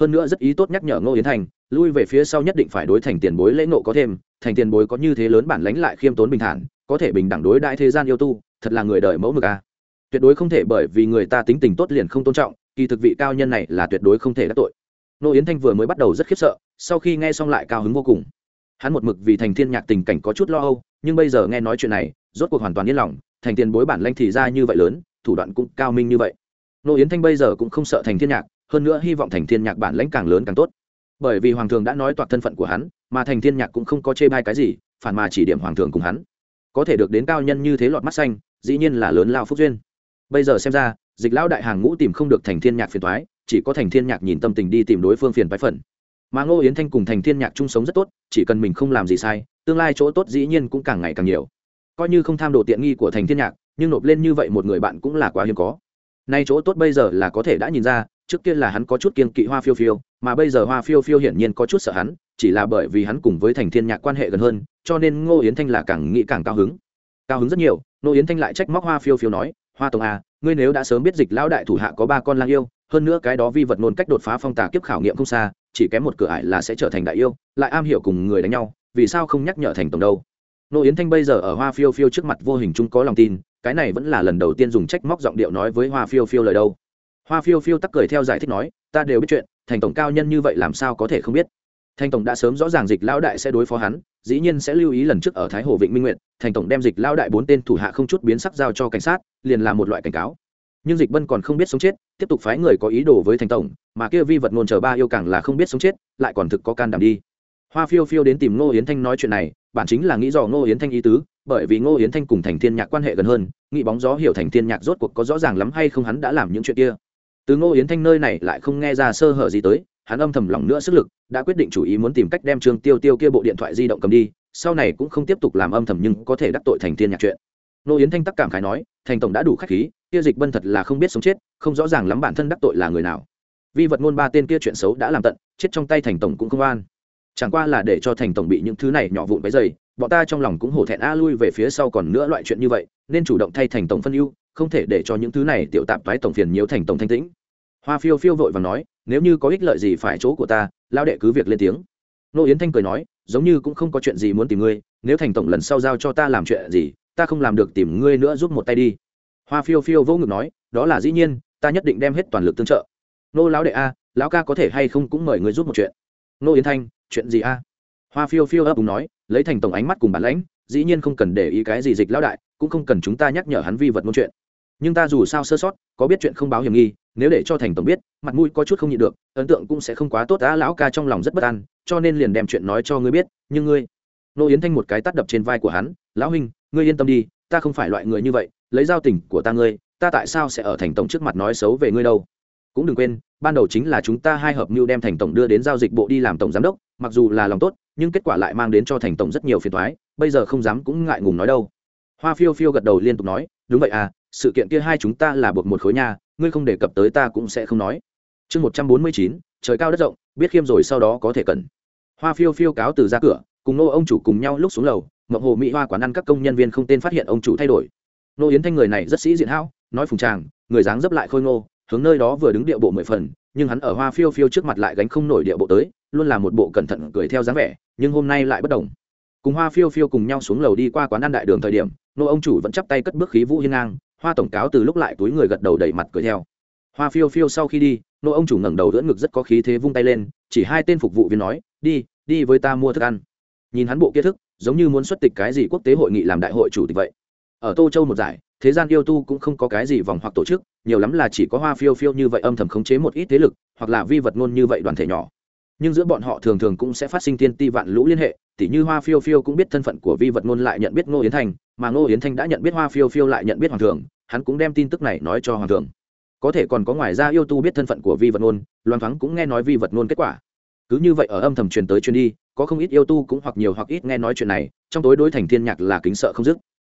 Hơn nữa rất ý tốt nhắc nhở ngô yến thành, lui về phía sau nhất định phải đối thành tiền bối lễ nộ có thêm, thành tiền bối có như thế lớn bản lánh lại khiêm tốn bình thản, có thể bình đẳng đối đại thế gian yêu tu, thật là người đời mẫu mực a. À. tuyệt đối không thể bởi vì người ta tính tình tốt liền không tôn trọng, kỳ thực vị cao nhân này là tuyệt đối không thể đắc tội. Ngô yến thanh vừa mới bắt đầu rất khiếp sợ, sau khi nghe xong lại cao hứng vô cùng. Hắn một mực vì thành thiên nhạc tình cảnh có chút lo âu, nhưng bây giờ nghe nói chuyện này, rốt cuộc hoàn toàn yên lòng, thành tiền bối bản lanh thì ra như vậy lớn thủ đoạn cũng cao minh như vậy. Nô yến thanh bây giờ cũng không sợ thành thiên nhạc, hơn nữa hy vọng thành thiên nhạc bản lãnh càng lớn càng tốt. Bởi vì hoàng thượng đã nói toạc thân phận của hắn, mà thành thiên nhạc cũng không có chê bai cái gì, phản mà chỉ điểm hoàng thượng cùng hắn. Có thể được đến cao nhân như thế lọt mắt xanh, dĩ nhiên là lớn lao phúc duyên. Bây giờ xem ra, dịch lão đại hàng ngũ tìm không được thành thiên nhạc phiền toái, chỉ có thành thiên nhạc nhìn tâm tình đi tìm đối phương phiền toái phần. Mà ngô yến thanh cùng thành thiên nhạc chung sống rất tốt, chỉ cần mình không làm gì sai, tương lai chỗ tốt dĩ nhiên cũng càng ngày càng nhiều. Coi như không tham đồ tiện nghi của thành thiên nhạc nhưng nộp lên như vậy một người bạn cũng là quá hiếm có. Nay chỗ tốt bây giờ là có thể đã nhìn ra, trước kia là hắn có chút kiên kỵ hoa phiêu phiêu, mà bây giờ hoa phiêu phiêu hiển nhiên có chút sợ hắn, chỉ là bởi vì hắn cùng với thành thiên nhạc quan hệ gần hơn, cho nên ngô yến thanh là càng nghĩ càng cao hứng. Cao hứng rất nhiều, ngô yến thanh lại trách móc hoa phiêu phiêu nói, hoa tổng à ngươi nếu đã sớm biết dịch lão đại thủ hạ có ba con lang yêu, hơn nữa cái đó vi vật nôn cách đột phá phong tà kiếp khảo nghiệm không xa, chỉ kém một cửa ải là sẽ trở thành đại yêu, lại am hiểu cùng người đánh nhau, vì sao không nhắc nhở thành tổng đâu? Nô yến thanh bây giờ ở hoa phiêu phiêu trước mặt vô hình chung có lòng tin cái này vẫn là lần đầu tiên dùng trách móc giọng điệu nói với hoa phiêu phiêu lời đâu. Hoa phiêu phiêu tắc cười theo giải thích nói, ta đều biết chuyện, thành tổng cao nhân như vậy làm sao có thể không biết? Thành tổng đã sớm rõ ràng dịch lão đại sẽ đối phó hắn, dĩ nhiên sẽ lưu ý lần trước ở thái hồ vịnh minh nguyện thành tổng đem dịch lão đại bốn tên thủ hạ không chút biến sắc giao cho cảnh sát, liền là một loại cảnh cáo. Nhưng dịch bân còn không biết sống chết, tiếp tục phái người có ý đồ với thành tổng, mà kia vi vật ngôn chờ ba yêu càng là không biết sống chết, lại còn thực có can đảm đi. Hoa phiêu phiêu đến tìm ngô yến thanh nói chuyện này, bản chính là nghĩ dò ngô yến thanh ý tứ bởi vì ngô yến thanh cùng thành thiên nhạc quan hệ gần hơn nghị bóng gió hiểu thành thiên nhạc rốt cuộc có rõ ràng lắm hay không hắn đã làm những chuyện kia. Từ ngô yến thanh nơi này lại không nghe ra sơ hở gì tới, hắn âm thầm lòng nữa sức lực, đã quyết định chủ ý muốn tìm cách đem trương tiêu tiêu kia bộ điện thoại di động cầm đi, sau này cũng không tiếp tục làm âm thầm nhưng có thể đắc tội thành thiên nhạc chuyện. Ngô yến thanh tắc cảm khái nói, thành tổng đã đủ khách khí, kia dịch bân thật là không biết sống chết, không rõ ràng lắm bản thân đắc tội là người nào. Vi vật ngôn ba tên kia chuyện xấu đã làm tận, chết trong tay thành tổng cũng không an chẳng qua là để cho thành tổng bị những thứ này nhỏ vụn bấy dày bọn ta trong lòng cũng hổ thẹn a lui về phía sau còn nữa loại chuyện như vậy, nên chủ động thay thành tổng phân ưu, không thể để cho những thứ này tiểu tạp toái tổng phiền nhiều thành tổng thanh tĩnh. Hoa phiêu phiêu vội và nói, nếu như có ích lợi gì phải chỗ của ta lao đệ cứ việc lên tiếng. Nô yến thanh cười nói, giống như cũng không có chuyện gì muốn tìm ngươi, nếu thành tổng lần sau giao cho ta làm chuyện gì, ta không làm được tìm ngươi nữa giúp một tay đi. Hoa phiêu phiêu vỗ ngực nói, đó là dĩ nhiên, ta nhất định đem hết toàn lực tương trợ. Nô lão đệ a, lão ca có thể hay không cũng mời ngươi giúp một chuyện. Nô yến thanh, chuyện gì a? Hoa phiêu phiêu ấp úng nói lấy thành tổng ánh mắt cùng bản lãnh, dĩ nhiên không cần để ý cái gì dịch lão đại, cũng không cần chúng ta nhắc nhở hắn vi vật môn chuyện. Nhưng ta dù sao sơ sót, có biết chuyện không báo hiểm nghi, nếu để cho thành tổng biết, mặt mũi có chút không nhịn được, ấn tượng cũng sẽ không quá tốt, á, lão ca trong lòng rất bất an, cho nên liền đem chuyện nói cho ngươi biết, nhưng ngươi, nô yến thanh một cái tắt đập trên vai của hắn, lão huynh, ngươi yên tâm đi, ta không phải loại người như vậy, lấy giao tình của ta ngươi, ta tại sao sẽ ở thành tổng trước mặt nói xấu về ngươi đâu? Cũng đừng quên, ban đầu chính là chúng ta hai hợp mưu đem thành tổng đưa đến giao dịch bộ đi làm tổng giám đốc, mặc dù là lòng tốt nhưng kết quả lại mang đến cho thành tổng rất nhiều phiền toái, bây giờ không dám cũng ngại ngùng nói đâu. Hoa phiêu phiêu gật đầu liên tục nói, đúng vậy à sự kiện kia hai chúng ta là buộc một khối nhà, ngươi không đề cập tới ta cũng sẽ không nói. Chương một trăm bốn mươi chín, trời cao đất rộng, biết khiêm rồi sau đó có thể cần. Hoa phiêu phiêu cáo từ ra cửa, cùng nô ông chủ cùng nhau lúc xuống lầu, mộng hồ mỹ hoa quán ăn các công nhân viên không tên phát hiện ông chủ thay đổi. Nô yến thanh người này rất sĩ diện hao nói phùng tràng, người dáng dấp lại khôi ngô, hướng nơi đó vừa đứng địa bộ mười phần, nhưng hắn ở hoa phiêu phiêu trước mặt lại gánh không nổi địa bộ tới, luôn là một bộ cẩn thận cười theo dáng vẻ nhưng hôm nay lại bất đồng. Cùng hoa phiêu phiêu cùng nhau xuống lầu đi qua quán ăn đại đường thời điểm, nô ông chủ vẫn chắp tay cất bước khí vũ hiên ngang, hoa tổng cáo từ lúc lại túi người gật đầu đẩy mặt cười theo. Hoa phiêu phiêu sau khi đi, nô ông chủ ngẩng đầu đỡ ngực rất có khí thế vung tay lên, chỉ hai tên phục vụ viên nói, đi đi với ta mua thức ăn. Nhìn hắn bộ kia thức, giống như muốn xuất tịch cái gì quốc tế hội nghị làm đại hội chủ tịch vậy. Ở tô châu một giải, thế gian yêu tu cũng không có cái gì vòng hoặc tổ chức, nhiều lắm là chỉ có hoa phiêu phiêu như vậy âm thầm khống chế một ít thế lực, hoặc là vi vật ngôn như vậy đoàn thể nhỏ nhưng giữa bọn họ thường thường cũng sẽ phát sinh tiên ti vạn lũ liên hệ, tỉ như hoa phiêu phiêu cũng biết thân phận của vi vật ngôn lại nhận biết ngô yến thành, mà ngô yến thanh đã nhận biết hoa phiêu phiêu lại nhận biết hoàng thường hắn cũng đem tin tức này nói cho hoàng thường có thể còn có ngoài ra yêu tu biết thân phận của vi vật ngôn, loan thoáng cũng nghe nói vi vật ngôn kết quả. Cứ như vậy ở âm thầm truyền tới truyền đi, có không ít yêu tu cũng hoặc nhiều hoặc ít nghe nói chuyện này, trong tối đối thành thiên nhạc là kính sợ không dứt.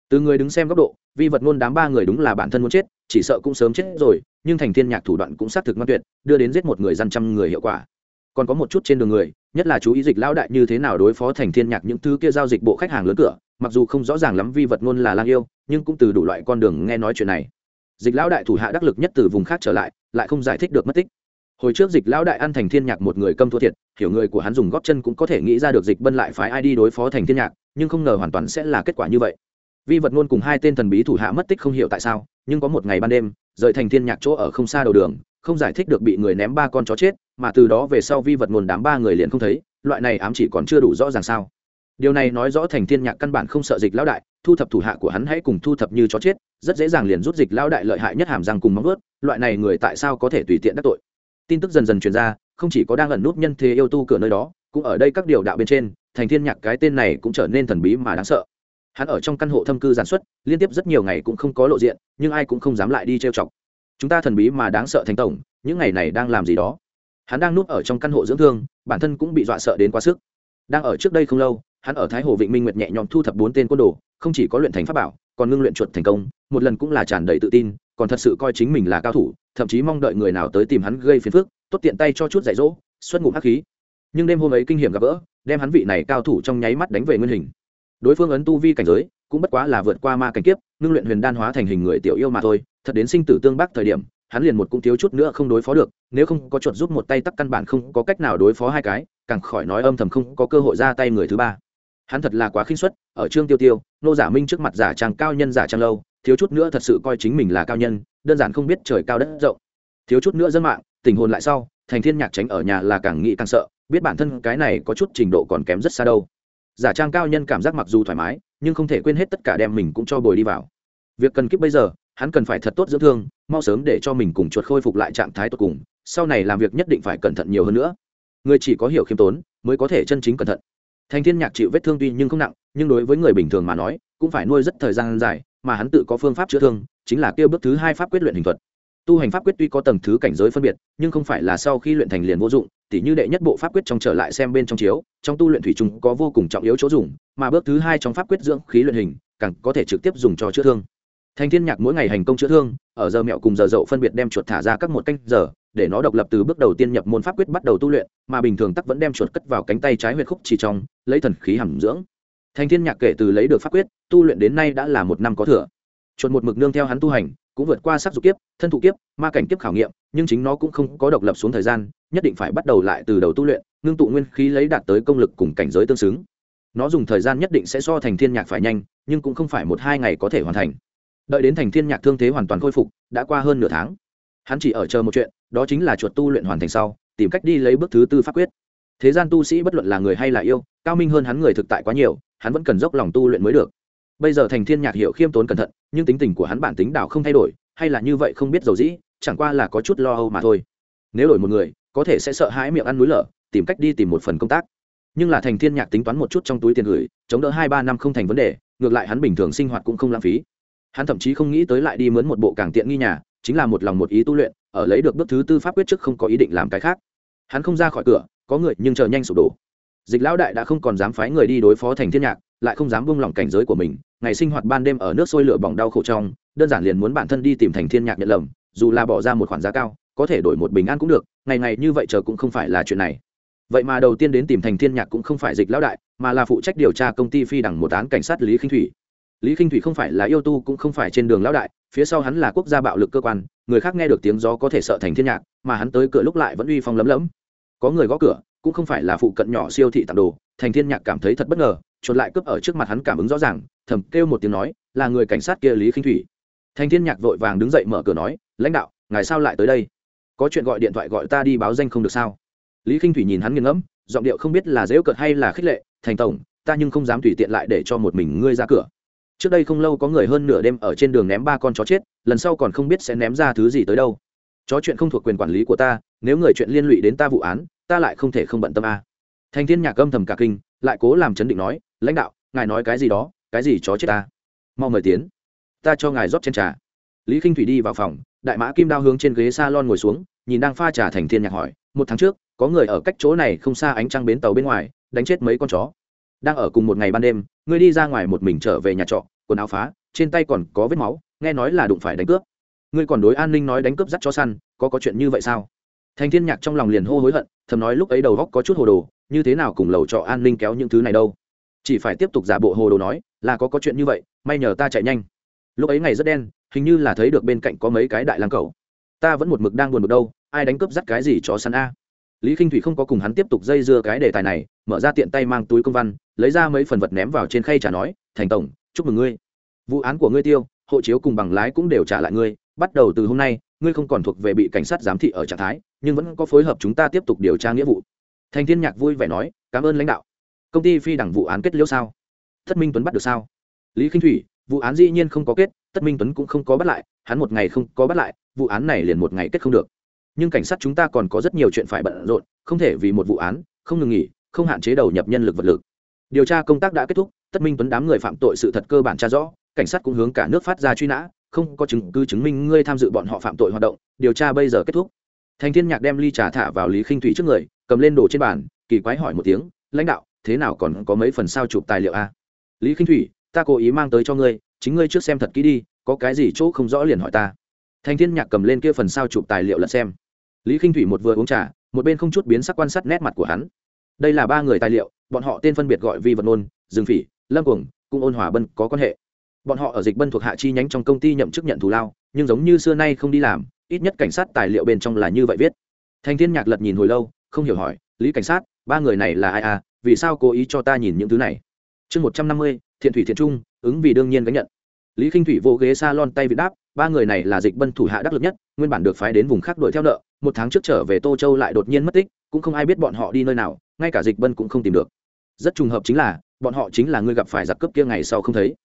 Từ người đứng xem góc độ, vi vật ngôn đám ba người đúng là bản thân muốn chết, chỉ sợ cũng sớm chết rồi, nhưng thành thiên nhạc thủ đoạn cũng xác thực ngoan tuyệt, đưa đến giết một người dân trăm người hiệu quả còn có một chút trên đường người, nhất là chú ý dịch lão đại như thế nào đối phó thành thiên nhạc những thứ kia giao dịch bộ khách hàng lớn cửa, mặc dù không rõ ràng lắm vi vật ngôn là lang yêu, nhưng cũng từ đủ loại con đường nghe nói chuyện này. Dịch lão đại thủ hạ đắc lực nhất từ vùng khác trở lại lại không giải thích được mất tích. Hồi trước dịch lão đại ăn thành thiên nhạc một người câm thua thiệt, hiểu người của hắn dùng góp chân cũng có thể nghĩ ra được dịch bân lại phái ai đi đối phó thành thiên nhạc, nhưng không ngờ hoàn toàn sẽ là kết quả như vậy. Vi vật ngôn cùng hai tên thần bí thủ hạ mất tích không hiểu tại sao, nhưng có một ngày ban đêm, rời thành thiên nhạc chỗ ở không xa đầu đường không giải thích được bị người ném ba con chó chết, mà từ đó về sau vi vật nguồn đám ba người liền không thấy, loại này ám chỉ còn chưa đủ rõ ràng sao. Điều này nói rõ thành thiên nhạc căn bản không sợ dịch lão đại, thu thập thủ hạ của hắn hãy cùng thu thập như chó chết, rất dễ dàng liền rút dịch lão đại lợi hại nhất hàm răng cùng móng ướt loại này người tại sao có thể tùy tiện đắc tội. Tin tức dần dần truyền ra, không chỉ có đang ẩn nút nhân thế yêu tu cửa nơi đó, cũng ở đây các điều đạo bên trên, thành thiên nhạc cái tên này cũng trở nên thần bí mà đáng sợ. Hắn ở trong căn hộ thâm cư giản xuất, liên tiếp rất nhiều ngày cũng không có lộ diện, nhưng ai cũng không dám lại đi trêu chọc chúng ta thần bí mà đáng sợ thành tổng, những ngày này đang làm gì đó? Hắn đang núp ở trong căn hộ dưỡng thương, bản thân cũng bị dọa sợ đến quá sức. Đang ở trước đây không lâu, hắn ở thái hồ vịnh minh nguyệt nhẹ nhõm thu thập bốn tên côn đồ, không chỉ có luyện thành pháp bảo, còn ngưng luyện chuột thành công, một lần cũng là tràn đầy tự tin, còn thật sự coi chính mình là cao thủ, thậm chí mong đợi người nào tới tìm hắn gây phiền phức, tốt tiện tay cho chút dạy dỗ, xuất ngụm hắc khí. Nhưng đêm hôm ấy kinh hiểm gặp gỡ, đem hắn vị này cao thủ trong nháy mắt đánh về nguyên hình. Đối phương ấn tu vi cảnh giới, cũng bất quá là vượt qua ma cảnh kiếp, ngưng luyện huyền đan hóa thành hình người tiểu yêu mà thôi thật đến sinh tử tương bắc thời điểm, hắn liền một cũng thiếu chút nữa không đối phó được, nếu không có chuột giúp một tay tắc căn bản không có cách nào đối phó hai cái, càng khỏi nói âm thầm không có cơ hội ra tay người thứ ba. Hắn thật là quá khinh suất, ở trương tiêu tiêu, nô giả minh trước mặt giả trang cao nhân giả trang lâu, thiếu chút nữa thật sự coi chính mình là cao nhân, đơn giản không biết trời cao đất rộng. Thiếu chút nữa dân mạng, tình hồn lại sau, thành thiên nhạc tránh ở nhà là càng nghĩ càng sợ, biết bản thân cái này có chút trình độ còn kém rất xa đâu. Giả trang cao nhân cảm giác mặc dù thoải mái, nhưng không thể quên hết tất cả đem mình cũng cho bồi đi vào. Việc cần kiếp bây giờ hắn cần phải thật tốt dưỡng thương, mau sớm để cho mình cùng chuột khôi phục lại trạng thái tốt cùng, sau này làm việc nhất định phải cẩn thận nhiều hơn nữa. Người chỉ có hiểu khiêm tốn, mới có thể chân chính cẩn thận. Thành thiên nhạc chịu vết thương tuy nhưng không nặng, nhưng đối với người bình thường mà nói, cũng phải nuôi rất thời gian dài, mà hắn tự có phương pháp chữa thương, chính là kêu bước thứ hai pháp quyết luyện hình thuật. Tu hành pháp quyết tuy có tầng thứ cảnh giới phân biệt, nhưng không phải là sau khi luyện thành liền vô dụng, tỉ như đệ nhất bộ pháp quyết trong trở lại xem bên trong chiếu, trong tu luyện thủy chung có vô cùng trọng yếu chỗ dùng, mà bước thứ hai trong pháp quyết dưỡng khí luyện hình, càng có thể trực tiếp dùng cho chữa thương thành thiên nhạc mỗi ngày hành công chữa thương, ở giờ mẹo cùng giờ dậu phân biệt đem chuột thả ra các một canh giờ, để nó độc lập từ bước đầu tiên nhập môn pháp quyết bắt đầu tu luyện, mà bình thường tắc vẫn đem chuột cất vào cánh tay trái huyệt khúc chỉ trong, lấy thần khí hàm dưỡng. Thành thiên nhạc kể từ lấy được pháp quyết, tu luyện đến nay đã là một năm có thừa. Chuột một mực nương theo hắn tu hành, cũng vượt qua sắc dục kiếp, thân thụ kiếp, ma cảnh kiếp khảo nghiệm, nhưng chính nó cũng không có độc lập xuống thời gian, nhất định phải bắt đầu lại từ đầu tu luyện, ngưng tụ nguyên khí lấy đạt tới công lực cùng cảnh giới tương xứng. Nó dùng thời gian nhất định sẽ so thành thiên nhạc phải nhanh, nhưng cũng không phải một hai ngày có thể hoàn thành đợi đến thành thiên nhạc thương thế hoàn toàn khôi phục, đã qua hơn nửa tháng. Hắn chỉ ở chờ một chuyện, đó chính là chuột tu luyện hoàn thành sau, tìm cách đi lấy bước thứ tư pháp quyết. Thế gian tu sĩ bất luận là người hay là yêu, cao minh hơn hắn người thực tại quá nhiều, hắn vẫn cần dốc lòng tu luyện mới được. Bây giờ thành thiên nhạc hiểu khiêm tốn cẩn thận, nhưng tính tình của hắn bản tính đạo không thay đổi, hay là như vậy không biết dầu dĩ, chẳng qua là có chút lo âu mà thôi. Nếu đổi một người, có thể sẽ sợ hãi miệng ăn núi lở, tìm cách đi tìm một phần công tác. Nhưng là thành thiên nhạc tính toán một chút trong túi tiền gửi, chống đỡ hai ba năm không thành vấn đề, ngược lại hắn bình thường sinh hoạt cũng không lãng phí hắn thậm chí không nghĩ tới lại đi mướn một bộ càng tiện nghi nhà, chính là một lòng một ý tu luyện, ở lấy được bước thứ tư pháp quyết trước không có ý định làm cái khác. Hắn không ra khỏi cửa, có người nhưng chờ nhanh sụp đổ. Dịch lão đại đã không còn dám phái người đi đối phó thành thiên nhạc, lại không dám buông lỏng cảnh giới của mình, ngày sinh hoạt ban đêm ở nước sôi lửa bỏng đau khổ trong, đơn giản liền muốn bản thân đi tìm thành thiên nhạc nhận lầm, dù là bỏ ra một khoản giá cao, có thể đổi một bình an cũng được, ngày ngày như vậy chờ cũng không phải là chuyện này. Vậy mà đầu tiên đến tìm thành thiên nhạc cũng không phải dịch lão đại, mà là phụ trách điều tra công ty phi đằng một án cảnh sát lý khinh thủy lý khinh thủy không phải là yêu tu cũng không phải trên đường lão đại, phía sau hắn là quốc gia bạo lực cơ quan, người khác nghe được tiếng gió có thể sợ thành thiên nhạc, mà hắn tới cửa lúc lại vẫn uy phong lấm lấm. Có người gõ cửa, cũng không phải là phụ cận nhỏ siêu thị tặng đồ, thành thiên nhạc cảm thấy thật bất ngờ, chuột lại cướp ở trước mặt hắn cảm ứng rõ ràng, thầm kêu một tiếng nói, là người cảnh sát kia lý khinh thủy. Thành thiên nhạc vội vàng đứng dậy mở cửa nói, lãnh đạo, ngài sao lại tới đây? Có chuyện gọi điện thoại gọi ta đi báo danh không được sao? Lý khinh thủy nhìn hắn nghiêng ngẫm, giọng điệu không biết là dễ cợt hay là khích lệ, thành tổng, ta nhưng không dám tùy tiện lại để cho một mình ngươi ra cửa trước đây không lâu có người hơn nửa đêm ở trên đường ném ba con chó chết, lần sau còn không biết sẽ ném ra thứ gì tới đâu. Chó chuyện không thuộc quyền quản lý của ta, nếu người chuyện liên lụy đến ta vụ án, ta lại không thể không bận tâm a. Thành thiên nhạc âm thầm cả kinh, lại cố làm chấn định nói, lãnh đạo, ngài nói cái gì đó, cái gì chó chết ta? Mau mời tiến. Ta cho ngài rót trên trà. Lý k i n h thủy đi vào phòng, đại mã kim đao hướng trên ghế s a lon ngồi xuống, nhìn đang pha trà thành thiên nhạc hỏi, một tháng trước, có người ở cách chỗ này không xa ánh trăng bến tàu bên ngoài, đánh chết mấy con chó? Đang ở cùng một ngày ban đêm, ngươi đi ra ngoài một mình trở về nhà trọ, quần áo phá, trên tay còn có vết máu, nghe nói là đụng phải đánh cướp. Ngươi còn đối an ninh nói đánh cướp dắt cho săn, có có chuyện như vậy sao? Thành thiên nhạc trong lòng liền hô hối hận, thầm nói lúc ấy đầu góc có chút hồ đồ, như thế nào cùng lầu trọ an ninh kéo những thứ này đâu? Chỉ phải tiếp tục giả bộ hồ đồ nói, là có có chuyện như vậy, may nhờ ta chạy nhanh. Lúc ấy ngày rất đen, hình như là thấy được bên cạnh có mấy cái đại lang cầu ta vẫn một mực đang buồn bực đâu, ai đánh cướp dắt cái gì chó săn a? Lý k i n h thủy không có cùng hắn tiếp tục dây dưa cái đề tài này, mở ra tiện tay mang túi công văn, lấy ra mấy phần vật ném vào trên khay trả nói, thành tổng, chúc mừng ngươi. Vụ án của ngươi tiêu, hộ chiếu cùng bằng lái cũng đều trả lại ngươi. Bắt đầu từ hôm nay, ngươi không còn thuộc về bị cảnh sát giám thị ở trạng thái, nhưng vẫn có phối hợp chúng ta tiếp tục điều tra nghĩa vụ. Thành thiên nhạc vui vẻ nói, cảm ơn lãnh đạo. Công ty phi đẳng vụ án kết liễu sao? Thất minh tuấn bắt được sao? Lý k thủy, vụ án dĩ nhiên không có kết tất minh tuấn cũng không có bắt lại, hắn một ngày không có bắt lại, vụ án này liền một ngày kết không được nhưng cảnh sát chúng ta còn có rất nhiều chuyện phải bận rộn, không thể vì một vụ án, không ngừng nghỉ, không hạn chế đầu nhập nhân lực vật lực. Điều tra công tác đã kết thúc, tất minh tuấn đám người phạm tội sự thật cơ bản tra rõ, cảnh sát cũng hướng cả nước phát ra truy nã, không có chứng cứ chứng minh ngươi tham dự bọn họ phạm tội hoạt động, điều tra bây giờ kết thúc. Thành thiên nhạc đem ly trà thả vào lý khinh thủy trước người, cầm lên đồ trên bàn, kỳ quái hỏi một tiếng, lãnh đạo, thế nào còn có mấy phần sao chụp tài liệu a? Lý khinh thủy, ta cố ý mang tới cho ngươi, chính ngươi trước xem thật kỹ đi, có cái gì chỗ không rõ liền hỏi ta. Thành thiên nhạc cầm lên kia phần sao chụp tài liệu lật xem lý khinh thủy một vừa uống trà, một bên không chút biến sắc quan sát nét mặt của hắn. Đây là ba người tài liệu, bọn họ tên phân biệt gọi vi vật nôn, dương phỉ, lâm cuồng cung ôn hòa bân có quan hệ. Bọn họ ở dịch bân thuộc hạ chi nhánh trong công ty nhậm chức nhận thù lao, nhưng giống như xưa nay không đi làm, ít nhất cảnh sát tài liệu bên trong là như vậy viết. Thành thiên nhạc lật nhìn hồi lâu, không hiểu hỏi, lý cảnh sát, ba người này là ai à? Vì sao cố ý cho ta nhìn những thứ này? Chương một trăm năm mươi, thiện thủy thiện trung, ứng vì đương nhiên gánh nhận. Lý k i n h thủy vô ghế s a lon tay vị đáp, ba người này là dịch bân thủ hạ đắc lực nhất, nguyên bản được phái đến vùng khác đuổi theo nợ một tháng trước trở về tô châu lại đột nhiên mất tích, cũng không ai biết bọn họ đi nơi nào, ngay cả dịch bân cũng không tìm được. Rất trùng hợp chính là, bọn họ chính là người gặp phải giặc cướp kia ngày sau không thấy.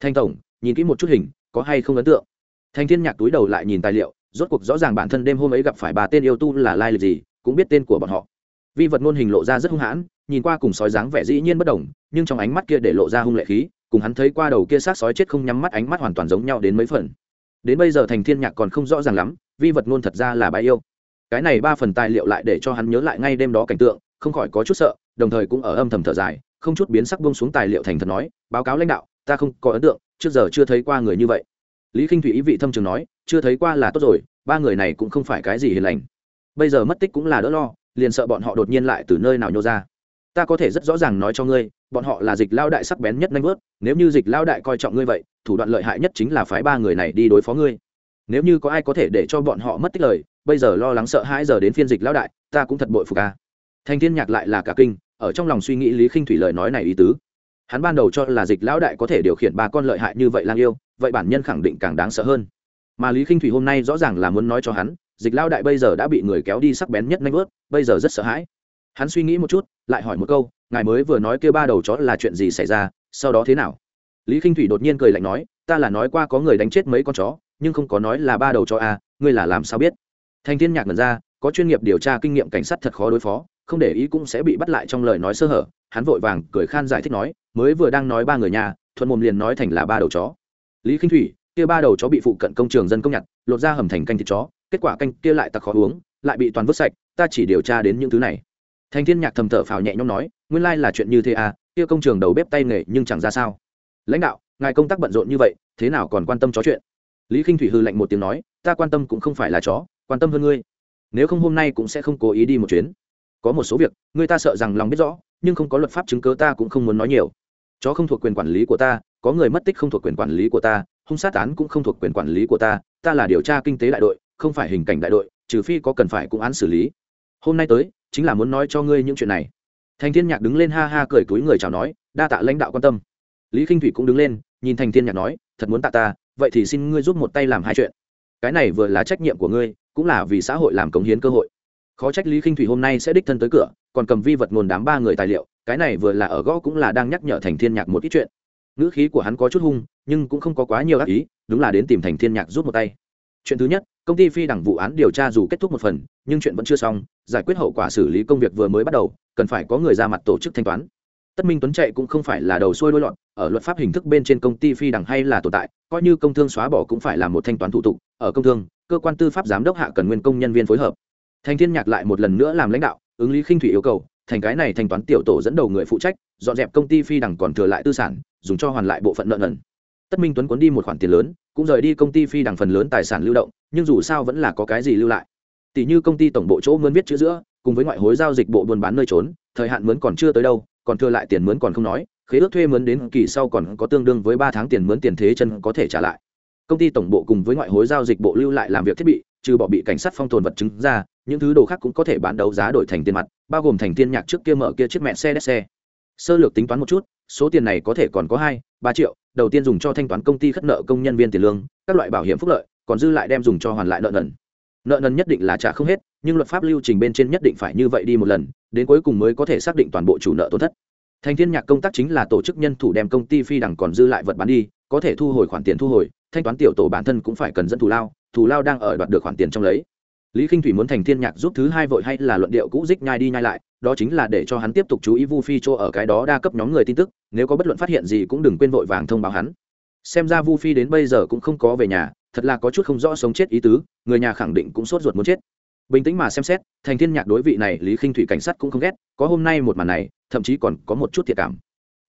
Thanh tổng, nhìn kỹ một chút hình, có hay không ấn tượng? Thanh thiên nhạc túi đầu lại nhìn tài liệu, rốt cuộc rõ ràng bản thân đêm hôm ấy gặp phải bà tên yêu tu là lai lịch gì, cũng biết tên của bọn họ. Vi vật ngôn hình lộ ra rất hung hãn, nhìn qua cùng sói dáng vẻ dĩ nhiên bất đồng, nhưng trong ánh mắt kia để lộ ra hung lệ khí, cùng hắn thấy qua đầu kia sát sói chết không nhắm mắt ánh mắt hoàn toàn giống nhau đến mấy phần. Đến bây giờ thành thiên nhạc còn không rõ ràng lắm, vi vật ngôn thật ra là bãi yêu cái này ba phần tài liệu lại để cho hắn nhớ lại ngay đêm đó cảnh tượng, không khỏi có chút sợ, đồng thời cũng ở âm thầm thở dài, không chút biến sắc buông xuống tài liệu thành thật nói, báo cáo lãnh đạo, ta không có ấn tượng, trước giờ chưa thấy qua người như vậy. Lý k i n h thủy ý vị thâm trường nói, chưa thấy qua là tốt rồi, ba người này cũng không phải cái gì hiền lành. Bây giờ mất tích cũng là đỡ lo, liền sợ bọn họ đột nhiên lại từ nơi nào nhô ra. Ta có thể rất rõ ràng nói cho ngươi, bọn họ là dịch lao đại sắc bén nhất nanh vớt, nếu như dịch lao đại coi trọng ngươi vậy, thủ đoạn lợi hại nhất chính là phái ba người này đi đối phó ngươi. Nếu như có ai có thể để cho bọn họ mất tích lời bây giờ lo lắng sợ hãi giờ đến phiên dịch lão đại ta cũng thật bội phục ca thanh thiên nhạc lại là cả kinh ở trong lòng suy nghĩ lý khinh thủy lời nói này ý tứ. Hắn ban đầu cho là dịch lão đại có thể điều khiển ba con lợi hại như vậy lang yêu vậy bản nhân khẳng định càng đáng sợ hơn. Mà lý khinh thủy hôm nay rõ ràng là muốn nói cho hắn dịch lão đại bây giờ đã bị người kéo đi sắc bén nhất nanh vớt bây giờ rất sợ hãi. Hắn suy nghĩ một chút lại hỏi một câu ngài mới vừa nói kêu ba đầu chó là chuyện gì xảy ra sau đó thế nào? Lý khinh thủy đột nhiên cười lạnh nói ta là nói qua có người đánh chết mấy con chó nhưng không có nói là ba đầu chó à, ngươi là làm sao biết? Thành thiên nhạc ngẩn ra, có chuyên nghiệp điều tra kinh nghiệm cảnh sát thật khó đối phó, không để ý cũng sẽ bị bắt lại trong lời nói sơ hở. Hắn vội vàng cười khan giải thích nói, mới vừa đang nói ba người nhà, thuận mồm liền nói thành là ba đầu chó. Lý khinh thủy, kia ba đầu chó bị phụ cận công trường dân công nhặt lột ra hầm thành canh thịt chó, kết quả canh kia lại tặc khó uống, lại bị toàn vứt sạch, ta chỉ điều tra đến những thứ này. Thành thiên nhạc thầm thở phào nhẹ nhõm nói, nguyên lai là chuyện như thế à kia công trường đầu bếp tay nghề nhưng chẳng ra sao. Lãnh đạo, ngài công tác bận rộn như vậy, thế nào còn quan tâm chó chuyện? Lý khinh thủy hư lạnh một tiếng nói, ta quan tâm cũng không phải là chó quan tâm hơn ngươi. Nếu không hôm nay cũng sẽ không cố ý đi một chuyến. Có một số việc, ngươi ta sợ rằng lòng biết rõ, nhưng không có luật pháp chứng cớ ta cũng không muốn nói nhiều. Chó không thuộc quyền quản lý của ta, có người mất tích không thuộc quyền quản lý của ta, hung sát án cũng không thuộc quyền quản lý của ta ta là điều tra kinh tế đại đội, không phải hình cảnh đại đội, trừ phi có cần phải cũng án xử lý. Hôm nay tới, chính là muốn nói cho ngươi những chuyện này. Thành thiên nhạc đứng lên ha ha cười túi người chào nói, đa tạ lãnh đạo quan tâm. Lý k i n h thủy cũng đứng lên, nhìn thành thiên nhạc nói, thật muốn tạ ta, vậy thì xin ngươi giúp một tay làm hai chuyện. Cái này vừa là trách nhiệm của ngươi cũng là vì xã hội làm cống hiến cơ hội. Khó trách lý k i n h thủy hôm nay sẽ đích thân tới cửa, còn cầm vi vật nguồn đám ba người tài liệu, cái này vừa là ở gõ cũng là đang nhắc nhở thành thiên nhạc một ít chuyện. Ngữ khí của hắn có chút hung, nhưng cũng không có quá nhiều ác ý, đúng là đến tìm thành thiên nhạc rút một tay. Chuyện thứ nhất, công ty phi đẳng vụ án điều tra dù kết thúc một phần, nhưng chuyện vẫn chưa xong, giải quyết hậu quả xử lý công việc vừa mới bắt đầu, cần phải có người ra mặt tổ chức thanh toán. Tất minh tuấn chạy cũng không phải là đầu xuôi đôi lọt, ở luật pháp hình thức bên trên công ty phi Đẳng hay là tồn tại, coi như công thương xóa bỏ cũng phải là một thanh toán thủ tục, ở công thương cơ quan tư pháp giám đốc hạ cần nguyên công nhân viên phối hợp. Thành thiên nhạc lại một lần nữa làm lãnh đạo, ứng lý khinh thủy yêu cầu, thành cái này thanh toán tiểu tổ dẫn đầu người phụ trách, dọn dẹp công ty phi đằng còn thừa lại tư sản, dùng cho hoàn lại bộ phận nợ nần. Tất minh tuấn cuốn đi một khoản tiền lớn, cũng rời đi công ty phi đằng phần lớn tài sản lưu động, nhưng dù sao vẫn là có cái gì lưu lại. Tỷ như công ty tổng bộ chỗ mướn viết chữ giữa, cùng với ngoại hối giao dịch bộ buôn bán nơi trốn, thời hạn mướn còn chưa tới đâu, còn thừa lại tiền mướn còn không nói, khế ước thuê mướn đến kỳ sau còn có tương đương với ba tháng tiền mướn tiền thế chân có thể trả lại công ty tổng bộ cùng với ngoại hối giao dịch bộ lưu lại làm việc thiết bị, trừ bỏ bị cảnh sát phong tồn vật chứng ra, những thứ đồ khác cũng có thể bán đấu giá đổi thành tiền mặt, bao gồm thành tiên nhạc trước kia mở kia chiếc mẹ xe. Đét xe sơ lược tính toán một chút, số tiền này có thể còn có hai, ba triệu, đầu tiên dùng cho thanh toán công ty khất nợ công nhân viên tiền lương, các loại bảo hiểm phúc lợi, còn dư lại đem dùng cho hoàn lại nợ nần. Nợ nần nhất định là trả không hết, nhưng luật pháp lưu trình bên trên nhất định phải như vậy đi một lần, đến cuối cùng mới có thể xác định toàn bộ chủ nợ tổn thất. Thành thiên nhạc công tác chính là tổ chức nhân thủ đem công ty phi đẳng còn dư lại vật bán đi, có thể thu hồi khoản tiền thu hồi thanh toán tiểu tổ bản thân cũng phải cần dẫn thù lao thù lao đang ở đoạt được khoản tiền trong lấy. Lý k i n h thủy muốn thành thiên nhạc giúp thứ hai vội hay là luận điệu cũ dích nhai đi nhai lại, đó chính là để cho hắn tiếp tục chú ý vu phi chỗ ở cái đó đa cấp nhóm người tin tức, nếu có bất luận phát hiện gì cũng đừng quên vội vàng thông báo hắn. Xem ra vu phi đến bây giờ cũng không có về nhà, thật là có chút không rõ sống chết ý tứ, người nhà khẳng định cũng sốt ruột muốn chết. Bình tĩnh mà xem xét, thành thiên nhạc đối vị này lý khinh thủy cảnh sát cũng không ghét, có hôm nay một màn này, thậm chí còn có một chút thiệt cảm.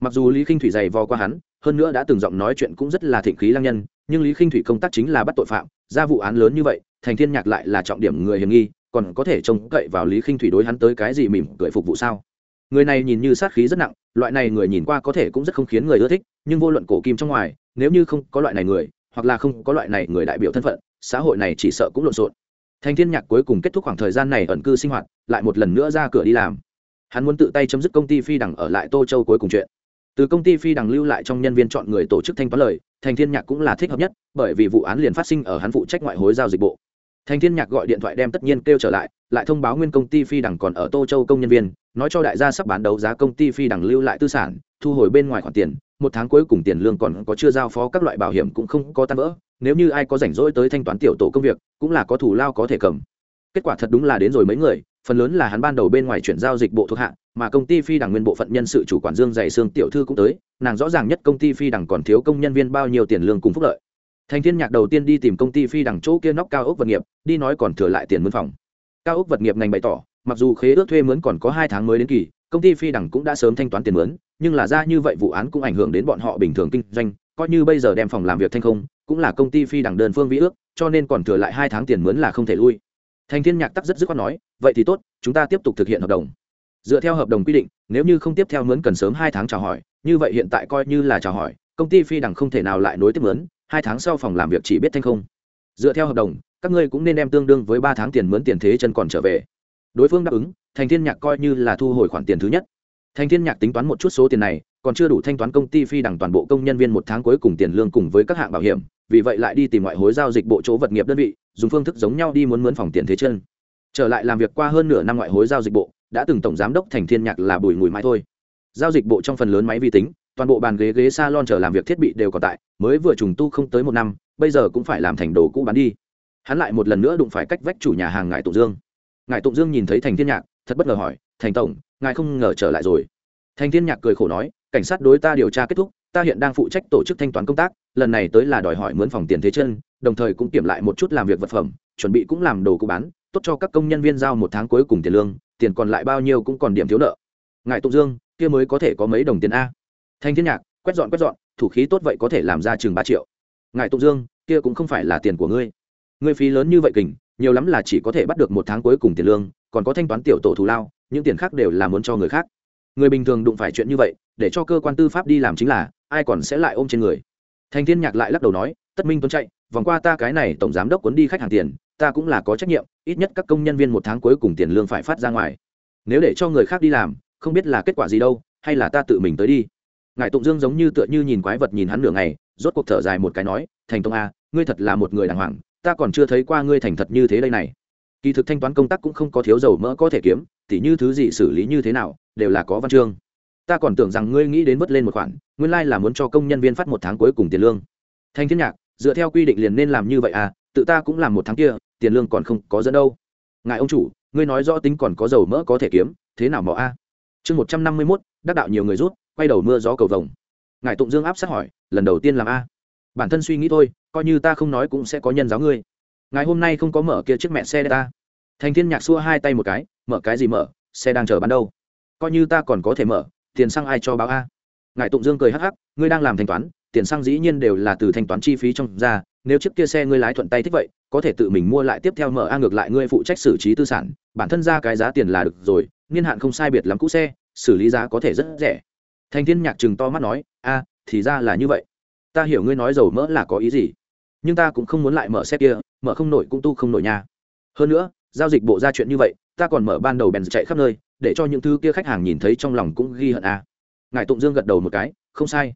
Mặc dù lý khinh thủy dày vò qua hắn, hơn nữa đã từng giọng nói chuyện cũng rất là thịnh khí lang nhân nhưng lý khinh thủy công tác chính là bắt tội phạm ra vụ án lớn như vậy thành thiên nhạc lại là trọng điểm người hiểm nghi còn có thể trông cậy vào lý khinh thủy đối hắn tới cái gì mỉm cười phục vụ sao người này nhìn như sát khí rất nặng loại này người nhìn qua có thể cũng rất không khiến người ưa thích nhưng vô luận cổ kim trong ngoài nếu như không có loại này người hoặc là không có loại này người đại biểu thân phận xã hội này chỉ sợ cũng lộn xộn thành thiên nhạc cuối cùng kết thúc khoảng thời gian này ẩn cư sinh hoạt lại một lần nữa ra cửa đi làm hắn muốn tự tay chấm dứt công ty phi đằng ở lại tô châu cuối cùng chuyện từ công ty phi đằng lưu lại trong nhân viên chọn người tổ chức thanh toán lời, thành thiên nhạc cũng là thích hợp nhất, bởi vì vụ án liền phát sinh ở hắn phụ trách ngoại hối giao dịch bộ. Thành thiên nhạc gọi điện thoại đem tất nhiên kêu trở lại lại thông báo nguyên công ty phi đằng còn ở tô châu công nhân viên, nói cho đại gia sắp bán đấu giá công ty phi đằng lưu lại tư sản, thu hồi bên ngoài khoản tiền, một tháng cuối cùng tiền lương còn có chưa giao phó các loại bảo hiểm cũng không có tan vỡ, nếu như ai có rảnh rỗi tới thanh toán tiểu tổ công việc, cũng là có thủ lao có thể cầm. Kết quả thật đúng là đến rồi mấy người phần lớn là hắn ban đầu bên ngoài chuyển giao dịch bộ thuộc hạ, mà công ty phi đằng nguyên bộ phận nhân sự chủ quản dương dày xương tiểu thư cũng tới, nàng rõ ràng nhất công ty phi đằng còn thiếu công nhân viên bao nhiêu tiền lương cùng phúc lợi. Thành thiên nhạc đầu tiên đi tìm công ty phi đằng chỗ kia nóc cao ốc vật nghiệp, đi nói còn thừa lại tiền mướn phòng. Cao ốc vật nghiệp ngành bày tỏ, mặc dù khế ước thuê mướn còn có hai tháng mới đến kỳ, công ty phi đằng cũng đã sớm thanh toán tiền mướn, nhưng là ra như vậy vụ án cũng ảnh hưởng đến bọn họ bình thường kinh doanh, coi như bây giờ đem phòng làm việc thanh không, cũng là công ty phi đằng đơn phương vĩ ước, cho nên còn thừa lại hai tháng tiền mướn là không thể lui thành thiên nhạc tắc rất dứt khoát nói, vậy thì tốt, chúng ta tiếp tục thực hiện hợp đồng. Dựa theo hợp đồng quy định, nếu như không tiếp theo mướn cần sớm hai tháng chào hỏi, như vậy hiện tại coi như là chào hỏi, công ty phi đằng không thể nào lại nối tiếp mướn, hai tháng sau phòng làm việc chỉ biết thanh không. Dựa theo hợp đồng, các ngươi cũng nên đem tương đương với ba tháng tiền mướn tiền thế chân còn trở về. Đối phương đáp ứng, thành thiên nhạc coi như là thu hồi khoản tiền thứ nhất. Thành thiên nhạc tính toán một chút số tiền này, còn chưa đủ thanh toán công ty phi đằng toàn bộ công nhân viên một tháng cuối cùng tiền lương cùng với các hạng bảo hiểm vì vậy lại đi tìm ngoại hối giao dịch bộ chỗ vật nghiệp đơn vị, dùng phương thức giống nhau đi muốn mướn phòng tiền thế chân. Trở lại làm việc qua hơn nửa năm ngoại hối giao dịch bộ, đã từng tổng giám đốc thành thiên nhạc là bùi mùi mãi thôi. Giao dịch bộ trong phần lớn máy vi tính, toàn bộ bàn ghế ghế salon chờ làm việc thiết bị đều còn tại, mới vừa trùng tu không tới một năm, bây giờ cũng phải làm thành đồ cũ bán đi. Hắn lại một lần nữa đụng phải cách vách chủ nhà hàng ngài tụng dương. Ngài tụng dương nhìn thấy thành thiên nhạc, thật bất ngờ hỏi, thành tổng, ngài không ngờ trở lại rồi? Thành thiên nhạc cười khổ nói, cảnh sát đối ta điều tra kết thúc ta hiện đang phụ trách tổ chức thanh toán công tác, lần này tới là đòi hỏi mướn phòng tiền thế chân, đồng thời cũng kiểm lại một chút làm việc vật phẩm, chuẩn bị cũng làm đồ cụ bán, tốt cho các công nhân viên giao một tháng cuối cùng tiền lương, tiền còn lại bao nhiêu cũng còn điểm thiếu nợ. Ngài tụng dương, kia mới có thể có mấy đồng tiền a? Thanh thiên nhạc, quét dọn quét dọn, thủ khí tốt vậy có thể làm ra chừng ba triệu. Ngài tụng dương, kia cũng không phải là tiền của ngươi. Ngươi phí lớn như vậy kình, nhiều lắm là chỉ có thể bắt được một tháng cuối cùng tiền lương, còn có thanh toán tiểu tổ thù lao, những tiền khác đều là muốn cho người khác. Người bình thường đụng phải chuyện như vậy, để cho cơ quan tư pháp đi làm chính là ai còn sẽ lại ôm trên người. Thành thiên nhạc lại lắc đầu nói, tất minh tuấn chạy, vòng qua ta cái này tổng giám đốc cuốn đi khách hàng tiền, ta cũng là có trách nhiệm, ít nhất các công nhân viên một tháng cuối cùng tiền lương phải phát ra ngoài. Nếu để cho người khác đi làm, không biết là kết quả gì đâu, hay là ta tự mình tới đi. Ngài tụng dương giống như tựa như nhìn quái vật nhìn hắn nửa ngày, rốt cuộc thở dài một cái nói, thành tông a, ngươi thật là một người đàng hoàng, ta còn chưa thấy qua ngươi thành thật như thế đây này. Kỳ thực thanh toán công tác cũng không có thiếu dầu mỡ có thể kiếm, tỉ như thứ gì xử lý như thế nào, đều là có văn chương ta còn tưởng rằng ngươi nghĩ đến vớt lên một khoản, nguyên lai là muốn cho công nhân viên phát một tháng cuối cùng tiền lương. Thanh thiên nhạc, dựa theo quy định liền nên làm như vậy à tự ta cũng làm một tháng kia, tiền lương còn không có dẫn đâu. Ngài ông chủ, ngươi nói rõ tính còn có dầu mỡ có thể kiếm, thế nào mỏ a? Chương một trăm năm mươi mốt, đắc đạo nhiều người rút, quay đầu mưa gió cầu vồng. Ngài tụng dương áp sát hỏi, lần đầu tiên làm a? Bản thân suy nghĩ thôi, coi như ta không nói cũng sẽ có nhân giáo ngươi. Ngài hôm nay không có mở kia chiếc mẹ xe ta. Thành thiên nhạc xua hai tay một cái, mở cái gì mở, xe đang chờ bán đâu? Coi như ta còn có thể mở tiền xăng ai cho báo a? Ngài tụng dương cười hắc hắc, ngươi đang làm thanh toán, tiền xăng dĩ nhiên đều là từ thanh toán chi phí trong ra, nếu chiếc kia xe ngươi lái thuận tay thích vậy, có thể tự mình mua lại tiếp theo mở a ngược lại ngươi phụ trách xử trí tư sản, bản thân ra cái giá tiền là được rồi, niên hạn không sai biệt lắm cũ xe, xử lý giá có thể rất rẻ. Thanh thiên nhạc chừng to mắt nói, a, thì ra là như vậy. Ta hiểu ngươi nói dầu mỡ là có ý gì, nhưng ta cũng không muốn lại mở xe kia, mở không nổi cũng tu không nổi nhà. hơn nữa, giao dịch bộ ra chuyện như vậy, ta còn mở ban đầu bèn chạy khắp nơi để cho những thứ kia khách hàng nhìn thấy trong lòng cũng ghi hận a ngài tụng dương gật đầu một cái, không sai.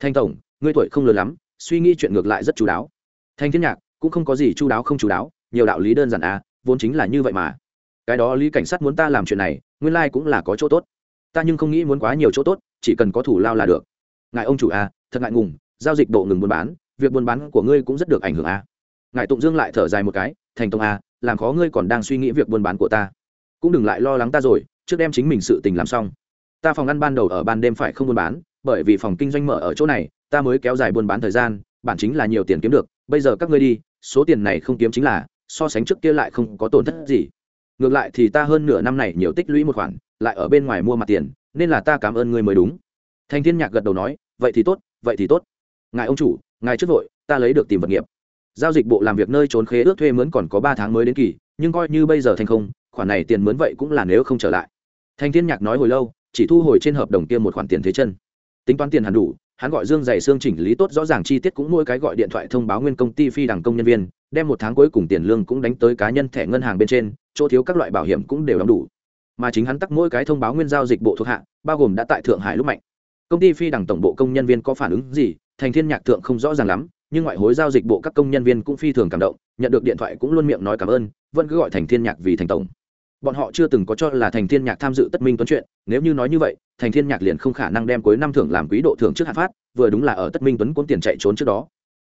Thanh tổng, ngươi tuổi không lớn lắm, suy nghĩ chuyện ngược lại rất chú đáo. Thanh thiên nhạc, cũng không có gì chú đáo không chú đáo, nhiều đạo lý đơn giản a vốn chính là như vậy mà. Cái đó lý cảnh sát muốn ta làm chuyện này, nguyên lai cũng là có chỗ tốt. Ta nhưng không nghĩ muốn quá nhiều chỗ tốt, chỉ cần có thủ lao là được. Ngài ông chủ a thật ngại ngùng, giao dịch độ ngừng buôn bán, việc buôn bán của ngươi cũng rất được ảnh hưởng a ngài tụng dương lại thở dài một cái thành tông a làm khó ngươi còn đang suy nghĩ việc buôn bán của ta. Cũng đừng lại lo lắng ta rồi trước đem chính mình sự tình làm xong. Ta phòng ăn ban đầu ở ban đêm phải không buôn bán, bởi vì phòng kinh doanh mở ở chỗ này, ta mới kéo dài buôn bán thời gian, bản chính là nhiều tiền kiếm được, bây giờ các ngươi đi, số tiền này không kiếm chính là, so sánh trước kia lại không có tổn thất gì. Ngược lại thì ta hơn nửa năm này nhiều tích lũy một khoản, lại ở bên ngoài mua mặt tiền, nên là ta cảm ơn ngươi mới đúng. Thanh thiên nhạc gật đầu nói, vậy thì tốt, vậy thì tốt. Ngài ông chủ, ngài trước vội, ta lấy được tìm vật nghiệp. Giao dịch bộ làm việc nơi trốn khế ước thuê mướn còn có ba tháng mới đến kỳ, nhưng coi như bây giờ thành không, khoản này tiền mướn vậy cũng là nếu không trở lại thành thiên nhạc nói hồi lâu, chỉ thu hồi trên hợp đồng kia một khoản tiền thế chân. Tính toán tiền hẳn đủ, hắn gọi dương dày xương chỉnh lý tốt rõ ràng chi tiết cũng mỗi cái gọi điện thoại thông báo nguyên công ty phi đằng công nhân viên, đem một tháng cuối cùng tiền lương cũng đánh tới cá nhân thẻ ngân hàng bên trên, chỗ thiếu các loại bảo hiểm cũng đều đóng đủ. Mà chính hắn tắt mỗi cái thông báo nguyên giao dịch bộ thuộc hạ, bao gồm đã tại thượng hải lúc mạnh. Công ty phi đằng tổng bộ công nhân viên có phản ứng gì? Thành thiên nhạc thượng không rõ ràng lắm, nhưng ngoại hối giao dịch bộ các công nhân viên cũng phi thường cảm động, nhận được điện thoại cũng luôn miệng nói cảm ơn, vẫn cứ gọi thành thiên nhạc vì thành tổng bọn họ chưa từng có cho là thành thiên nhạc tham dự tất minh tuấn chuyện. Nếu như nói như vậy, thành thiên nhạc liền không khả năng đem cuối năm thưởng làm quý độ thưởng trước hạ phát, vừa đúng là ở tất minh tuấn cuốn tiền chạy trốn trước đó.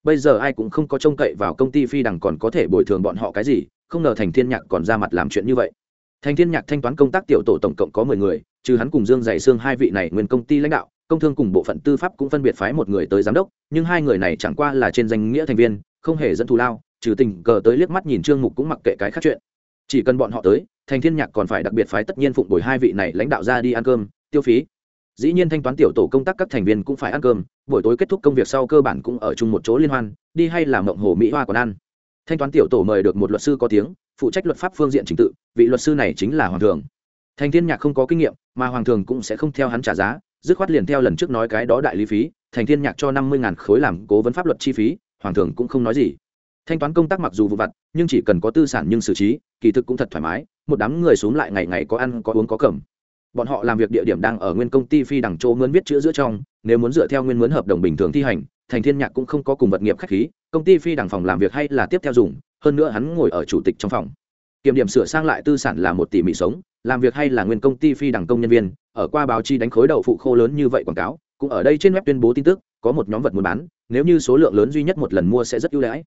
Bây giờ ai cũng không có trông cậy vào công ty phi đằng còn có thể bồi thường bọn họ cái gì, không ngờ thành thiên nhạc còn ra mặt làm chuyện như vậy. Thành thiên nhạc thanh toán công tác tiểu tổ tổng cộng có mười người, trừ hắn cùng dương dày xương hai vị này nguyên công ty lãnh đạo, công thương cùng bộ phận tư pháp cũng phân biệt phái một người tới giám đốc, nhưng hai người này chẳng qua là trên danh nghĩa thành viên, không hề dẫn thù lao, trừ tình cờ tới liếc mắt nhìn trương mục cũng mặc kệ cái khác chuyện chỉ cần bọn họ tới, thành thiên nhạc còn phải đặc biệt phái tất nhiên phụng bồi hai vị này lãnh đạo ra đi ăn cơm, tiêu phí. Dĩ nhiên thanh toán tiểu tổ công tác các thành viên cũng phải ăn cơm, buổi tối kết thúc công việc sau cơ bản cũng ở chung một chỗ liên hoan, đi hay là mộng hồ mỹ hoa còn ăn. Thanh toán tiểu tổ mời được một luật sư có tiếng, phụ trách luật pháp phương diện trình tự, vị luật sư này chính là hoàng thường. Thành thiên nhạc không có kinh nghiệm, mà hoàng thường cũng sẽ không theo hắn trả giá, dứt khoát liền theo lần trước nói cái đó đại lý phí, thành thiên nhạc cho năm mươi khối làm cố vấn pháp luật chi phí, hoàng thường cũng không nói gì thanh toán công tác mặc dù vụ vặt, nhưng chỉ cần có tư sản nhưng xử trí, kỳ thực cũng thật thoải mái, một đám người xuống lại ngày ngày có ăn, có uống, có cầm. Bọn họ làm việc địa điểm đang ở nguyên công ty phi đằng chỗ mướn viết chữ giữa trong, nếu muốn dựa theo nguyên mướn hợp đồng bình thường thi hành, thành thiên nhạc cũng không có cùng vật nghiệp khách khí, công ty phi đằng phòng làm việc hay là tiếp theo dùng, hơn nữa hắn ngồi ở chủ tịch trong phòng. Kiểm điểm sửa sang lại tư sản là một tỷ mỹ sống, làm việc hay là nguyên công ty phi đằng công nhân viên, ở qua báo chi đánh khối đầu phụ khô lớn như vậy quảng cáo, cũng ở đây trên web tuyên bố tin tức, có một nhóm vật muốn bán, nếu như số lượng lớn duy nhất một lần mua sẽ rất ưu đãi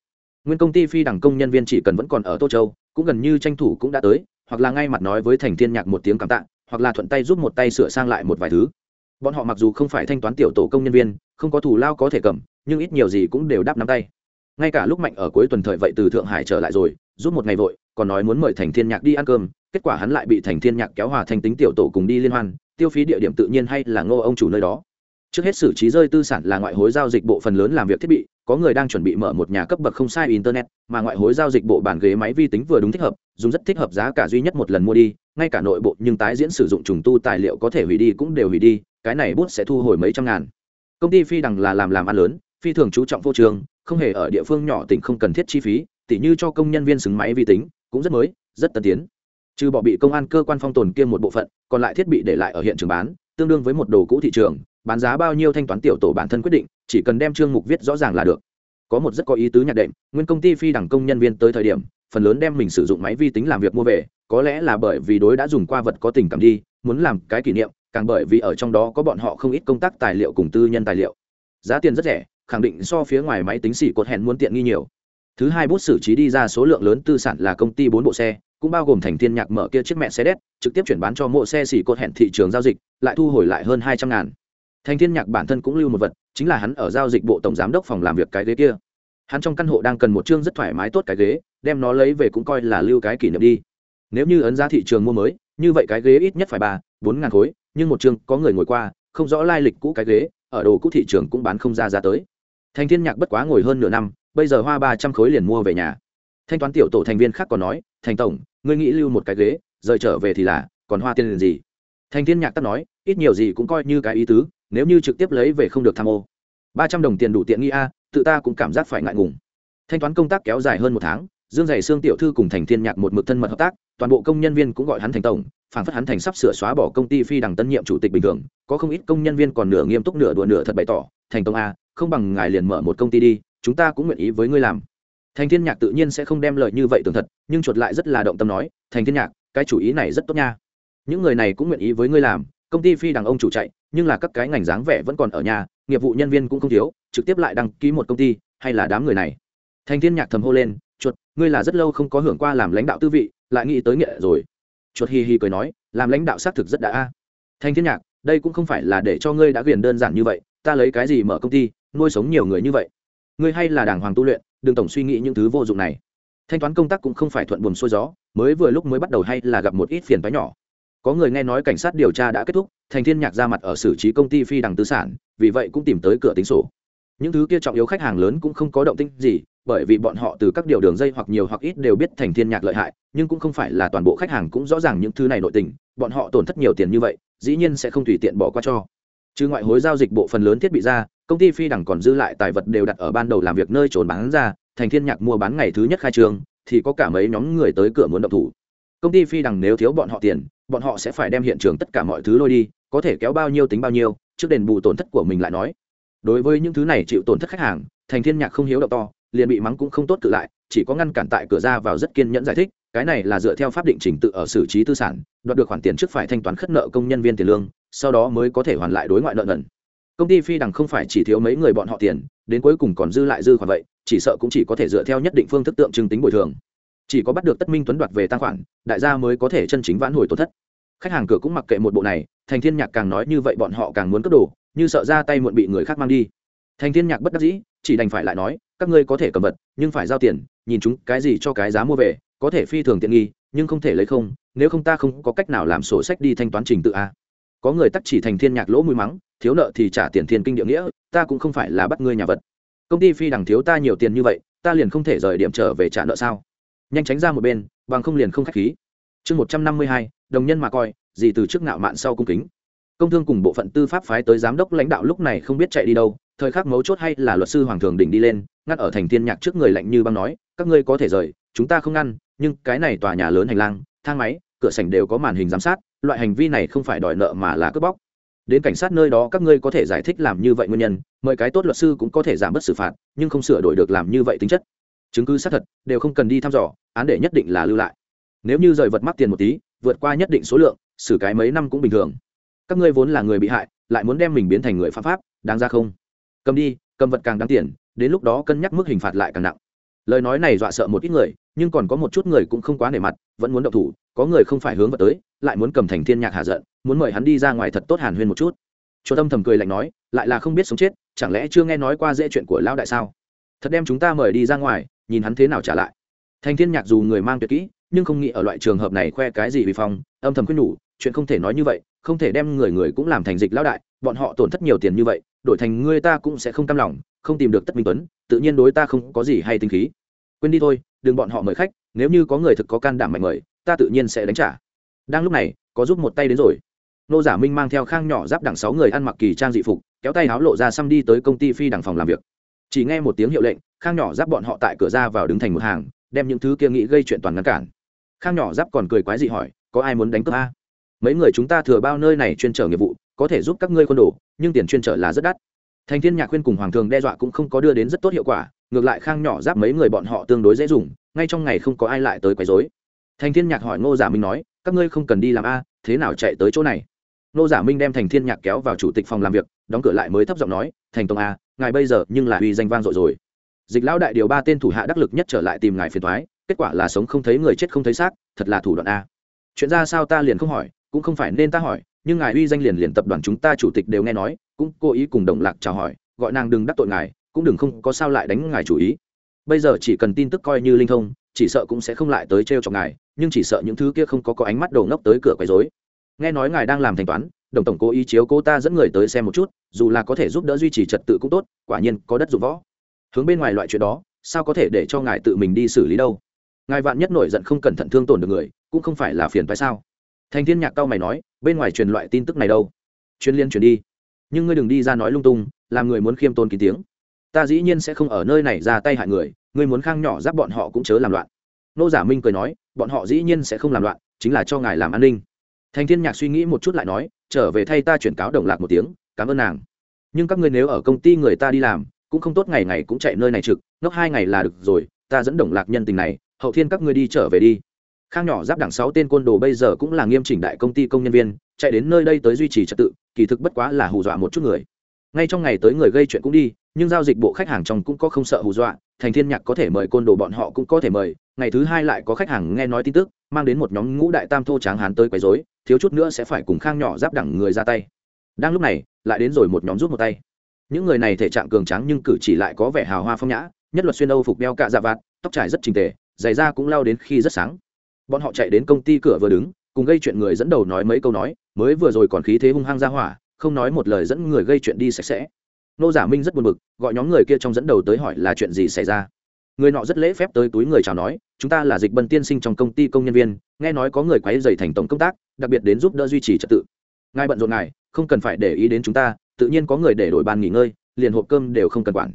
nguyên công ty phi đẳng công nhân viên chỉ cần vẫn còn ở tô châu, cũng gần như tranh thủ cũng đã tới, hoặc là ngay mặt nói với thành thiên nhạc một tiếng cảm tạ, hoặc là thuận tay giúp một tay sửa sang lại một vài thứ. Bọn họ mặc dù không phải thanh toán tiểu tổ công nhân viên, không có thù lao có thể cầm, nhưng ít nhiều gì cũng đều đáp nắm tay. Ngay cả lúc mạnh ở cuối tuần thời vậy từ thượng hải trở lại rồi, giúp một ngày vội, còn nói muốn mời thành thiên nhạc đi ăn cơm, kết quả hắn lại bị thành thiên nhạc kéo hòa thành tính tiểu tổ cùng đi liên hoan, tiêu phí địa điểm tự nhiên hay là ngô ông chủ nơi đó. Trước hết xử trí rơi tư sản là ngoại hối giao dịch bộ phần lớn làm việc thiết bị có người đang chuẩn bị mở một nhà cấp bậc không sai internet, mà ngoại hối giao dịch bộ bản ghế máy vi tính vừa đúng thích hợp, dùng rất thích hợp giá cả duy nhất một lần mua đi, ngay cả nội bộ nhưng tái diễn sử dụng trùng tu tài liệu có thể hủy đi cũng đều hủy đi, cái này bút sẽ thu hồi mấy trăm ngàn. Công ty phi đằng là làm làm ăn lớn, phi thường chú trọng vô trường, không hề ở địa phương nhỏ tỉnh không cần thiết chi phí, tỉ như cho công nhân viên xứng máy vi tính, cũng rất mới, rất tân tiến. Trừ bỏ bị công an cơ quan phong tồn kiêm một bộ phận, còn lại thiết bị để lại ở hiện trường bán, tương đương với một đồ cũ thị trường, bán giá bao nhiêu thanh toán tiểu tổ bản thân quyết định chỉ cần đem chương mục viết rõ ràng là được. Có một rất có ý tứ nhạc đệm, nguyên công ty phi đẳng công nhân viên tới thời điểm, phần lớn đem mình sử dụng máy vi tính làm việc mua về, có lẽ là bởi vì đối đã dùng qua vật có tình cảm đi, muốn làm cái kỷ niệm, càng bởi vì ở trong đó có bọn họ không ít công tác tài liệu cùng tư nhân tài liệu. Giá tiền rất rẻ, khẳng định so phía ngoài máy tính xỉ cột hẹn muốn tiện nghi nhiều. Thứ hai bút xử trí đi ra số lượng lớn tư sản là công ty bốn bộ xe, cũng bao gồm thành thiên nhạc mở kia chiếc mẹ xe đét, trực tiếp chuyển bán cho mộ xe xỉ cột hẹn thị trường giao dịch, lại thu hồi lại hơn hai trăm ngàn. Thành thiên nhạc bản thân cũng lưu một vật chính là hắn ở giao dịch bộ tổng giám đốc phòng làm việc cái ghế kia. Hắn trong căn hộ đang cần một chương rất thoải mái tốt cái ghế, đem nó lấy về cũng coi là lưu cái kỷ niệm đi. Nếu như ấn giá thị trường mua mới, như vậy cái ghế ít nhất phải ba, bốn ngàn khối, nhưng một chương có người ngồi qua, không rõ lai lịch cũ cái ghế, ở đồ cũ thị trường cũng bán không ra giá tới. Thành thiên nhạc bất quá ngồi hơn nửa năm, bây giờ hoa ba trăm khối liền mua về nhà. Thanh toán tiểu tổ thành viên khác còn nói, thành tổng, ngươi nghĩ lưu một cái ghế, rời trở về thì là, còn hoa tiền liền gì? Thành thiên nhạc tắt nói, ít nhiều gì cũng coi như cái ý tứ nếu như trực tiếp lấy về không được tham ô. Ba trăm đồng tiền đủ tiện nghi a, tự ta cũng cảm giác phải ngại ngùng. Thanh toán công tác kéo dài hơn một tháng, dương dày xương tiểu thư cùng thành thiên nhạc một mực thân mật hợp tác, toàn bộ công nhân viên cũng gọi hắn thành tổng, phản phất hắn thành sắp sửa xóa bỏ công ty phi đằng tân nhiệm chủ tịch bình thường, có không ít công nhân viên còn nửa nghiêm túc nửa đùa nửa thật bày tỏ, thành tổng a, không bằng ngài liền mở một công ty đi, chúng ta cũng nguyện ý với ngươi làm. Thành thiên nhạc tự nhiên sẽ không đem lời như vậy tưởng thật, nhưng chuột lại rất là động tâm nói, thành thiên nhạc, cái chủ ý này rất tốt nha. Những người này cũng nguyện ý với ngươi làm, công ty phi đằng ông chủ chạy nhưng là các cái ngành dáng vẻ vẫn còn ở nhà, nghiệp vụ nhân viên cũng không thiếu, trực tiếp lại đăng ký một công ty, hay là đám người này. Thành thiên nhạc thầm hô lên, chuột, ngươi là rất lâu không có hưởng qua làm lãnh đạo tư vị, lại nghĩ tới nghệ rồi. Chuột hi hi cười nói, làm lãnh đạo xác thực rất đã a. Thành thiên nhạc, đây cũng không phải là để cho ngươi đã quyền đơn giản như vậy, ta lấy cái gì mở công ty, nuôi sống nhiều người như vậy? Ngươi hay là đàng hoàng tu luyện, đừng tổng suy nghĩ những thứ vô dụng này. Thanh toán công tác cũng không phải thuận buồm xuôi gió, mới vừa lúc mới bắt đầu hay là gặp một ít phiền toái nhỏ có người nghe nói cảnh sát điều tra đã kết thúc, thành thiên nhạc ra mặt ở xử trí công ty phi đằng tư sản, vì vậy cũng tìm tới cửa tính sổ. Những thứ kia trọng yếu khách hàng lớn cũng không có động tĩnh gì, bởi vì bọn họ từ các điều đường dây hoặc nhiều hoặc ít đều biết thành thiên nhạc lợi hại, nhưng cũng không phải là toàn bộ khách hàng cũng rõ ràng những thứ này nội tình, bọn họ tổn thất nhiều tiền như vậy, dĩ nhiên sẽ không tùy tiện bỏ qua cho. Trừ ngoại hối giao dịch bộ phần lớn thiết bị ra, công ty phi đằng còn dư lại tài vật đều đặt ở ban đầu làm việc nơi trốn bán ra, thành thiên nhạc mua bán ngày thứ nhất khai trương, thì có cả mấy nhóm người tới cửa muốn động thủ. Công ty phi đằng nếu thiếu bọn họ tiền bọn họ sẽ phải đem hiện trường tất cả mọi thứ lôi đi, có thể kéo bao nhiêu tính bao nhiêu, trước đền bù tổn thất của mình lại nói. Đối với những thứ này chịu tổn thất khách hàng, thành thiên nhạc không hiếu động to, liền bị mắng cũng không tốt cự lại, chỉ có ngăn cản tại cửa ra vào rất kiên nhẫn giải thích, cái này là dựa theo pháp định trình tự ở xử trí tư sản, đoạt được khoản tiền trước phải thanh toán khất nợ công nhân viên tiền lương, sau đó mới có thể hoàn lại đối ngoại nợ nần. Công ty phi đằng không phải chỉ thiếu mấy người bọn họ tiền, đến cuối cùng còn dư lại dư khoản vậy, chỉ sợ cũng chỉ có thể dựa theo nhất định phương thức tượng trưng tính bồi thường chỉ có bắt được tất minh tuấn đoạt về tăng khoản, đại gia mới có thể chân chính vãn hồi tổn thất. Khách hàng cửa cũng mặc kệ một bộ này, thành thiên nhạc càng nói như vậy bọn họ càng muốn cất đồ, như sợ ra tay muộn bị người khác mang đi. Thành thiên nhạc bất đắc dĩ, chỉ đành phải lại nói, các ngươi có thể cầm vật, nhưng phải giao tiền, nhìn chúng cái gì cho cái giá mua về, có thể phi thường tiện nghi, nhưng không thể lấy không, nếu không ta không có cách nào làm sổ sách đi thanh toán trình tự a. Có người tắc chỉ thành thiên nhạc lỗ mũi mắng, thiếu nợ thì trả tiền thiên kinh địa nghĩa, ta cũng không phải là bắt ngươi nhà vật. Công ty phi đằng thiếu ta nhiều tiền như vậy, ta liền không thể rời điểm trở về trả nợ sao? Nhanh tránh ra một bên, bằng không liền không khách khí. Chương một trăm năm mươi hai, đồng nhân mà coi, gì từ trước nạo mạn sau cung kính. Công thương cùng bộ phận tư pháp phái tới giám đốc lãnh đạo lúc này không biết chạy đi đâu, thời khắc mấu chốt hay là luật sư hoàng thường đỉnh đi lên, ngắt ở thành thiên nhạc trước người lạnh như băng nói, các ngươi có thể rời, chúng ta không ngăn, nhưng cái này tòa nhà lớn hành lang, thang máy, cửa sảnh đều có màn hình giám sát, loại hành vi này không phải đòi nợ mà là cướp bóc. Đến cảnh sát nơi đó các ngươi có thể giải thích làm như vậy nguyên nhân, mời cái tốt luật sư cũng có thể giảm bớt xử phạt, nhưng không sửa đổi được làm như vậy tính chất chứng cứ xác thật, đều không cần đi thăm dò, án để nhất định là lưu lại. Nếu như rời vật mắc tiền một tí, vượt qua nhất định số lượng, xử cái mấy năm cũng bình thường. Các ngươi vốn là người bị hại, lại muốn đem mình biến thành người phạm pháp, đáng ra không? Cầm đi, cầm vật càng đáng tiền, đến lúc đó cân nhắc mức hình phạt lại càng nặng. Lời nói này dọa sợ một ít người, nhưng còn có một chút người cũng không quá nể mặt, vẫn muốn động thủ, có người không phải hướng vào tới, lại muốn cầm thành thiên nhạc hạ giận, muốn mời hắn đi ra ngoài thật tốt hàn huyên một chút. Chu tâm thầm cười lạnh nói, lại là không biết sống chết, chẳng lẽ chưa nghe nói qua dễ chuyện của lão đại sao? Thật đem chúng ta mời đi ra ngoài nhìn hắn thế nào trả lại. Thanh thiên nhạc dù người mang tuyệt kỹ, nhưng không nghĩ ở loại trường hợp này khoe cái gì vì phong, âm thầm khuyên nhủ, chuyện không thể nói như vậy, không thể đem người người cũng làm thành dịch lão đại, bọn họ tổn thất nhiều tiền như vậy, đổi thành ngươi ta cũng sẽ không cam lòng, không tìm được tất minh tuấn, tự nhiên đối ta không có gì hay tinh khí. Quên đi thôi, đừng bọn họ mời khách, nếu như có người thực có can đảm mạnh mời, ta tự nhiên sẽ đánh trả. Đang lúc này, có giúp một tay đến rồi. Nô giả minh mang theo khang nhỏ giáp đẳng sáu người ăn mặc kỳ trang dị phục, kéo tay áo lộ ra xăm đi tới công ty phi đằng phòng làm việc chỉ nghe một tiếng hiệu lệnh, khang nhỏ giáp bọn họ tại cửa ra vào đứng thành một hàng, đem những thứ kia nghĩ gây chuyện toàn ngăn cản. Khang nhỏ giáp còn cười quái dị hỏi, có ai muốn đánh cướp a? Mấy người chúng ta thừa bao nơi này chuyên trở nghiệp vụ, có thể giúp các ngươi quân đồ, nhưng tiền chuyên trở là rất đắt. Thành thiên nhạc khuyên cùng hoàng thường đe dọa cũng không có đưa đến rất tốt hiệu quả, ngược lại khang nhỏ giáp mấy người bọn họ tương đối dễ dùng, ngay trong ngày không có ai lại tới quấy rối. Thành thiên nhạc hỏi ngô giả minh nói, các ngươi không cần đi làm a, thế nào chạy tới chỗ này? Ngô giả minh đem thành thiên nhạc kéo vào chủ tịch phòng làm việc, đóng cửa lại mới thấp giọng nói, thành tông a ngài bây giờ nhưng là uy danh vang dội rồi. Dịch lão đại điều ba tên thủ hạ đắc lực nhất trở lại tìm ngài phiền thoái kết quả là sống không thấy người chết không thấy xác, thật là thủ đoạn a. Chuyện ra sao ta liền không hỏi, cũng không phải nên ta hỏi, nhưng ngài uy danh liền liền tập đoàn chúng ta chủ tịch đều nghe nói, cũng cố ý cùng đồng lạc chào hỏi, gọi nàng đừng đắc tội ngài, cũng đừng không có sao lại đánh ngài chủ ý. Bây giờ chỉ cần tin tức coi như linh thông, chỉ sợ cũng sẽ không lại tới trêu chọc ngài, nhưng chỉ sợ những thứ kia không có có ánh mắt đầu ngốc tới cửa quấy rối. Nghe nói ngài đang làm thanh toán đồng tổng cố ý chiếu cô ta dẫn người tới xem một chút, dù là có thể giúp đỡ duy trì trật tự cũng tốt, quả nhiên có đất dụng võ. Hướng bên ngoài loại chuyện đó, sao có thể để cho ngài tự mình đi xử lý đâu? Ngài vạn nhất nổi giận không cẩn thận thương tổn được người, cũng không phải là phiền phải sao? Thành thiên nhạc cao mày nói, bên ngoài truyền loại tin tức này đâu? Chuyên liên truyền đi. Nhưng ngươi đừng đi ra nói lung tung, làm người muốn khiêm tôn kín tiếng. Ta dĩ nhiên sẽ không ở nơi này ra tay hại người, ngươi muốn khang nhỏ giáp bọn họ cũng chớ làm loạn. Nô giả minh cười nói, bọn họ dĩ nhiên sẽ không làm loạn, chính là cho ngài làm an ninh. Thành thiên nhạc suy nghĩ một chút lại nói trở về thay ta chuyển cáo đồng lạc một tiếng, cảm ơn nàng. Nhưng các ngươi nếu ở công ty người ta đi làm, cũng không tốt ngày ngày cũng chạy nơi này trực, ngốc hai ngày là được rồi, ta dẫn đồng lạc nhân tình này, hậu thiên các ngươi đi trở về đi. Khang nhỏ giáp đảng sáu tên côn đồ bây giờ cũng là nghiêm chỉnh đại công ty công nhân viên, chạy đến nơi đây tới duy trì trật tự, kỳ thực bất quá là hù dọa một chút người. Ngay trong ngày tới người gây chuyện cũng đi nhưng giao dịch bộ khách hàng trong cũng có không sợ hù dọa, thành thiên nhạc có thể mời côn đồ bọn họ cũng có thể mời, ngày thứ hai lại có khách hàng nghe nói tin tức, mang đến một nhóm ngũ đại tam thô tráng hán tới quấy rối, thiếu chút nữa sẽ phải cùng khang nhỏ giáp đẳng người ra tay. Đang lúc này, lại đến rồi một nhóm rút một tay. Những người này thể trạng cường tráng nhưng cử chỉ lại có vẻ hào hoa phong nhã, nhất luật xuyên âu phục đeo cạ dạ vạt, tóc trải rất trình tề, giày da cũng lao đến khi rất sáng. Bọn họ chạy đến công ty cửa vừa đứng, cùng gây chuyện người dẫn đầu nói mấy câu nói, mới vừa rồi còn khí thế hung hăng ra hỏa, không nói một lời dẫn người gây chuyện đi sạch sẽ nô giả minh rất buồn bực, gọi nhóm người kia trong dẫn đầu tới hỏi là chuyện gì xảy ra. Người nọ rất lễ phép tới túi người chào nói, chúng ta là dịch bân tiên sinh trong công ty công nhân viên, nghe nói có người quấy dày thành tổng công tác, đặc biệt đến giúp đỡ duy trì trật tự. Ngài bận rộn ngài, không cần phải để ý đến chúng ta, tự nhiên có người để đổi bàn nghỉ ngơi, liền hộp cơm đều không cần quản.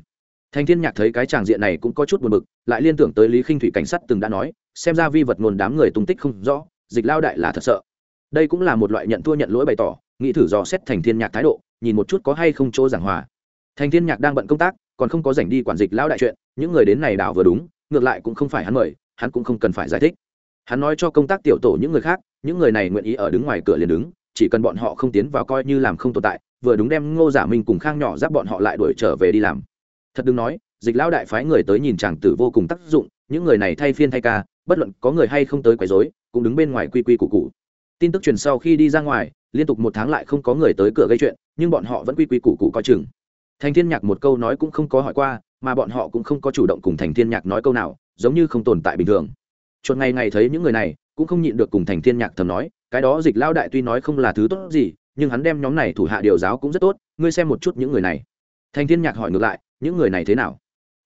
Thành thiên nhạc thấy cái tràng diện này cũng có chút buồn bực, lại liên tưởng tới lý khinh thủy cảnh sát từng đã nói, xem ra vi vật nguồn đám người tung tích không rõ, dịch lao đại là thật sợ. Đây cũng là một loại nhận thua nhận lỗi bày tỏ, nghĩ thử dò xét thành thiên nhạc thái độ, nhìn một chút có hay không chỗ giảng hòa thành thiên nhạc đang bận công tác, còn không có rảnh đi quản dịch lão đại chuyện, những người đến này đảo vừa đúng, ngược lại cũng không phải hắn mời, hắn cũng không cần phải giải thích. Hắn nói cho công tác tiểu tổ những người khác, những người này nguyện ý ở đứng ngoài cửa liền đứng, chỉ cần bọn họ không tiến vào coi như làm không tồn tại, vừa đúng đem ngô giả minh cùng khang nhỏ giáp bọn họ lại đuổi trở về đi làm. Thật đừng nói, dịch lão đại phái người tới nhìn chàng tử vô cùng tác dụng, những người này thay phiên thay ca, bất luận có người hay không tới quấy rối, cũng đứng bên ngoài quy quy củ cụ tin tức truyền sau khi đi ra ngoài, liên tục một tháng lại không có người tới cửa gây chuyện, nhưng bọn họ vẫn quy quy củ cụ coi chừng thành thiên nhạc một câu nói cũng không có hỏi qua, mà bọn họ cũng không có chủ động cùng thành thiên nhạc nói câu nào, giống như không tồn tại bình thường. Chuột ngày ngày thấy những người này, cũng không nhịn được cùng thành thiên nhạc thầm nói, cái đó dịch lao đại tuy nói không là thứ tốt gì, nhưng hắn đem nhóm này thủ hạ điều giáo cũng rất tốt, ngươi xem một chút những người này. Thành thiên nhạc hỏi ngược lại, những người này thế nào?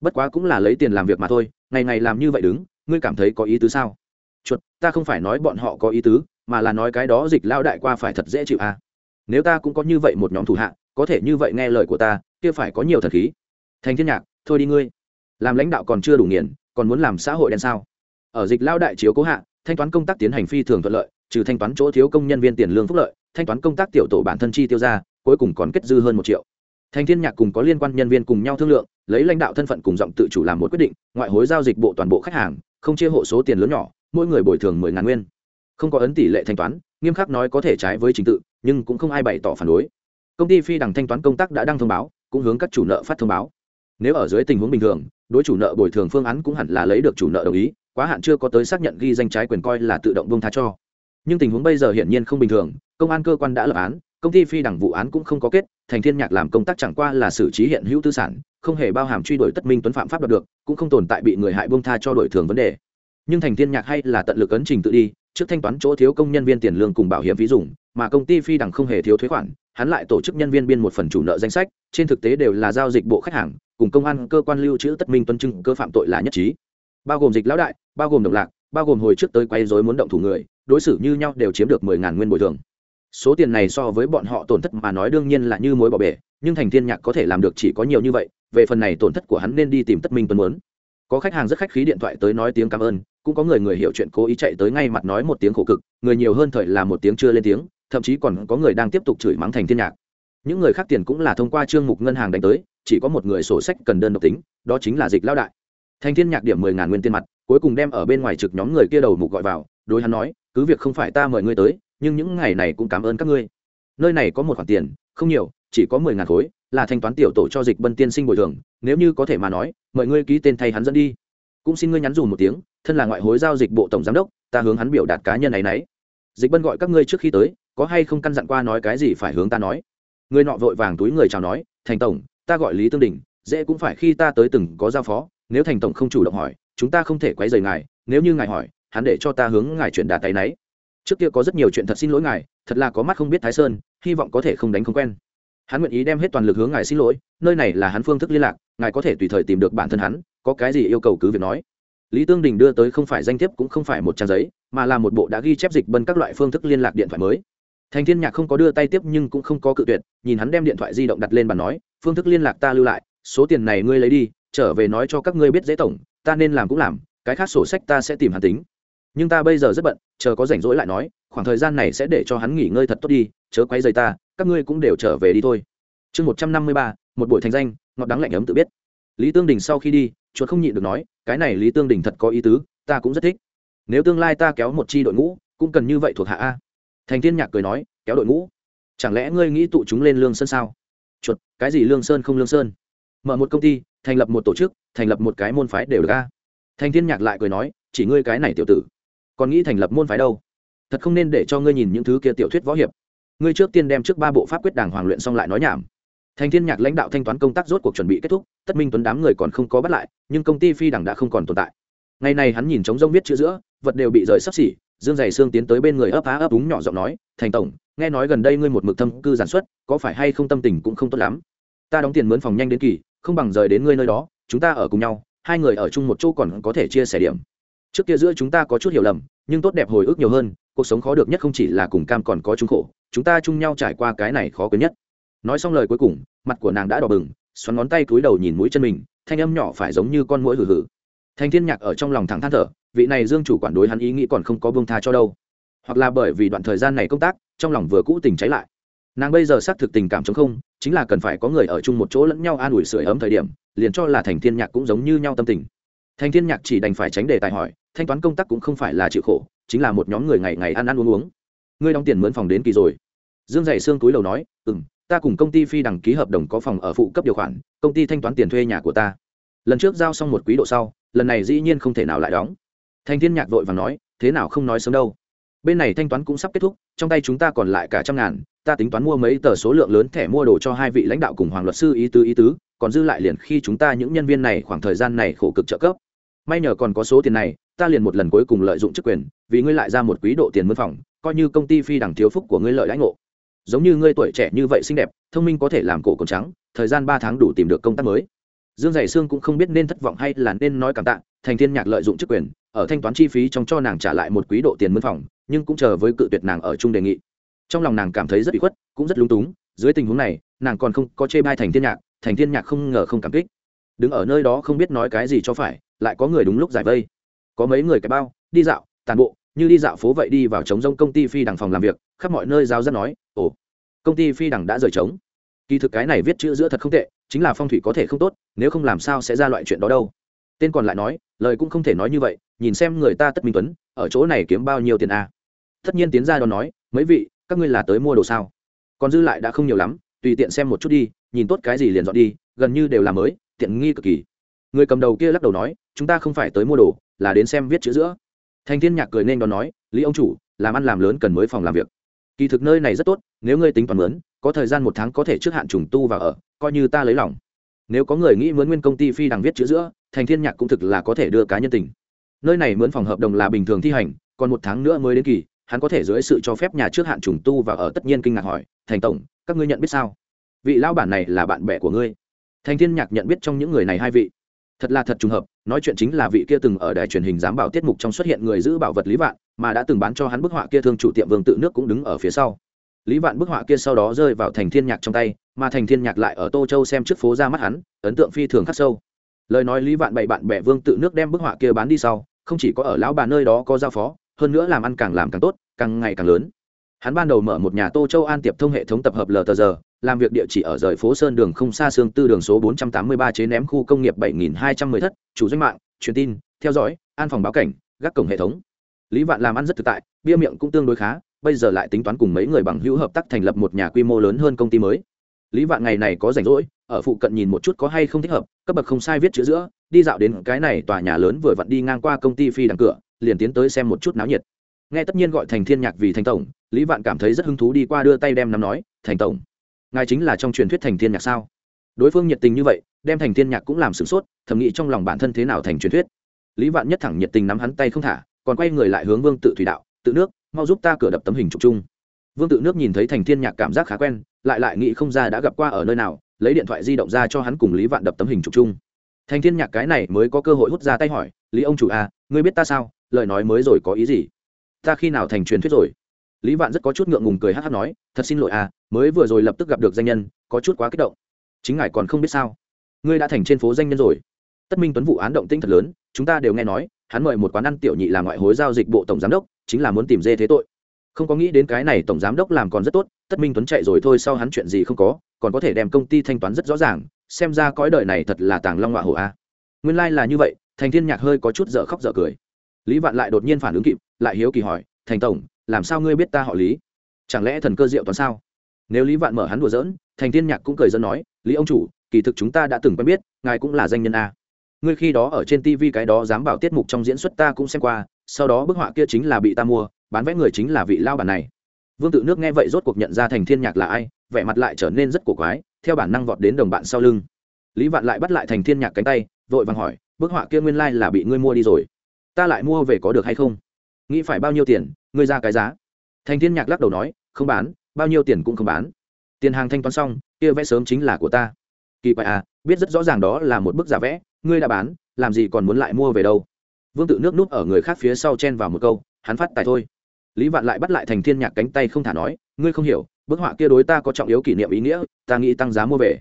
Bất quá cũng là lấy tiền làm việc mà thôi, ngày ngày làm như vậy đứng, ngươi cảm thấy có ý tứ sao? Chuột, ta không phải nói bọn họ có ý tứ, mà là nói cái đó dịch lao đại qua phải thật dễ chịu à? Nếu ta cũng có như vậy một nhóm thủ hạ có thể như vậy nghe lời của ta, kia phải có nhiều thần khí. Thành thiên nhạc, thôi đi ngươi. Làm lãnh đạo còn chưa đủ nghiền, còn muốn làm xã hội đen sao? Ở dịch lao đại chiếu cố hạ, thanh toán công tác tiến hành phi thường thuận lợi, trừ thanh toán chỗ thiếu công nhân viên tiền lương phúc lợi, thanh toán công tác tiểu tổ bản thân chi tiêu ra, cuối cùng còn kết dư hơn một triệu. Thành thiên nhạc cùng có liên quan nhân viên cùng nhau thương lượng, lấy lãnh đạo thân phận cùng giọng tự chủ làm một quyết định, ngoại hối giao dịch bộ toàn bộ khách hàng, không chia hộ số tiền lớn nhỏ, mỗi người bồi thường mười ngàn nguyên. Không có ấn tỷ lệ thanh toán, nghiêm khắc nói có thể trái với trình tự, nhưng cũng không ai bày tỏ phản đối công ty phi đằng thanh toán công tác đã đăng thông báo, cũng hướng các chủ nợ phát thông báo. Nếu ở dưới tình huống bình thường, đối chủ nợ bồi thường phương án cũng hẳn là lấy được chủ nợ đồng ý, quá hạn chưa có tới xác nhận ghi danh trái quyền coi là tự động bông tha cho. Nhưng tình huống bây giờ hiển nhiên không bình thường, công an cơ quan đã lập án, công ty phi đẳng vụ án cũng không có kết, thành thiên nhạc làm công tác chẳng qua là xử trí hiện hữu tư sản, không hề bao hàm truy đuổi tất minh tuấn phạm pháp đoạt được, cũng không tồn tại bị người hại buông tha cho đổi thường vấn đề. Nhưng thành thiên nhạc hay là tận lực ấn trình tự đi trước thanh toán chỗ thiếu công nhân viên tiền lương cùng bảo hiểm phí dùng, mà công ty phi đẳng không hề thiếu thuế khoản, hắn lại tổ chức nhân viên biên một phần chủ nợ danh sách, trên thực tế đều là giao dịch bộ khách hàng, cùng công an cơ quan lưu trữ tất minh tuân chứng cơ phạm tội là nhất trí. Bao gồm dịch lão đại, bao gồm độc lạc, bao gồm hồi trước tới quay rối muốn động thủ người, đối xử như nhau đều chiếm được mười ngàn nguyên bồi thường. Số tiền này so với bọn họ tổn thất mà nói đương nhiên là như mối bỏ bể, nhưng thành thiên nhạc có thể làm được chỉ có nhiều như vậy, về phần này tổn thất của hắn nên đi tìm tất minh tuân muốn. Có khách hàng rất khách khí điện thoại tới nói tiếng cảm ơn cũng có người người hiểu chuyện cố ý chạy tới ngay mặt nói một tiếng khổ cực, người nhiều hơn thời là một tiếng chưa lên tiếng, thậm chí còn có người đang tiếp tục chửi mắng thành thiên nhạc. Những người khác tiền cũng là thông qua chương mục ngân hàng đánh tới, chỉ có một người sổ sách cần đơn độc tính, đó chính là dịch lao đại. Thành thiên nhạc điểm mười ngàn nguyên tiền mặt, cuối cùng đem ở bên ngoài trực nhóm người kia đầu mục gọi vào, đối hắn nói, cứ việc không phải ta mời ngươi tới, nhưng những ngày này cũng cảm ơn các ngươi. Nơi này có một khoản tiền, không nhiều, chỉ có mười ngàn khối, là thanh toán tiểu tổ cho dịch bân tiên sinh bồi thường, nếu như có thể mà nói, mời ngươi ký tên thay hắn dẫn đi. Cũng xin ngươi nhắn dù một tiếng thân là ngoại hối giao dịch bộ tổng giám đốc, ta hướng hắn biểu đạt cá nhân này nấy. Dịch bân gọi các ngươi trước khi tới, có hay không căn dặn qua nói cái gì phải hướng ta nói? Người nọ vội vàng túi người chào nói, thành tổng, ta gọi lý tương đình, dễ cũng phải khi ta tới từng có giao phó, nếu thành tổng không chủ động hỏi, chúng ta không thể quấy rầy ngài, nếu như ngài hỏi, hắn để cho ta hướng ngài chuyển đạt tay nấy. Trước kia có rất nhiều chuyện thật xin lỗi ngài, thật là có mắt không biết thái sơn, hy vọng có thể không đánh không quen. Hắn nguyện ý đem hết toàn lực hướng ngài xin lỗi, nơi này là hắn phương thức liên lạc, ngài có thể tùy thời tìm được bản thân hắn, có cái gì yêu cầu cứ việc nói lý tương đình đưa tới không phải danh thiếp cũng không phải một trang giấy, mà là một bộ đã ghi chép dịch bân các loại phương thức liên lạc điện thoại mới. Thành thiên nhạc không có đưa tay tiếp nhưng cũng không có cự tuyệt, nhìn hắn đem điện thoại di động đặt lên bàn nói, phương thức liên lạc ta lưu lại, số tiền này ngươi lấy đi, trở về nói cho các ngươi biết dễ tổng, ta nên làm cũng làm, cái khác sổ sách ta sẽ tìm hắn tính. Nhưng ta bây giờ rất bận, chờ có rảnh rỗi lại nói, khoảng thời gian này sẽ để cho hắn nghỉ ngơi thật tốt đi, chớ quay dày ta, các ngươi cũng đều trở về đi thôi. Chương một trăm năm mươi ba, một buổi thành danh, ngọt đắng lạnh ấm tự biết. Lý tương đình sau khi đi chuột không nhịn được nói, cái này lý tương đình thật có ý tứ, ta cũng rất thích. Nếu tương lai ta kéo một chi đội ngũ, cũng cần như vậy thuộc hạ a. Thành thiên nhạc cười nói, kéo đội ngũ? Chẳng lẽ ngươi nghĩ tụ chúng lên lương sơn sao? Chuột, cái gì lương sơn không lương sơn? Mở một công ty, thành lập một tổ chức, thành lập một cái môn phái đều được a. Thành thiên nhạc lại cười nói, chỉ ngươi cái này tiểu tử, còn nghĩ thành lập môn phái đâu? Thật không nên để cho ngươi nhìn những thứ kia tiểu thuyết võ hiệp. Ngươi trước tiên đem trước ba bộ pháp quyết đảng hoàng luyện xong lại nói nhảm thành thiên nhạc lãnh đạo thanh toán công tác rốt cuộc chuẩn bị kết thúc, tất minh tuấn đám người còn không có bắt lại, nhưng công ty phi đẳng đã không còn tồn tại. Ngày này hắn nhìn trống rông viết chữ giữa, vật đều bị rời sắp xỉ, dương dày xương tiến tới bên người ấp á ấp úng nhỏ giọng nói, thành tổng, nghe nói gần đây ngươi một mực thâm cư sản xuất, có phải hay không tâm tình cũng không tốt lắm? Ta đóng tiền mướn phòng nhanh đến kỳ, không bằng rời đến ngươi nơi đó, chúng ta ở cùng nhau, hai người ở chung một chỗ còn có thể chia sẻ điểm. Trước kia giữa chúng ta có chút hiểu lầm, nhưng tốt đẹp hồi ức nhiều hơn, cuộc sống khó được nhất không chỉ là cùng cam còn có chúng khổ, chúng ta chung nhau trải qua cái này khó quên nhất nói xong lời cuối cùng, mặt của nàng đã đỏ bừng, xoắn ngón tay cúi đầu nhìn mũi chân mình, thanh âm nhỏ phải giống như con mũi hử hử. Thanh thiên nhạc ở trong lòng thẳng than thở, vị này dương chủ quản đối hắn ý nghĩ còn không có buông tha cho đâu. Hoặc là bởi vì đoạn thời gian này công tác, trong lòng vừa cũ tình cháy lại. Nàng bây giờ xác thực tình cảm chống không, chính là cần phải có người ở chung một chỗ lẫn nhau an ủi sưởi ấm thời điểm, liền cho là thành thiên nhạc cũng giống như nhau tâm tình. Thành thiên nhạc chỉ đành phải tránh đề tài hỏi, thanh toán công tác cũng không phải là chịu khổ, chính là một nhóm người ngày ngày ăn ăn uống uống. Ngươi đóng tiền mướn phòng đến kỳ rồi. Dương dày xương túi lầu nói ừ m ta cùng công ty phi đăng ký hợp đồng có phòng ở phụ cấp điều khoản, công ty thanh toán tiền thuê nhà của ta. Lần trước giao xong một quý độ sau, lần này dĩ nhiên không thể nào lại đóng. Thanh thiên nhạc vội và nói, thế nào không nói sớm đâu. Bên này thanh toán cũng sắp kết thúc, trong tay chúng ta còn lại cả trăm ngàn, ta tính toán mua mấy tờ số lượng lớn thẻ mua đồ cho hai vị lãnh đạo cùng hoàng luật sư ý tứ ý tứ, còn dư lại liền khi chúng ta những nhân viên này khoảng thời gian này khổ cực trợ cấp. May nhờ còn có số tiền này, ta liền một lần cuối cùng lợi dụng chức quyền, vì ngươi lại ra một quý độ tiền mượn phòng, coi như công ty phi đẳng thiếu phúc của ngươi lợi lãnh ngộ giống như ngươi tuổi trẻ như vậy xinh đẹp, thông minh có thể làm cổ còn trắng, thời gian ba tháng đủ tìm được công tác mới. Dương dày sương cũng không biết nên thất vọng hay là nên nói cảm tạ, thành thiên nhạc lợi dụng chức quyền, ở thanh toán chi phí trong cho nàng trả lại một quý độ tiền mướn phòng, nhưng cũng chờ với cự tuyệt nàng ở chung đề nghị. Trong lòng nàng cảm thấy rất bị khuất, cũng rất lung túng, dưới tình huống này, nàng còn không có chê bai thành thiên nhạc, thành thiên nhạc không ngờ không cảm kích. Đứng ở nơi đó không biết nói cái gì cho phải, lại có người đúng lúc giải vây. Có mấy người cái bao, đi dạo, tàn bộ như đi dạo phố vậy đi vào trống rông công ty phi đằng phòng làm việc, khắp mọi nơi giao rất nói, ồ, công ty phi đằng đã rời trống. Kỳ thực cái này viết chữ giữa thật không tệ, chính là phong thủy có thể không tốt, nếu không làm sao sẽ ra loại chuyện đó đâu. Tên còn lại nói, lời cũng không thể nói như vậy, nhìn xem người ta tất minh tuấn, ở chỗ này kiếm bao nhiêu tiền a à. tất nhiên tiến ra đó nói, mấy vị, các ngươi là tới mua đồ sao? Còn dư lại đã không nhiều lắm, tùy tiện xem một chút đi, nhìn tốt cái gì liền dọn đi, gần như đều là mới, tiện nghi cực kỳ. Người cầm đầu kia lắc đầu nói, chúng ta không phải tới mua đồ, là đến xem viết chữ giữa thành thiên nhạc cười nên đón nói, lý ông chủ, làm ăn làm lớn cần mới phòng làm việc. Kỳ thực nơi này rất tốt, nếu ngươi tính toàn mướn, có thời gian một tháng có thể trước hạn trùng tu và ở, coi như ta lấy lòng. Nếu có người nghĩ mướn nguyên công ty phi đằng viết chữ giữa, thành thiên nhạc cũng thực là có thể đưa cá nhân tình. Nơi này mướn phòng hợp đồng là bình thường thi hành, còn một tháng nữa mới đến kỳ, hắn có thể dưới sự cho phép nhà trước hạn trùng tu và ở tất nhiên kinh ngạc hỏi, thành tổng, các ngươi nhận biết sao? Vị lão bản này là bạn bè của ngươi. Thành thiên nhạc nhận biết trong những người này hai vị thật là thật trùng hợp, nói chuyện chính là vị kia từng ở đài truyền hình giám bảo tiết mục trong xuất hiện người giữ bảo vật lý vạn, mà đã từng bán cho hắn bức họa kia thương chủ tiệm vương tự nước cũng đứng ở phía sau. Lý vạn bức họa kia sau đó rơi vào thành thiên nhạc trong tay, mà thành thiên nhạc lại ở tô châu xem trước phố ra mắt hắn, ấn tượng phi thường khắc sâu. Lời nói lý vạn bày bạn bè vương tự nước đem bức họa kia bán đi sau, không chỉ có ở lão bà nơi đó có giao phó, hơn nữa làm ăn càng làm càng tốt, càng ngày càng lớn. Hắn ban đầu mở một nhà tô châu an tiệp thông hệ thống tập hợp lờ tờ giờ làm việc địa chỉ ở rời phố sơn đường không xa xương tư đường số 483 chế ném khu công nghiệp 7210 thất, chủ doanh mạng, truyền tin, theo dõi, an phòng báo cảnh, gác cổng hệ thống. Lý vạn làm ăn rất thực tại, bia miệng cũng tương đối khá, bây giờ lại tính toán cùng mấy người bằng hữu hợp tác thành lập một nhà quy mô lớn hơn công ty mới. Lý vạn ngày này có rảnh rỗi, ở phụ cận nhìn một chút có hay không thích hợp, cấp bậc không sai viết chữ giữa, đi dạo đến cái này tòa nhà lớn vừa vặn đi ngang qua công ty phi đằng cửa, liền tiến tới xem một chút náo nhiệt. Nghe tất nhiên gọi thành thiên nhạc vì thành tổng, lý vạn cảm thấy rất hứng thú đi qua đưa tay đem nắm nói, thành tổng ngài chính là trong truyền thuyết thành thiên nhạc sao? Đối phương nhiệt tình như vậy, đem thành thiên nhạc cũng làm sửng sốt, thầm nghĩ trong lòng bản thân thế nào thành truyền thuyết. Lý vạn nhất thẳng nhiệt tình nắm hắn tay không thả, còn quay người lại hướng vương tự thủy đạo, tự nước, mau giúp ta cửa đập tấm hình chụp chung. Vương tự nước nhìn thấy thành thiên nhạc cảm giác khá quen, lại lại nghĩ không ra đã gặp qua ở nơi nào, lấy điện thoại di động ra cho hắn cùng lý vạn đập tấm hình chụp chung. Thành thiên nhạc cái này mới có cơ hội hút ra tay hỏi, lý ông chủ à ngươi biết ta sao? Lời nói mới rồi có ý gì? Ta khi nào thành truyền thuyết rồi? Lý vạn rất có chút ngượng ngùng cười hát hát nói, thật xin lỗi à mới vừa rồi lập tức gặp được danh nhân, có chút quá kích động. Chính ngài còn không biết sao? Ngươi đã thành trên phố danh nhân rồi. Tất minh tuấn vụ án động tĩnh thật lớn, chúng ta đều nghe nói, hắn mời một quán ăn tiểu nhị làm ngoại hối giao dịch bộ tổng giám đốc, chính là muốn tìm dê thế tội. Không có nghĩ đến cái này tổng giám đốc làm còn rất tốt, tất minh tuấn chạy rồi thôi sau hắn chuyện gì không có, còn có thể đem công ty thanh toán rất rõ ràng, xem ra cõi đời này thật là tàng long họa hổ a. Nguyên lai、like、là như vậy, thành thiên nhạc hơi có chút dở khóc dở cười. Lý vạn lại đột nhiên phản ứng kịp, lại hiếu kỳ hỏi, thành tổng làm sao ngươi biết ta họ lý? Chẳng lẽ thần cơ diệu toán sao? Nếu lý vạn mở hắn đùa giỡn, thành thiên nhạc cũng cười dân nói, lý ông chủ, kỳ thực chúng ta đã từng quen biết, ngài cũng là danh nhân a. Ngươi khi đó ở trên tv cái đó dám bảo tiết mục trong diễn xuất ta cũng xem qua, sau đó bức họa kia chính là bị ta mua, bán vẽ người chính là vị lao bản này. Vương tự nước nghe vậy rốt cuộc nhận ra thành thiên nhạc là ai, vẻ mặt lại trở nên rất cổ quái, theo bản năng vọt đến đồng bạn sau lưng. Lý vạn lại bắt lại thành thiên nhạc cánh tay, vội vàng hỏi, bức họa kia nguyên lai là bị ngươi mua đi rồi? Ta lại mua về có được hay không? Nghĩ phải bao nhiêu tiền ngươi ra cái giá. Thành thiên nhạc lắc đầu nói, không bán, bao nhiêu tiền cũng không bán. Tiền hàng thanh toán xong, kia vẽ sớm chính là của ta. Kỳ quái à biết rất rõ ràng đó là một bức giả vẽ, ngươi đã bán, làm gì còn muốn lại mua về đâu? Vương tự nước núp ở người khác phía sau chen vào một câu, hắn phát tài thôi. Lý vạn lại bắt lại thành thiên nhạc cánh tay không thả nói, ngươi không hiểu, bức họa kia đối ta có trọng yếu kỷ niệm ý nghĩa, ta nghĩ tăng giá mua về.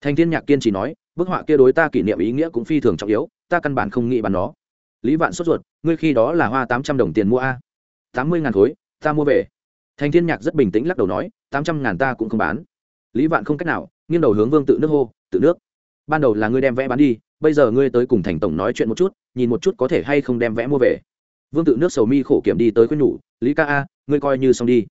Thành thiên nhạc kiên trì nói, bức họa kia đối ta kỷ niệm ý nghĩa cũng phi thường trọng yếu, ta căn bản không nghĩ bán nó. Lý vạn sốt ruột, ngươi khi đó là hoa tám trăm đồng tiền mua a tám mươi ngàn khối, ta mua về. Thành thiên nhạc rất bình tĩnh lắc đầu nói, tám trăm ngàn ta cũng không bán. Lý vạn không cách nào, nghiêng đầu hướng vương tự nước hô, tự nước, ban đầu là ngươi đem vẽ bán đi, bây giờ ngươi tới cùng thành tổng nói chuyện một chút, nhìn một chút có thể hay không đem vẽ mua về. Vương tự nước sầu mi khổ kiểm đi tới khuyên nhủ, lý ca a, ngươi coi như xong đi.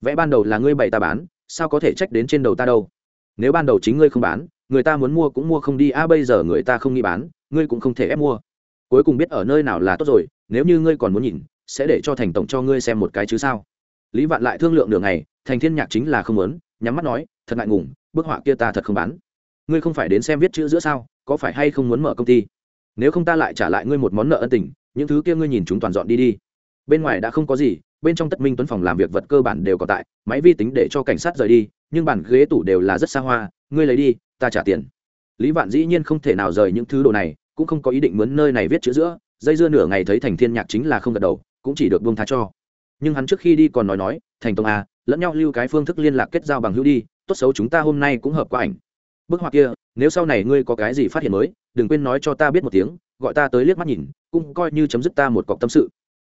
Vẽ ban đầu là ngươi bày ta bán, sao có thể trách đến trên đầu ta đâu? Nếu ban đầu chính ngươi không bán, người ta muốn mua cũng mua không đi, a, bây giờ người ta không nghĩ bán, ngươi cũng không thể ép mua. Cuối cùng biết ở nơi nào là tốt rồi, nếu như ngươi còn muốn nhìn sẽ để cho thành tổng cho ngươi xem một cái chứ sao? Lý vạn lại thương lượng đường này thành thiên nhạc chính là không muốn, nhắm mắt nói, thật ngại ngùng, bức họa kia ta thật không bán. Ngươi không phải đến xem viết chữ giữa sao, có phải hay không muốn mở công ty? Nếu không ta lại trả lại ngươi một món nợ ân tình, những thứ kia ngươi nhìn chúng toàn dọn đi đi. Bên ngoài đã không có gì, bên trong tất minh tuấn phòng làm việc vật cơ bản đều có tại, máy vi tính để cho cảnh sát rời đi, nhưng bản ghế tủ đều là rất xa hoa, ngươi lấy đi, ta trả tiền. Lý vạn dĩ nhiên không thể nào rời những thứ đồ này, cũng không có ý định mướn nơi này viết chữ giữa, dây dưa nửa ngày thấy thành thiên nhạc chính là không gật đầu cũng chỉ được buông tha cho. Nhưng hắn trước khi đi còn nói nói, thành tông à lẫn nhau lưu cái phương thức liên lạc kết giao bằng hữu đi, tốt xấu chúng ta hôm nay cũng hợp qua ảnh. Bức họa kia, nếu sau này ngươi có cái gì phát hiện mới, đừng quên nói cho ta biết một tiếng, gọi ta tới liếc mắt nhìn, cũng coi như chấm dứt ta một cọc tâm sự.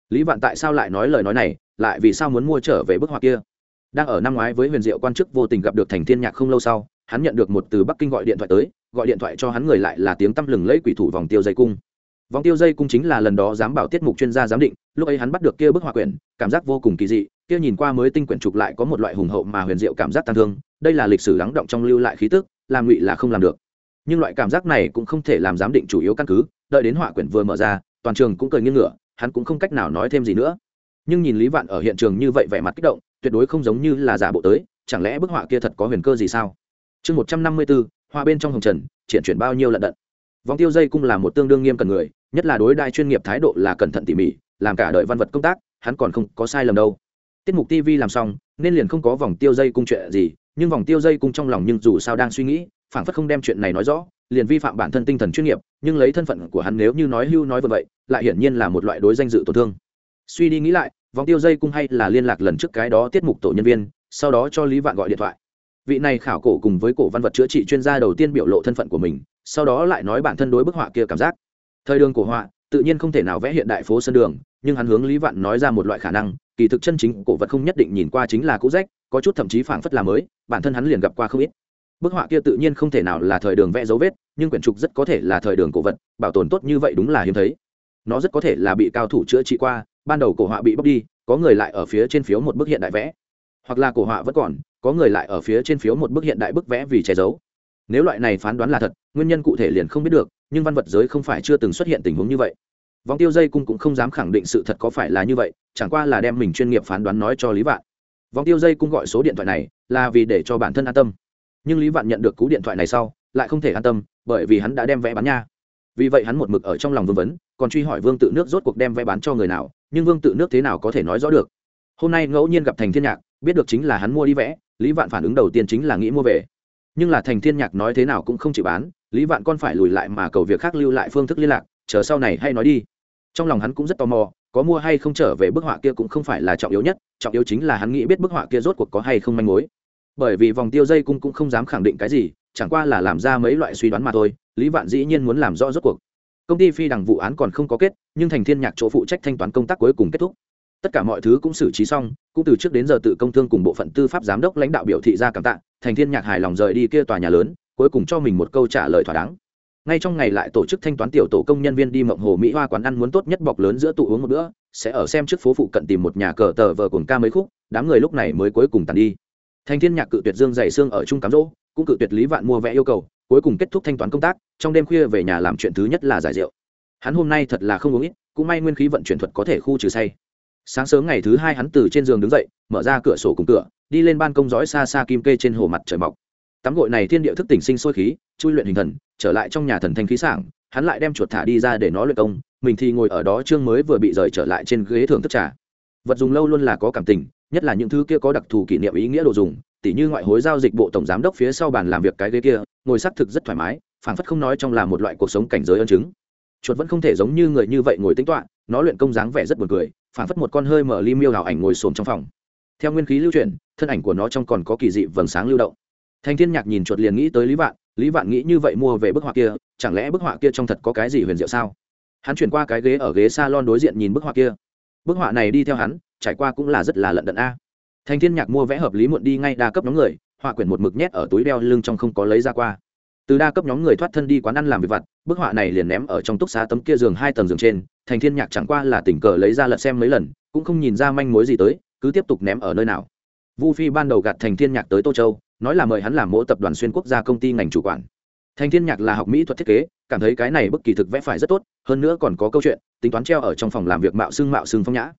Lý vạn tại sao lại nói lời nói này, lại vì sao muốn mua trở về bức họa kia? Đang ở năm ngoái với huyền diệu quan chức vô tình gặp được thành thiên nhạc không lâu sau, hắn nhận được một từ bắc kinh gọi điện thoại tới, gọi điện thoại cho hắn người lại là tiếng tăm lừng lấy quỷ thủ vòng tiêu dây cung vòng tiêu dây cung chính là lần đó dám bảo tiết mục chuyên gia giám định, lúc ấy hắn bắt được kia bức họa quyển, cảm giác vô cùng kỳ dị, kia nhìn qua mới tinh quyển trục lại có một loại hùng hậu mà huyền diệu cảm giác tăng thương, đây là lịch sử lắng động trong lưu lại khí tức, làm ngụy là không làm được. Nhưng loại cảm giác này cũng không thể làm giám định chủ yếu căn cứ, đợi đến họa quyển vừa mở ra, toàn trường cũng cười nghiêng ngửa, hắn cũng không cách nào nói thêm gì nữa. Nhưng nhìn lý vạn ở hiện trường như vậy vẻ mặt kích động, tuyệt đối không giống như là giả bộ tới, chẳng lẽ bức họa kia thật có huyền cơ gì sao? Chương một trăm năm mươi bốn hoa bên trong hồng trần, triển chuyển bao nhiêu lận đận. Vòng tiêu dây cung là một tương đương nghiêm cần người nhất là đối đại chuyên nghiệp thái độ là cẩn thận tỉ mỉ, làm cả đời văn vật công tác, hắn còn không có sai lầm đâu. Tiết mục tv làm xong, nên liền không có vòng tiêu dây cung chuyện gì, nhưng vòng tiêu dây cung trong lòng nhưng dù sao đang suy nghĩ, phảng phất không đem chuyện này nói rõ, liền vi phạm bản thân tinh thần chuyên nghiệp, nhưng lấy thân phận của hắn nếu như nói hưu nói vừa vậy, lại hiển nhiên là một loại đối danh dự tổn thương. Suy đi nghĩ lại, vòng tiêu dây cung hay là liên lạc lần trước cái đó tiết mục tổ nhân viên, sau đó cho lý vạn gọi điện thoại. Vị này khảo cổ cùng với cổ văn vật chữa trị chuyên gia đầu tiên biểu lộ thân phận của mình, sau đó lại nói bản thân đối bức họa kia cảm giác thời đường cổ họa, tự nhiên không thể nào vẽ hiện đại phố sân đường, nhưng hắn hướng lý vạn nói ra một loại khả năng, kỳ thực chân chính cổ vật không nhất định nhìn qua chính là cũ rách, có chút thậm chí phảng phất là mới, bản thân hắn liền gặp qua không ít. Bức họa kia tự nhiên không thể nào là thời đường vẽ dấu vết, nhưng quyển trục rất có thể là thời đường cổ vật, bảo tồn tốt như vậy đúng là hiếm thấy. Nó rất có thể là bị cao thủ chữa trị qua, ban đầu cổ họa bị bóc đi, có người lại ở phía trên phiếu một bức hiện đại vẽ. Hoặc là cổ họa vẫn còn, có người lại ở phía trên phiếu một bức hiện đại bức vẽ vì che giấu. Nếu loại này phán đoán là thật, nguyên nhân cụ thể liền không biết được nhưng văn vật giới không phải chưa từng xuất hiện tình huống như vậy. Vòng tiêu dây cung cũng không dám khẳng định sự thật có phải là như vậy, chẳng qua là đem mình chuyên nghiệp phán đoán nói cho lý vạn. Vòng tiêu dây cung gọi số điện thoại này là vì để cho bản thân an tâm. Nhưng lý vạn nhận được cú điện thoại này sau, lại không thể an tâm, bởi vì hắn đã đem vẽ bán nha. Vì vậy hắn một mực ở trong lòng vương vấn, còn truy hỏi vương tự nước rốt cuộc đem vẽ bán cho người nào, nhưng vương tự nước thế nào có thể nói rõ được. Hôm nay ngẫu nhiên gặp thành thiên nhạc, biết được chính là hắn mua đi vẽ, lý vạn phản ứng đầu tiên chính là nghĩ mua về. Nhưng là thành thiên nhạc nói thế nào cũng không chịu bán lý vạn con phải lùi lại mà cầu việc khác lưu lại phương thức liên lạc, chờ sau này hay nói đi. Trong lòng hắn cũng rất tò mò, có mua hay không trở về bức họa kia cũng không phải là trọng yếu nhất, trọng yếu chính là hắn nghĩ biết bức họa kia rốt cuộc có hay không manh mối. Bởi vì vòng tiêu dây cung cũng không dám khẳng định cái gì, chẳng qua là làm ra mấy loại suy đoán mà thôi, lý vạn dĩ nhiên muốn làm rõ rốt cuộc. Công ty phi đằng vụ án còn không có kết, nhưng thành thiên nhạc chỗ phụ trách thanh toán công tác cuối cùng kết thúc. Tất cả mọi thứ cũng xử trí xong, cũng từ trước đến giờ tự công thương cùng bộ phận tư pháp giám đốc lãnh đạo biểu thị ra cảm tạ, thành thiên nhạc hài lòng rời đi kia tòa nhà lớn cuối cùng cho mình một câu trả lời thỏa đáng. Ngay trong ngày lại tổ chức thanh toán tiểu tổ công nhân viên đi mộng hồ mỹ hoa quán ăn muốn tốt nhất bọc lớn giữa tụ uống một bữa, sẽ ở xem trước phố phụ cận tìm một nhà cờ tờ vờ cùng ca mấy khúc, đám người lúc này mới cuối cùng tàn đi. Thanh thiên nhạc cự tuyệt dương dày xương ở trung cám rỗ cũng cự tuyệt lý vạn mua vẽ yêu cầu, cuối cùng kết thúc thanh toán công tác, trong đêm khuya về nhà làm chuyện thứ nhất là giải rượu. Hắn hôm nay thật là không uống ít, cũng may nguyên khí vận chuyển thuật có thể khu trừ say. Sáng sớm ngày thứ hai hắn từ trên giường đứng dậy, mở ra cửa sổ cùng cửa, đi lên ban công dõi xa xa kim kê trên hồ mặt trời mọc tắm gội này thiên địa thức tỉnh sinh sôi khí, chui luyện hình thần, trở lại trong nhà thần thanh khí sảng, hắn lại đem chuột thả đi ra để nó luyện công, mình thì ngồi ở đó trương mới vừa bị rời trở lại trên ghế thưởng thức trà. Vật dùng lâu luôn là có cảm tình, nhất là những thứ kia có đặc thù kỷ niệm ý nghĩa đồ dùng, tỉ như ngoại hối giao dịch bộ tổng giám đốc phía sau bàn làm việc cái ghế kia, ngồi xác thực rất thoải mái, phảng phất không nói trong là một loại cuộc sống cảnh giới ân chứng. Chuột vẫn không thể giống như người như vậy ngồi tính toạ nó luyện công dáng vẻ rất buồn cười, phảng phất một con hơi mở ly miêu ảo ảnh ngồi xổm trong phòng. Theo nguyên khí lưu chuyển, thân ảnh của nó trong còn có kỳ dị vầng sáng lưu động thanh thiên nhạc nhìn chuột liền nghĩ tới lý vạn lý vạn nghĩ như vậy mua về bức họa kia, chẳng lẽ bức họa kia trong thật có cái gì huyền diệu sao? Hắn chuyển qua cái ghế ở ghế salon đối diện nhìn bức họa kia. Bức họa này đi theo hắn, trải qua cũng là rất là lận đận a. Thanh thiên nhạc mua vẽ hợp lý muộn đi ngay đa cấp nhóm người, họa quyển một mực nhét ở túi đeo lưng trong không có lấy ra qua. Từ đa cấp nhóm người thoát thân đi quán ăn làm việc vặt, bức họa này liền ném ở trong túc xá tấm kia giường hai tầng giường trên, thành thiên nhạc chẳng qua là tình cờ lấy ra lật xem mấy lần, cũng không nhìn ra manh mối gì tới, cứ tiếp tục ném ở nơi nào. Vu phi ban đầu gạt thành thiên nhạc tới tô châu nói là mời hắn làm mỗi tập đoàn xuyên quốc gia công ty ngành chủ quản. Thành thiên nhạc là học mỹ thuật thiết kế, cảm thấy cái này bức kỳ thực vẽ phải rất tốt, hơn nữa còn có câu chuyện, tính toán treo ở trong phòng làm việc mạo xương mạo xương phong nhã.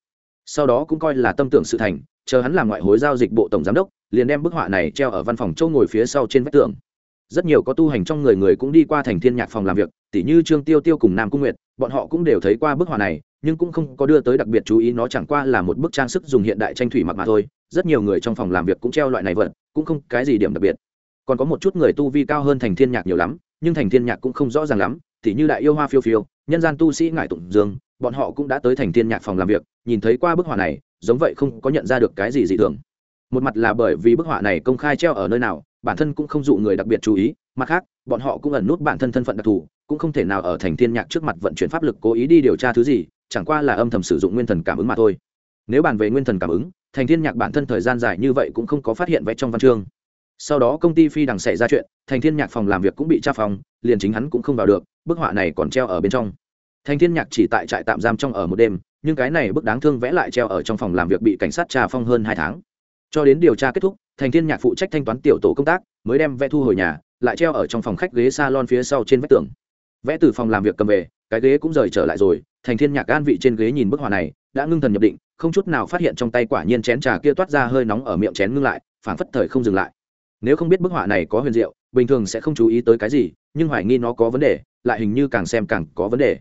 Sau đó cũng coi là tâm tưởng sự thành, chờ hắn làm ngoại hối giao dịch bộ tổng giám đốc, liền đem bức họa này treo ở văn phòng châu ngồi phía sau trên vách tường. Rất nhiều có tu hành trong người người cũng đi qua thành thiên nhạc phòng làm việc, tỉ như trương tiêu tiêu cùng nam cung nguyệt, bọn họ cũng đều thấy qua bức họa này, nhưng cũng không có đưa tới đặc biệt chú ý, nó chẳng qua là một bức trang sức dùng hiện đại tranh thủy mặc mà thôi rất nhiều người trong phòng làm việc cũng treo loại này vật, cũng không cái gì điểm đặc biệt. Còn có một chút người tu vi cao hơn thành thiên nhạc nhiều lắm, nhưng thành thiên nhạc cũng không rõ ràng lắm thì như đại yêu hoa phiêu phiêu, nhân gian tu sĩ ngải tụng dương, bọn họ cũng đã tới thành thiên nhạc phòng làm việc, nhìn thấy qua bức họa này, giống vậy không có nhận ra được cái gì dị thường. Một mặt là bởi vì bức họa này công khai treo ở nơi nào, bản thân cũng không dụ người đặc biệt chú ý, mặt khác, bọn họ cũng ẩn nút bản thân thân phận đặc thù, cũng không thể nào ở thành thiên nhạc trước mặt vận chuyển pháp lực cố ý đi điều tra thứ gì, chẳng qua là âm thầm sử dụng nguyên thần cảm ứng mà thôi nếu bàn về nguyên thần cảm ứng, thành thiên nhạc bản thân thời gian dài như vậy cũng không có phát hiện vẽ trong văn chương. Sau đó công ty phi đằng xảy ra chuyện, thành thiên nhạc phòng làm việc cũng bị tra phòng, liền chính hắn cũng không vào được, bức họa này còn treo ở bên trong. Thành thiên nhạc chỉ tại trại tạm giam trong ở một đêm, nhưng cái này bức đáng thương vẽ lại treo ở trong phòng làm việc bị cảnh sát tra phong hơn hai tháng. Cho đến điều tra kết thúc, thành thiên nhạc phụ trách thanh toán tiểu tổ công tác, mới đem vẽ thu hồi nhà, lại treo ở trong phòng khách ghế salon phía sau trên vách tường. Vẽ từ phòng làm việc cầm về, cái ghế cũng rời trở lại rồi, thành thiên nhạc an vị trên ghế nhìn bức họa này, đã ngưng thần nhập định không chút nào phát hiện trong tay quả nhiên chén trà kia toát ra hơi nóng ở miệng chén ngưng lại, phảng phất thời không dừng lại. Nếu không biết bức họa này có huyền diệu, bình thường sẽ không chú ý tới cái gì, nhưng hoài nghi nó có vấn đề, lại hình như càng xem càng có vấn đề.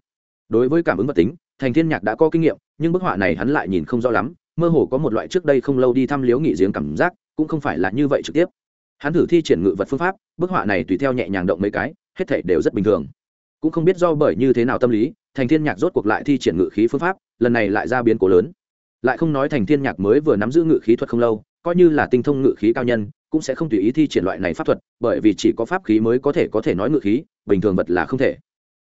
Đối với cảm ứng vật tính, thành thiên nhạc đã có kinh nghiệm, nhưng bức họa này hắn lại nhìn không rõ lắm, mơ hồ có một loại trước đây không lâu đi thăm liếu nghị giếng cảm giác, cũng không phải là như vậy trực tiếp. Hắn thử thi triển ngự vật phương pháp, bức họa này tùy theo nhẹ nhàng động mấy cái, hết thảy đều rất bình thường. Cũng không biết do bởi như thế nào tâm lý, thành thiên nhạc rốt cuộc lại thi triển ngự khí phương pháp, lần này lại ra biến cố lớn lại không nói thành thiên nhạc mới vừa nắm giữ ngự khí thuật không lâu, coi như là tinh thông ngự khí cao nhân, cũng sẽ không tùy ý thi triển loại này pháp thuật, bởi vì chỉ có pháp khí mới có thể có thể nói ngự khí, bình thường vật là không thể.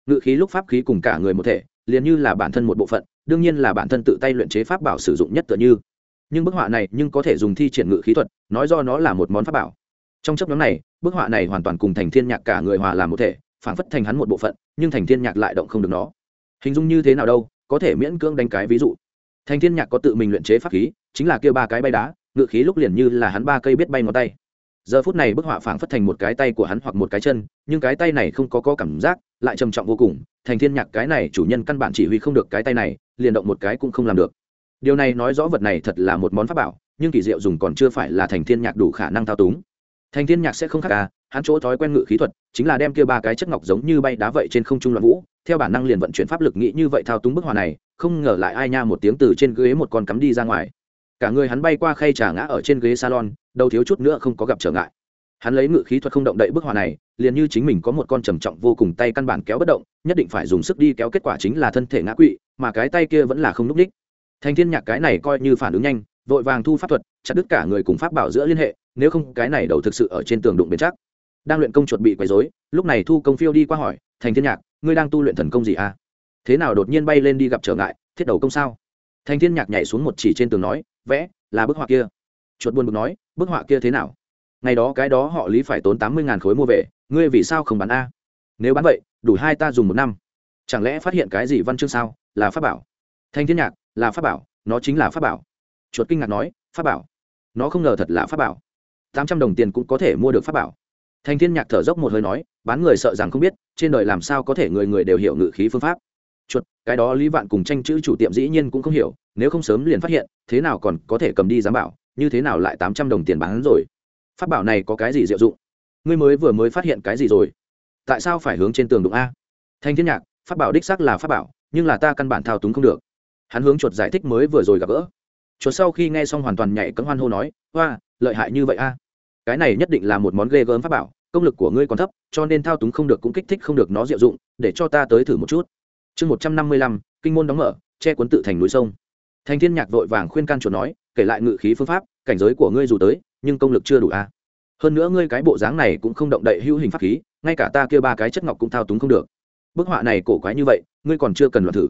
Ngự khí lúc pháp khí cùng cả người một thể, liền như là bản thân một bộ phận, đương nhiên là bản thân tự tay luyện chế pháp bảo sử dụng nhất tựa như. Nhưng bức họa này nhưng có thể dùng thi triển ngự khí thuật, nói do nó là một món pháp bảo. Trong chấp nhóm này, bức họa này hoàn toàn cùng thành thiên nhạc cả người hòa làm một thể phản phất thành hắn một bộ phận, nhưng thành thiên nhạc lại động không được nó. Hình dung như thế nào đâu, có thể miễn cưỡng đánh cái ví dụ thành thiên nhạc có tự mình luyện chế pháp khí, chính là kia ba cái bay đá, ngự khí lúc liền như là hắn ba cây biết bay ngón tay. Giờ phút này bức họa phảng phất thành một cái tay của hắn hoặc một cái chân, nhưng cái tay này không có có cảm giác, lại trầm trọng vô cùng. Thành thiên nhạc cái này chủ nhân căn bản chỉ huy không được cái tay này, liền động một cái cũng không làm được. Điều này nói rõ vật này thật là một món pháp bảo, nhưng kỳ diệu dùng còn chưa phải là thành thiên nhạc đủ khả năng thao túng thành thiên nhạc sẽ không khác à hắn chỗ thói quen ngự khí thuật chính là đem kia ba cái chất ngọc giống như bay đá vậy trên không trung loạn vũ, theo bản năng liền vận chuyển pháp lực nghĩ như vậy thao túng bức hòa này, không ngờ lại ai nha một tiếng từ trên ghế một con cắm đi ra ngoài. Cả người hắn bay qua khay trà ngã ở trên ghế salon đâu thiếu chút nữa không có gặp trở ngại. Hắn lấy ngự khí thuật không động đậy bức hòa này, liền như chính mình có một con trầm trọng vô cùng tay căn bản kéo bất động, nhất định phải dùng sức đi kéo kết quả chính là thân thể ngã quỵ, mà cái tay kia vẫn là không n ú c đích. Thành thiên nhạc cái này coi như phản ứng nhanh, vội vàng thu pháp thuật, chặt đứt cả người cùng pháp bảo giữa liên hệ nếu không cái này đầu thực sự ở trên tường đụng bền chắc. Đang luyện công chuột bị quấy rối, lúc này thu công phiêu đi qua hỏi, thành thiên nhạc, ngươi đang tu luyện thần công gì à? Thế nào đột nhiên bay lên đi gặp trở ngại, thiết đầu công sao? Thành thiên nhạc nhảy xuống một chỉ trên tường nói, vẽ, là bức họa kia. Chuột buồn bực nói, bức họa kia thế nào? Ngày đó cái đó họ lý phải tốn tám mươi khối mua về, ngươi vì sao không bán a? Nếu bán vậy, đủ hai ta dùng một năm. Chẳng lẽ phát hiện cái gì văn chương sao? Là pháp bảo. Thanh thiên nhạc, là pháp bảo, nó chính là pháp bảo. Chuột kinh ngạc nói, pháp bảo? Nó không ngờ thật là pháp bảo tám trăm đồng tiền cũng có thể mua được pháp bảo. Thanh thiên nhạc thở dốc một hơi nói, bán người sợ rằng không biết, trên đời làm sao có thể người người đều hiểu ngự khí phương pháp. Chuột, cái đó lý vạn cùng tranh chữ chủ tiệm dĩ nhiên cũng không hiểu, nếu không sớm liền phát hiện, thế nào còn có thể cầm đi giám bảo, như thế nào lại tám trăm đồng tiền bán rồi? Pháp bảo này có cái gì diệu dụng? Ngươi mới vừa mới phát hiện cái gì rồi? Tại sao phải hướng trên tường đụng a? Thanh thiên nhạc, pháp bảo đích xác là pháp bảo, nhưng là ta căn bản thao túng không được. Hắn hướng chuột giải thích mới vừa rồi gặp gỡ. Chuột sau khi nghe xong hoàn toàn nhảy cấm hoan hô nói, hoa lợi hại như vậy a? Cái này nhất định là một món ghê gớm pháp bảo, công lực của ngươi còn thấp, cho nên thao túng không được cũng kích thích không được nó diệu dụng, để cho ta tới thử một chút. Chương một trăm năm mươi lăm, kinh môn đóng mở, che cuốn tự thành núi sông. Thành thiên nhạc vội vàng khuyên can chuột nói, kể lại ngự khí phương pháp, cảnh giới của ngươi dù tới, nhưng công lực chưa đủ a. À. hơn nữa ngươi cái bộ dáng này cũng không động đậy hữu hình pháp khí, ngay cả ta kia ba cái chất ngọc cũng thao túng không được. Bức họa này cổ quái như vậy, ngươi còn chưa cần luận thử.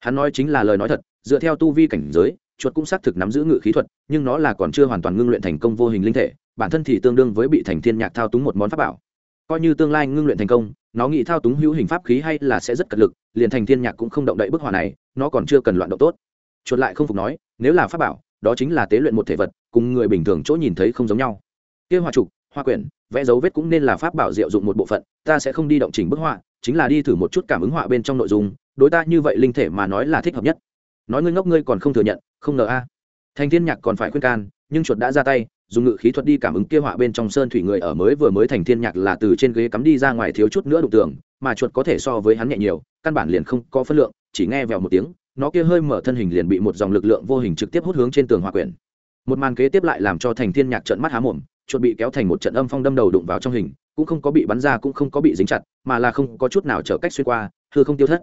Hắn nói chính là lời nói thật, dựa theo tu vi cảnh giới chuột cũng xác thực nắm giữ ngự khí thuật, nhưng nó là còn chưa hoàn toàn ngưng luyện thành công vô hình linh thể, bản thân thì tương đương với bị thành thiên nhạc thao túng một món pháp bảo. Coi như tương lai ngưng luyện thành công, nó nghĩ thao túng hữu hình pháp khí hay là sẽ rất cật lực, liền thành thiên nhạc cũng không động đậy bức họa này, nó còn chưa cần loạn động tốt. Chuột lại không phục nói, nếu là pháp bảo, đó chính là tế luyện một thể vật, cùng người bình thường chỗ nhìn thấy không giống nhau. Kia hoa trục hoa quyển, vẽ dấu vết cũng nên là pháp bảo diệu dụng một bộ phận, ta sẽ không đi động chỉnh bức họa, chính là đi thử một chút cảm ứng họa bên trong nội dung, đối ta như vậy linh thể mà nói là thích hợp nhất. Nói ngươi ngốc ngươi còn không thừa nhận không ngờ a. Thành thiên nhạc còn phải khuyên can, nhưng chuột đã ra tay, dùng ngự khí thuật đi cảm ứng kia họa bên trong sơn thủy người ở mới vừa mới thành thiên nhạc là từ trên ghế cắm đi ra ngoài thiếu chút nữa đụng tường, mà chuột có thể so với hắn nhẹ nhiều, căn bản liền không có phân lượng, chỉ nghe vèo một tiếng, nó kia hơi mở thân hình liền bị một dòng lực lượng vô hình trực tiếp hút hướng trên tường hòa quyển. Một màn kế tiếp lại làm cho thành thiên nhạc trợn mắt há mồm, chuột bị kéo thành một trận âm phong đâm đầu đụng vào trong hình, cũng không có bị bắn ra cũng không có bị dính chặt, mà là không có chút nào trở cách xuyên qua thưa không tiêu thất.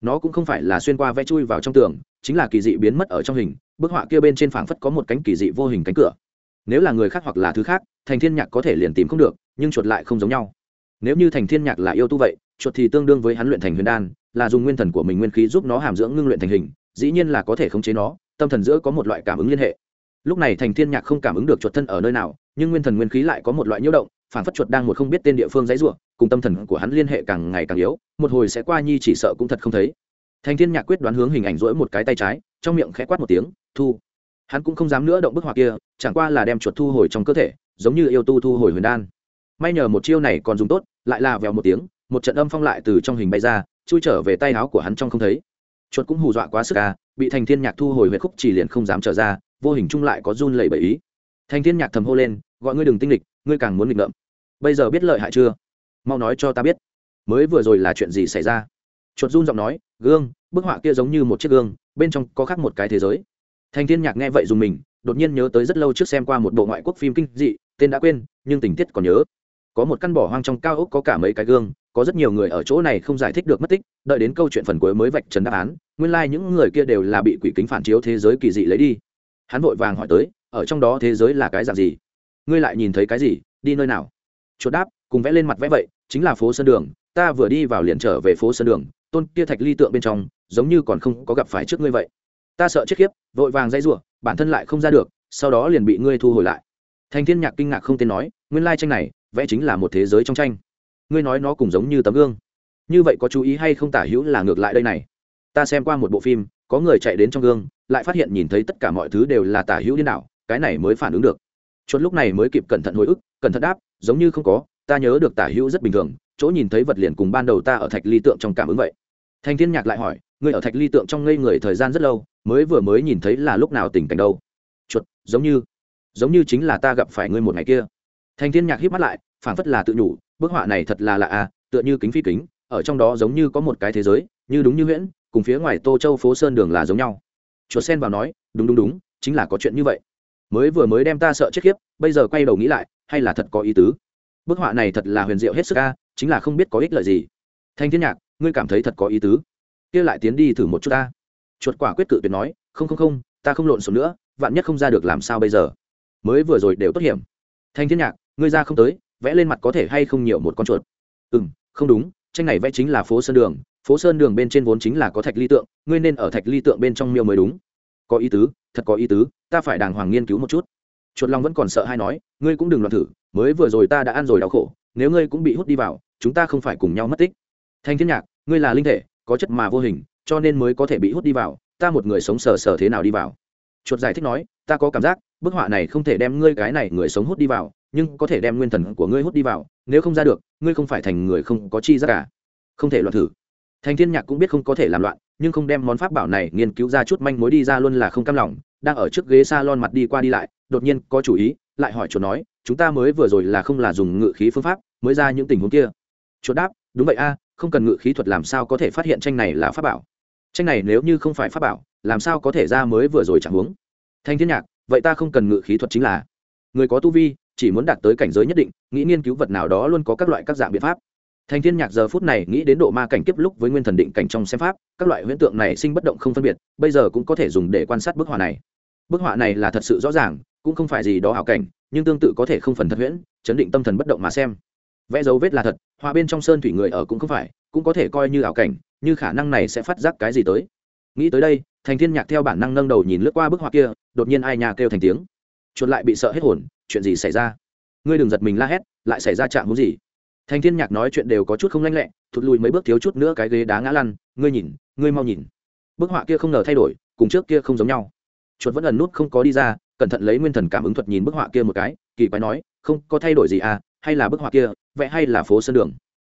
Nó cũng không phải là xuyên qua vẽ chui vào trong tường, chính là kỳ dị biến mất ở trong hình bức họa kia bên trên phảng phất có một cánh kỳ dị vô hình cánh cửa. Nếu là người khác hoặc là thứ khác, thành thiên nhạc có thể liền tìm không được, nhưng chuột lại không giống nhau. Nếu như thành thiên nhạc là yêu tu vậy, chuột thì tương đương với hắn luyện thành huyền đan, là dùng nguyên thần của mình nguyên khí giúp nó hàm dưỡng ngưng luyện thành hình, dĩ nhiên là có thể khống chế nó, tâm thần giữa có một loại cảm ứng liên hệ. Lúc này thành thiên nhạc không cảm ứng được chuột thân ở nơi nào, nhưng nguyên thần nguyên khí lại có một loại nhiễu động phản phất chuột đang một không biết tên địa phương dãy ruộng cùng tâm thần của hắn liên hệ càng ngày càng yếu, một hồi sẽ qua nhi chỉ sợ cũng thật không thấy. Thành thiên nhạc quyết đoán hướng hình ảnh rỗi một cái tay trái, trong miệng khẽ quát một tiếng thu. Hắn cũng không dám nữa động bức họa kia, chẳng qua là đem chuột thu hồi trong cơ thể, giống như yêu tu thu hồi huyền đan. May nhờ một chiêu này còn dùng tốt, lại là vèo một tiếng, một trận âm phong lại từ trong hình bay ra, chui trở về tay áo của hắn trong không thấy. Chuột cũng hù dọa quá sức à bị thành thiên nhạc thu hồi huyệt khúc chỉ liền không dám trở ra, vô hình chung lại có run lẩy bẩy ý. Thành thiên nhạc thầm hô lên, gọi ngươi đừng tinh lịch ngươi càng muốn nghịch ngợm. Bây giờ biết lợi hại chưa? Mau nói cho ta biết. Mới vừa rồi là chuyện gì xảy ra? Chuột run giọng nói, gương, bức họa kia giống như một chiếc gương, bên trong có khác một cái thế giới thành thiên nhạc nghe vậy dùng mình, đột nhiên nhớ tới rất lâu trước xem qua một bộ ngoại quốc phim kinh dị, tên đã quên, nhưng tình tiết còn nhớ. Có một căn bỏ hoang trong cao ốc có cả mấy cái gương, có rất nhiều người ở chỗ này không giải thích được mất tích, đợi đến câu chuyện phần cuối mới vạch trần đáp án, nguyên lai、like、những người kia đều là bị quỷ kính phản chiếu thế giới kỳ dị lấy đi. Hắn vội vàng hỏi tới, ở trong đó thế giới là cái dạng gì? Ngươi lại nhìn thấy cái gì? Đi nơi nào? Chuột đáp, cùng vẽ lên mặt vẽ vậy, chính là phố sân đường, ta vừa đi vào liền trở về phố sân đường, tôn kia thạch ly tượng bên trong, giống như còn không có gặp phải trước ngươi vậy ta sợ chết khiếp, vội vàng dây rủa, bản thân lại không ra được, sau đó liền bị ngươi thu hồi lại. Thành thiên nhạc kinh ngạc không tên nói, nguyên lai tranh này, vẽ chính là một thế giới trong tranh. Ngươi nói nó cũng giống như tấm gương. Như vậy có chú ý hay không tả hữu là ngược lại đây này. Ta xem qua một bộ phim, có người chạy đến trong gương, lại phát hiện nhìn thấy tất cả mọi thứ đều là tả hữu điên đảo, cái này mới phản ứng được. Chuột lúc này mới kịp cẩn thận hồi ức, cẩn thận đáp, giống như không có, ta nhớ được tả hữu rất bình thường, chỗ nhìn thấy vật liền cùng ban đầu ta ở thạch ly tượng trong cảm ứng vậy. Thanh thiên nhạc lại hỏi, ngươi ở thạch ly tượng trong ngây người thời gian rất lâu mới vừa mới nhìn thấy là lúc nào tình cảnh đâu. Chuột, giống như giống như chính là ta gặp phải ngươi một ngày kia. Thanh thiên nhạc híp mắt lại, phảng phất là tự nhủ, bức họa này thật là lạ à tựa như kính phi kính, ở trong đó giống như có một cái thế giới, như đúng như huyễn, cùng phía ngoài tô châu phố sơn đường là giống nhau. Chuột sen vào nói, đúng đúng đúng, chính là có chuyện như vậy. Mới vừa mới đem ta sợ chết khiếp, bây giờ quay đầu nghĩ lại, hay là thật có ý tứ? Bức họa này thật là huyền diệu hết sức ca chính là không biết có ích lợi gì. Thanh thiên nhạc, ngươi cảm thấy thật có ý tứ. Kia lại tiến đi thử một chút ta chuột quả quyết cự tuyệt nói, không không không, ta không lộn xộn nữa, vạn nhất không ra được làm sao bây giờ? Mới vừa rồi đều tốt hiểm. Thanh thiên nhạc, ngươi ra không tới, vẽ lên mặt có thể hay không nhiều một con chuột? Ừ m không đúng, tranh này vẽ chính là phố sơn đường, phố sơn đường bên trên vốn chính là có thạch ly tượng, ngươi nên ở thạch ly tượng bên trong miêu mới đúng. Có ý tứ, thật có ý tứ, ta phải đàng hoàng nghiên cứu một chút. Chuột long vẫn còn sợ hay nói, ngươi cũng đừng loạn thử, mới vừa rồi ta đã ăn rồi đau khổ, nếu ngươi cũng bị hút đi vào, chúng ta không phải cùng nhau mất tích. Thanh thiên nhạc, ngươi là linh thể, có chất mà vô hình cho nên mới có thể bị hút đi vào, ta một người sống sờ sờ thế nào đi vào. Chuột giải thích nói, ta có cảm giác, bức họa này không thể đem ngươi cái này người sống hút đi vào, nhưng có thể đem nguyên thần của ngươi hút đi vào, nếu không ra được, ngươi không phải thành người không có chi ra cả. Không thể loạn thử. Thành thiên nhạc cũng biết không có thể làm loạn, nhưng không đem món pháp bảo này nghiên cứu ra chút manh mối đi ra luôn là không cam lòng, đang ở trước ghế salon mặt đi qua đi lại, đột nhiên có chủ ý, lại hỏi chuột nói, chúng ta mới vừa rồi là không là dùng ngự khí phương pháp, mới ra những tình huống kia. Chuột đáp, đúng vậy a, không cần ngự khí thuật làm sao có thể phát hiện tranh này là pháp bảo? Tranh này nếu như không phải pháp bảo, làm sao có thể ra mới vừa rồi chẳng huống? Thanh thiên nhạc, vậy ta không cần ngự khí thuật chính là. Người có tu vi, chỉ muốn đạt tới cảnh giới nhất định, nghĩ nghiên cứu vật nào đó luôn có các loại các dạng biện pháp. Thành thiên nhạc giờ phút này nghĩ đến độ ma cảnh kiếp lúc với nguyên thần định cảnh trong xem pháp, các loại huyễn tượng này sinh bất động không phân biệt, bây giờ cũng có thể dùng để quan sát bức họa này. Bức họa này là thật sự rõ ràng, cũng không phải gì đó hảo cảnh, nhưng tương tự có thể không phần thật huyễn, chấn định tâm thần bất động mà xem vẽ dấu vết là thật hoa bên trong sơn thủy người ở cũng không phải, cũng có thể coi như ảo cảnh, như khả năng này sẽ phát giác cái gì tới. Nghĩ tới đây, thành thiên nhạc theo bản năng nâng đầu nhìn lướt qua bức họa kia, đột nhiên ai nhà kêu thành tiếng. Chuột lại bị sợ hết hồn, chuyện gì xảy ra? Ngươi đừng giật mình la hét, lại xảy ra chạm hữu gì? Thành thiên nhạc nói chuyện đều có chút không lanh lẹ, thụt lùi mấy bước thiếu chút nữa cái ghế đá ngã lăn, ngươi nhìn, ngươi mau nhìn. Bức họa kia không ngờ thay đổi, cùng trước kia không giống nhau. Chuột vẫn ẩn nút không có đi ra, cẩn thận lấy nguyên thần cảm ứng thuật nhìn bức họa kia một cái, kỳ quái nói, không có thay đổi gì à hay là bức họa kia, vẽ hay là phố sân đường.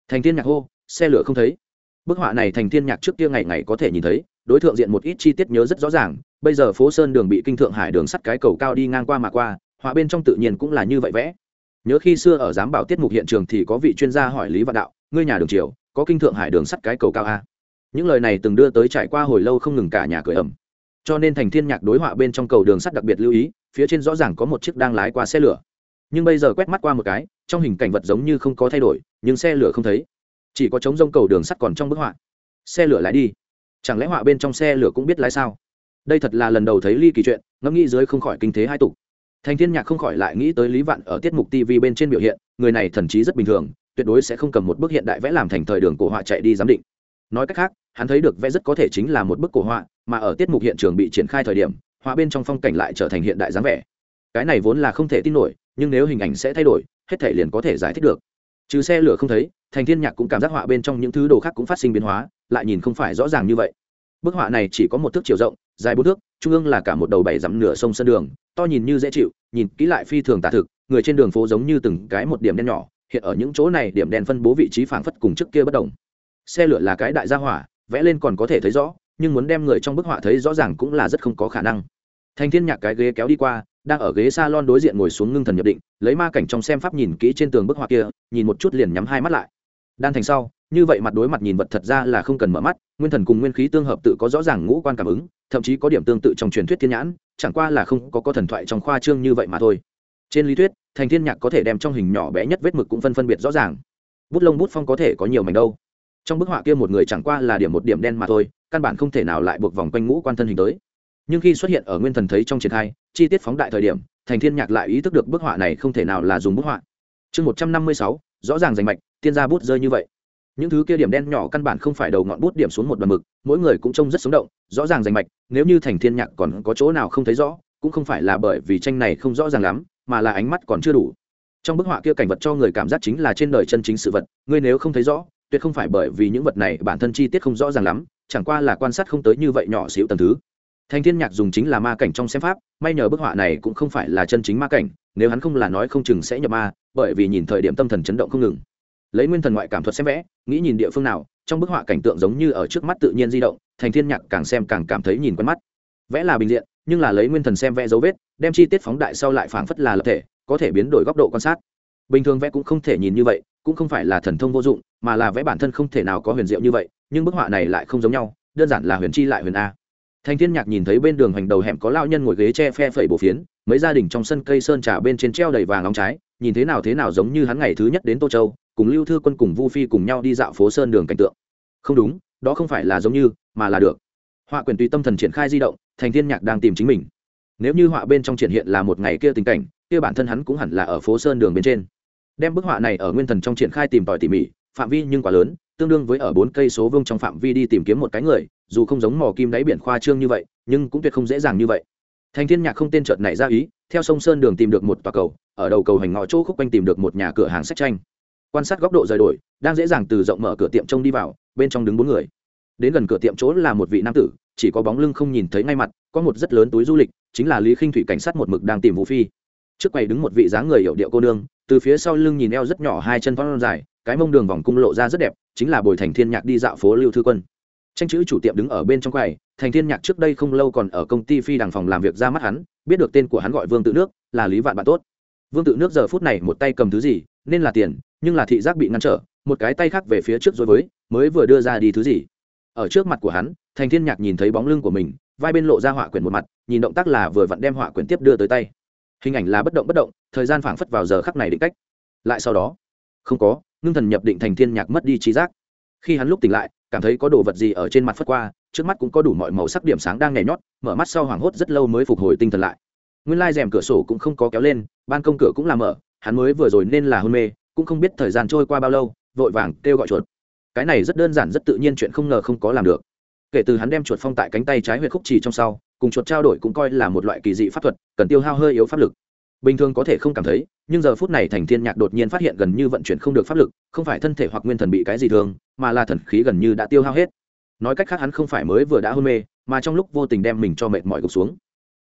Thành thiên nhạc hô, xe lửa không thấy. Bức họa này thành thiên nhạc trước kia ngày ngày có thể nhìn thấy, đối tượng diện một ít chi tiết nhớ rất rõ ràng, bây giờ phố sơn đường bị kinh thượng hải đường sắt cái cầu cao đi ngang qua mà qua, họa bên trong tự nhiên cũng là như vậy vẽ. Nhớ khi xưa ở giám bảo tiết mục hiện trường thì có vị chuyên gia hỏi lý vạn đạo, ngươi nhà đường triều có kinh thượng hải đường sắt cái cầu cao a? Những lời này từng đưa tới trải qua hồi lâu không ngừng cả nhà cười ẩm cho nên thành thiên nhạc đối họa bên trong cầu đường sắt đặc biệt lưu ý, phía trên rõ ràng có một chiếc đang lái qua xe lửa. Nhưng bây giờ quét mắt qua một cái trong hình cảnh vật giống như không có thay đổi, nhưng xe lửa không thấy. Chỉ có trống rông cầu đường sắt còn trong bức họa. Xe lửa lái đi. Chẳng lẽ họa bên trong xe lửa cũng biết lái sao? Đây thật là lần đầu thấy ly kỳ chuyện, ngẫm nghĩ dưới không khỏi kinh thế hai tục. Thành thiên nhạc không khỏi lại nghĩ tới lý vạn ở tiết mục tv bên trên biểu hiện, người này thần trí rất bình thường, tuyệt đối sẽ không cầm một bức hiện đại vẽ làm thành thời đường cổ họa chạy đi giám định. Nói cách khác, hắn thấy được vẽ rất có thể chính là một bức cổ họa, mà ở tiết mục hiện trường bị triển khai thời điểm, họa bên trong phong cảnh lại trở thành hiện đại dáng vẻ. Cái này vốn là không thể tin nổi, nhưng nếu hình ảnh sẽ thay đổi hết thể liền có thể giải thích được. Trừ xe lửa không thấy, thành thiên nhạc cũng cảm giác họa bên trong những thứ đồ khác cũng phát sinh biến hóa, lại nhìn không phải rõ ràng như vậy. Bức họa này chỉ có một thước chiều rộng, dài bốn thước, trung ương là cả một đầu bảy dặm nửa sông sân đường, to nhìn như dễ chịu, nhìn kỹ lại phi thường tả thực, người trên đường phố giống như từng cái một điểm đen nhỏ, hiện ở những chỗ này điểm đen phân bố vị trí phảng phất cùng trước kia bất đồng. Xe lửa là cái đại gia hỏa, vẽ lên còn có thể thấy rõ, nhưng muốn đem người trong bức họa thấy rõ ràng cũng là rất không có khả năng. Thành thiên nhạc cái ghế kéo đi qua đang ở ghế salon đối diện ngồi xuống ngưng thần nhập định, lấy ma cảnh trong xem pháp nhìn kỹ trên tường bức họa kia, nhìn một chút liền nhắm hai mắt lại. Đan thành sau, như vậy mặt đối mặt nhìn vật thật ra là không cần mở mắt, nguyên thần cùng nguyên khí tương hợp tự có rõ ràng ngũ quan cảm ứng, thậm chí có điểm tương tự trong truyền thuyết thiên nhãn, chẳng qua là không có có thần thoại trong khoa trương như vậy mà thôi. Trên lý thuyết, thành thiên nhạc có thể đem trong hình nhỏ bé nhất vết mực cũng phân phân biệt rõ ràng. Bút lông bút phong có thể có nhiều mảnh đâu. Trong bức họa kia một người chẳng qua là điểm một điểm đen mà thôi, căn bản không thể nào lại buộc vòng quanh ngũ quan thân hình tới. Nhưng khi xuất hiện ở nguyên thần thấy trong triển khai chi tiết phóng đại thời điểm, thành thiên nhạc lại ý thức được bức họa này không thể nào là dùng bức họa. Chương một trăm năm mươi sáu, rõ ràng rành mạch, tiên gia bút rơi như vậy. Những thứ kia điểm đen nhỏ căn bản không phải đầu ngọn bút điểm xuống một bàn mực, mỗi người cũng trông rất sống động, rõ ràng rành mạch, nếu như thành thiên nhạc còn có chỗ nào không thấy rõ, cũng không phải là bởi vì tranh này không rõ ràng lắm, mà là ánh mắt còn chưa đủ. Trong bức họa kia cảnh vật cho người cảm giác chính là trên đời chân chính sự vật, ngươi nếu không thấy rõ, tuyệt không phải bởi vì những vật này bản thân chi tiết không rõ ràng lắm, chẳng qua là quan sát không tới như vậy nhỏ xíu tầng thứ thành thiên nhạc dùng chính là ma cảnh trong xem pháp, may nhờ bức họa này cũng không phải là chân chính ma cảnh, nếu hắn không là nói không chừng sẽ nhập ma, bởi vì nhìn thời điểm tâm thần chấn động không ngừng. Lấy nguyên thần ngoại cảm thuật xem vẽ, nghĩ nhìn địa phương nào, trong bức họa cảnh tượng giống như ở trước mắt tự nhiên di động thành thiên nhạc càng xem càng cảm thấy nhìn quen mắt. Vẽ là bình diện, nhưng là lấy nguyên thần xem vẽ dấu vết, đem chi tiết phóng đại sau lại phảng phất là lập thể, có thể biến đổi góc độ quan sát. Bình thường vẽ cũng không thể nhìn như vậy, cũng không phải là thần thông vô dụng, mà là vẽ bản thân không thể nào có huyền diệu như vậy, nhưng bức họa này lại không giống nhau, đơn giản là huyền chi lại huyền a thành thiên nhạc nhìn thấy bên đường hành đầu hẻm có lao nhân ngồi ghế che phe phẩy bổ phiến, mấy gia đình trong sân cây sơn trà bên trên treo đầy vàng óng trái, nhìn thế nào thế nào giống như hắn ngày thứ nhất đến tô châu, cùng lưu thư quân cùng vu phi cùng nhau đi dạo phố sơn đường cảnh tượng. Không đúng, đó không phải là giống như, mà là được. Họa quyền tùy tâm thần triển khai di động, thành thiên nhạc đang tìm chính mình. Nếu như họa bên trong triển hiện là một ngày kia tình cảnh, kia bản thân hắn cũng hẳn là ở phố sơn đường bên trên. Đem bức họa này ở nguyên thần trong triển khai tìm tòi tỉ mỉ, phạm vi nhưng quá lớn, tương đương với ở bốn cây số vương trong phạm vi đi tìm kiếm một cái người dù không giống mò kim đáy biển khoa trương như vậy, nhưng cũng tuyệt không dễ dàng như vậy. Thành thiên nhạc không tên chợt này ra ý, theo sông sơn đường tìm được một tòa cầu, ở đầu cầu hành ngõ chỗ khúc quanh tìm được một nhà cửa hàng sách tranh. Quan sát góc độ rời đổi, đang dễ dàng từ rộng mở cửa tiệm trông đi vào, bên trong đứng bốn người. Đến gần cửa tiệm chỗ là một vị nam tử, chỉ có bóng lưng không nhìn thấy ngay mặt, có một rất lớn túi du lịch, chính là lý khinh thủy cảnh sát một mực đang tìm vũ phi. Trước quầy đứng một vị dáng người hiểu điệu cô nương, từ phía sau lưng nhìn eo rất nhỏ hai chân phong dài, cái mông đường vòng cung lộ ra rất đẹp, chính là bồi thành thiên nhạc đi dạo phố lưu thư quân tranh chữ chủ tiệm đứng ở bên trong quầy, thành thiên nhạc trước đây không lâu còn ở công ty phi đằng phòng làm việc ra mắt hắn, biết được tên của hắn gọi vương tự nước, là lý vạn bạn tốt. Vương tự nước giờ phút này một tay cầm thứ gì, nên là tiền, nhưng là thị giác bị ngăn trở, một cái tay khác về phía trước rồi với, mới vừa đưa ra đi thứ gì. Ở trước mặt của hắn, thành thiên nhạc nhìn thấy bóng lưng của mình, vai bên lộ ra họa quyển một mặt, nhìn động tác là vừa vặn đem họa quyển tiếp đưa tới tay. Hình ảnh là bất động bất động, thời gian phảng phất vào giờ khắc này định cách. Lại sau đó, không có, ngưng thần nhập định thành thiên nhạc mất đi trí giác. Khi hắn lúc tỉnh lại cảm thấy có đồ vật gì ở trên mặt phất qua, trước mắt cũng có đủ mọi màu sắc điểm sáng đang nhảy nhót, mở mắt sau hoảng hốt rất lâu mới phục hồi tinh thần lại. Nguyên lai rèm cửa sổ cũng không có kéo lên, ban công cửa cũng làm mở, hắn mới vừa rồi nên là hôn mê, cũng không biết thời gian trôi qua bao lâu, vội vàng kêu gọi chuột. Cái này rất đơn giản, rất tự nhiên chuyện không ngờ không có làm được. Kể từ hắn đem chuột phong tại cánh tay trái huyệt khúc trì trong sau, cùng chuột trao đổi cũng coi là một loại kỳ dị pháp thuật, cần tiêu hao hơi yếu pháp lực bình thường có thể không cảm thấy, nhưng giờ phút này thành thiên nhạc đột nhiên phát hiện gần như vận chuyển không được pháp lực, không phải thân thể hoặc nguyên thần bị cái gì thường mà là thần khí gần như đã tiêu hao hết. Nói cách khác hắn không phải mới vừa đã hôn mê, mà trong lúc vô tình đem mình cho mệt mỏi gục xuống.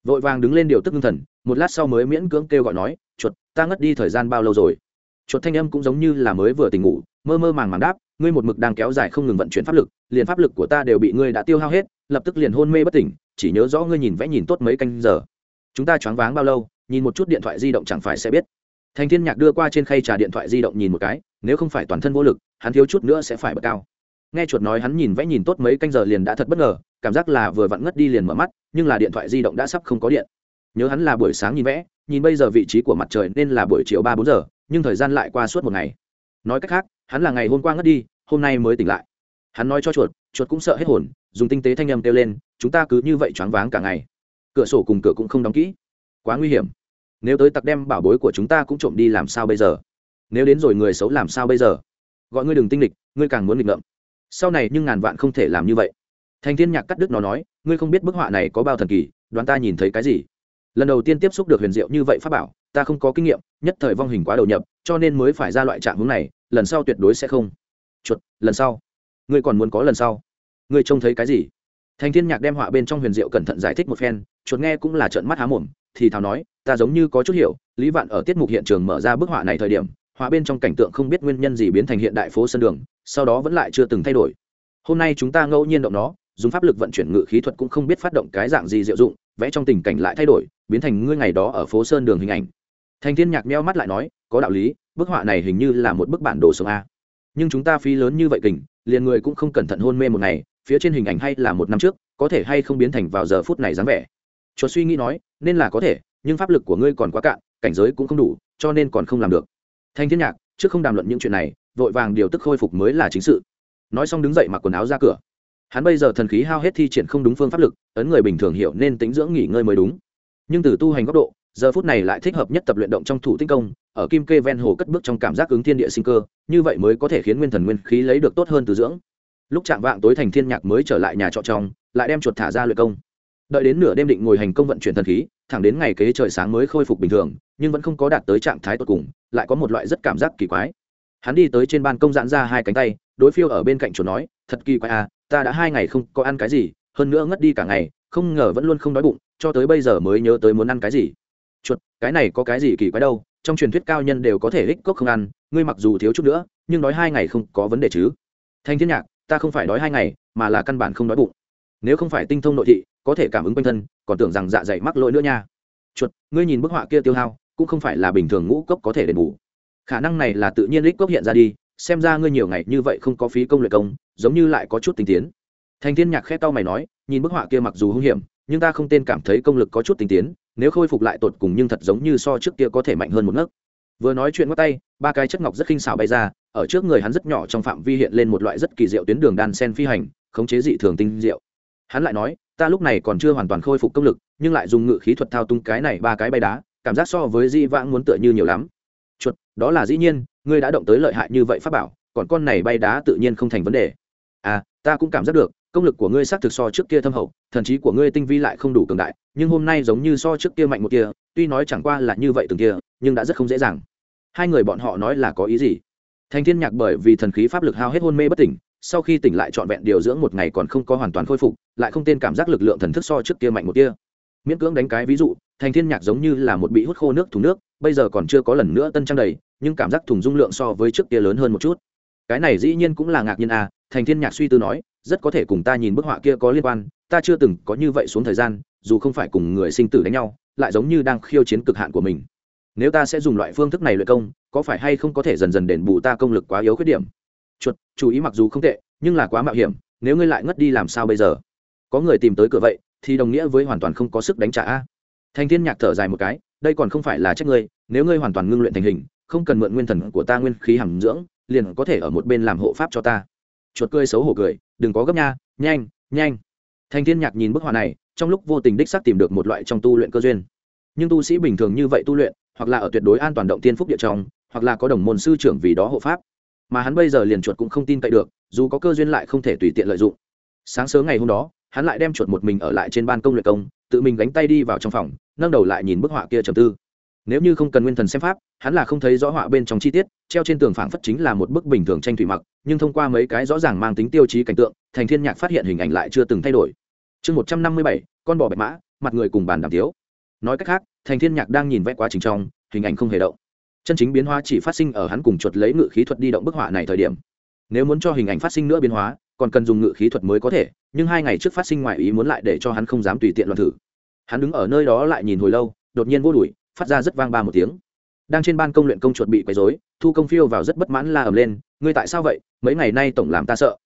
Vội vàng đứng lên điều tức ngưng thần, một lát sau mới miễn cưỡng kêu gọi nói, chuột, ta ngất đi thời gian bao lâu rồi? Chuột thanh âm cũng giống như là mới vừa tỉnh ngủ, mơ mơ màng màng đáp, ngươi một mực đang kéo dài không ngừng vận chuyển pháp lực, liền pháp lực của ta đều bị ngươi đã tiêu hao hết, lập tức liền hôn mê bất tỉnh, chỉ nhớ rõ ngươi nhìn vẽ nhìn tốt mấy canh giờ. Chúng ta choáng váng bao lâu? Nhìn một chút điện thoại di động chẳng phải sẽ biết. Thành thiên nhạc đưa qua trên khay trà điện thoại di động nhìn một cái, nếu không phải toàn thân vô lực, hắn thiếu chút nữa sẽ phải bật cao. Nghe chuột nói hắn nhìn vẽ nhìn tốt mấy canh giờ liền đã thật bất ngờ, cảm giác là vừa vặn ngất đi liền mở mắt, nhưng là điện thoại di động đã sắp không có điện. Nhớ hắn là buổi sáng nhìn vẽ, nhìn bây giờ vị trí của mặt trời nên là buổi chiều ba bốn giờ, nhưng thời gian lại qua suốt một ngày. Nói cách khác, hắn là ngày hôm qua ngất đi, hôm nay mới tỉnh lại. Hắn nói cho chuột chuột cũng sợ hết hồn, dùng tinh tế thanh âm kêu lên, chúng ta cứ như vậy choáng váng cả ngày. Cửa sổ cùng cửa cũng không đóng kỹ. Quá nguy hiểm nếu tới tặc đem bảo bối của chúng ta cũng trộm đi làm sao bây giờ? Nếu đến rồi người xấu làm sao bây giờ? Gọi ngươi đừng tinh lịch ngươi càng muốn nghịch ngợm. Sau này nhưng ngàn vạn không thể làm như vậy. Thành thiên nhạc cắt đứt nó nói, ngươi không biết bức họa này có bao thần kỳ, đoán ta nhìn thấy cái gì? Lần đầu tiên tiếp xúc được huyền diệu như vậy pháp bảo, ta không có kinh nghiệm, nhất thời vong hình quá đầu nhập, cho nên mới phải ra loại trạng hướng này, lần sau tuyệt đối sẽ không. Chuột, lần sau. Ngươi còn muốn có lần sau? Ngươi trông thấy cái gì? Thành thiên nhạc đem họa bên trong huyền diệu cẩn thận giải thích một phen, chuột nghe cũng là trợn mắt há mồm thì thào nói, ta giống như có chút hiểu, lý vạn ở tiết mục hiện trường mở ra bức họa này thời điểm, họa bên trong cảnh tượng không biết nguyên nhân gì biến thành hiện đại phố sân đường, sau đó vẫn lại chưa từng thay đổi. Hôm nay chúng ta ngẫu nhiên động nó, dùng pháp lực vận chuyển ngự khí thuật cũng không biết phát động cái dạng gì diệu dụng, vẽ trong tình cảnh lại thay đổi, biến thành ngươi ngày đó ở phố sơn đường hình ảnh. Thành thiên nhạc meo mắt lại nói, có đạo lý, bức họa này hình như là một bức bản đồ sông a. Nhưng chúng ta phí lớn như vậy kình, liền người cũng không cẩn thận hôn mê một ngày, phía trên hình ảnh hay là một năm trước, có thể hay không biến thành vào giờ phút này dáng vẻ chuột suy nghĩ nói, nên là có thể, nhưng pháp lực của ngươi còn quá cạn, cảnh giới cũng không đủ, cho nên còn không làm được. Thanh thiên nhạc, trước không đàm luận những chuyện này, vội vàng điều tức khôi phục mới là chính sự. Nói xong đứng dậy mặc quần áo ra cửa. Hắn bây giờ thần khí hao hết thi triển không đúng phương pháp lực, ấn người bình thường hiểu nên tính dưỡng nghỉ ngơi mới đúng. Nhưng từ tu hành góc độ, giờ phút này lại thích hợp nhất tập luyện động trong thủ tinh công, ở kim kê ven hồ cất bước trong cảm giác ứng thiên địa sinh cơ, như vậy mới có thể khiến nguyên thần nguyên khí lấy được tốt hơn từ dưỡng. Lúc chạm vạng tối thành thiên nhạc mới trở lại nhà trọ trong, lại đem chuột thả ra luyện công đợi đến nửa đêm định ngồi hành công vận chuyển thần khí, thẳng đến ngày kế trời sáng mới khôi phục bình thường, nhưng vẫn không có đạt tới trạng thái tột cùng, lại có một loại rất cảm giác kỳ quái. Hắn đi tới trên ban công giãn ra hai cánh tay, đối phiêu ở bên cạnh chuột nói, thật kỳ quái à ta đã hai ngày không có ăn cái gì, hơn nữa ngất đi cả ngày, không ngờ vẫn luôn không đói bụng, cho tới bây giờ mới nhớ tới muốn ăn cái gì. Chuột, cái này có cái gì kỳ quái đâu, trong truyền thuyết cao nhân đều có thể hích cốc không ăn, ngươi mặc dù thiếu chút nữa, nhưng đói hai ngày không có vấn đề chứ. Thanh thiên nhạc, ta không phải đói hai ngày, mà là căn bản không đói bụng nếu không phải tinh thông nội thị, có thể cảm ứng quanh thân, còn tưởng rằng dạ dày mắc lỗi nữa nha. Chuột, ngươi nhìn bức họa kia tiêu hao, cũng không phải là bình thường ngũ cốc có thể đền bù. Khả năng này là tự nhiên lích cốc hiện ra đi, xem ra ngươi nhiều ngày như vậy không có phí công luyện công, giống như lại có chút tinh tiến. Thành thiên nhạc khẽ tao mày nói, nhìn bức họa kia mặc dù hung hiểm, nhưng ta không tên cảm thấy công lực có chút tinh tiến, nếu khôi phục lại tột cùng nhưng thật giống như so trước kia có thể mạnh hơn một nấc. Vừa nói chuyện ngắt tay, ba cái chất ngọc rất khinh xảo bay ra, ở trước người hắn rất nhỏ trong phạm vi hiện lên một loại rất kỳ diệu tuyến đường đan sen phi hành, khống chế dị thường tinh diệu hắn lại nói, ta lúc này còn chưa hoàn toàn khôi phục công lực, nhưng lại dùng ngự khí thuật thao tung cái này ba cái bay đá, cảm giác so với di vãng muốn tựa như nhiều lắm. Chuột, đó là dĩ nhiên, ngươi đã động tới lợi hại như vậy pháp bảo, còn con này bay đá tự nhiên không thành vấn đề. À ta cũng cảm giác được, công lực của ngươi xác thực so trước kia thâm hậu, thần trí của ngươi tinh vi lại không đủ cường đại, nhưng hôm nay giống như so trước kia mạnh một kia tuy nói chẳng qua là như vậy từng kia, nhưng đã rất không dễ dàng. Hai người bọn họ nói là có ý gì? Thành thiên nhạc bởi vì thần khí pháp lực hao hết hôn mê bất tỉnh sau khi tỉnh lại trọn vẹn điều dưỡng một ngày còn không có hoàn toàn khôi phục, lại không tên cảm giác lực lượng thần thức so trước kia mạnh một kia miễn cưỡng đánh cái ví dụ, thành thiên nhạc giống như là một bị hút khô nước thùng nước, bây giờ còn chưa có lần nữa tân trang đầy, nhưng cảm giác thùng dung lượng so với trước kia lớn hơn một chút. Cái này dĩ nhiên cũng là ngạc nhiên à thành thiên nhạc suy tư nói, rất có thể cùng ta nhìn bức họa kia có liên quan, ta chưa từng có như vậy xuống thời gian, dù không phải cùng người sinh tử đánh nhau, lại giống như đang khiêu chiến cực hạn của mình. Nếu ta sẽ dùng loại phương thức này luyện công, có phải hay không có thể dần dần đền bù ta công lực quá yếu khuyết điểm? Chuột chú ý mặc dù không tệ, nhưng là quá mạo hiểm, nếu ngươi lại ngất đi làm sao bây giờ? Có người tìm tới cửa vậy, thì đồng nghĩa với hoàn toàn không có sức đánh trả a. Thành thiên nhạc thở dài một cái, đây còn không phải là trách ngươi, nếu ngươi hoàn toàn ngưng luyện thành hình, không cần mượn nguyên thần của ta nguyên khí hàm dưỡng, liền có thể ở một bên làm hộ pháp cho ta. Chuột cười xấu hổ cười, đừng có gấp nha, nhanh nhanh. Thành thiên nhạc nhìn bức họa này, trong lúc vô tình đích xác tìm được một loại trong tu luyện cơ duyên. Nhưng tu sĩ bình thường như vậy tu luyện, hoặc là ở tuyệt đối an toàn động tiên phúc địa trong, hoặc là có đồng môn sư trưởng vì đó hộ pháp mà hắn bây giờ liền chuột cũng không tin cậy được, dù có cơ duyên lại không thể tùy tiện lợi dụng. Sáng sớm ngày hôm đó, hắn lại đem chuột một mình ở lại trên ban công luyện công, tự mình gánh tay đi vào trong phòng, nâng đầu lại nhìn bức họa kia trầm tư. Nếu như không cần nguyên thần xem pháp, hắn là không thấy rõ họa bên trong chi tiết, treo trên tường phảng phất chính là một bức bình thường tranh thủy mặc, nhưng thông qua mấy cái rõ ràng mang tính tiêu chí cảnh tượng, thành thiên nhạc phát hiện hình ảnh lại chưa từng thay đổi. Chương một trăm năm mươi bảy, con bò bạch mã, mặt người cùng bàn đàm tiếu. Nói cách khác, thành thiên nhạc đang nhìn vẽ quá trình trong, hình ảnh không hề động chân chính biến hóa chỉ phát sinh ở hắn cùng chuột lấy ngự khí thuật đi động bức họa này thời điểm. Nếu muốn cho hình ảnh phát sinh nữa biến hóa, còn cần dùng ngự khí thuật mới có thể, nhưng hai ngày trước phát sinh ngoại ý muốn lại để cho hắn không dám tùy tiện loạn thử. Hắn đứng ở nơi đó lại nhìn hồi lâu, đột nhiên vô đuổi, phát ra rất vang ba một tiếng. Đang trên ban công luyện công chuột bị quấy rối, thu công phiêu vào rất bất mãn la ầm lên, ngươi tại sao vậy? Mấy ngày nay tổng làm ta sợ.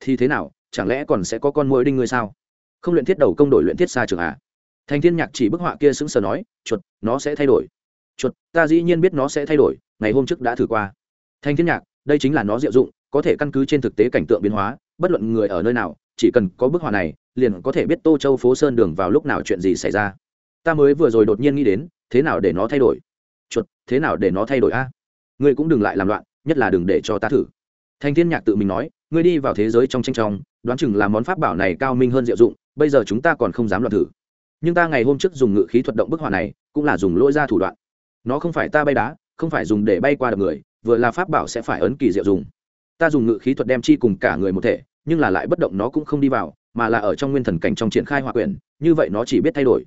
Thì thế nào? Chẳng lẽ còn sẽ có con môi đinh ngươi sao? Không luyện thiết đầu công đổi luyện thiết xa trường à? Thành thiên nhạc chỉ bức họa kia sững sờ nói, chuột, nó sẽ thay đổi chuột, ta dĩ nhiên biết nó sẽ thay đổi, ngày hôm trước đã thử qua. Thanh thiên nhạc, đây chính là nó diệu dụng, có thể căn cứ trên thực tế cảnh tượng biến hóa, bất luận người ở nơi nào, chỉ cần có bức họa này, liền có thể biết tô châu phố sơn đường vào lúc nào chuyện gì xảy ra. Ta mới vừa rồi đột nhiên nghĩ đến, thế nào để nó thay đổi? Chuột, thế nào để nó thay đổi a? Ngươi cũng đừng lại làm loạn, nhất là đừng để cho ta thử. Thanh thiên nhạc tự mình nói, ngươi đi vào thế giới trong tranh trong, đoán chừng là món pháp bảo này cao minh hơn diệu dụng, bây giờ chúng ta còn không dám loạn thử. Nhưng ta ngày hôm trước dùng ngự khí thuật động bức họa này, cũng là dùng lỗi ra thủ đoạn nó không phải ta bay đá, không phải dùng để bay qua đập người, vừa là pháp bảo sẽ phải ấn kỳ diệu dùng. Ta dùng ngự khí thuật đem chi cùng cả người một thể, nhưng là lại bất động nó cũng không đi vào, mà là ở trong nguyên thần cảnh trong triển khai hòa quyển, như vậy nó chỉ biết thay đổi.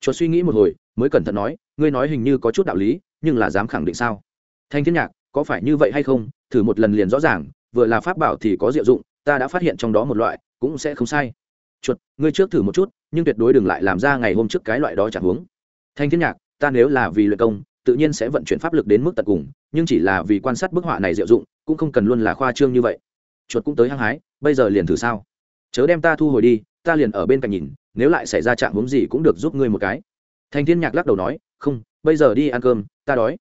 Chuột suy nghĩ một hồi, mới cẩn thận nói, ngươi nói hình như có chút đạo lý, nhưng là dám khẳng định sao? Thanh thiên nhạc, có phải như vậy hay không? Thử một lần liền rõ ràng, vừa là pháp bảo thì có diệu dụng, ta đã phát hiện trong đó một loại, cũng sẽ không sai. Chuột, ngươi trước thử một chút, nhưng tuyệt đối đừng lại làm ra ngày hôm trước cái loại đó chẳng huống. Thanh thiên nhạc, ta nếu là vì luyện công tự nhiên sẽ vận chuyển pháp lực đến mức tận cùng, nhưng chỉ là vì quan sát bức họa này diệu dụng, cũng không cần luôn là khoa trương như vậy. Chuột cũng tới hăng hái, bây giờ liền thử sao? Chớ đem ta thu hồi đi, ta liền ở bên cạnh nhìn, nếu lại xảy ra trạng huống gì cũng được giúp ngươi một cái. Thanh thiên nhạc lắc đầu nói, không, bây giờ đi ăn cơm, ta đói.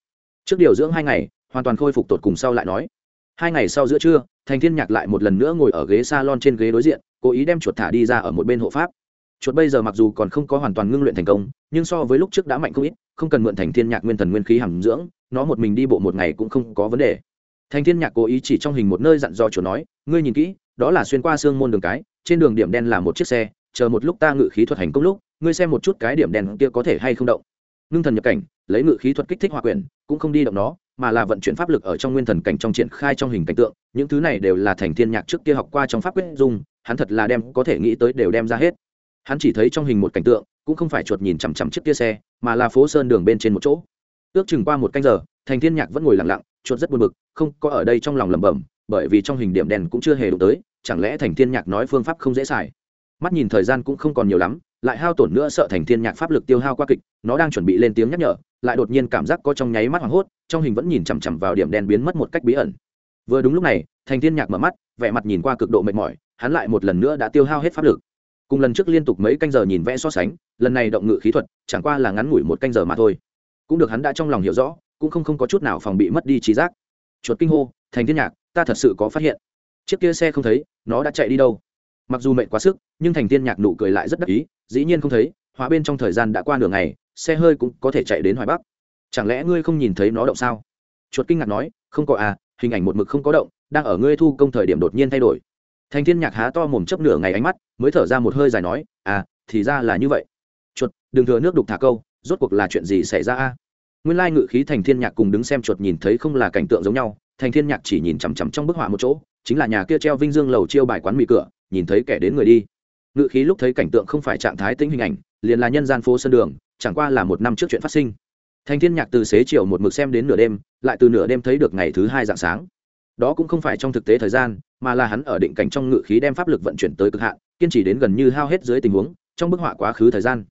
Trước điều dưỡng hai ngày, hoàn toàn khôi phục tột cùng sau lại nói. Hai ngày sau giữa trưa, thành thiên nhạc lại một lần nữa ngồi ở ghế salon trên ghế đối diện, cố ý đem chuột thả đi ra ở một bên hộ pháp chuột bây giờ mặc dù còn không có hoàn toàn ngưng luyện thành công, nhưng so với lúc trước đã mạnh không ít, không cần mượn thành thiên nhạc nguyên thần nguyên khí hàm dưỡng, nó một mình đi bộ một ngày cũng không có vấn đề. Thành thiên nhạc cố ý chỉ trong hình một nơi dặn dò chuột nói, ngươi nhìn kỹ, đó là xuyên qua xương môn đường cái, trên đường điểm đen là một chiếc xe, chờ một lúc ta ngự khí thuật hành công lúc, ngươi xem một chút cái điểm đen kia có thể hay không động. Ngưng thần nhập cảnh, lấy ngự khí thuật kích thích hòa quyền cũng không đi động nó, mà là vận chuyển pháp lực ở trong nguyên thần cảnh trong triển khai trong hình cảnh tượng, những thứ này đều là thành thiên nhạc trước kia học qua trong pháp quyết dung hắn thật là đem có thể nghĩ tới đều đem ra hết hắn chỉ thấy trong hình một cảnh tượng, cũng không phải chuột nhìn chằm chằm chiếc kia xe, mà là phố sơn đường bên trên một chỗ. Ước chừng qua một canh giờ, thành thiên nhạc vẫn ngồi lặng lặng, chuột rất buồn bực, không có ở đây trong lòng lẩm bẩm, bởi vì trong hình điểm đèn cũng chưa hề đụng tới, chẳng lẽ thành thiên nhạc nói phương pháp không dễ xài? Mắt nhìn thời gian cũng không còn nhiều lắm, lại hao tổn nữa sợ thành thiên nhạc pháp lực tiêu hao qua kịch, nó đang chuẩn bị lên tiếng nhắc nhở, lại đột nhiên cảm giác có trong nháy mắt hoảng hốt, trong hình vẫn nhìn chằm chằm vào điểm đen biến mất một cách bí ẩn. Vừa đúng lúc này, thành thiên nhạc mở mắt, vẻ mặt nhìn qua cực độ mệt mỏi, hắn lại một lần nữa đã tiêu hao hết pháp lực cùng lần trước liên tục mấy canh giờ nhìn vẽ so sánh, lần này động ngự khí thuật chẳng qua là ngắn ngủi một canh giờ mà thôi. Cũng được hắn đã trong lòng hiểu rõ, cũng không không có chút nào phòng bị mất đi trí giác. Chuột kinh hô, thành thiên nhạc, ta thật sự có phát hiện. Chiếc kia xe không thấy, nó đã chạy đi đâu? Mặc dù mệt quá sức, nhưng thành thiên nhạc nụ cười lại rất đắc ý, dĩ nhiên không thấy, hóa bên trong thời gian đã qua nửa ngày, xe hơi cũng có thể chạy đến hoài bắc. Chẳng lẽ ngươi không nhìn thấy nó động sao? Chuột kinh ngạc nói, không có à hình ảnh một mực không có động, đang ở ngươi thu công thời điểm đột nhiên thay đổi thành thiên nhạc há to mồm chấp nửa ngày ánh mắt, mới thở ra một hơi dài nói à thì ra là như vậy. Chuột, đừng thừa nước đục thả câu, rốt cuộc là chuyện gì xảy ra a? Nguyên lai ngự khí thành thiên nhạc cùng đứng xem chuột nhìn thấy không là cảnh tượng giống nhau, thành thiên nhạc chỉ nhìn chằm chằm trong bức họa một chỗ, chính là nhà kia treo vinh dương lầu chiêu bài quán mì cửa, nhìn thấy kẻ đến người đi. Ngự khí lúc thấy cảnh tượng không phải trạng thái tĩnh hình ảnh, liền là nhân gian phố sân đường, chẳng qua là một năm trước chuyện phát sinh. Thành thiên nhạc từ xế chiều một mực xem đến nửa đêm, lại từ nửa đêm thấy được ngày thứ hai dạng sáng đó cũng không phải trong thực tế thời gian, mà là hắn ở định cảnh trong ngự khí đem pháp lực vận chuyển tới cực hạn, kiên trì đến gần như hao hết dưới tình huống, trong bức họa quá khứ thời gian.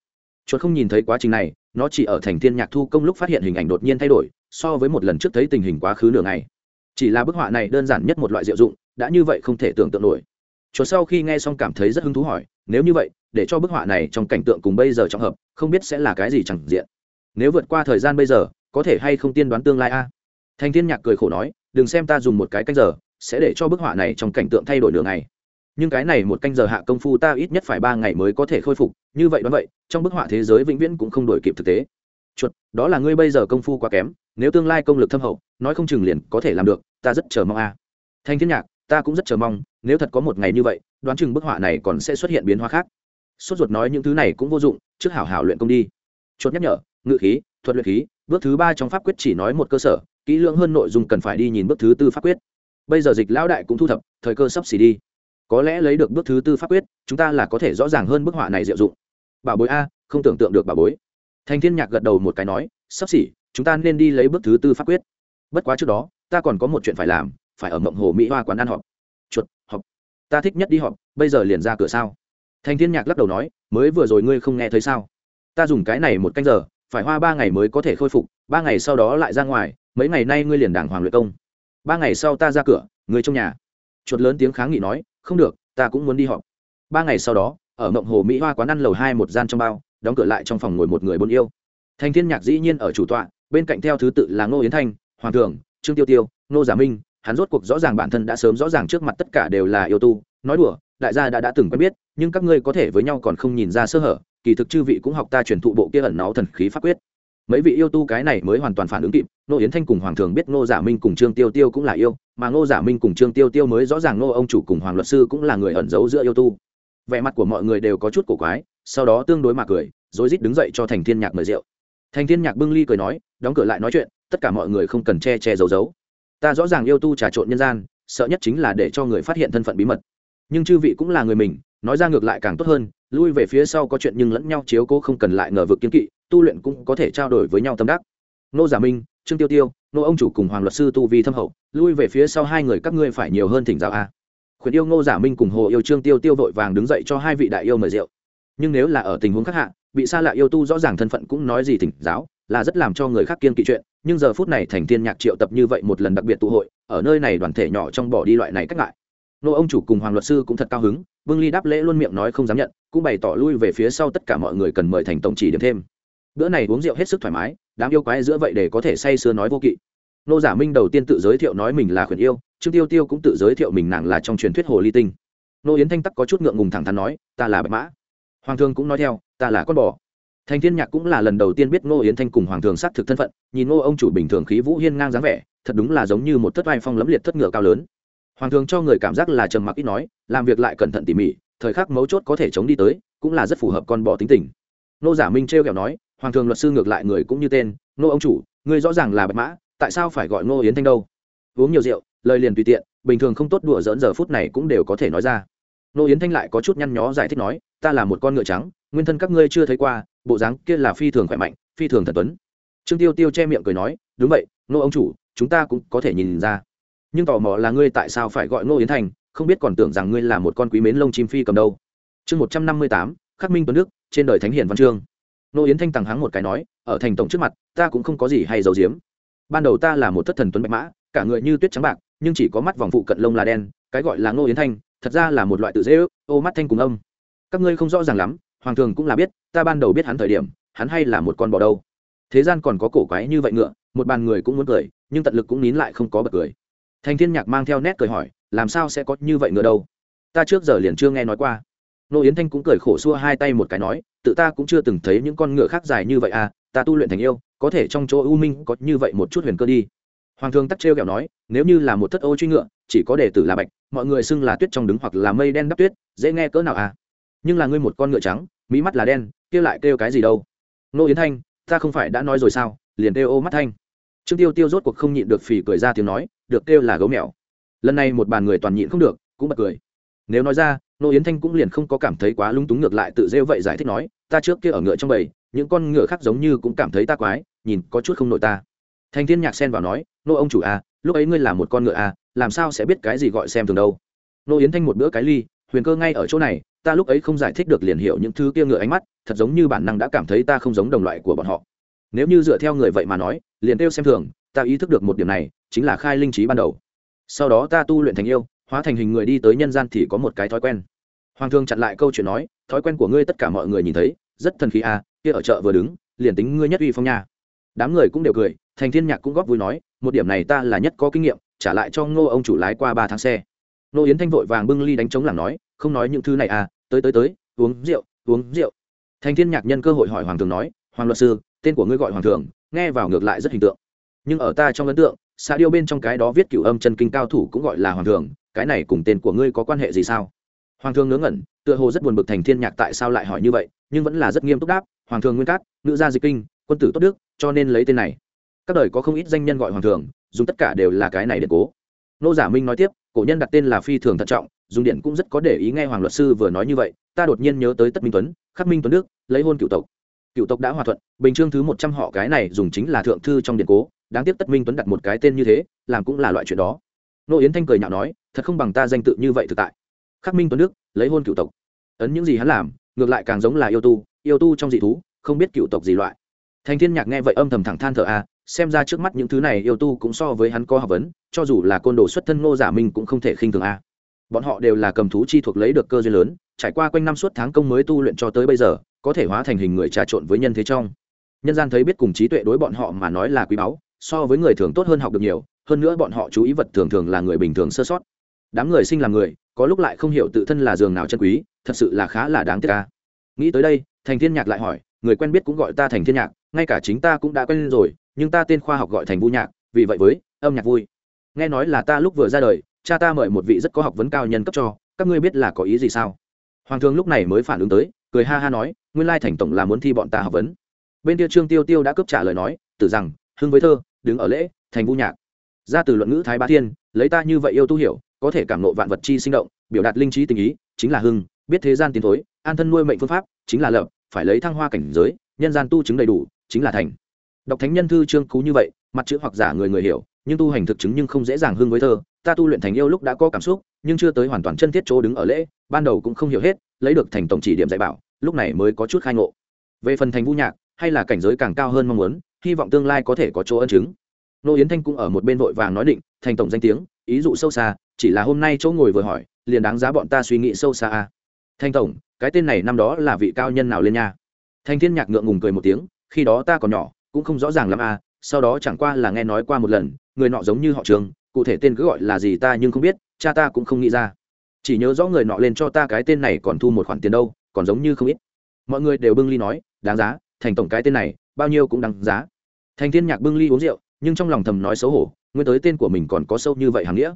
Chuột không nhìn thấy quá trình này, nó chỉ ở thành thiên nhạc thu công lúc phát hiện hình ảnh đột nhiên thay đổi, so với một lần trước thấy tình hình quá khứ nửa ngày. Chỉ là bức họa này đơn giản nhất một loại diệu dụng, đã như vậy không thể tưởng tượng nổi. Chuột sau khi nghe xong cảm thấy rất hứng thú hỏi, nếu như vậy, để cho bức họa này trong cảnh tượng cùng bây giờ trong hợp, không biết sẽ là cái gì chẳng diện. Nếu vượt qua thời gian bây giờ, có thể hay không tiên đoán tương lai a? Thành thiên nhạc cười khổ nói đừng xem ta dùng một cái canh giờ, sẽ để cho bức họa này trong cảnh tượng thay đổi nửa ngày. Nhưng cái này một canh giờ hạ công phu ta ít nhất phải ba ngày mới có thể khôi phục, như vậy đoán vậy, trong bức họa thế giới vĩnh viễn cũng không đổi kịp thực tế. Chuột, đó là ngươi bây giờ công phu quá kém, nếu tương lai công lực thâm hậu, nói không chừng liền có thể làm được, ta rất chờ mong a. Thanh thiên nhạc, ta cũng rất chờ mong, nếu thật có một ngày như vậy, đoán chừng bức họa này còn sẽ xuất hiện biến hóa khác. Sốt ruột nói những thứ này cũng vô dụng, trước hảo hảo luyện công đi. Chuột nhắc nhở, ngự khí, thuật luyện khí, bước thứ ba trong pháp quyết chỉ nói một cơ sở kỹ lưỡng hơn nội dung cần phải đi nhìn bước thứ tư pháp quyết. Bây giờ dịch lão đại cũng thu thập, thời cơ sắp xỉ đi. Có lẽ lấy được bước thứ tư pháp quyết, chúng ta là có thể rõ ràng hơn bức họa này diệu dụng. Bảo bối a, không tưởng tượng được bảo bối. Thành thiên nhạc gật đầu một cái nói, sắp xỉ, chúng ta nên đi lấy bước thứ tư pháp quyết. Bất quá trước đó, ta còn có một chuyện phải làm, phải ở mộng hồ mỹ hoa quán ăn họp. Chuột, họp. Ta thích nhất đi họp, bây giờ liền ra cửa sao? Thành thiên nhạc lắc đầu nói, mới vừa rồi ngươi không nghe thấy sao? Ta dùng cái này một canh giờ, phải hoa ba ngày mới có thể khôi phục, ba ngày sau đó lại ra ngoài mấy ngày nay ngươi liền đàng hoàng luyện công. Ba ngày sau ta ra cửa ngươi trong nhà. Chuột lớn tiếng kháng nghị nói, không được, ta cũng muốn đi họp. Ba ngày sau đó, ở mộng hồ mỹ hoa quán ăn lầu hai một gian trong bao, đóng cửa lại trong phòng ngồi một người buôn yêu. Thành thiên nhạc dĩ nhiên ở chủ tọa, bên cạnh theo thứ tự là ngô yến thanh, hoàng thường, trương tiêu tiêu, ngô giả minh, hắn rốt cuộc rõ ràng bản thân đã sớm rõ ràng trước mặt tất cả đều là yêu tu. Nói đùa, đại gia đã đã từng quen biết, nhưng các ngươi có thể với nhau còn không nhìn ra sơ hở, kỳ thực chư vị cũng học ta truyền thụ bộ kia ẩn náu thần khí pháp quyết mấy vị yêu tu cái này mới hoàn toàn phản ứng kịp nô yến thanh cùng hoàng thường biết ngô giả minh cùng trương tiêu tiêu cũng là yêu, mà ngô giả minh cùng trương tiêu tiêu mới rõ ràng ngô ông chủ cùng hoàng luật sư cũng là người ẩn giấu giữa yêu tu. Vẻ mặt của mọi người đều có chút cổ quái, sau đó tương đối mà cười, rồi rít đứng dậy cho thành thiên nhạc mời rượu. Thành thiên nhạc bưng ly cười nói, đóng cửa lại nói chuyện, tất cả mọi người không cần che che giấu giấu. Ta rõ ràng yêu tu trà trộn nhân gian, sợ nhất chính là để cho người phát hiện thân phận bí mật. Nhưng chư vị cũng là người mình, nói ra ngược lại càng tốt hơn, lui về phía sau có chuyện nhưng lẫn nhau chiếu cố không cần lại ngờ vực kiến kỵ tu luyện cũng có thể trao đổi với nhau tâm đắc. Nô giả minh, trương tiêu tiêu, nô ông chủ cùng hoàng luật sư tu vi thâm hậu, lui về phía sau hai người các ngươi phải nhiều hơn thỉnh giáo a. Khuyển yêu ngô giả minh cùng hồ yêu trương tiêu tiêu vội vàng đứng dậy cho hai vị đại yêu mời rượu. Nhưng nếu là ở tình huống khác hạ bị xa lạ yêu tu rõ ràng thân phận cũng nói gì thỉnh giáo, là rất làm cho người khác kiên kỵ chuyện, nhưng giờ phút này thành thiên nhạc triệu tập như vậy một lần đặc biệt tụ hội, ở nơi này đoàn thể nhỏ trong bỏ đi loại này cách ngại. Nô ông chủ cùng hoàng luật sư cũng thật cao hứng, vương ly đáp lễ luôn miệng nói không dám nhận, cũng bày tỏ lui về phía sau tất cả mọi người cần mời thành tổng chỉ điểm thêm bữa này uống rượu hết sức thoải mái, đám yêu quái giữa vậy để có thể say sưa nói vô kỵ. Nô giả minh đầu tiên tự giới thiệu nói mình là khuyển yêu, trương tiêu tiêu cũng tự giới thiệu mình nàng là trong truyền thuyết hồ ly tinh. Nô yến thanh tắc có chút ngượng ngùng thẳng thắn nói, ta là bạch mã. Hoàng thương cũng nói theo, ta là con bò. Thành thiên nhạc cũng là lần đầu tiên biết nô yến thanh cùng hoàng thường xác thực thân phận, nhìn nô ông chủ bình thường khí vũ hiên ngang dáng vẻ, thật đúng là giống như một thất vai phong lẫm liệt thất ngựa cao lớn. Hoàng thường cho người cảm giác là trầm mặc ít nói, làm việc lại cẩn thận tỉ mỉ, thời khắc mấu chốt có thể chống đi tới, cũng là rất phù hợp con bò tính tình. Nô giả minh trêu kẹo nói hoàng thường luật sư ngược lại người cũng như tên, nô ông chủ người rõ ràng là bạch mã, tại sao phải gọi nô yến thanh đâu? Uống nhiều rượu, lời liền tùy tiện, bình thường không tốt đùa dỡn giờ phút này cũng đều có thể nói ra. Nô yến thanh lại có chút nhăn nhó giải thích nói, ta là một con ngựa trắng, nguyên thân các ngươi chưa thấy qua, bộ dáng kia là phi thường khỏe mạnh, phi thường thần tuấn. Trương tiêu tiêu che miệng cười nói, đúng vậy nô ông chủ, chúng ta cũng có thể nhìn ra. Nhưng tò mò là ngươi tại sao phải gọi nô yến thanh, không biết còn tưởng rằng ngươi là một con quý mến lông chim phi cầm đâu. Chương một trăm năm mươi tám, khắc minh tuấn đức, trên đời thánh hiển văn chương. Nô yến thanh tằng hắng một cái nói, ở thành tổng trước mặt, ta cũng không có gì hay giấu giếm. Ban đầu ta là một thất thần tuấn bạch mã, cả người như tuyết trắng bạc, nhưng chỉ có mắt vòng phụ cận lông là đen, cái gọi là ngô yến thanh, thật ra là một loại tự dễ ước, ô mắt thanh cùng âm. Các ngươi không rõ ràng lắm, hoàng thường cũng là biết, ta ban đầu biết hắn thời điểm, hắn hay là một con bò đâu. Thế gian còn có cổ quái như vậy ngựa, một bàn người cũng muốn cười, nhưng tận lực cũng nín lại không có bật cười. Thành thiên nhạc mang theo nét cười hỏi, làm sao sẽ có như vậy ngựa đâu? Ta trước giờ liền chưa nghe nói qua. Nô yến thanh cũng cười khổ xua hai tay một cái nói tự ta cũng chưa từng thấy những con ngựa khác dài như vậy à ta tu luyện thành yêu, có thể trong chỗ u minh có như vậy một chút huyền cơ đi. Hoàng thương tắc trêu kẹo nói, nếu như là một thất ô truy ngựa, chỉ có đệ tử là bạch, mọi người xưng là tuyết trong đứng hoặc là mây đen đắp tuyết, dễ nghe cỡ nào à? Nhưng là ngươi một con ngựa trắng mỹ mắt là đen, kia lại kêu cái gì đâu? Nô yến thanh, ta không phải đã nói rồi sao? Liền kêu ô mắt thanh. Trương tiêu tiêu rốt cuộc không nhịn được phì cười ra tiếng nói, được kêu là gấu mèo. Lần này một bàn người toàn nhịn không được, cũng bật cười. Nếu nói ra nô yến thanh cũng liền không có cảm thấy quá lung túng, ngược lại tự rêu vậy giải thích nói, ta trước kia ở ngựa trong bầy, những con ngựa khác giống như cũng cảm thấy ta quái, nhìn có chút không nội ta. Thành thiên nhạc xen vào nói, nô ông chủ à lúc ấy ngươi là một con ngựa à làm sao sẽ biết cái gì gọi xem thường đâu? Nô yến thanh một bữa cái ly, huyền cơ ngay ở chỗ này, ta lúc ấy không giải thích được liền hiểu những thứ kia ngựa ánh mắt, thật giống như bản năng đã cảm thấy ta không giống đồng loại của bọn họ. Nếu như dựa theo người vậy mà nói, liền kêu xem thường, ta ý thức được một điểm này, chính là khai linh trí ban đầu. Sau đó ta tu luyện thành yêu hóa thành hình người đi tới nhân gian thì có một cái thói quen. Hoàng thương chặn lại câu chuyện nói, thói quen của ngươi tất cả mọi người nhìn thấy, rất thần khí à kia ở chợ vừa đứng, liền tính ngươi nhất uy phong nha. Đám người cũng đều cười, thành thiên nhạc cũng góp vui nói, một điểm này ta là nhất có kinh nghiệm, trả lại cho ngô ông chủ lái qua ba tháng xe. Nô yến thanh vội vàng bưng ly đánh trống làm nói, không nói những thứ này à tới tới tới, uống rượu uống rượu. Thành thiên nhạc nhân cơ hội hỏi hoàng thường nói, hoàng luật sư, tên của ngươi gọi hoàng thường, nghe vào ngược lại rất hình tượng. Nhưng ở ta trong ấn tượng xã điêu bên trong cái đó viết cửu âm chân kinh cao thủ cũng gọi là hoàng thường cái này cùng tên của ngươi có quan hệ gì sao? Hoàng thương ngớ ngẩn, tựa hồ rất buồn bực thành thiên nhạc tại sao lại hỏi như vậy, nhưng vẫn là rất nghiêm túc đáp, hoàng thường nguyên cát nữ gia dịch kinh, quân tử tốt đức, cho nên lấy tên này. Các đời có không ít danh nhân gọi hoàng thường dùng tất cả đều là cái này để cố. Nô giả minh nói tiếp, cổ nhân đặt tên là phi thường thận trọng, dùng điện cũng rất có để ý nghe hoàng luật sư vừa nói như vậy, ta đột nhiên nhớ tới tất minh tuấn, khắc minh tuấn đức, lấy hôn cựu tộc. Cựu tộc đã hòa thuận, bình chương thứ một trăm họ cái này dùng chính là thượng thư trong điện cố, đáng tiếc tất minh tuấn đặt một cái tên như thế, làm cũng là loại chuyện đó nô yến thanh cười nhạo nói thật không bằng ta danh tự như vậy thực tại. Khắc minh tuấn đức lấy hôn cựu tộc. Ấn những gì hắn làm ngược lại càng giống là yêu tu yêu tu trong dị thú không biết cựu tộc gì loại. Thành thiên nhạc nghe vậy âm thầm thẳng than thở a à, xem ra trước mắt những thứ này yêu tu cũng so với hắn có học vấn cho dù là côn đồ xuất thân ngô giả minh cũng không thể khinh thường a. Bọn họ đều là cầm thú chi thuộc lấy được cơ duyên lớn trải qua quanh năm suốt tháng công mới tu luyện cho tới bây giờ có thể hóa thành hình người trà trộn với nhân thế trong. Nhân gian thấy biết cùng trí tuệ đối bọn họ mà nói là quý báu so với người thường tốt hơn học được nhiều hơn nữa bọn họ chú ý vật thường thường là người bình thường sơ sót. Đám người sinh làm người, có lúc lại không hiểu tự thân là giường nào chân quý, thật sự là khá là đáng tiếc ca nghĩ tới đây, thành thiên nhạc lại hỏi, người quen biết cũng gọi ta thành thiên nhạc, ngay cả chính ta cũng đã quen rồi, nhưng ta tên khoa học gọi thành vu nhạc, vì vậy với, âm nhạc vui. Nghe nói là ta lúc vừa ra đời, cha ta mời một vị rất có học vấn cao nhân cấp cho, các ngươi biết là có ý gì sao? Hoàng thương lúc này mới phản ứng tới, cười ha ha nói, nguyên lai thành tổng là muốn thi bọn ta học vấn. Bên kia trương tiêu tiêu đã cướp trả lời nói, tử rằng, hưng với thơ, đứng ở lễ, thành vu nhạc ra từ luận ngữ thái ba thiên, lấy ta như vậy yêu tu hiểu, có thể cảm nộ vạn vật chi sinh động, biểu đạt linh trí tình ý, chính là hưng, biết thế gian tiến thối, an thân nuôi mệnh phương pháp, chính là lập, phải lấy thăng hoa cảnh giới, nhân gian tu chứng đầy đủ, chính là thành. Đọc thánh nhân thư trương cú như vậy, mặt chữ hoặc giả người người hiểu, nhưng tu hành thực chứng nhưng không dễ dàng hưng với thơ. Ta tu luyện thành yêu lúc đã có cảm xúc, nhưng chưa tới hoàn toàn chân thiết chỗ đứng ở lễ, ban đầu cũng không hiểu hết, lấy được thành tổng chỉ điểm dạy bảo, lúc này mới có chút khai ngộ. Về phần thành vũ nhạc, hay là cảnh giới càng cao hơn mong muốn, hy vọng tương lai có thể có chỗ ân chứng nô yến thanh cũng ở một bên vội vàng nói định, thành tổng danh tiếng, ý dụ sâu xa, chỉ là hôm nay chỗ ngồi vừa hỏi, liền đáng giá bọn ta suy nghĩ sâu xa à. a thanh tổng, cái tên này năm đó là vị cao nhân nào lên nha? Thanh thiên nhạc ngượng ngùng cười một tiếng, khi đó ta còn nhỏ, cũng không rõ ràng lắm a sau đó chẳng qua là nghe nói qua một lần, người nọ giống như họ trường, cụ thể tên cứ gọi là gì ta nhưng không biết, cha ta cũng không nghĩ ra. Chỉ nhớ rõ người nọ lên cho ta cái tên này còn thu một khoản tiền đâu, còn giống như không ít. Mọi người đều bưng ly nói, đáng giá, thành tổng cái tên này, bao nhiêu cũng đáng giá. Thành thiên nhạc bưng ly uống rượu nhưng trong lòng thầm nói xấu hổ, nguyên tới tên của mình còn có sâu như vậy hàng nghĩa.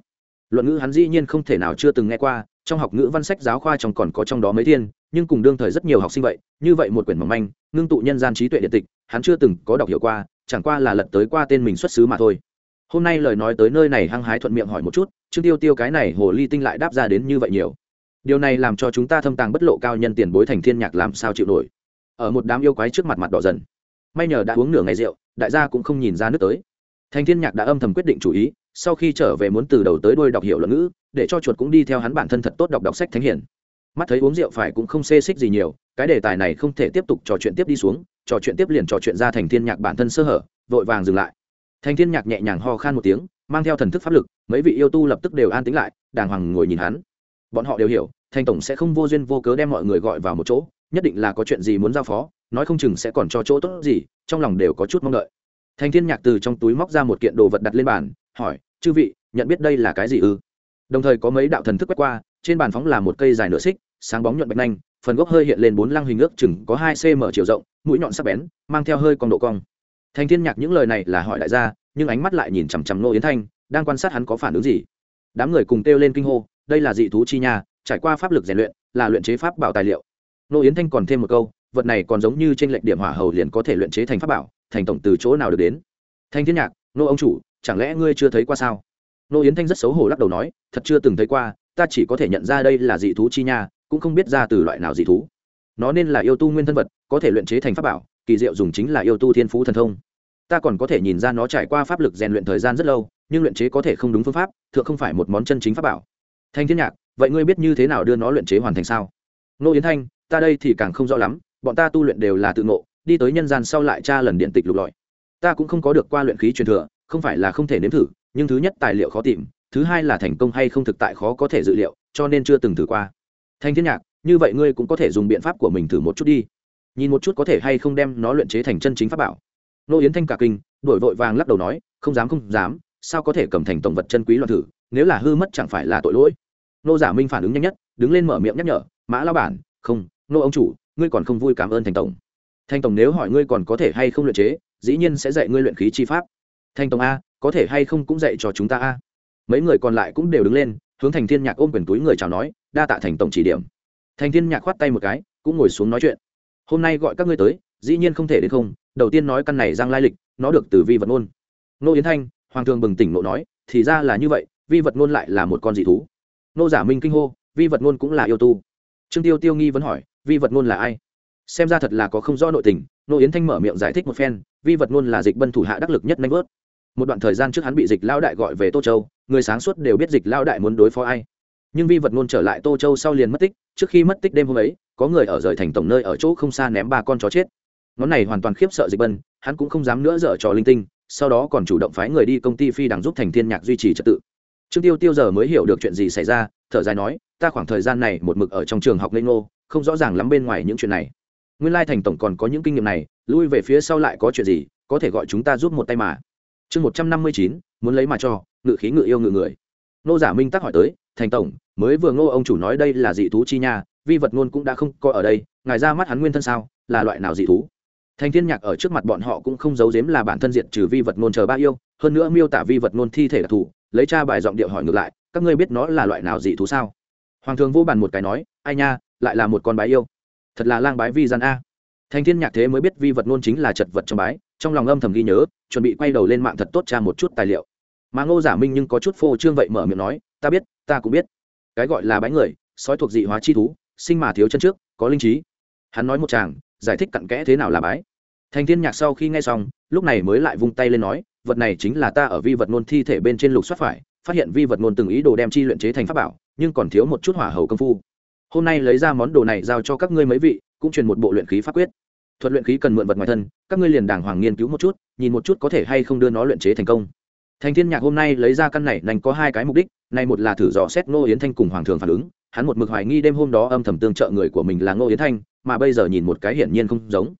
Luận ngữ hắn dĩ nhiên không thể nào chưa từng nghe qua, trong học ngữ văn sách giáo khoa trong còn có trong đó mấy thiên, nhưng cùng đương thời rất nhiều học sinh vậy, như vậy một quyển mỏng manh, ngưng tụ nhân gian trí tuệ điện tịch, hắn chưa từng có đọc hiểu qua, chẳng qua là lật tới qua tên mình xuất xứ mà thôi. Hôm nay lời nói tới nơi này hăng hái thuận miệng hỏi một chút, trương tiêu tiêu cái này hồ ly tinh lại đáp ra đến như vậy nhiều. Điều này làm cho chúng ta thâm tàng bất lộ cao nhân tiền bối thành thiên nhạc làm sao chịu nổi. Ở một đám yêu quái trước mặt mặt đỏ dần. May nhờ đã uống nửa ngày rượu, đại gia cũng không nhìn ra nước tới thành thiên nhạc đã âm thầm quyết định chủ ý, sau khi trở về muốn từ đầu tới đuôi đọc hiểu luận ngữ, để cho chuột cũng đi theo hắn bản thân thật tốt đọc đọc sách thánh hiển mắt thấy uống rượu phải cũng không xê xích gì nhiều, cái đề tài này không thể tiếp tục trò chuyện tiếp đi xuống, trò chuyện tiếp liền trò chuyện ra thành thiên nhạc bản thân sơ hở, vội vàng dừng lại. Thành thiên nhạc nhẹ nhàng ho khan một tiếng, mang theo thần thức pháp lực, mấy vị yêu tu lập tức đều an tĩnh lại, đàng hoàng ngồi nhìn hắn. Bọn họ đều hiểu, thành tổng sẽ không vô duyên vô cớ đem mọi người gọi vào một chỗ, nhất định là có chuyện gì muốn giao phó, nói không chừng sẽ còn cho chỗ tốt gì, trong lòng đều có chút mong đợi thành thiên nhạc từ trong túi móc ra một kiện đồ vật đặt lên bàn, hỏi, chư vị, nhận biết đây là cái gì ư? Đồng thời có mấy đạo thần thức quét qua, trên bàn phóng là một cây dài nửa xích, sáng bóng nhuận bạch nhanh, phần gốc hơi hiện lên bốn lăng hình ước chừng có hai cm chiều rộng, mũi nhọn sắc bén, mang theo hơi con độ cong. Thành thiên nhạc những lời này là hỏi đại gia, nhưng ánh mắt lại nhìn chằm chằm nô yến thanh, đang quan sát hắn có phản ứng gì. Đám người cùng kêu lên kinh hô, đây là dị thú chi nha, trải qua pháp lực rèn luyện, là luyện chế pháp bảo tài liệu. Nô yến thanh còn thêm một câu, vật này còn giống như trên lệnh điểm hỏa hầu liền có thể luyện chế thành pháp bảo thành tổng từ chỗ nào được đến? Thanh thiên nhạc, nô ông chủ, chẳng lẽ ngươi chưa thấy qua sao? Nô yến thanh rất xấu hổ lắc đầu nói, thật chưa từng thấy qua, ta chỉ có thể nhận ra đây là dị thú chi nha, cũng không biết ra từ loại nào dị thú. Nó nên là yêu tu nguyên thân vật, có thể luyện chế thành pháp bảo, kỳ diệu dùng chính là yêu tu thiên phú thần thông. Ta còn có thể nhìn ra nó trải qua pháp lực rèn luyện thời gian rất lâu, nhưng luyện chế có thể không đúng phương pháp, thượng không phải một món chân chính pháp bảo. Thanh thiên nhạc, vậy ngươi biết như thế nào đưa nó luyện chế hoàn thành sao? Nô yến thanh, ta đây thì càng không rõ lắm, bọn ta tu luyện đều là tự ngộ đi tới nhân gian sau lại tra lần điện tịch lục lọi. Ta cũng không có được qua luyện khí truyền thừa, không phải là không thể nếm thử, nhưng thứ nhất tài liệu khó tìm, thứ hai là thành công hay không thực tại khó có thể dự liệu, cho nên chưa từng thử qua. Thanh thiên nhạc, như vậy ngươi cũng có thể dùng biện pháp của mình thử một chút đi. Nhìn một chút có thể hay không đem nó luyện chế thành chân chính pháp bảo. Nô yến thanh cả kinh, đổi vội vàng lắc đầu nói, không dám không dám, sao có thể cầm thành tổng vật chân quý loạn thử, nếu là hư mất chẳng phải là tội lỗi. Nô giả minh phản ứng nhanh nhất, đứng lên mở miệng nhắc nhở, mã lao bản, không, nô ông chủ, ngươi còn không vui cảm ơn thành tổng. Thanh tổng nếu hỏi ngươi còn có thể hay không luyện chế, dĩ nhiên sẽ dạy ngươi luyện khí chi pháp. Thanh tổng a, có thể hay không cũng dạy cho chúng ta a. Mấy người còn lại cũng đều đứng lên, hướng thành thiên nhạc ôm quyền túi người chào nói, đa tạ thành tổng chỉ điểm. Thành thiên nhạc khoát tay một cái, cũng ngồi xuống nói chuyện. Hôm nay gọi các ngươi tới, dĩ nhiên không thể đến không, đầu tiên nói căn này giang lai lịch, nó được từ vi vật ngôn. Nô yến thanh, hoàng thường bừng tỉnh nộ nói, thì ra là như vậy, vi vật ngôn lại là một con dị thú. Nô giả minh kinh hô, vi vật ngôn cũng là yêu tu. Trương tiêu tiêu nghi vẫn hỏi, vi vật ngôn là ai? Xem ra thật là có không rõ nội tình, nô yến thanh mở miệng giải thích một phen, vi vật ngôn là dịch bân thủ hạ đắc lực nhất nanh vớt. Một đoạn thời gian trước hắn bị dịch lao đại gọi về tô châu, người sáng suốt đều biết dịch lao đại muốn đối phó ai. Nhưng vi vật ngôn trở lại tô châu sau liền mất tích, trước khi mất tích đêm hôm ấy, có người ở rời thành tổng nơi ở chỗ không xa ném ba con chó chết. Ngón này hoàn toàn khiếp sợ dịch bân, hắn cũng không dám nữa dở trò linh tinh, sau đó còn chủ động phái người đi công ty phi đằng giúp thành thiên nhạc duy trì trật tự. Trương tiêu tiêu giờ mới hiểu được chuyện gì xảy ra, thở dài nói, ta khoảng thời gian này một mực ở trong trường học lê ngô, không rõ ràng lắm bên ngoài những chuyện này nguyên lai thành tổng còn có những kinh nghiệm này, lui về phía sau lại có chuyện gì, có thể gọi chúng ta giúp một tay mà. Chương một trăm năm mươi chín, muốn lấy mà cho, ngự khí ngự yêu ngự người. Nô giả minh tắc hỏi tới, thành tổng, mới vừa ngô ông chủ nói đây là dị thú chi nha, vi vật ngôn cũng đã không coi ở đây, ngài ra mắt hắn nguyên thân sao, là loại nào dị thú? Thành thiên nhạc ở trước mặt bọn họ cũng không giấu giếm là bản thân diện trừ vi vật ngôn chờ ba yêu, hơn nữa miêu tả vi vật ngôn thi thể đặc thù lấy cha bài giọng điệu hỏi ngược lại, các ngươi biết nó là loại nào dị thú sao? Hoàng thường vô bàn một cái nói, ai nha, lại là một con bái yêu thật là lang bái vi gian a. Thành thiên nhạc thế mới biết vi vật ngôn chính là chật vật trong bái, trong lòng âm thầm ghi nhớ, chuẩn bị quay đầu lên mạng thật tốt tra một chút tài liệu. Mà ngô giả minh nhưng có chút phô trương vậy mở miệng nói, ta biết, ta cũng biết. Cái gọi là bái người, sói thuộc dị hóa chi thú, sinh mà thiếu chân trước, có linh trí. Hắn nói một chàng, giải thích cặn kẽ thế nào là bái. Thành thiên nhạc sau khi nghe xong, lúc này mới lại vung tay lên nói, vật này chính là ta ở vi vật ngôn thi thể bên trên lục soát phải, phát hiện vi vật ngôn từng ý đồ đem chi luyện chế thành pháp bảo, nhưng còn thiếu một chút hỏa hầu công phu hôm nay lấy ra món đồ này giao cho các ngươi mấy vị, cũng truyền một bộ luyện khí pháp quyết. Thuật luyện khí cần mượn vật ngoài thân, các ngươi liền đàng hoàng nghiên cứu một chút, nhìn một chút có thể hay không đưa nó luyện chế thành công. Thành thiên nhạc hôm nay lấy ra căn này, nành có hai cái mục đích, này một là thử dò xét ngô yến thanh cùng hoàng thường phản ứng, hắn một mực hoài nghi đêm hôm đó âm thầm tương trợ người của mình là ngô yến thanh, mà bây giờ nhìn một cái hiển nhiên không giống.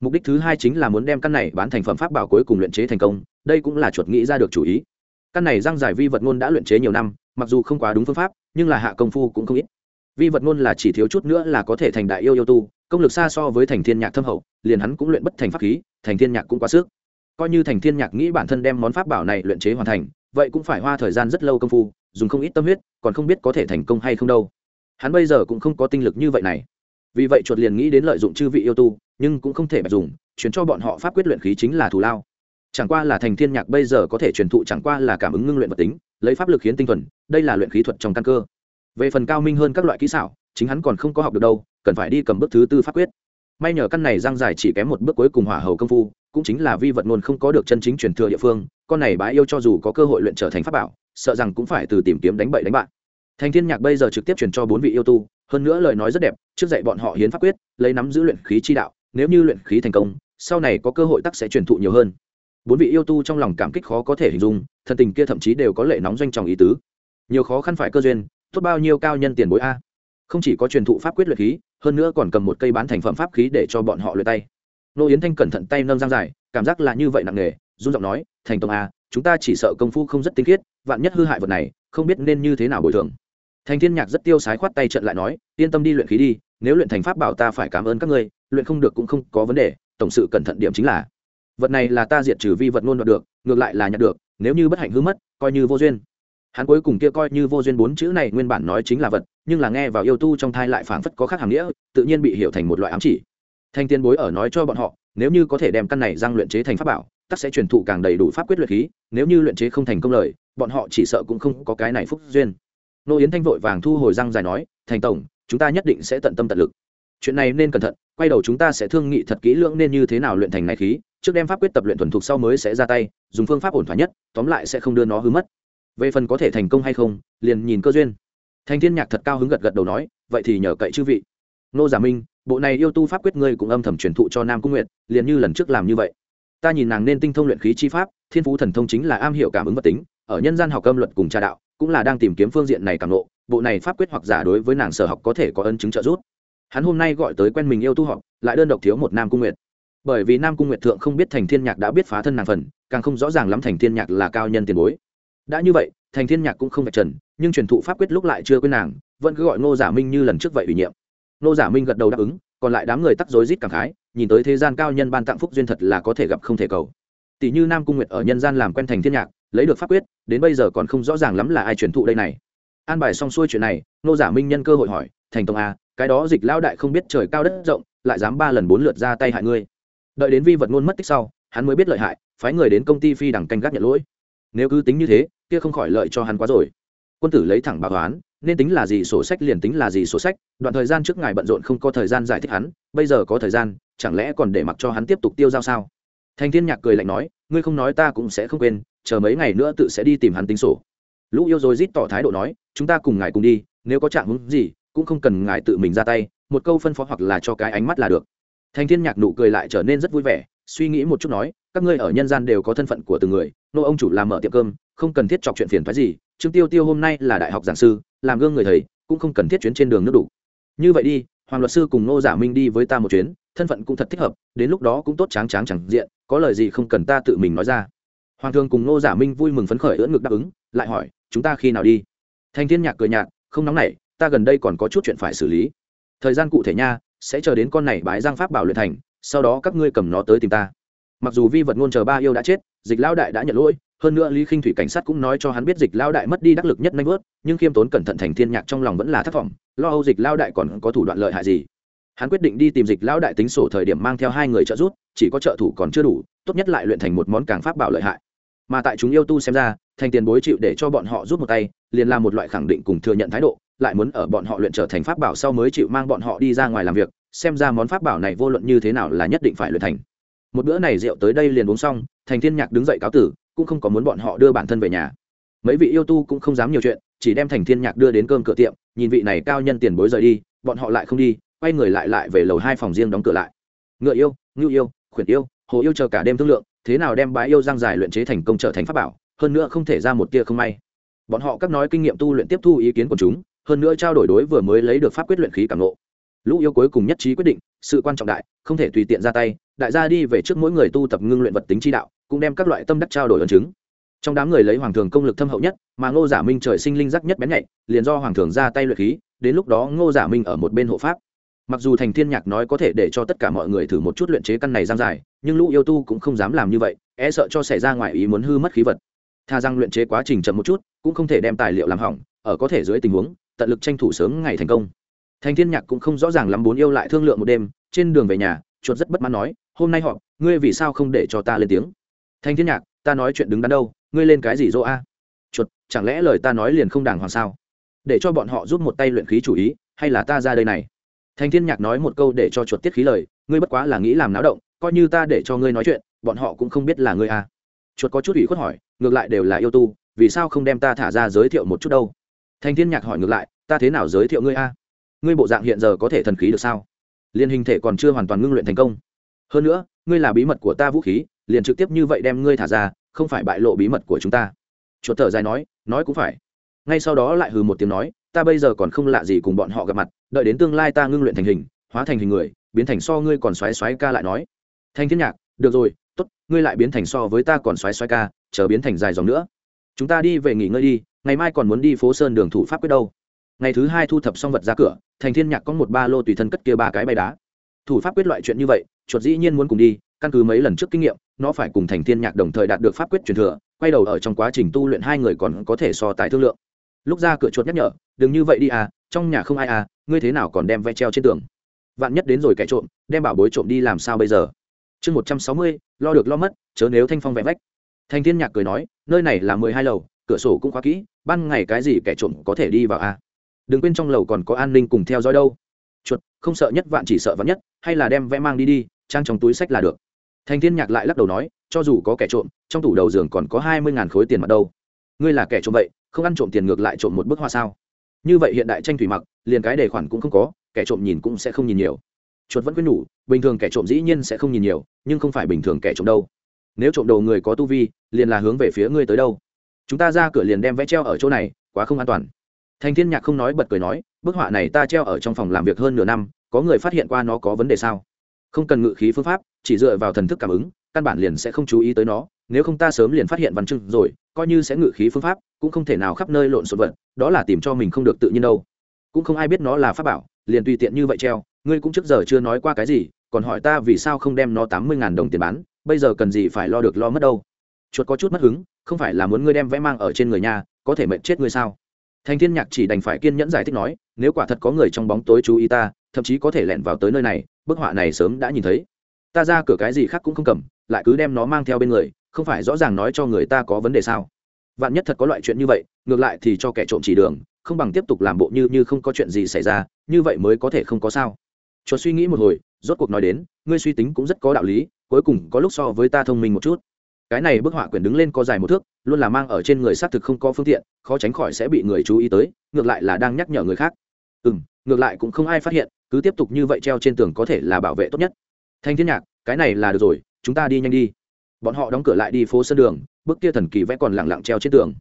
Mục đích thứ hai chính là muốn đem căn này bán thành phẩm pháp bảo cuối cùng luyện chế thành công, đây cũng là chuột nghĩ ra được chủ ý. Căn này răng giải vi vật ngôn đã luyện chế nhiều năm, mặc dù không quá đúng phương pháp, nhưng là hạ công phu cũng không ít vi vật ngôn là chỉ thiếu chút nữa là có thể thành đại yêu yêu tu, công lực xa so với thành thiên nhạc thâm hậu, liền hắn cũng luyện bất thành pháp khí, thành thiên nhạc cũng quá sức. Coi như thành thiên nhạc nghĩ bản thân đem món pháp bảo này luyện chế hoàn thành, vậy cũng phải hoa thời gian rất lâu công phu, dùng không ít tâm huyết, còn không biết có thể thành công hay không đâu. Hắn bây giờ cũng không có tinh lực như vậy này. Vì vậy chuột liền nghĩ đến lợi dụng chư vị yêu tu, nhưng cũng không thể bạch dùng, chuyển cho bọn họ pháp quyết luyện khí chính là thù lao. Chẳng qua là thành thiên nhạc bây giờ có thể truyền thụ, chẳng qua là cảm ứng ngưng luyện vật tính, lấy pháp lực khiến tinh thuần, đây là luyện khí thuật trong căn cơ về phần cao minh hơn các loại kỹ xảo, chính hắn còn không có học được đâu, cần phải đi cầm bước thứ tư pháp quyết. May nhờ căn này răng dài chỉ kém một bước cuối cùng hỏa hầu công phu, cũng chính là vi vật ngôn không có được chân chính truyền thừa địa phương, con này bá yêu cho dù có cơ hội luyện trở thành pháp bảo, sợ rằng cũng phải từ tìm kiếm đánh bậy đánh bạn. Thành thiên nhạc bây giờ trực tiếp truyền cho bốn vị yêu tu, hơn nữa lời nói rất đẹp, trước dạy bọn họ hiến pháp quyết, lấy nắm giữ luyện khí chi đạo, nếu như luyện khí thành công, sau này có cơ hội tắc sẽ truyền thụ nhiều hơn. Bốn vị yêu tu trong lòng cảm kích khó có thể hình dung thần tình kia thậm chí đều có lệ nóng doanh trọng ý tứ. Nhiều khó khăn phải cơ duyên tốt bao nhiêu cao nhân tiền bối a? Không chỉ có truyền thụ pháp quyết luyện khí, hơn nữa còn cầm một cây bán thành phẩm pháp khí để cho bọn họ luyện tay. Nô yến thanh cẩn thận tay nâng giang dài, cảm giác là như vậy nặng nề, run giọng nói, thành tông a, chúng ta chỉ sợ công phu không rất tinh khiết, vạn nhất hư hại vật này, không biết nên như thế nào bồi thường. Thành thiên nhạc rất tiêu sái khoát tay trận lại nói, yên tâm đi luyện khí đi, nếu luyện thành pháp bảo ta phải cảm ơn các ngươi, luyện không được cũng không có vấn đề, tổng sự cẩn thận điểm chính là, vật này là ta diệt trừ vi vật luôn đoạt được, ngược lại là nhặt được, nếu như bất hạnh hư mất, coi như vô duyên hắn cuối cùng kia coi như vô duyên bốn chữ này nguyên bản nói chính là vật, nhưng là nghe vào yêu tu trong thai lại phảng phất có khác hàm nghĩa, tự nhiên bị hiểu thành một loại ám chỉ. Thanh tiên bối ở nói cho bọn họ, nếu như có thể đem căn này răng luyện chế thành pháp bảo, tắc sẽ truyền thụ càng đầy đủ pháp quyết luyện khí, nếu như luyện chế không thành công lời, bọn họ chỉ sợ cũng không có cái này phúc duyên. Nô yến thanh vội vàng thu hồi răng dài nói, thành tổng, chúng ta nhất định sẽ tận tâm tận lực. Chuyện này nên cẩn thận, quay đầu chúng ta sẽ thương nghị thật kỹ lưỡng nên như thế nào luyện thành này khí, trước đem pháp quyết tập luyện thuần thục sau mới sẽ ra tay, dùng phương pháp ổn thỏa nhất, tóm lại sẽ không đưa nó hư mất về phần có thể thành công hay không, liền nhìn cơ duyên. Thành thiên nhạc thật cao hứng gật gật đầu nói, vậy thì nhờ cậy chư vị. Nô giả minh, bộ này yêu tu pháp quyết ngươi cũng âm thầm truyền thụ cho nam cung nguyệt, liền như lần trước làm như vậy. Ta nhìn nàng nên tinh thông luyện khí chi pháp, thiên phú thần thông chính là am hiểu cảm ứng vật tính, ở nhân gian học âm luật cùng trà đạo, cũng là đang tìm kiếm phương diện này càng lộ bộ này pháp quyết hoặc giả đối với nàng sở học có thể có ân chứng trợ giúp. Hắn hôm nay gọi tới quen mình yêu tu học lại đơn độc thiếu một nam cung nguyệt. Bởi vì nam cung nguyệt thượng không biết thành thiên nhạc đã biết phá thân nàng phần, càng không rõ ràng lắm thành thiên nhạc là cao nhân tiền bối đã như vậy, thành thiên nhạc cũng không phải trần, nhưng truyền thụ pháp quyết lúc lại chưa quên nàng, vẫn cứ gọi ngô giả minh như lần trước vậy ủy nhiệm. Ngô giả minh gật đầu đáp ứng, còn lại đám người tắc rối rít cảm khái, nhìn tới thế gian cao nhân ban tặng phúc duyên thật là có thể gặp không thể cầu. Tỷ như nam cung nguyệt ở nhân gian làm quen thành thiên nhạc, lấy được pháp quyết, đến bây giờ còn không rõ ràng lắm là ai truyền thụ đây này. An bài xong xuôi chuyện này nô giả minh nhân cơ hội hỏi, thành tông a cái đó dịch lao đại không biết trời cao đất rộng, lại dám ba lần bốn lượt ra tay hại ngươi. Đợi đến vi vật ngôn mất tích sau, hắn mới biết lợi hại, phái người đến công ty phi đằng canh gác nhận lỗi. Nếu cứ tính như thế kia không khỏi lợi cho hắn quá rồi. Quân tử lấy thẳng báo toán nên tính là gì sổ sách liền tính là gì sổ sách, đoạn thời gian trước ngài bận rộn không có thời gian giải thích hắn, bây giờ có thời gian, chẳng lẽ còn để mặc cho hắn tiếp tục tiêu giao sao? Thành thiên nhạc cười lạnh nói, ngươi không nói ta cũng sẽ không quên, chờ mấy ngày nữa tự sẽ đi tìm hắn tính sổ. Lũ yêu rồi rít tỏ thái độ nói, chúng ta cùng ngài cùng đi, nếu có trạng hứng gì, cũng không cần ngài tự mình ra tay, một câu phân phó hoặc là cho cái ánh mắt là được. Thành thiên nhạc nụ cười lại trở nên rất vui vẻ, suy nghĩ một chút nói, các ngươi ở nhân gian đều có thân phận của từng người, nô ông chủ làm mở tiệm cơm không cần thiết chọc chuyện phiền phức gì, trương tiêu tiêu hôm nay là đại học giảng sư, làm gương người thầy, cũng không cần thiết chuyến trên đường nước đủ. Như vậy đi, hoàng luật sư cùng nô giả minh đi với ta một chuyến, thân phận cũng thật thích hợp, đến lúc đó cũng tốt tráng tráng chẳng diện, có lời gì không cần ta tự mình nói ra. Hoàng thương cùng nô giả minh vui mừng phấn khởi ưỡn ngực đáp ứng, lại hỏi, chúng ta khi nào đi? Thanh thiên nhạc cười nhạt, không nóng nảy, ta gần đây còn có chút chuyện phải xử lý. Thời gian cụ thể nha, sẽ chờ đến con này bái giang pháp bảo luyện thành, sau đó các ngươi cầm nó tới tìm ta. Mặc dù vi vật ngôn chờ ba yêu đã chết, dịch lao đại đã nhận lỗi hơn nữa lý khinh thủy cảnh sát cũng nói cho hắn biết dịch lao đại mất đi đắc lực nhất nanh vớt, nhưng khiêm tốn cẩn thận thành thiên nhạc trong lòng vẫn là thất vọng, lo âu dịch lao đại còn có thủ đoạn lợi hại gì. Hắn quyết định đi tìm dịch lao đại tính sổ thời điểm mang theo hai người trợ giúp, chỉ có trợ thủ còn chưa đủ, tốt nhất lại luyện thành một món càng pháp bảo lợi hại. Mà tại chúng yêu tu xem ra, thành tiền bối chịu để cho bọn họ giúp một tay, liền là một loại khẳng định cùng thừa nhận thái độ, lại muốn ở bọn họ luyện trở thành pháp bảo sau mới chịu mang bọn họ đi ra ngoài làm việc, xem ra món pháp bảo này vô luận như thế nào là nhất định phải luyện thành. Một bữa này rượu tới đây liền uống xong, thành thiên nhạc đứng dậy cáo tử cũng không có muốn bọn họ đưa bản thân về nhà. Mấy vị yêu tu cũng không dám nhiều chuyện, chỉ đem thành thiên nhạc đưa đến cơm cửa tiệm, nhìn vị này cao nhân tiền bối rời đi, bọn họ lại không đi, quay người lại lại về lầu hai phòng riêng đóng cửa lại. Ngựa yêu, ngưu yêu, khuyển yêu, hồ yêu chờ cả đêm thương lượng, thế nào đem bái yêu giang dài luyện chế thành công trở thành pháp bảo, hơn nữa không thể ra một tia không may. Bọn họ các nói kinh nghiệm tu luyện tiếp thu ý kiến của chúng, hơn nữa trao đổi đối vừa mới lấy được pháp quyết luyện khí cảm ngộ. Lũ yêu cuối cùng nhất trí quyết định, sự quan trọng đại, không thể tùy tiện ra tay, đại gia đi về trước mỗi người tu tập ngưng luyện vật tính chi đạo cũng đem các loại tâm đắc trao đổi ấn chứng. Trong đám người lấy hoàng thường công lực thâm hậu nhất, mà ngô giả minh trời sinh linh giác nhất bén nhạy, liền do hoàng thường ra tay luyện khí, đến lúc đó ngô giả minh ở một bên hộ pháp. Mặc dù thành thiên nhạc nói có thể để cho tất cả mọi người thử một chút luyện chế căn này giang dài nhưng lũ yêu tu cũng không dám làm như vậy e sợ cho xảy ra ngoài ý muốn hư mất khí vật. Tha rằng luyện chế quá trình chậm một chút, cũng không thể đem tài liệu làm hỏng, ở có thể dưới tình huống, tận lực tranh thủ sớm ngày thành công. Thành thiên nhạc cũng không rõ ràng lắm bốn yêu lại thương lượng một đêm, trên đường về nhà, chuột rất bất mãn nói, hôm nay họ ngươi vì sao không để cho ta lên tiếng? Thanh thiên nhạc, ta nói chuyện đứng đắn đâu, ngươi lên cái gì dỗ a? Chuột, chẳng lẽ lời ta nói liền không đàng hoàng sao? Để cho bọn họ giúp một tay luyện khí chủ ý, hay là ta ra đây này? Thanh thiên nhạc nói một câu để cho chuột tiết khí lời, ngươi bất quá là nghĩ làm náo động, coi như ta để cho ngươi nói chuyện, bọn họ cũng không biết là ngươi a. Chuột có chút ủy khuất hỏi, ngược lại đều là yêu tu, vì sao không đem ta thả ra giới thiệu một chút đâu? Thanh thiên nhạc hỏi ngược lại, ta thế nào giới thiệu ngươi a? Ngươi bộ dạng hiện giờ có thể thần khí được sao? Liên hình thể còn chưa hoàn toàn ngưng luyện thành công. Hơn nữa, ngươi là bí mật của ta vũ khí liền trực tiếp như vậy đem ngươi thả ra, không phải bại lộ bí mật của chúng ta. Chuột thở dài nói nói cũng phải. Ngay sau đó lại hừ một tiếng nói, ta bây giờ còn không lạ gì cùng bọn họ gặp mặt, đợi đến tương lai ta ngưng luyện thành hình, hóa thành hình người, biến thành so ngươi còn xoáy xoáy ca lại nói. Thanh thiên nhạc, được rồi, tốt, ngươi lại biến thành so với ta còn xoáy xoáy ca, chờ biến thành dài dòng nữa. Chúng ta đi về nghỉ ngơi đi, ngày mai còn muốn đi phố sơn đường thủ pháp quyết đâu. Ngày thứ hai thu thập xong vật ra cửa thành thiên nhạc có một ba lô tùy thân cất kia ba cái bay đá. Thủ pháp quyết loại chuyện như vậy, chuột dĩ nhiên muốn cùng đi, căn cứ mấy lần trước kinh nghiệm nó phải cùng thành thiên nhạc đồng thời đạt được pháp quyết truyền thừa, quay đầu ở trong quá trình tu luyện hai người còn có thể so tài thương lượng. Lúc ra cửa chuột nhắc nhở, đừng như vậy đi à trong nhà không ai à ngươi thế nào còn đem ve treo trên tường? Vạn nhất đến rồi kẻ trộm, đem bảo bối trộm đi làm sao bây giờ? Chương một trăm sáu mươi, lo được lo mất, chớ nếu thanh phong vẽ vách. Thành thiên nhạc cười nói, nơi này là mười hai lầu, cửa sổ cũng khóa kỹ, ban ngày cái gì kẻ trộm có thể đi vào à? Đừng quên trong lầu còn có an ninh cùng theo dõi đâu. Chuột, không sợ nhất vạn, chỉ sợ vạn nhất, hay là đem vẽ mang đi đi, trang trong túi sách là được thành thiên nhạc lại lắc đầu nói, cho dù có kẻ trộm, trong tủ đầu giường còn có hai mươi ngàn khối tiền mặt đâu. Ngươi là kẻ trộm vậy, không ăn trộm tiền ngược lại trộm một bức hoa sao? Như vậy hiện đại tranh thủy mặc, liền cái đề khoản cũng không có, kẻ trộm nhìn cũng sẽ không nhìn nhiều. Chuột vẫn quyết nhủ, bình thường kẻ trộm dĩ nhiên sẽ không nhìn nhiều, nhưng không phải bình thường kẻ trộm đâu. Nếu trộm đầu người có tu vi, liền là hướng về phía ngươi tới đâu. Chúng ta ra cửa liền đem vẽ treo ở chỗ này, quá không an toàn. Thành thiên nhạc không nói bật cười nói, bức họa này ta treo ở trong phòng làm việc hơn nửa năm, có người phát hiện qua nó có vấn đề sao? Không cần ngự khí phương pháp chỉ dựa vào thần thức cảm ứng, căn bản liền sẽ không chú ý tới nó, nếu không ta sớm liền phát hiện văn chương rồi, coi như sẽ ngự khí phương pháp, cũng không thể nào khắp nơi lộn xộn vận đó là tìm cho mình không được tự nhiên đâu. Cũng không ai biết nó là pháp bảo, liền tùy tiện như vậy treo, ngươi cũng trước giờ chưa nói qua cái gì, còn hỏi ta vì sao không đem nó tám mươi đồng tiền bán, bây giờ cần gì phải lo được lo mất đâu. Chuột có chút mất hứng, không phải là muốn ngươi đem vẽ mang ở trên người nhà, có thể mệnh chết ngươi sao? Thành thiên nhạc chỉ đành phải kiên nhẫn giải thích nói, nếu quả thật có người trong bóng tối chú ý ta, thậm chí có thể lẻn vào tới nơi này, bức họa này sớm đã nhìn thấy ta ra cửa cái gì khác cũng không cầm, lại cứ đem nó mang theo bên người, không phải rõ ràng nói cho người ta có vấn đề sao? Vạn nhất thật có loại chuyện như vậy, ngược lại thì cho kẻ trộm chỉ đường, không bằng tiếp tục làm bộ như như không có chuyện gì xảy ra, như vậy mới có thể không có sao. Chuột suy nghĩ một hồi, rốt cuộc nói đến, ngươi suy tính cũng rất có đạo lý, cuối cùng có lúc so với ta thông minh một chút. Cái này bức họa quyển đứng lên có dài một thước, luôn là mang ở trên người xác thực không có phương tiện, khó tránh khỏi sẽ bị người chú ý tới, ngược lại là đang nhắc nhở người khác. Ừ m ngược lại cũng không ai phát hiện, cứ tiếp tục như vậy treo trên tường có thể là bảo vệ tốt nhất thanh thiên nhạc cái này là được rồi chúng ta đi nhanh đi. Bọn họ đóng cửa lại đi phố sân đường bức kia thần kỳ vẽ còn lẳng lặng treo trên tường.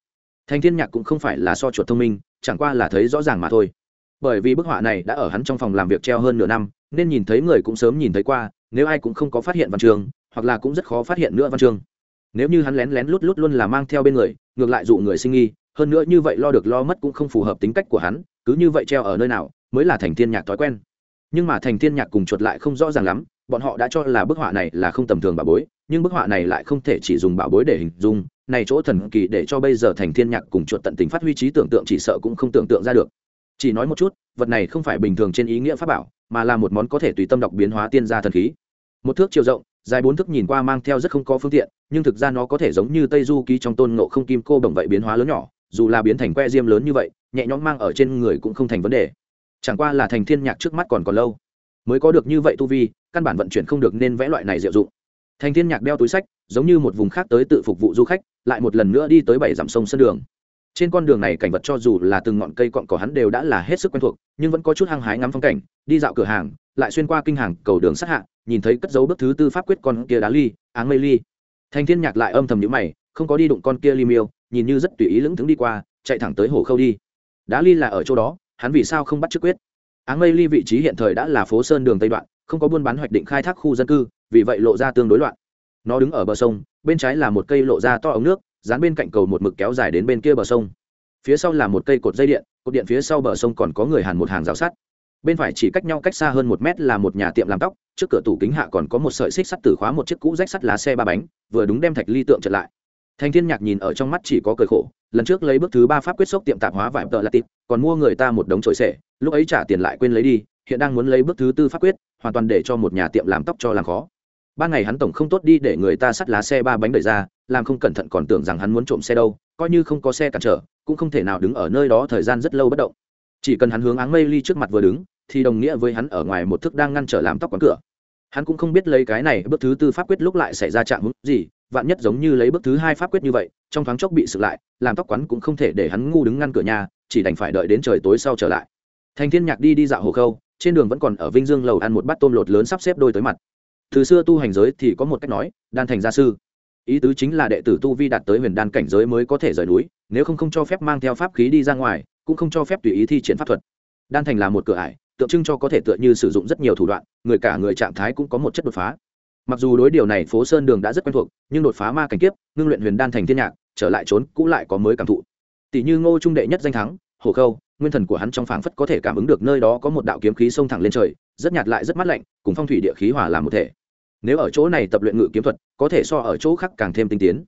Thanh thiên nhạc cũng không phải là so chuột thông minh chẳng qua là thấy rõ ràng mà thôi. Bởi vì bức họa này đã ở hắn trong phòng làm việc treo hơn nửa năm nên nhìn thấy người cũng sớm nhìn thấy qua nếu ai cũng không có phát hiện văn Trường, hoặc là cũng rất khó phát hiện nữa văn chương. Nếu như hắn lén lén lút lút luôn là mang theo bên người ngược lại dụ người sinh nghi hơn nữa như vậy lo được lo mất cũng không phù hợp tính cách của hắn cứ như vậy treo ở nơi nào mới là thành thiên nhạc thói quen. Nhưng mà thành thiên nhạc cùng chuột lại không rõ ràng lắm bọn họ đã cho là bức họa này là không tầm thường bảo bối, nhưng bức họa này lại không thể chỉ dùng bảo bối để hình dung, này chỗ thần kỳ để cho bây giờ thành thiên nhạc cùng chuột tận tình phát huy trí tưởng tượng chỉ sợ cũng không tưởng tượng ra được. Chỉ nói một chút, vật này không phải bình thường trên ý nghĩa pháp bảo, mà là một món có thể tùy tâm đọc biến hóa tiên gia thần khí. Một thước chiều rộng, dài bốn thước nhìn qua mang theo rất không có phương tiện, nhưng thực ra nó có thể giống như tây du ký trong tôn ngộ không kim cô đồng vậy biến hóa lớn nhỏ, dù là biến thành que diêm lớn như vậy, nhẹ nhõm mang ở trên người cũng không thành vấn đề. Chẳng qua là thành thiên nhạc trước mắt còn còn lâu mới có được như vậy tu vi, căn bản vận chuyển không được nên vẽ loại này diệu dụng. Thành thiên nhạc đeo túi sách, giống như một vùng khác tới tự phục vụ du khách, lại một lần nữa đi tới bảy dặm sông sân đường. Trên con đường này cảnh vật cho dù là từng ngọn cây cọn cỏ hắn đều đã là hết sức quen thuộc, nhưng vẫn có chút hăng hái ngắm phong cảnh, đi dạo cửa hàng, lại xuyên qua kinh hàng cầu đường sát hạ, nhìn thấy cất dấu bước thứ tư pháp quyết con kia đá ly, áng mây ly. Thành thiên nhạc lại âm thầm nhữ mày, không có đi đụng con kia ly miêu, nhìn như rất tùy ý lững thững đi qua, chạy thẳng tới hồ khâu đi. Đá ly là ở chỗ đó, hắn vì sao không bắt trước quyết? Áng mây ly vị trí hiện thời đã là phố sơn đường tây đoạn, không có buôn bán hoạch định khai thác khu dân cư, vì vậy lộ ra tương đối loạn. Nó đứng ở bờ sông, bên trái là một cây lộ ra to ống nước, dán bên cạnh cầu một mực kéo dài đến bên kia bờ sông. Phía sau là một cây cột dây điện, cột điện phía sau bờ sông còn có người hàn một hàng rào sắt. Bên phải chỉ cách nhau cách xa hơn một mét là một nhà tiệm làm tóc, trước cửa tủ kính hạ còn có một sợi xích sắt tử khóa một chiếc cũ rách sắt lá xe ba bánh, vừa đúng đem thạch ly tượng trở lại. Thành thiên nhạc nhìn ở trong mắt chỉ có cười khổ lần trước lấy bước thứ ba pháp quyết sốc tiệm tạp hóa vải tợ là tịt còn mua người ta một đống trội sệ, lúc ấy trả tiền lại quên lấy đi, hiện đang muốn lấy bước thứ tư pháp quyết, hoàn toàn để cho một nhà tiệm làm tóc cho làm khó. Ban ngày hắn tổng không tốt đi để người ta sắt lá xe ba bánh đẩy ra, làm không cẩn thận còn tưởng rằng hắn muốn trộm xe đâu, coi như không có xe cản trở, cũng không thể nào đứng ở nơi đó thời gian rất lâu bất động. Chỉ cần hắn hướng áng mây ly trước mặt vừa đứng, thì đồng nghĩa với hắn ở ngoài một thức đang ngăn trở làm tóc quán cửa. Hắn cũng không biết lấy cái này, bước thứ tư pháp quyết lúc lại xảy ra chạm hứng gì vạn nhất giống như lấy bước thứ hai pháp quyết như vậy, trong thoáng chốc bị sự lại, làm tóc quắn cũng không thể để hắn ngu đứng ngăn cửa nhà, chỉ đành phải đợi đến trời tối sau trở lại. Thành thiên nhạc đi đi dạo hồ khâu, trên đường vẫn còn ở vinh dương lầu ăn một bát tôm lột lớn sắp xếp đôi tới mặt. Từ xưa tu hành giới thì có một cách nói, đan thành gia sư. Ý tứ chính là đệ tử tu vi đạt tới huyền đan cảnh giới mới có thể rời núi, nếu không không cho phép mang theo pháp khí đi ra ngoài, cũng không cho phép tùy ý thi triển pháp thuật. Đan thành là một cửa ải, tượng trưng cho có thể tựa như sử dụng rất nhiều thủ đoạn, người cả người trạng thái cũng có một chất đột phá mặc dù đối điều này phố sơn đường đã rất quen thuộc, nhưng đột phá ma cảnh kiếp, ngưng luyện huyền đan thành thiên nhạc, trở lại trốn cũ lại có mới cảm thụ. Tỷ như ngô trung đệ nhất danh thắng, hồ khâu, nguyên thần của hắn trong phảng phất có thể cảm ứng được nơi đó có một đạo kiếm khí xông thẳng lên trời, rất nhạt lại rất mát lạnh, cùng phong thủy địa khí hòa làm một thể. Nếu ở chỗ này tập luyện ngự kiếm thuật, có thể so ở chỗ khác càng thêm tinh tiến.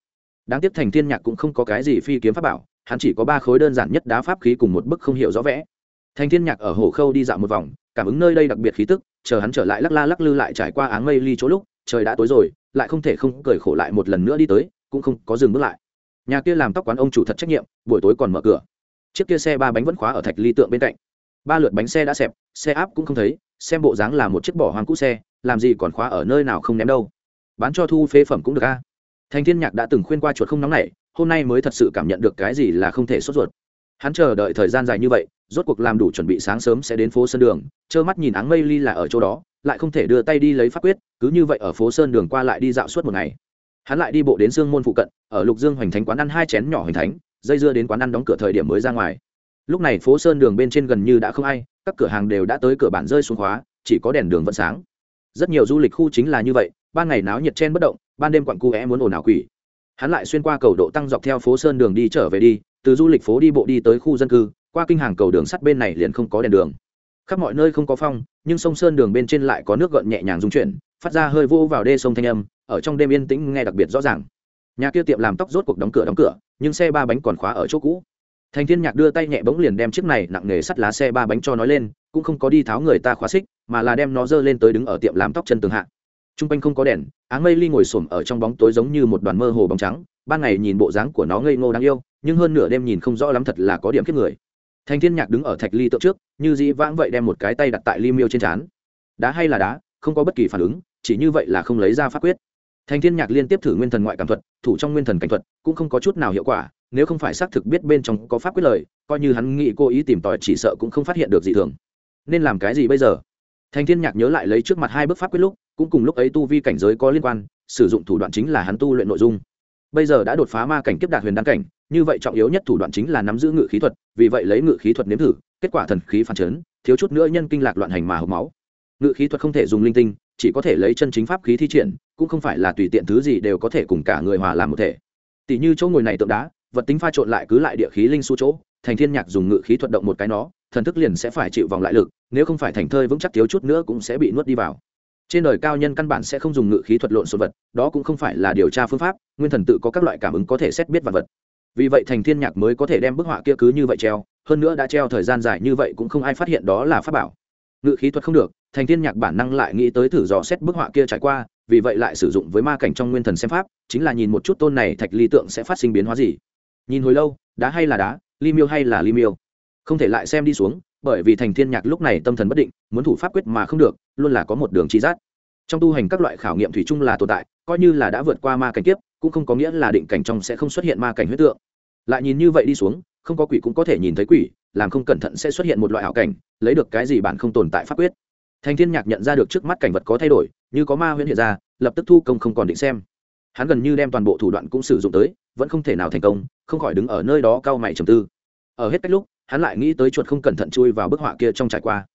Đáng tiếc thành thiên nhạc cũng không có cái gì phi kiếm pháp bảo, hắn chỉ có ba khối đơn giản nhất đá pháp khí cùng một bức không hiểu rõ vẽ. Thành thiên nhạc ở hồ khâu đi dạo một vòng, cảm ứng nơi đây đặc biệt khí tức, chờ hắn trở lại lắc la lắc lư lại trải qua áng mây ly chỗ lúc trời đã tối rồi, lại không thể không cởi khổ lại một lần nữa đi tới, cũng không có dừng bước lại. Nhà kia làm tóc quán ông chủ thật trách nhiệm, buổi tối còn mở cửa. Chiếc kia xe ba bánh vẫn khóa ở thạch ly tượng bên cạnh. Ba lượt bánh xe đã xẹp, xe áp cũng không thấy, xem bộ dáng là một chiếc bỏ hoang cũ xe, làm gì còn khóa ở nơi nào không ném đâu. Bán cho thu phế phẩm cũng được a. Thành thiên nhạc đã từng khuyên qua chuột không nóng này, hôm nay mới thật sự cảm nhận được cái gì là không thể sốt ruột. Hắn chờ đợi thời gian dài như vậy, rốt cuộc làm đủ chuẩn bị sáng sớm sẽ đến phố sân đường, trơ mắt nhìn áng mây ly là ở chỗ đó lại không thể đưa tay đi lấy pháp quyết, cứ như vậy ở phố sơn đường qua lại đi dạo suốt một ngày. Hắn lại đi bộ đến sương môn phụ cận, ở lục dương hoành thánh quán ăn hai chén nhỏ hoành thánh, dây dưa đến quán ăn đóng cửa thời điểm mới ra ngoài. Lúc này phố sơn đường bên trên gần như đã không ai, các cửa hàng đều đã tới cửa bản rơi xuống khóa, chỉ có đèn đường vẫn sáng. Rất nhiều du lịch khu chính là như vậy, ban ngày náo nhiệt chen bất động, ban đêm quặn cu é muốn ồn ào quỷ. Hắn lại xuyên qua cầu độ tăng dọc theo phố sơn đường đi trở về đi, từ du lịch phố đi bộ đi tới khu dân cư, qua kinh hàng cầu đường sắt bên này liền không có đèn đường khắp mọi nơi không có phong, nhưng sông sơn đường bên trên lại có nước gợn nhẹ nhàng rung chuyển, phát ra hơi vô vào đê sông thanh âm, ở trong đêm yên tĩnh nghe đặc biệt rõ ràng. Nhà kia tiệm làm tóc rốt cuộc đóng cửa đóng cửa, nhưng xe ba bánh còn khóa ở chỗ cũ. Thành thiên nhạc đưa tay nhẹ bỗng liền đem chiếc này nặng nghề sắt lá xe ba bánh cho nói lên, cũng không có đi tháo người ta khóa xích, mà là đem nó dơ lên tới đứng ở tiệm làm tóc chân tường hạ. T r u n g quanh không có đèn, áng mây ly ngồi s ổ m ở trong bóng tối giống như một đoàn mơ hồ bóng trắng, ban ngày nhìn bộ dáng của nó ngây ngô đáng yêu, nhưng hơn nửa đêm nhìn không rõ lắm thật là có điểm kiếp người thành thiên nhạc đứng ở thạch ly tượng trước, như dĩ vãng vậy đem một cái tay đặt tại ly miêu trên trán. Đá hay là đá, không có bất kỳ phản ứng, chỉ như vậy là không lấy ra pháp quyết. Thành thiên nhạc liên tiếp thử nguyên thần ngoại cảm thuật, thủ trong nguyên thần cảnh thuật, cũng không có chút nào hiệu quả, nếu không phải xác thực biết bên trong có pháp quyết lời, coi như hắn nghĩ cố ý tìm tòi chỉ sợ cũng không phát hiện được gì thường. Nên làm cái gì bây giờ? Thành thiên nhạc nhớ lại lấy trước mặt hai bước pháp quyết lúc, cũng cùng lúc ấy tu vi cảnh giới có liên quan, sử dụng thủ đoạn chính là hắn tu luyện nội dung. Bây giờ đã đột phá ma cảnh kiếp đạt huyền đăng cảnh như vậy trọng yếu nhất thủ đoạn chính là nắm giữ ngự khí thuật, vì vậy lấy ngự khí thuật nếm thử, kết quả thần khí phản chấn, thiếu chút nữa nhân kinh lạc loạn hành mà hộp máu. Ngự khí thuật không thể dùng linh tinh, chỉ có thể lấy chân chính pháp khí thi triển, cũng không phải là tùy tiện thứ gì đều có thể cùng cả người hòa làm một thể. Tỷ như chỗ ngồi này tượng đá, vật tính pha trộn lại cứ lại địa khí linh su chỗ, thành thiên nhạc dùng ngự khí thuật động một cái nó, thần thức liền sẽ phải chịu vòng lại lực, nếu không phải thành thơi vững chắc thiếu chút nữa cũng sẽ bị nuốt đi vào. Trên đời cao nhân căn bản sẽ không dùng ngự khí thuật lộn xộn vật, đó cũng không phải là điều tra phương pháp, nguyên thần tự có các loại cảm ứng có thể xét biết vật vật vì vậy thành thiên nhạc mới có thể đem bức họa kia cứ như vậy treo, hơn nữa đã treo thời gian dài như vậy cũng không ai phát hiện đó là pháp bảo. Ngự khí thuật không được, thành thiên nhạc bản năng lại nghĩ tới thử dò xét bức họa kia trải qua, vì vậy lại sử dụng với ma cảnh trong nguyên thần xem pháp, chính là nhìn một chút tôn này thạch ly tượng sẽ phát sinh biến hóa gì. Nhìn hồi lâu, đá hay là đá, ly miêu hay là ly miêu? Không thể lại xem đi xuống, bởi vì thành thiên nhạc lúc này tâm thần bất định, muốn thủ pháp quyết mà không được, luôn là có một đường chi giác. Trong tu hành các loại khảo nghiệm thủy chung là tồn tại, coi như là đã vượt qua ma cảnh kiếp cũng không có nghĩa là định cảnh trong sẽ không xuất hiện ma cảnh huyết tượng. Lại nhìn như vậy đi xuống, không có quỷ cũng có thể nhìn thấy quỷ, làm không cẩn thận sẽ xuất hiện một loại ảo cảnh, lấy được cái gì bạn không tồn tại pháp quyết. Thành thiên nhạc nhận ra được trước mắt cảnh vật có thay đổi, như có ma huyễn hiện ra, lập tức thu công không còn định xem. Hắn gần như đem toàn bộ thủ đoạn cũng sử dụng tới, vẫn không thể nào thành công, không khỏi đứng ở nơi đó cao mày trầm tư. Ở hết cách lúc, hắn lại nghĩ tới chuột không cẩn thận chui vào bức họa kia trong trải qua.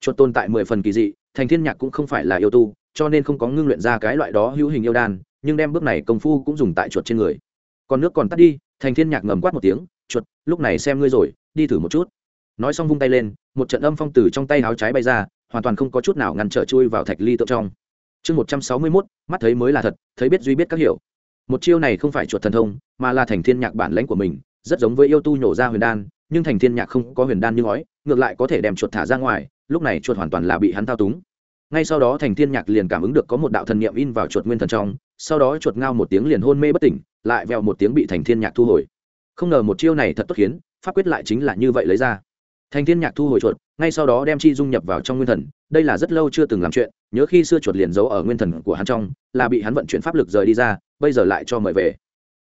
Chuột tồn tại mười phần kỳ dị thành thiên nhạc cũng không phải là yêu tu, cho nên không có ngưng luyện ra cái loại đó hữu hình yêu đan nhưng đem bước này công phu cũng dùng tại chuột trên người. Còn nước còn tắt đi, thành thiên nhạc ngầm quát một tiếng, chuột, lúc này xem ngươi rồi, đi thử một chút. Nói xong vung tay lên, một trận âm phong từ trong tay áo trái bay ra, hoàn toàn không có chút nào ngăn trở chui vào thạch ly tượng trong. Chương một trăm sáu mươi mốt, mắt thấy mới là thật, thấy biết duy biết các hiểu. Một chiêu này không phải chuột thần thông, mà là thành thiên nhạc bản lãnh của mình, rất giống với yêu tu nhổ ra huyền đan, nhưng thành thiên nhạc không có huyền đan như ngói, ngược lại có thể đem chuột thả ra ngoài, lúc này chuột hoàn toàn là bị hắn thao túng. Ngay sau đó thành thiên nhạc liền cảm ứng được có một đạo thần niệm in vào chuột nguyên thần trong sau đó chuột ngao một tiếng liền hôn mê bất tỉnh, lại vèo một tiếng bị thành thiên nhạc thu hồi. Không ngờ một chiêu này thật tốt khiến, pháp quyết lại chính là như vậy lấy ra. Thành thiên nhạc thu hồi chuột, ngay sau đó đem chi dung nhập vào trong nguyên thần, đây là rất lâu chưa từng làm chuyện, nhớ khi xưa chuột liền giấu ở nguyên thần của hắn trong, là bị hắn vận chuyển pháp lực rời đi ra, bây giờ lại cho mời về.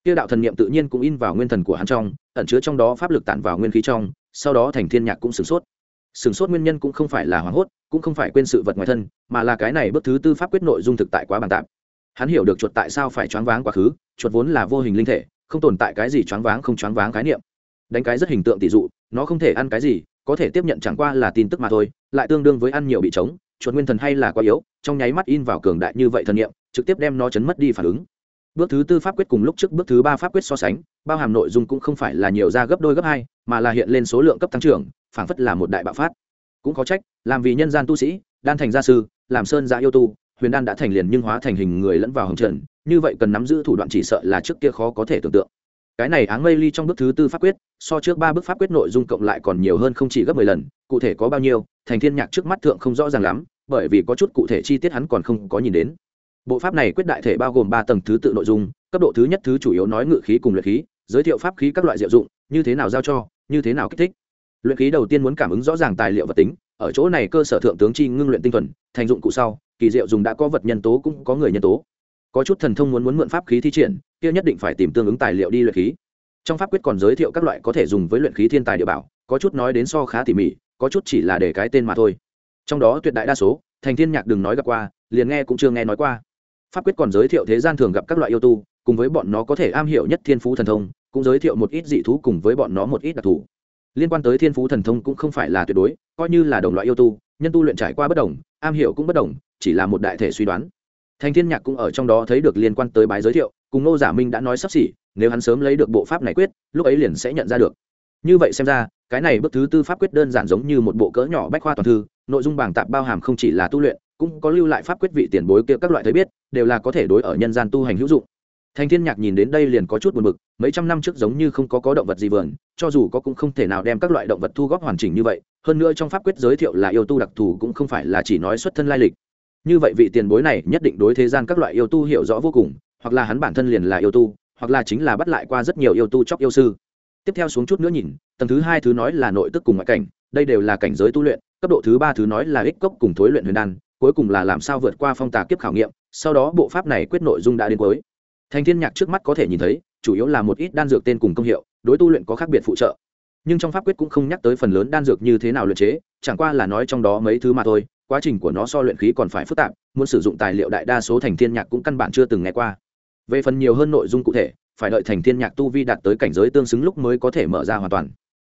Kia đạo thần niệm tự nhiên cũng in vào nguyên thần của hắn trong, ẩn chứa trong đó pháp lực tản vào nguyên khí trong, sau đó thành thiên nhạc cũng sửng sốt. Sửng sốt nguyên nhân cũng không phải là hoảng hốt, cũng không phải quên sự vật ngoài thân, mà là cái này bước thứ tư pháp quyết nội dung thực tại quá bàn tạp hắn hiểu được chuột tại sao phải choáng váng quá khứ, chuột vốn là vô hình linh thể, không tồn tại cái gì choáng váng không choáng váng khái niệm. Đánh cái rất hình tượng tỷ dụ, nó không thể ăn cái gì, có thể tiếp nhận chẳng qua là tin tức mà thôi, lại tương đương với ăn nhiều bị trống, chuột nguyên thần hay là quá yếu, trong nháy mắt in vào cường đại như vậy thần niệm, trực tiếp đem nó chấn mất đi phản ứng. Bước thứ tư pháp quyết cùng lúc trước bước thứ ba pháp quyết so sánh, bao hàm nội dung cũng không phải là nhiều ra gấp đôi gấp hai, mà là hiện lên số lượng cấp tăng trưởng, phảng phất là một đại bạo phát. Cũng có trách, làm vì nhân gian tu sĩ, đan thành gia sư, làm sơn gia yêu tu huyền đan đã thành liền nhưng hóa thành hình người lẫn vào hồng trần, như vậy cần nắm giữ thủ đoạn chỉ sợ là trước kia khó có thể tưởng tượng. Cái này áng mây ly trong bước thứ tư pháp quyết, so trước ba bước pháp quyết nội dung cộng lại còn nhiều hơn không chỉ gấp mười lần, cụ thể có bao nhiêu, thành thiên nhạc trước mắt thượng không rõ ràng lắm, bởi vì có chút cụ thể chi tiết hắn còn không có nhìn đến. Bộ pháp này quyết đại thể bao gồm ba tầng thứ tự nội dung, cấp độ thứ nhất thứ chủ yếu nói ngự khí cùng luyện khí, giới thiệu pháp khí các loại diệu dụng, như thế nào giao cho, như thế nào kích thích. Luyện khí đầu tiên muốn cảm ứng rõ ràng tài liệu vật tính, ở chỗ này cơ sở thượng tướng chi ngưng luyện tinh thuần, thành dụng cụ sau kỳ diệu dùng đã có vật nhân tố cũng có người nhân tố. Có chút thần thông muốn muốn mượn pháp khí thi triển, kia nhất định phải tìm tương ứng tài liệu đi luyện khí. Trong pháp quyết còn giới thiệu các loại có thể dùng với luyện khí thiên tài địa bảo, có chút nói đến so khá tỉ mỉ, có chút chỉ là để cái tên mà thôi. Trong đó tuyệt đại đa số, thành thiên nhạc đừng nói gặp qua, liền nghe cũng chưa nghe nói qua. Pháp quyết còn giới thiệu thế gian thường gặp các loại yêu tu, cùng với bọn nó có thể am hiểu nhất thiên phú thần thông, cũng giới thiệu một ít dị thú cùng với bọn nó một ít đặc thù. Liên quan tới thiên phú thần thông cũng không phải là tuyệt đối, coi như là đồng loại yêu tu, nhân tu luyện trải qua bất đồng, am hiểu cũng bất đồng chỉ là một đại thể suy đoán. Thành thiên nhạc cũng ở trong đó thấy được liên quan tới bái giới thiệu, cùng nô giả minh đã nói sắp xỉ, nếu hắn sớm lấy được bộ pháp này quyết, lúc ấy liền sẽ nhận ra được. Như vậy xem ra, cái này bước thứ tư pháp quyết đơn giản giống như một bộ cỡ nhỏ bách khoa toàn thư, nội dung bảng tạp bao hàm không chỉ là tu luyện, cũng có lưu lại pháp quyết vị tiền bối kia các loại thấy biết, đều là có thể đối ở nhân gian tu hành hữu dụng. Thành thiên nhạc nhìn đến đây liền có chút buồn bực, mấy trăm năm trước giống như không có có động vật gì vườn, cho dù có cũng không thể nào đem các loại động vật thu góp hoàn chỉnh như vậy, hơn nữa trong pháp quyết giới thiệu là yêu tu đặc thù cũng không phải là chỉ nói xuất thân lai lịch như vậy vị tiền bối này nhất định đối thế gian các loại yêu tu hiểu rõ vô cùng, hoặc là hắn bản thân liền là yêu tu, hoặc là chính là bắt lại qua rất nhiều yêu tu chóc yêu sư. Tiếp theo xuống chút nữa nhìn, tầng thứ hai thứ nói là nội tức cùng ngoại cảnh, đây đều là cảnh giới tu luyện, cấp độ thứ ba thứ nói là ích cốc cùng thối luyện huyền đan, cuối cùng là làm sao vượt qua phong tà kiếp khảo nghiệm, sau đó bộ pháp này quyết nội dung đã đến cuối. Thành thiên nhạc trước mắt có thể nhìn thấy, chủ yếu là một ít đan dược tên cùng công hiệu, đối tu luyện có khác biệt phụ trợ. Nhưng trong pháp quyết cũng không nhắc tới phần lớn đan dược như thế nào luyện chế, chẳng qua là nói trong đó mấy thứ mà thôi quá trình của nó so luyện khí còn phải phức tạp, muốn sử dụng tài liệu đại đa số thành thiên nhạc cũng căn bản chưa từng nghe qua. Về phần nhiều hơn nội dung cụ thể, phải đợi thành thiên nhạc tu vi đạt tới cảnh giới tương xứng lúc mới có thể mở ra hoàn toàn.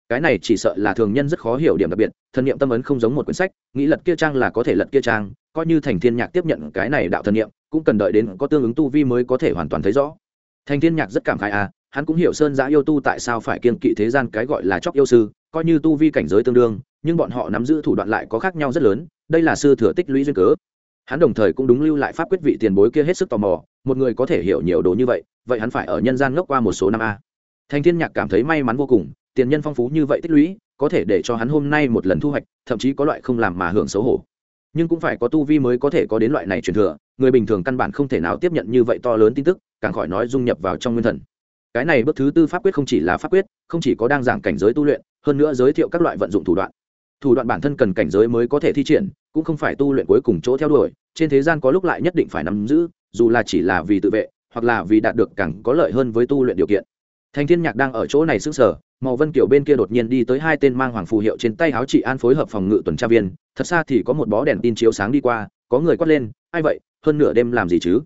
Cái này chỉ sợ là thường nhân rất khó hiểu điểm đặc biệt, thần niệm tâm ấn không giống một quyển sách, nghĩ lật kia trang là có thể lật kia trang, coi như thành thiên nhạc tiếp nhận cái này đạo thần niệm, cũng cần đợi đến có tương ứng tu vi mới có thể hoàn toàn thấy rõ. Thành thiên nhạc rất cảm khái à hắn cũng hiểu sơn giã yêu tu tại sao phải kiên kỵ thế gian cái gọi là chóc yêu sư, coi như tu vi cảnh giới tương đương, nhưng bọn họ nắm giữ thủ đoạn lại có khác nhau rất lớn đây là sư thừa tích lũy duyên cớ. Hắn đồng thời cũng đúng lưu lại pháp quyết vị tiền bối kia hết sức tò mò, một người có thể hiểu nhiều đồ như vậy vậy hắn phải ở nhân gian ngốc qua một số năm a. Thành thiên nhạc cảm thấy may mắn vô cùng, tiền nhân phong phú như vậy tích lũy, có thể để cho hắn hôm nay một lần thu hoạch, thậm chí có loại không làm mà hưởng xấu hổ. Nhưng cũng phải có tu vi mới có thể có đến loại này truyền thừa, người bình thường căn bản không thể nào tiếp nhận như vậy to lớn tin tức, càng khỏi nói dung nhập vào trong nguyên thần. Cái này bước thứ tư pháp quyết không chỉ là pháp quyết, không chỉ có đang giảng cảnh giới tu luyện, hơn nữa giới thiệu các loại vận dụng thủ đoạn thủ đoạn bản thân cần cảnh giới mới có thể thi triển, cũng không phải tu luyện cuối cùng chỗ theo đuổi, trên thế gian có lúc lại nhất định phải nắm giữ, dù là chỉ là vì tự vệ, hoặc là vì đạt được càng có lợi hơn với tu luyện điều kiện. Thành thiên nhạc đang ở chỗ này sức sở màu vân kiểu bên kia đột nhiên đi tới hai tên mang hoàng phù hiệu trên tay áo chị an phối hợp phòng ngự tuần tra viên, thật xa thì có một bó đèn tin chiếu sáng đi qua, có người quát lên, ai vậy, hơn nửa đêm làm gì chứ?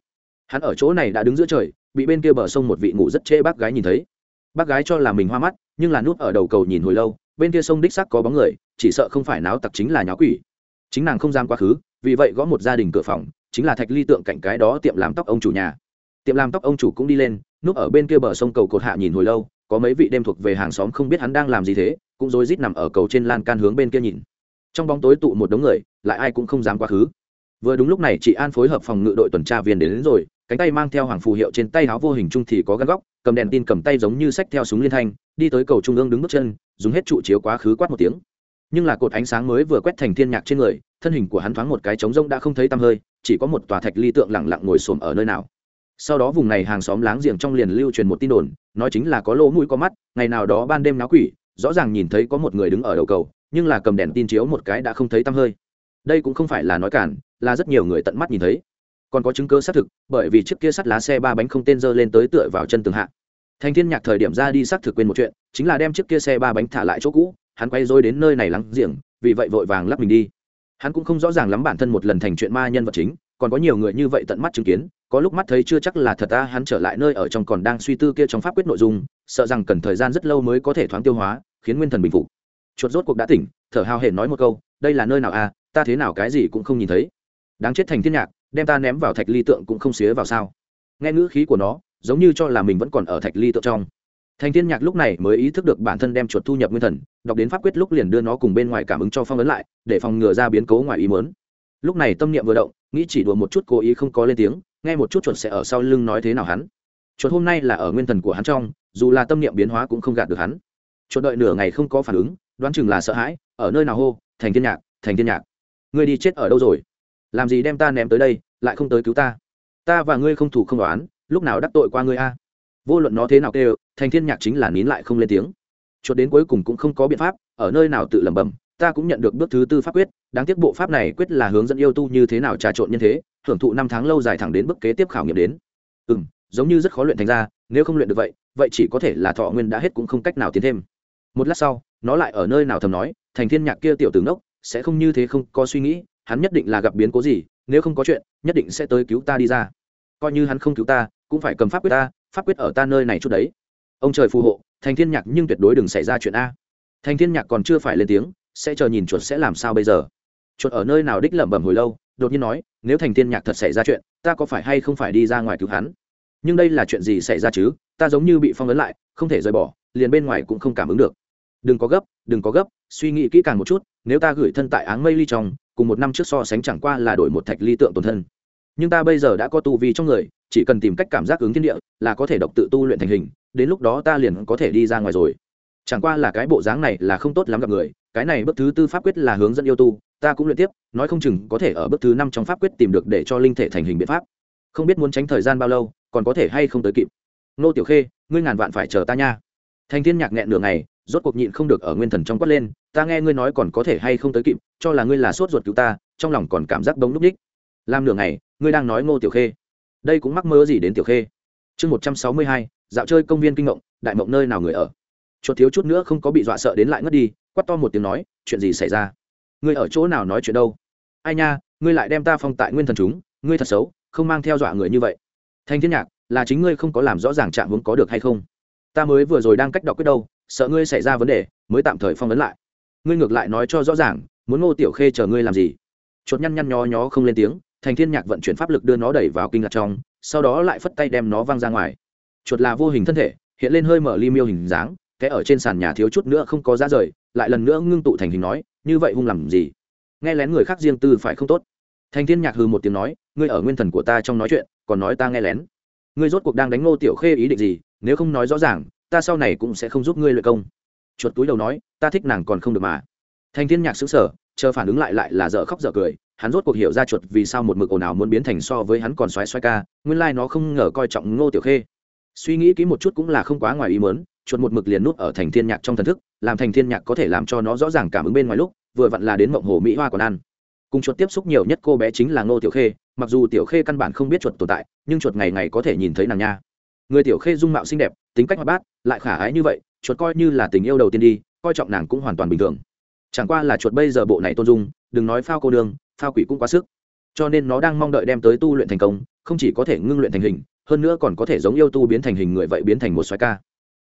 Hắn ở chỗ này đã đứng giữa trời, bị bên kia bờ sông một vị ngủ rất trễ bác gái nhìn thấy. Bác gái cho là mình hoa mắt, nhưng là núp ở đầu cầu nhìn hồi lâu bên kia sông đích sắc có bóng người chỉ sợ không phải náo tặc chính là nháo quỷ. Chính nàng không dám quá khứ vì vậy gõ một gia đình cửa phòng chính là thạch ly tượng cạnh cái đó tiệm làm tóc ông chủ nhà. Tiệm làm tóc ông chủ cũng đi lên núp ở bên kia bờ sông cầu cột hạ nhìn hồi lâu có mấy vị đêm thuộc về hàng xóm không biết hắn đang làm gì thế cũng rối rít nằm ở cầu trên lan can hướng bên kia nhìn. Trong bóng tối tụ một đống người lại ai cũng không dám quá khứ. Vừa đúng lúc này chị an phối hợp phòng ngự đội tuần tra viên đến, đến rồi cánh tay mang theo hoàng phù hiệu trên tay áo vô hình trung thì có gắn góc, cầm đèn tin cầm tay giống như sách theo súng liên thanh, đi tới cầu trung ương đứng bước chân, dùng hết trụ chiếu quá khứ quát một tiếng. Nhưng là cột ánh sáng mới vừa quét thành thiên nhạc trên người, thân hình của hắn thoáng một cái trống rông đã không thấy tăm hơi, chỉ có một tòa thạch ly tượng lặng lặng ngồi xổm ở nơi nào. Sau đó vùng này hàng xóm láng giềng trong liền lưu truyền một tin đồn, nói chính là có lỗ mũi có mắt, ngày nào đó ban đêm náo quỷ, rõ ràng nhìn thấy có một người đứng ở đầu cầu, nhưng là cầm đèn tin chiếu một cái đã không thấy tăm hơi. Đây cũng không phải là nói cản, là rất nhiều người tận mắt nhìn thấy còn có chứng cứ xác thực, bởi vì chiếc kia sắt lá xe ba bánh không tên dơ lên tới tựa vào chân tường hạ. Thành thiên nhạc thời điểm ra đi xác thực quên một chuyện, chính là đem chiếc kia xe ba bánh thả lại chỗ cũ, hắn quay rồi đến nơi này lắng giềng, vì vậy vội vàng lắp mình đi. Hắn cũng không rõ ràng lắm bản thân một lần thành chuyện ma nhân vật chính, còn có nhiều người như vậy tận mắt chứng kiến, có lúc mắt thấy chưa chắc là thật ta hắn trở lại nơi ở trong còn đang suy tư kia trong pháp quyết nội dung, sợ rằng cần thời gian rất lâu mới có thể thoáng tiêu hóa, khiến nguyên thần bình phục. Chuột rốt cuộc đã tỉnh, thở hào hển nói một câu, đây là nơi nào à ta thế nào cái gì cũng không nhìn thấy. Đáng chết thành thiên nhạc đem ta ném vào thạch ly tượng cũng không xía vào sao? Nghe ngữ khí của nó, giống như cho là mình vẫn còn ở thạch ly tượng trong. Thành thiên nhạc lúc này mới ý thức được bản thân đem chuột thu nhập nguyên thần, đọc đến pháp quyết lúc liền đưa nó cùng bên ngoài cảm ứng cho phong ấn lại, để phòng ngừa ra biến cố ngoài ý muốn. Lúc này tâm niệm vừa động, nghĩ chỉ đùa một chút cố ý không có lên tiếng, nghe một chút chuột sẽ ở sau lưng nói thế nào hắn. Chuột hôm nay là ở nguyên thần của hắn trong, dù là tâm niệm biến hóa cũng không gạt được hắn. Chuột đợi nửa ngày không có phản ứng, đoán chừng là sợ hãi, ở nơi nào hô, thành thiên nhạc, thành thiên nhạc, ngươi đi chết ở đâu rồi? Làm gì đem ta ném tới đây, lại không tới cứu ta? Ta và ngươi không thủ không đoán, lúc nào đắc tội qua ngươi a? Vô luận nó thế nào kêu, thành thiên nhạc chính là nín lại không lên tiếng. Chuột đến cuối cùng cũng không có biện pháp, ở nơi nào tự lẩm bẩm, ta cũng nhận được bước thứ tư pháp quyết, đáng tiếc bộ pháp này quyết là hướng dẫn yêu tu như thế nào trà trộn nhân thế hưởng thụ năm tháng lâu dài thẳng đến bước kế tiếp khảo nghiệm đến. Ừ giống như rất khó luyện thành ra, nếu không luyện được vậy vậy chỉ có thể là thọ nguyên đã hết cũng không cách nào tiến thêm. Một lát sau, nó lại ở nơi nào thầm nói, thành thiên nhạc kia tiểu tướng đốc sẽ không như thế không có suy nghĩ hắn nhất định là gặp biến cố gì, nếu không có chuyện, nhất định sẽ tới cứu ta đi ra. Coi như hắn không cứu ta, cũng phải cầm pháp quyết ta, pháp quyết ở ta nơi này chút đấy. Ông trời phù hộ, thành thiên nhạc nhưng tuyệt đối đừng xảy ra chuyện a. Thành thiên nhạc còn chưa phải lên tiếng, sẽ chờ nhìn chuột sẽ làm sao bây giờ. Chuột ở nơi nào đích lẩm bẩm hồi lâu, đột nhiên nói, nếu thành thiên nhạc thật xảy ra chuyện, ta có phải hay không phải đi ra ngoài cứu hắn? Nhưng đây là chuyện gì xảy ra chứ? Ta giống như bị phong ấn lại, không thể rời bỏ, liền bên ngoài cũng không cảm ứng được. Đừng có gấp, đừng có gấp, suy nghĩ kỹ càng một chút, nếu ta gửi thân tại áng mây ly trong cùng một năm trước so sánh chẳng qua là đổi một thạch ly tượng tổn thân. Nhưng ta bây giờ đã có tu vi trong người, chỉ cần tìm cách cảm giác ứng thiên địa là có thể độc tự tu luyện thành hình, đến lúc đó ta liền có thể đi ra ngoài rồi. Chẳng qua là cái bộ dáng này là không tốt lắm gặp người, cái này bước thứ tư pháp quyết là hướng dẫn yêu tu, ta cũng luyện tiếp, nói không chừng có thể ở bước thứ năm trong pháp quyết tìm được để cho linh thể thành hình biện pháp. Không biết muốn tránh thời gian bao lâu, còn có thể hay không tới kịp. Nô tiểu khê, ngươi ngàn vạn phải chờ ta nha. Thành thiên nhạc nghẹn nửa ngày, rốt cuộc nhịn không được ở nguyên thần trong quát lên ta nghe ngươi nói còn có thể hay không tới kịp, cho là ngươi là sốt ruột cứu ta, trong lòng còn cảm giác bóng núp ních. Làm nửa ngày, ngươi đang nói ngô tiểu khê. Đây cũng mắc mơ gì đến tiểu khê. Chương một trăm sáu mươi hai, dạo chơi công viên kinh ngộng, đại mộng nơi nào người ở? Chuột thiếu chút nữa không có bị dọa sợ đến lại ngất đi quắt to một tiếng nói, chuyện gì xảy ra? Ngươi ở chỗ nào nói chuyện đâu? Ai nha, ngươi lại đem ta phong tại nguyên thần chúng, ngươi thật xấu, không mang theo dọa người như vậy. Thanh thiên nhạc, là chính ngươi không có làm rõ ràng trạng vốn có được hay không? Ta mới vừa rồi đang cách đọc quyết đâu, sợ ngươi xảy ra vấn đề, mới tạm thời phong vấn lại ngươi ngược lại nói cho rõ ràng, muốn ngô tiểu khê chờ ngươi làm gì? Chuột nhăn nhăn nhó nhó không lên tiếng, thành thiên nhạc vận chuyển pháp lực đưa nó đẩy vào kinh ngạc trong, sau đó lại phất tay đem nó văng ra ngoài. Chuột là vô hình thân thể, hiện lên hơi mở ly miêu hình dáng cái ở trên sàn nhà thiếu chút nữa không có ra rời, lại lần nữa ngưng tụ thành hình nói, như vậy hung làm gì? Nghe lén người khác riêng tư phải không tốt. Thành thiên nhạc hừ một tiếng nói, ngươi ở nguyên thần của ta trong nói chuyện, còn nói ta nghe lén. Ngươi rốt cuộc đang đánh ngô tiểu khê ý định gì? Nếu không nói rõ ràng, ta sau này cũng sẽ không giúp ngươi luyện công. Chuột túi đầu nói ta thích nàng còn không được mà. Thành thiên nhạc xứng sở chờ phản ứng lại lại là dở khóc dở cười, hắn rốt cuộc hiểu ra chuột vì sao một mực ồn ào muốn biến thành so với hắn còn xoáy xoáy ca, nguyên lai nó không ngờ coi trọng ngô tiểu khê. Suy nghĩ kỹ một chút cũng là không quá ngoài ý mớn chuột một mực liền nút ở thành thiên nhạc trong thần thức, làm thành thiên nhạc có thể làm cho nó rõ ràng cảm ứng bên ngoài lúc, vừa vặn là đến mộng hồ mỹ hoa còn ăn. Cùng chuột tiếp xúc nhiều nhất cô bé chính là ngô tiểu khê, mặc dù tiểu khê căn bản không biết chuột tồn tại, nhưng chuột ngày ngày có thể nhìn thấy nàng nha. Người tiểu khê dung mạo xinh đẹp, tính cách hoạt bát, lại khả ái như vậy, chuột coi như là tình yêu đầu tiên đi coi trọng nàng cũng hoàn toàn bình thường. Chẳng qua là chuột bây giờ bộ này tôn dung đừng nói phao cô đường, phao quỷ cũng quá sức. Cho nên nó đang mong đợi đem tới tu luyện thành công không chỉ có thể ngưng luyện thành hình hơn nữa còn có thể giống yêu tu biến thành hình người vậy biến thành một xoái ca.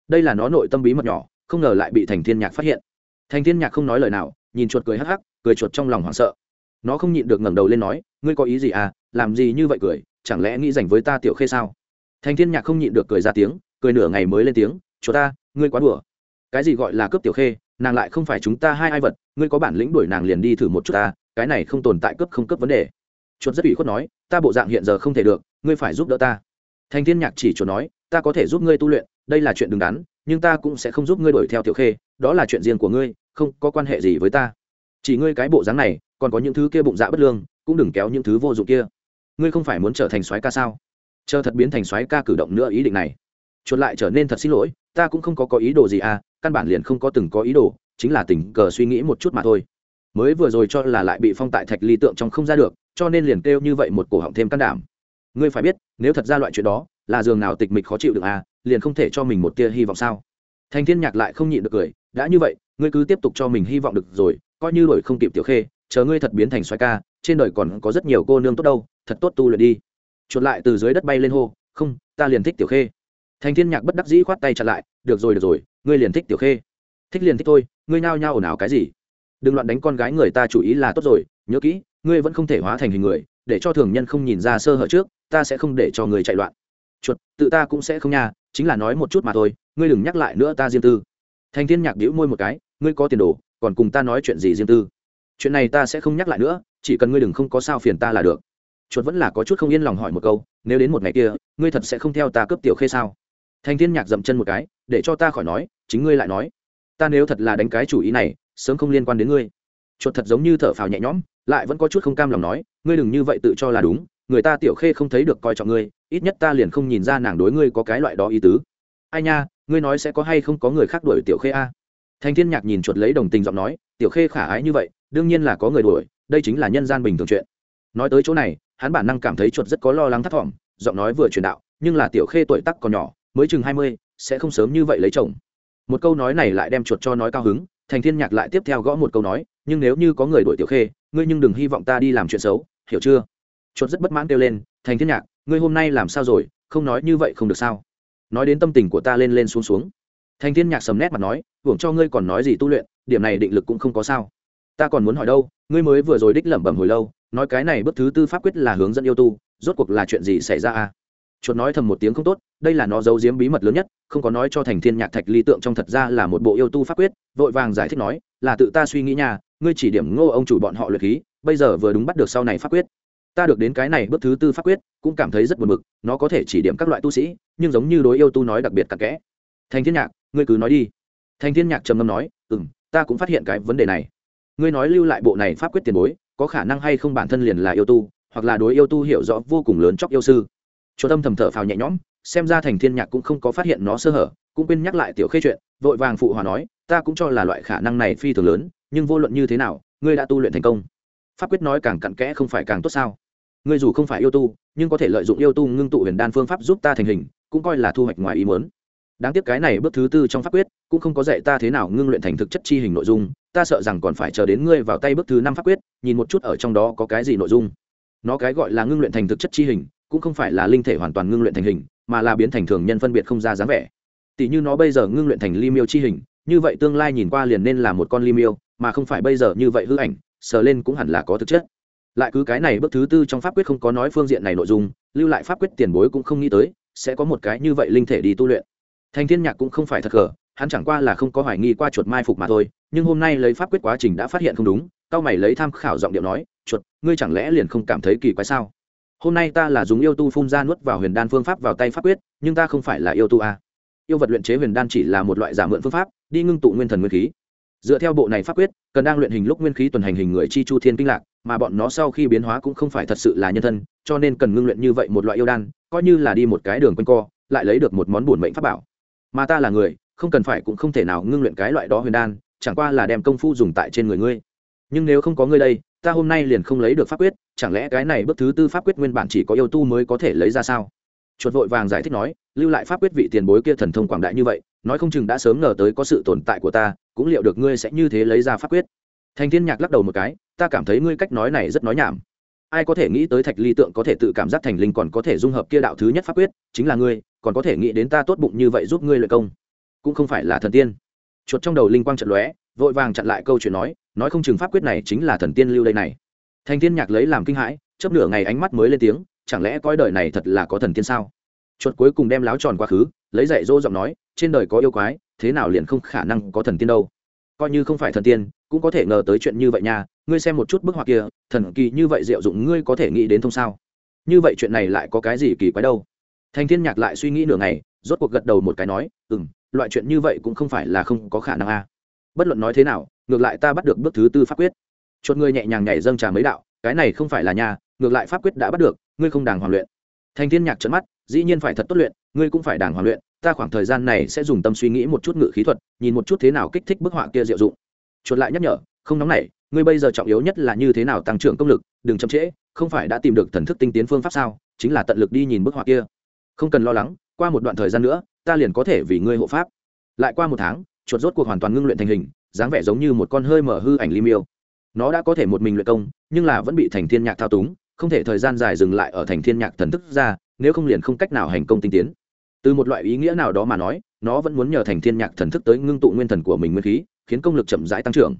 Đây là nó nội tâm bí mật nhỏ không ngờ lại bị thành thiên nhạc phát hiện. Thành thiên nhạc không nói lời nào nhìn chuột cười hắc hắc cười chuột trong lòng hoảng sợ. Nó không nhịn được ngẩng đầu lên nói ngươi có ý gì à? Làm gì như vậy cười? Chẳng lẽ nghĩ dành với ta tiểu khê sao? Thành thiên nhạc không nhịn được cười ra tiếng cười nửa ngày mới lên tiếng chuột ta ngươi quá đùa cái gì gọi là cướp tiểu khê, nàng lại không phải chúng ta hai ai vật, ngươi có bản lĩnh đuổi nàng liền đi thử một chút ta, cái này không tồn tại cướp không cướp vấn đề. Chuột rất ủy khuất nói, ta bộ dạng hiện giờ không thể được, ngươi phải giúp đỡ ta. Thành thiên nhạc chỉ chuột nói, ta có thể giúp ngươi tu luyện, đây là chuyện đứng đắn, nhưng ta cũng sẽ không giúp ngươi đuổi theo tiểu khê, đó là chuyện riêng của ngươi, không có quan hệ gì với ta. Chỉ ngươi cái bộ dáng này, còn có những thứ kia bụng dạ bất lương, cũng đừng kéo những thứ vô dụng kia. Ngươi không phải muốn trở thành soái ca sao? Chờ thật biến thành soái ca cử động nữa ý định này chuột lại trở nên thật xin lỗi, ta cũng không có có ý đồ gì à căn bản liền không có từng có ý đồ, chính là tình cờ suy nghĩ một chút mà thôi. Mới vừa rồi cho là lại bị phong tại thạch ly tượng trong không ra được, cho nên liền kêu như vậy một cổ họng thêm can đảm. Ngươi phải biết, nếu thật ra loại chuyện đó, là giường nào tịch mịch khó chịu được à liền không thể cho mình một tia hy vọng sao? Thành thiên nhạc lại không nhịn được cười, đã như vậy, ngươi cứ tiếp tục cho mình hy vọng được rồi, coi như đổi không kịp tiểu khê, chờ ngươi thật biến thành xoái ca, trên đời còn có rất nhiều cô nương tốt đâu, thật tốt tu luyện đi. Chuột lại từ dưới đất bay lên hô, không, ta liền thích tiểu khê thành thiên nhạc bất đắc dĩ khoát tay chặt lại, được rồi được rồi, ngươi liền thích tiểu khê. Thích liền thích thôi, ngươi nhao nhao ồn ào cái gì? Đừng loạn đánh con gái người ta chủ ý là tốt rồi, nhớ kỹ, ngươi vẫn không thể hóa thành hình người, để cho thường nhân không nhìn ra sơ hở trước, ta sẽ không để cho người chạy loạn. Chuột, tự ta cũng sẽ không nha, chính là nói một chút mà thôi, ngươi đừng nhắc lại nữa ta riêng tư. Thành thiên nhạc đĩu môi một cái, ngươi có tiền đồ, còn cùng ta nói chuyện gì riêng tư? Chuyện này ta sẽ không nhắc lại nữa, chỉ cần ngươi đừng không có sao phiền ta là được. Chuột vẫn là có chút không yên lòng hỏi một câu, nếu đến một ngày kia, ngươi thật sẽ không theo ta cướp tiểu khê sao? Thành thiên nhạc dậm chân một cái, để cho ta khỏi nói, chính ngươi lại nói. Ta nếu thật là đánh cái chủ ý này, sớm không liên quan đến ngươi. Chuột thật giống như thở phào nhẹ nhõm, lại vẫn có chút không cam lòng nói, ngươi đừng như vậy tự cho là đúng, người ta tiểu khê không thấy được coi trọng ngươi, ít nhất ta liền không nhìn ra nàng đối ngươi có cái loại đó ý tứ. Ai nha, ngươi nói sẽ có hay không có người khác đuổi tiểu khê a? Thành thiên nhạc nhìn chuột lấy đồng tình giọng nói, tiểu khê khả ái như vậy, đương nhiên là có người đuổi, đây chính là nhân gian bình thường chuyện. Nói tới chỗ này, hắn bản năng cảm thấy chuột rất có lo lắng thất vọng, giọng nói vừa truyền đạo, nhưng là tiểu khê tuổi tắc còn nhỏ mới chừng hai mươi, sẽ không sớm như vậy lấy chồng. Một câu nói này lại đem chuột cho nói cao hứng, thành thiên nhạc lại tiếp theo gõ một câu nói, nhưng nếu như có người đuổi tiểu khê, ngươi nhưng đừng hy vọng ta đi làm chuyện xấu, hiểu chưa? Chuột rất bất mãn kêu lên, thành thiên nhạc, ngươi hôm nay làm sao rồi, không nói như vậy không được sao? Nói đến tâm tình của ta lên lên xuống xuống. Thành thiên nhạc sầm nét mà nói, hưởng cho ngươi còn nói gì tu luyện, điểm này định lực cũng không có sao. Ta còn muốn hỏi đâu, ngươi mới vừa rồi đích lẩm bẩm hồi lâu, nói cái này bước thứ tư pháp quyết là hướng dẫn yêu tu, rốt cuộc là chuyện gì xảy ra à? Chuột nói thầm một tiếng không tốt đây là nó giấu giếm bí mật lớn nhất không có nói cho thành thiên nhạc thạch ly tượng trong thật ra là một bộ yêu tu pháp quyết vội vàng giải thích nói là tự ta suy nghĩ nhà ngươi chỉ điểm ngô ông chủ bọn họ luyện khí bây giờ vừa đúng bắt được sau này pháp quyết. Ta được đến cái này bước thứ tư pháp quyết cũng cảm thấy rất buồn bực nó có thể chỉ điểm các loại tu sĩ nhưng giống như đối yêu tu nói đặc biệt cặn kẽ. Thành thiên nhạc ngươi cứ nói đi. Thành thiên nhạc trầm ngâm nói ừm, ta cũng phát hiện cái vấn đề này. Ngươi nói lưu lại bộ này pháp quyết tiền bối có khả năng hay không bản thân liền là yêu tu hoặc là đối yêu tu hiểu rõ vô cùng lớn chóc yêu sư? Cho tâm thầm thở phào nhẹ nhõm, xem ra thành thiên nhạc cũng không có phát hiện nó sơ hở, cũng quên nhắc lại tiểu khê chuyện, vội vàng phụ hòa nói, ta cũng cho là loại khả năng này phi thường lớn, nhưng vô luận như thế nào, ngươi đã tu luyện thành công. Pháp quyết nói càng cặn kẽ không phải càng tốt sao? Ngươi dù không phải yêu tu, nhưng có thể lợi dụng yêu tu ngưng tụ huyền đan phương pháp giúp ta thành hình, cũng coi là thu hoạch ngoài ý muốn. Đáng tiếc cái này bước thứ tư trong pháp quyết, cũng không có dạy ta thế nào ngưng luyện thành thực chất chi hình nội dung, ta sợ rằng còn phải chờ đến ngươi vào tay bước thứ năm pháp quyết, nhìn một chút ở trong đó có cái gì nội dung. Nó cái gọi là ngưng luyện thành thực chất chi hình cũng không phải là linh thể hoàn toàn ngưng luyện thành hình, mà là biến thành thường nhân phân biệt không ra dáng vẻ. Tỷ như nó bây giờ ngưng luyện thành ly miêu chi hình, như vậy tương lai nhìn qua liền nên là một con ly miêu, mà không phải bây giờ như vậy hư ảnh, sờ lên cũng hẳn là có thực chất. Lại cứ cái này bước thứ tư trong pháp quyết không có nói phương diện này nội dung, lưu lại pháp quyết tiền bối cũng không nghĩ tới, sẽ có một cái như vậy linh thể đi tu luyện. Thành thiên nhạc cũng không phải thật gở hắn chẳng qua là không có hoài nghi qua chuột mai phục mà thôi, nhưng hôm nay lấy pháp quyết quá trình đã phát hiện không đúng, cao mày lấy tham khảo giọng điệu nói, chuột, ngươi chẳng lẽ liền không cảm thấy kỳ quái sao? Hôm nay ta là dùng yêu tu phun ra nuốt vào huyền đan phương pháp vào tay pháp quyết, nhưng ta không phải là yêu tu a. Yêu vật luyện chế huyền đan chỉ là một loại giả mượn phương pháp, đi ngưng tụ nguyên thần nguyên khí. Dựa theo bộ này pháp quyết, cần đang luyện hình lúc nguyên khí tuần hành hình người chi chu thiên kinh lạc, mà bọn nó sau khi biến hóa cũng không phải thật sự là nhân thân, cho nên cần ngưng luyện như vậy một loại yêu đan, coi như là đi một cái đường quanh co, lại lấy được một món bổn mệnh pháp bảo. Mà ta là người, không cần phải cũng không thể nào ngưng luyện cái loại đó huyền đan, chẳng qua là đem công phu dùng tại trên người ngươi nhưng nếu không có ngươi đây, ta hôm nay liền không lấy được pháp quyết, chẳng lẽ cái này bước thứ tư pháp quyết nguyên bản chỉ có yêu tu mới có thể lấy ra sao? Chuột vội vàng giải thích nói, lưu lại pháp quyết vị tiền bối kia thần thông quảng đại như vậy, nói không chừng đã sớm ngờ tới có sự tồn tại của ta, cũng liệu được ngươi sẽ như thế lấy ra pháp quyết. Thành thiên nhạc lắc đầu một cái, ta cảm thấy ngươi cách nói này rất nói nhảm. Ai có thể nghĩ tới thạch ly tượng có thể tự cảm giác thành linh còn có thể dung hợp kia đạo thứ nhất pháp quyết, chính là ngươi, còn có thể nghĩ đến ta tốt bụng như vậy giúp ngươi lợi công. Cũng không phải là thần tiên. Chuột trong đầu linh quang trận lóe, vội vàng chặn lại câu chuyện nói nói không chừng pháp quyết này chính là thần tiên lưu đây này. Thành thiên nhạc lấy làm kinh hãi chấp nửa ngày ánh mắt mới lên tiếng, chẳng lẽ coi đời này thật là có thần tiên sao? Chuột cuối cùng đem láo tròn quá khứ, lấy dạy dỗ giọng nói, trên đời có yêu quái, thế nào liền không khả năng có thần tiên đâu? Coi như không phải thần tiên, cũng có thể ngờ tới chuyện như vậy nha, ngươi xem một chút bức họa kia, thần kỳ như vậy diệu dụng ngươi có thể nghĩ đến thông sao? Như vậy chuyện này lại có cái gì kỳ quái đâu? Thành thiên nhạc lại suy nghĩ nửa ngày, rốt cuộc gật đầu một cái nói ừ m loại chuyện như vậy cũng không phải là không có khả năng a. Bất luận nói thế nào ngược lại ta bắt được bước thứ tư pháp quyết. Chuột ngươi nhẹ nhàng nhảy dâng trà mấy đạo, cái này không phải là nhà, ngược lại pháp quyết đã bắt được, ngươi không đàng hoàng luyện. Thành thiên nhạc trợn mắt, dĩ nhiên phải thật tốt luyện, ngươi cũng phải đàng hoàng luyện, ta khoảng thời gian này sẽ dùng tâm suy nghĩ một chút ngự khí thuật, nhìn một chút thế nào kích thích bức họa kia diệu dụng. Chuột lại nhắc nhở, không nóng nảy, ngươi bây giờ trọng yếu nhất là như thế nào tăng trưởng công lực, đừng chậm trễ, không phải đã tìm được thần thức tinh tiến phương pháp sao, chính là tận lực đi nhìn bức họa kia. Không cần lo lắng, qua một đoạn thời gian nữa, ta liền có thể vì ngươi hộ pháp. Lại qua một tháng, chuột rốt cuộc hoàn toàn ngưng luyện thành hình dáng vẻ giống như một con hơi mở hư ảnh ly miêu nó đã có thể một mình luyện công, nhưng là vẫn bị thành thiên nhạc thao túng, không thể thời gian dài dừng lại ở thành thiên nhạc thần thức ra, nếu không liền không cách nào hành công tinh tiến. Từ một loại ý nghĩa nào đó mà nói, nó vẫn muốn nhờ thành thiên nhạc thần thức tới ngưng tụ nguyên thần của mình nguyên khí, khiến công lực chậm rãi tăng trưởng.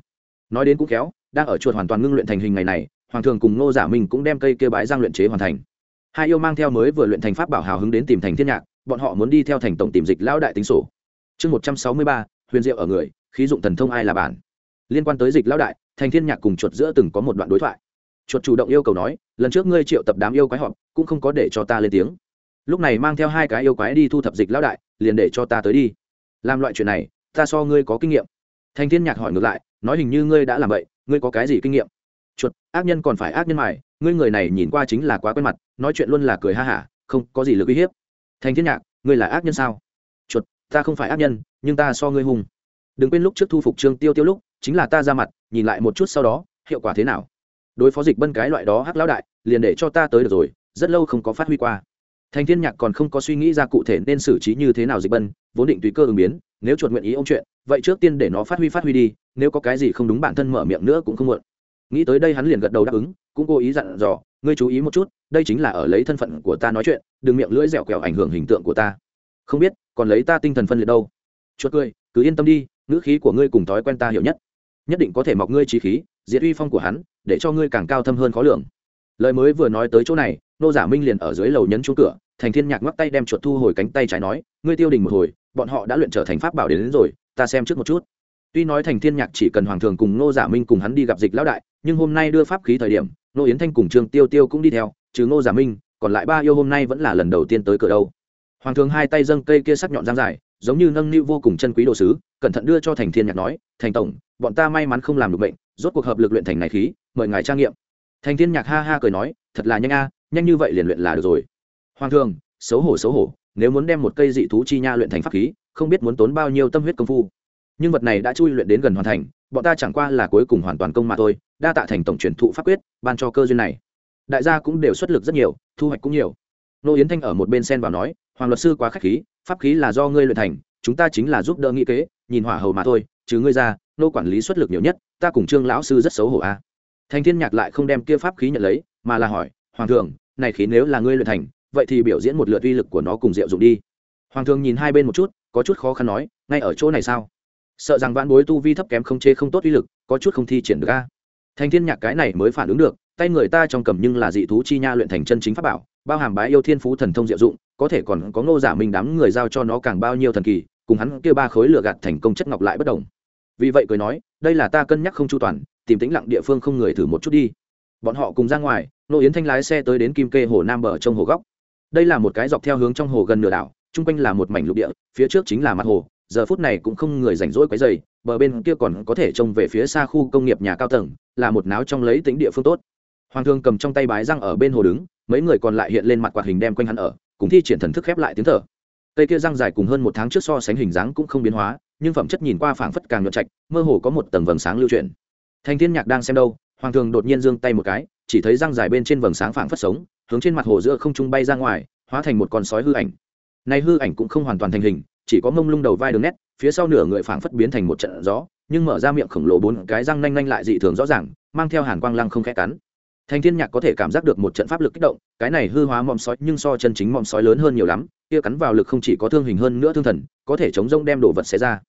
Nói đến cũng khéo, đang ở chuột hoàn toàn ngưng luyện thành hình ngày này, hoàng thường cùng ngô giả minh cũng đem cây kia bãi giang luyện chế hoàn thành. Hai yêu mang theo mới vừa luyện thành pháp bảo hào hứng đến tìm thành thiên nhạc, bọn họ muốn đi theo thành tổng tìm dịch lão đại tính sổ. Chương một trăm sáu mươi ba, huyền diệu ở người khí dụng thần thông ai là bản. Liên quan tới dịch lão đại, thành thiên nhạc cùng chuột giữa từng có một đoạn đối thoại. Chuột chủ động yêu cầu nói, lần trước ngươi triệu tập đám yêu quái họp, cũng không có để cho ta lên tiếng. Lúc này mang theo hai cái yêu quái đi thu thập dịch lão đại, liền để cho ta tới đi. Làm loại chuyện này, ta so ngươi có kinh nghiệm. Thành thiên nhạc hỏi ngược lại, nói hình như ngươi đã làm vậy, ngươi có cái gì kinh nghiệm? Chuột, ác nhân còn phải ác nhân mài, ngươi người này nhìn qua chính là quá quen mặt, nói chuyện luôn là cười ha hả, không có gì lực uy hiếp. Thành thiên nhạc, ngươi là ác nhân sao? Chuột, ta không phải ác nhân, nhưng ta so ngươi hùng đừng quên lúc trước thu phục trương tiêu tiêu lúc, chính là ta ra mặt, nhìn lại một chút sau đó, hiệu quả thế nào? Đối phó dịch bân cái loại đó hắc lão đại, liền để cho ta tới được rồi, rất lâu không có phát huy qua. Thành thiên nhạc còn không có suy nghĩ ra cụ thể nên xử trí như thế nào dịch bân, vốn định tùy cơ ứng biến, nếu chuột nguyện ý ông chuyện, vậy trước tiên để nó phát huy phát huy đi, nếu có cái gì không đúng bản thân mở miệng nữa cũng không muộn. Nghĩ tới đây hắn liền gật đầu đáp ứng, cũng cố ý dặn dò, ngươi chú ý một chút, đây chính là ở lấy thân phận của ta nói chuyện, đừng miệng lưỡi dẻo kẹo ảnh hưởng hình tượng của ta. Không biết, còn lấy ta tinh thần phân liệt đâu. Chuột cười, cứ yên tâm đi ngữ khí của ngươi cùng thói quen ta hiểu nhất. Nhất định có thể mọc ngươi trí khí diệt uy phong của hắn để cho ngươi càng cao thâm hơn khó lường. Lời mới vừa nói tới chỗ này nô giả minh liền ở dưới lầu nhấn chuông cửa thành thiên nhạc ngoắc tay đem chuột thu hồi cánh tay trái nói ngươi tiêu đình một hồi bọn họ đã luyện trở thành pháp bảo đến, đến rồi ta xem trước một chút. Tuy nói thành thiên nhạc chỉ cần hoàng thường cùng nô giả minh cùng hắn đi gặp dịch lão đại nhưng hôm nay đưa pháp khí thời điểm nô yến thanh cùng trương tiêu tiêu cũng đi theo trừ nô giả minh còn lại ba yêu hôm nay vẫn là lần đầu tiên tới cửa đâu. Hoàng thường hai tay dâng cây kia sắc nhọn giang dài giống như nâng niu vô cùng chân quý đồ sứ, cẩn thận đưa cho thành thiên nhạc nói, thành tổng, bọn ta may mắn không làm được bệnh rốt cuộc hợp lực luyện thành này khí, mời ngài trang nghiệm. Thành thiên nhạc ha ha cười nói, thật là nhanh a, nhanh như vậy liền luyện là được rồi. Hoàng thường, xấu hổ xấu hổ, nếu muốn đem một cây dị thú chi nha luyện thành pháp khí, không biết muốn tốn bao nhiêu tâm huyết công phu. Nhưng vật này đã chui luyện đến gần hoàn thành, bọn ta chẳng qua là cuối cùng hoàn toàn công mà thôi, đa tạ thành tổng truyền thụ pháp quyết, ban cho cơ duyên này. Đại gia cũng đều xuất lực rất nhiều, thu hoạch cũng nhiều. Nô yến thanh ở một bên sen vào nói, hoàng luật sư quá khách khí pháp khí là do ngươi luyện thành, chúng ta chính là giúp đỡ nghĩ kế, nhìn hỏa hầu mà thôi chứ ngươi ra, nô quản lý xuất lực nhiều nhất, ta cùng trương lão sư rất xấu hổ a. Thành thiên nhạc lại không đem kia pháp khí nhận lấy, mà là hỏi, hoàng thượng, này khí nếu là ngươi luyện thành, vậy thì biểu diễn một lượt uy lực của nó cùng diệu dụng đi. Hoàng thượng nhìn hai bên một chút, có chút khó khăn nói, ngay ở chỗ này sao? Sợ rằng vãn bối tu vi thấp kém không chê không tốt uy lực, có chút không thi triển được a. Thành thiên nhạc cái này mới phản ứng được, tay người ta trong cầm nhưng là dị thú chi nha luyện thành chân chính pháp bảo bao hàm bái yêu thiên phú thần thông diệu dụng, có thể còn có ngô giả minh đám người giao cho nó càng bao nhiêu thần kỳ, cùng hắn kia ba khối lửa gạt thành công chất ngọc lại bất đồng. Vì vậy cười nói, đây là ta cân nhắc không chu toàn, tìm tĩnh lặng địa phương không người thử một chút đi. Bọn họ cùng ra ngoài nô yến thanh lái xe tới đến kim kê hồ nam bờ trong hồ góc. Đây là một cái dọc theo hướng trong hồ gần nửa đảo, chung quanh là một mảnh lục địa, phía trước chính là mặt hồ, giờ phút này cũng không người rảnh rỗi quấy dày bờ bên kia còn có thể trông về phía xa khu công nghiệp nhà cao tầng, là một náo trong lấy tính địa phương tốt. Hoàng thương cầm trong tay bái răng ở bên hồ đứng mấy người còn lại hiện lên mặt quạt hình đem quanh hắn ở, cùng thi triển thần thức khép lại tiếng thở. Cây kia răng dài cùng hơn một tháng trước so sánh hình dáng cũng không biến hóa, nhưng phẩm chất nhìn qua phảng phất càng nhuận trạch, mơ hồ có một tầng vầng sáng lưu truyền thanh thiên nhạc đang xem đâu, hoàng thường đột nhiên giương tay một cái, chỉ thấy răng dài bên trên vầng sáng phảng phất sống, hướng trên mặt hồ giữa không trung bay ra ngoài, hóa thành một con sói hư ảnh. Này hư ảnh cũng không hoàn toàn thành hình, chỉ có mông lung đầu vai đường nét, phía sau nửa người phảng phất biến thành một trận gió, nhưng mở ra miệng khổng lồ bốn cái răng nanh nanh lại dị thường rõ ràng, mang theo hàn quang lăng không khẽ cắn thành thiên nhạc có thể cảm giác được một trận pháp lực kích động, cái này hư hóa mòm sói, nhưng so chân chính mòm sói lớn hơn nhiều lắm, kia cắn vào lực không chỉ có thương hình hơn nữa thương thần, có thể chống rông đem đồ vật xé ra.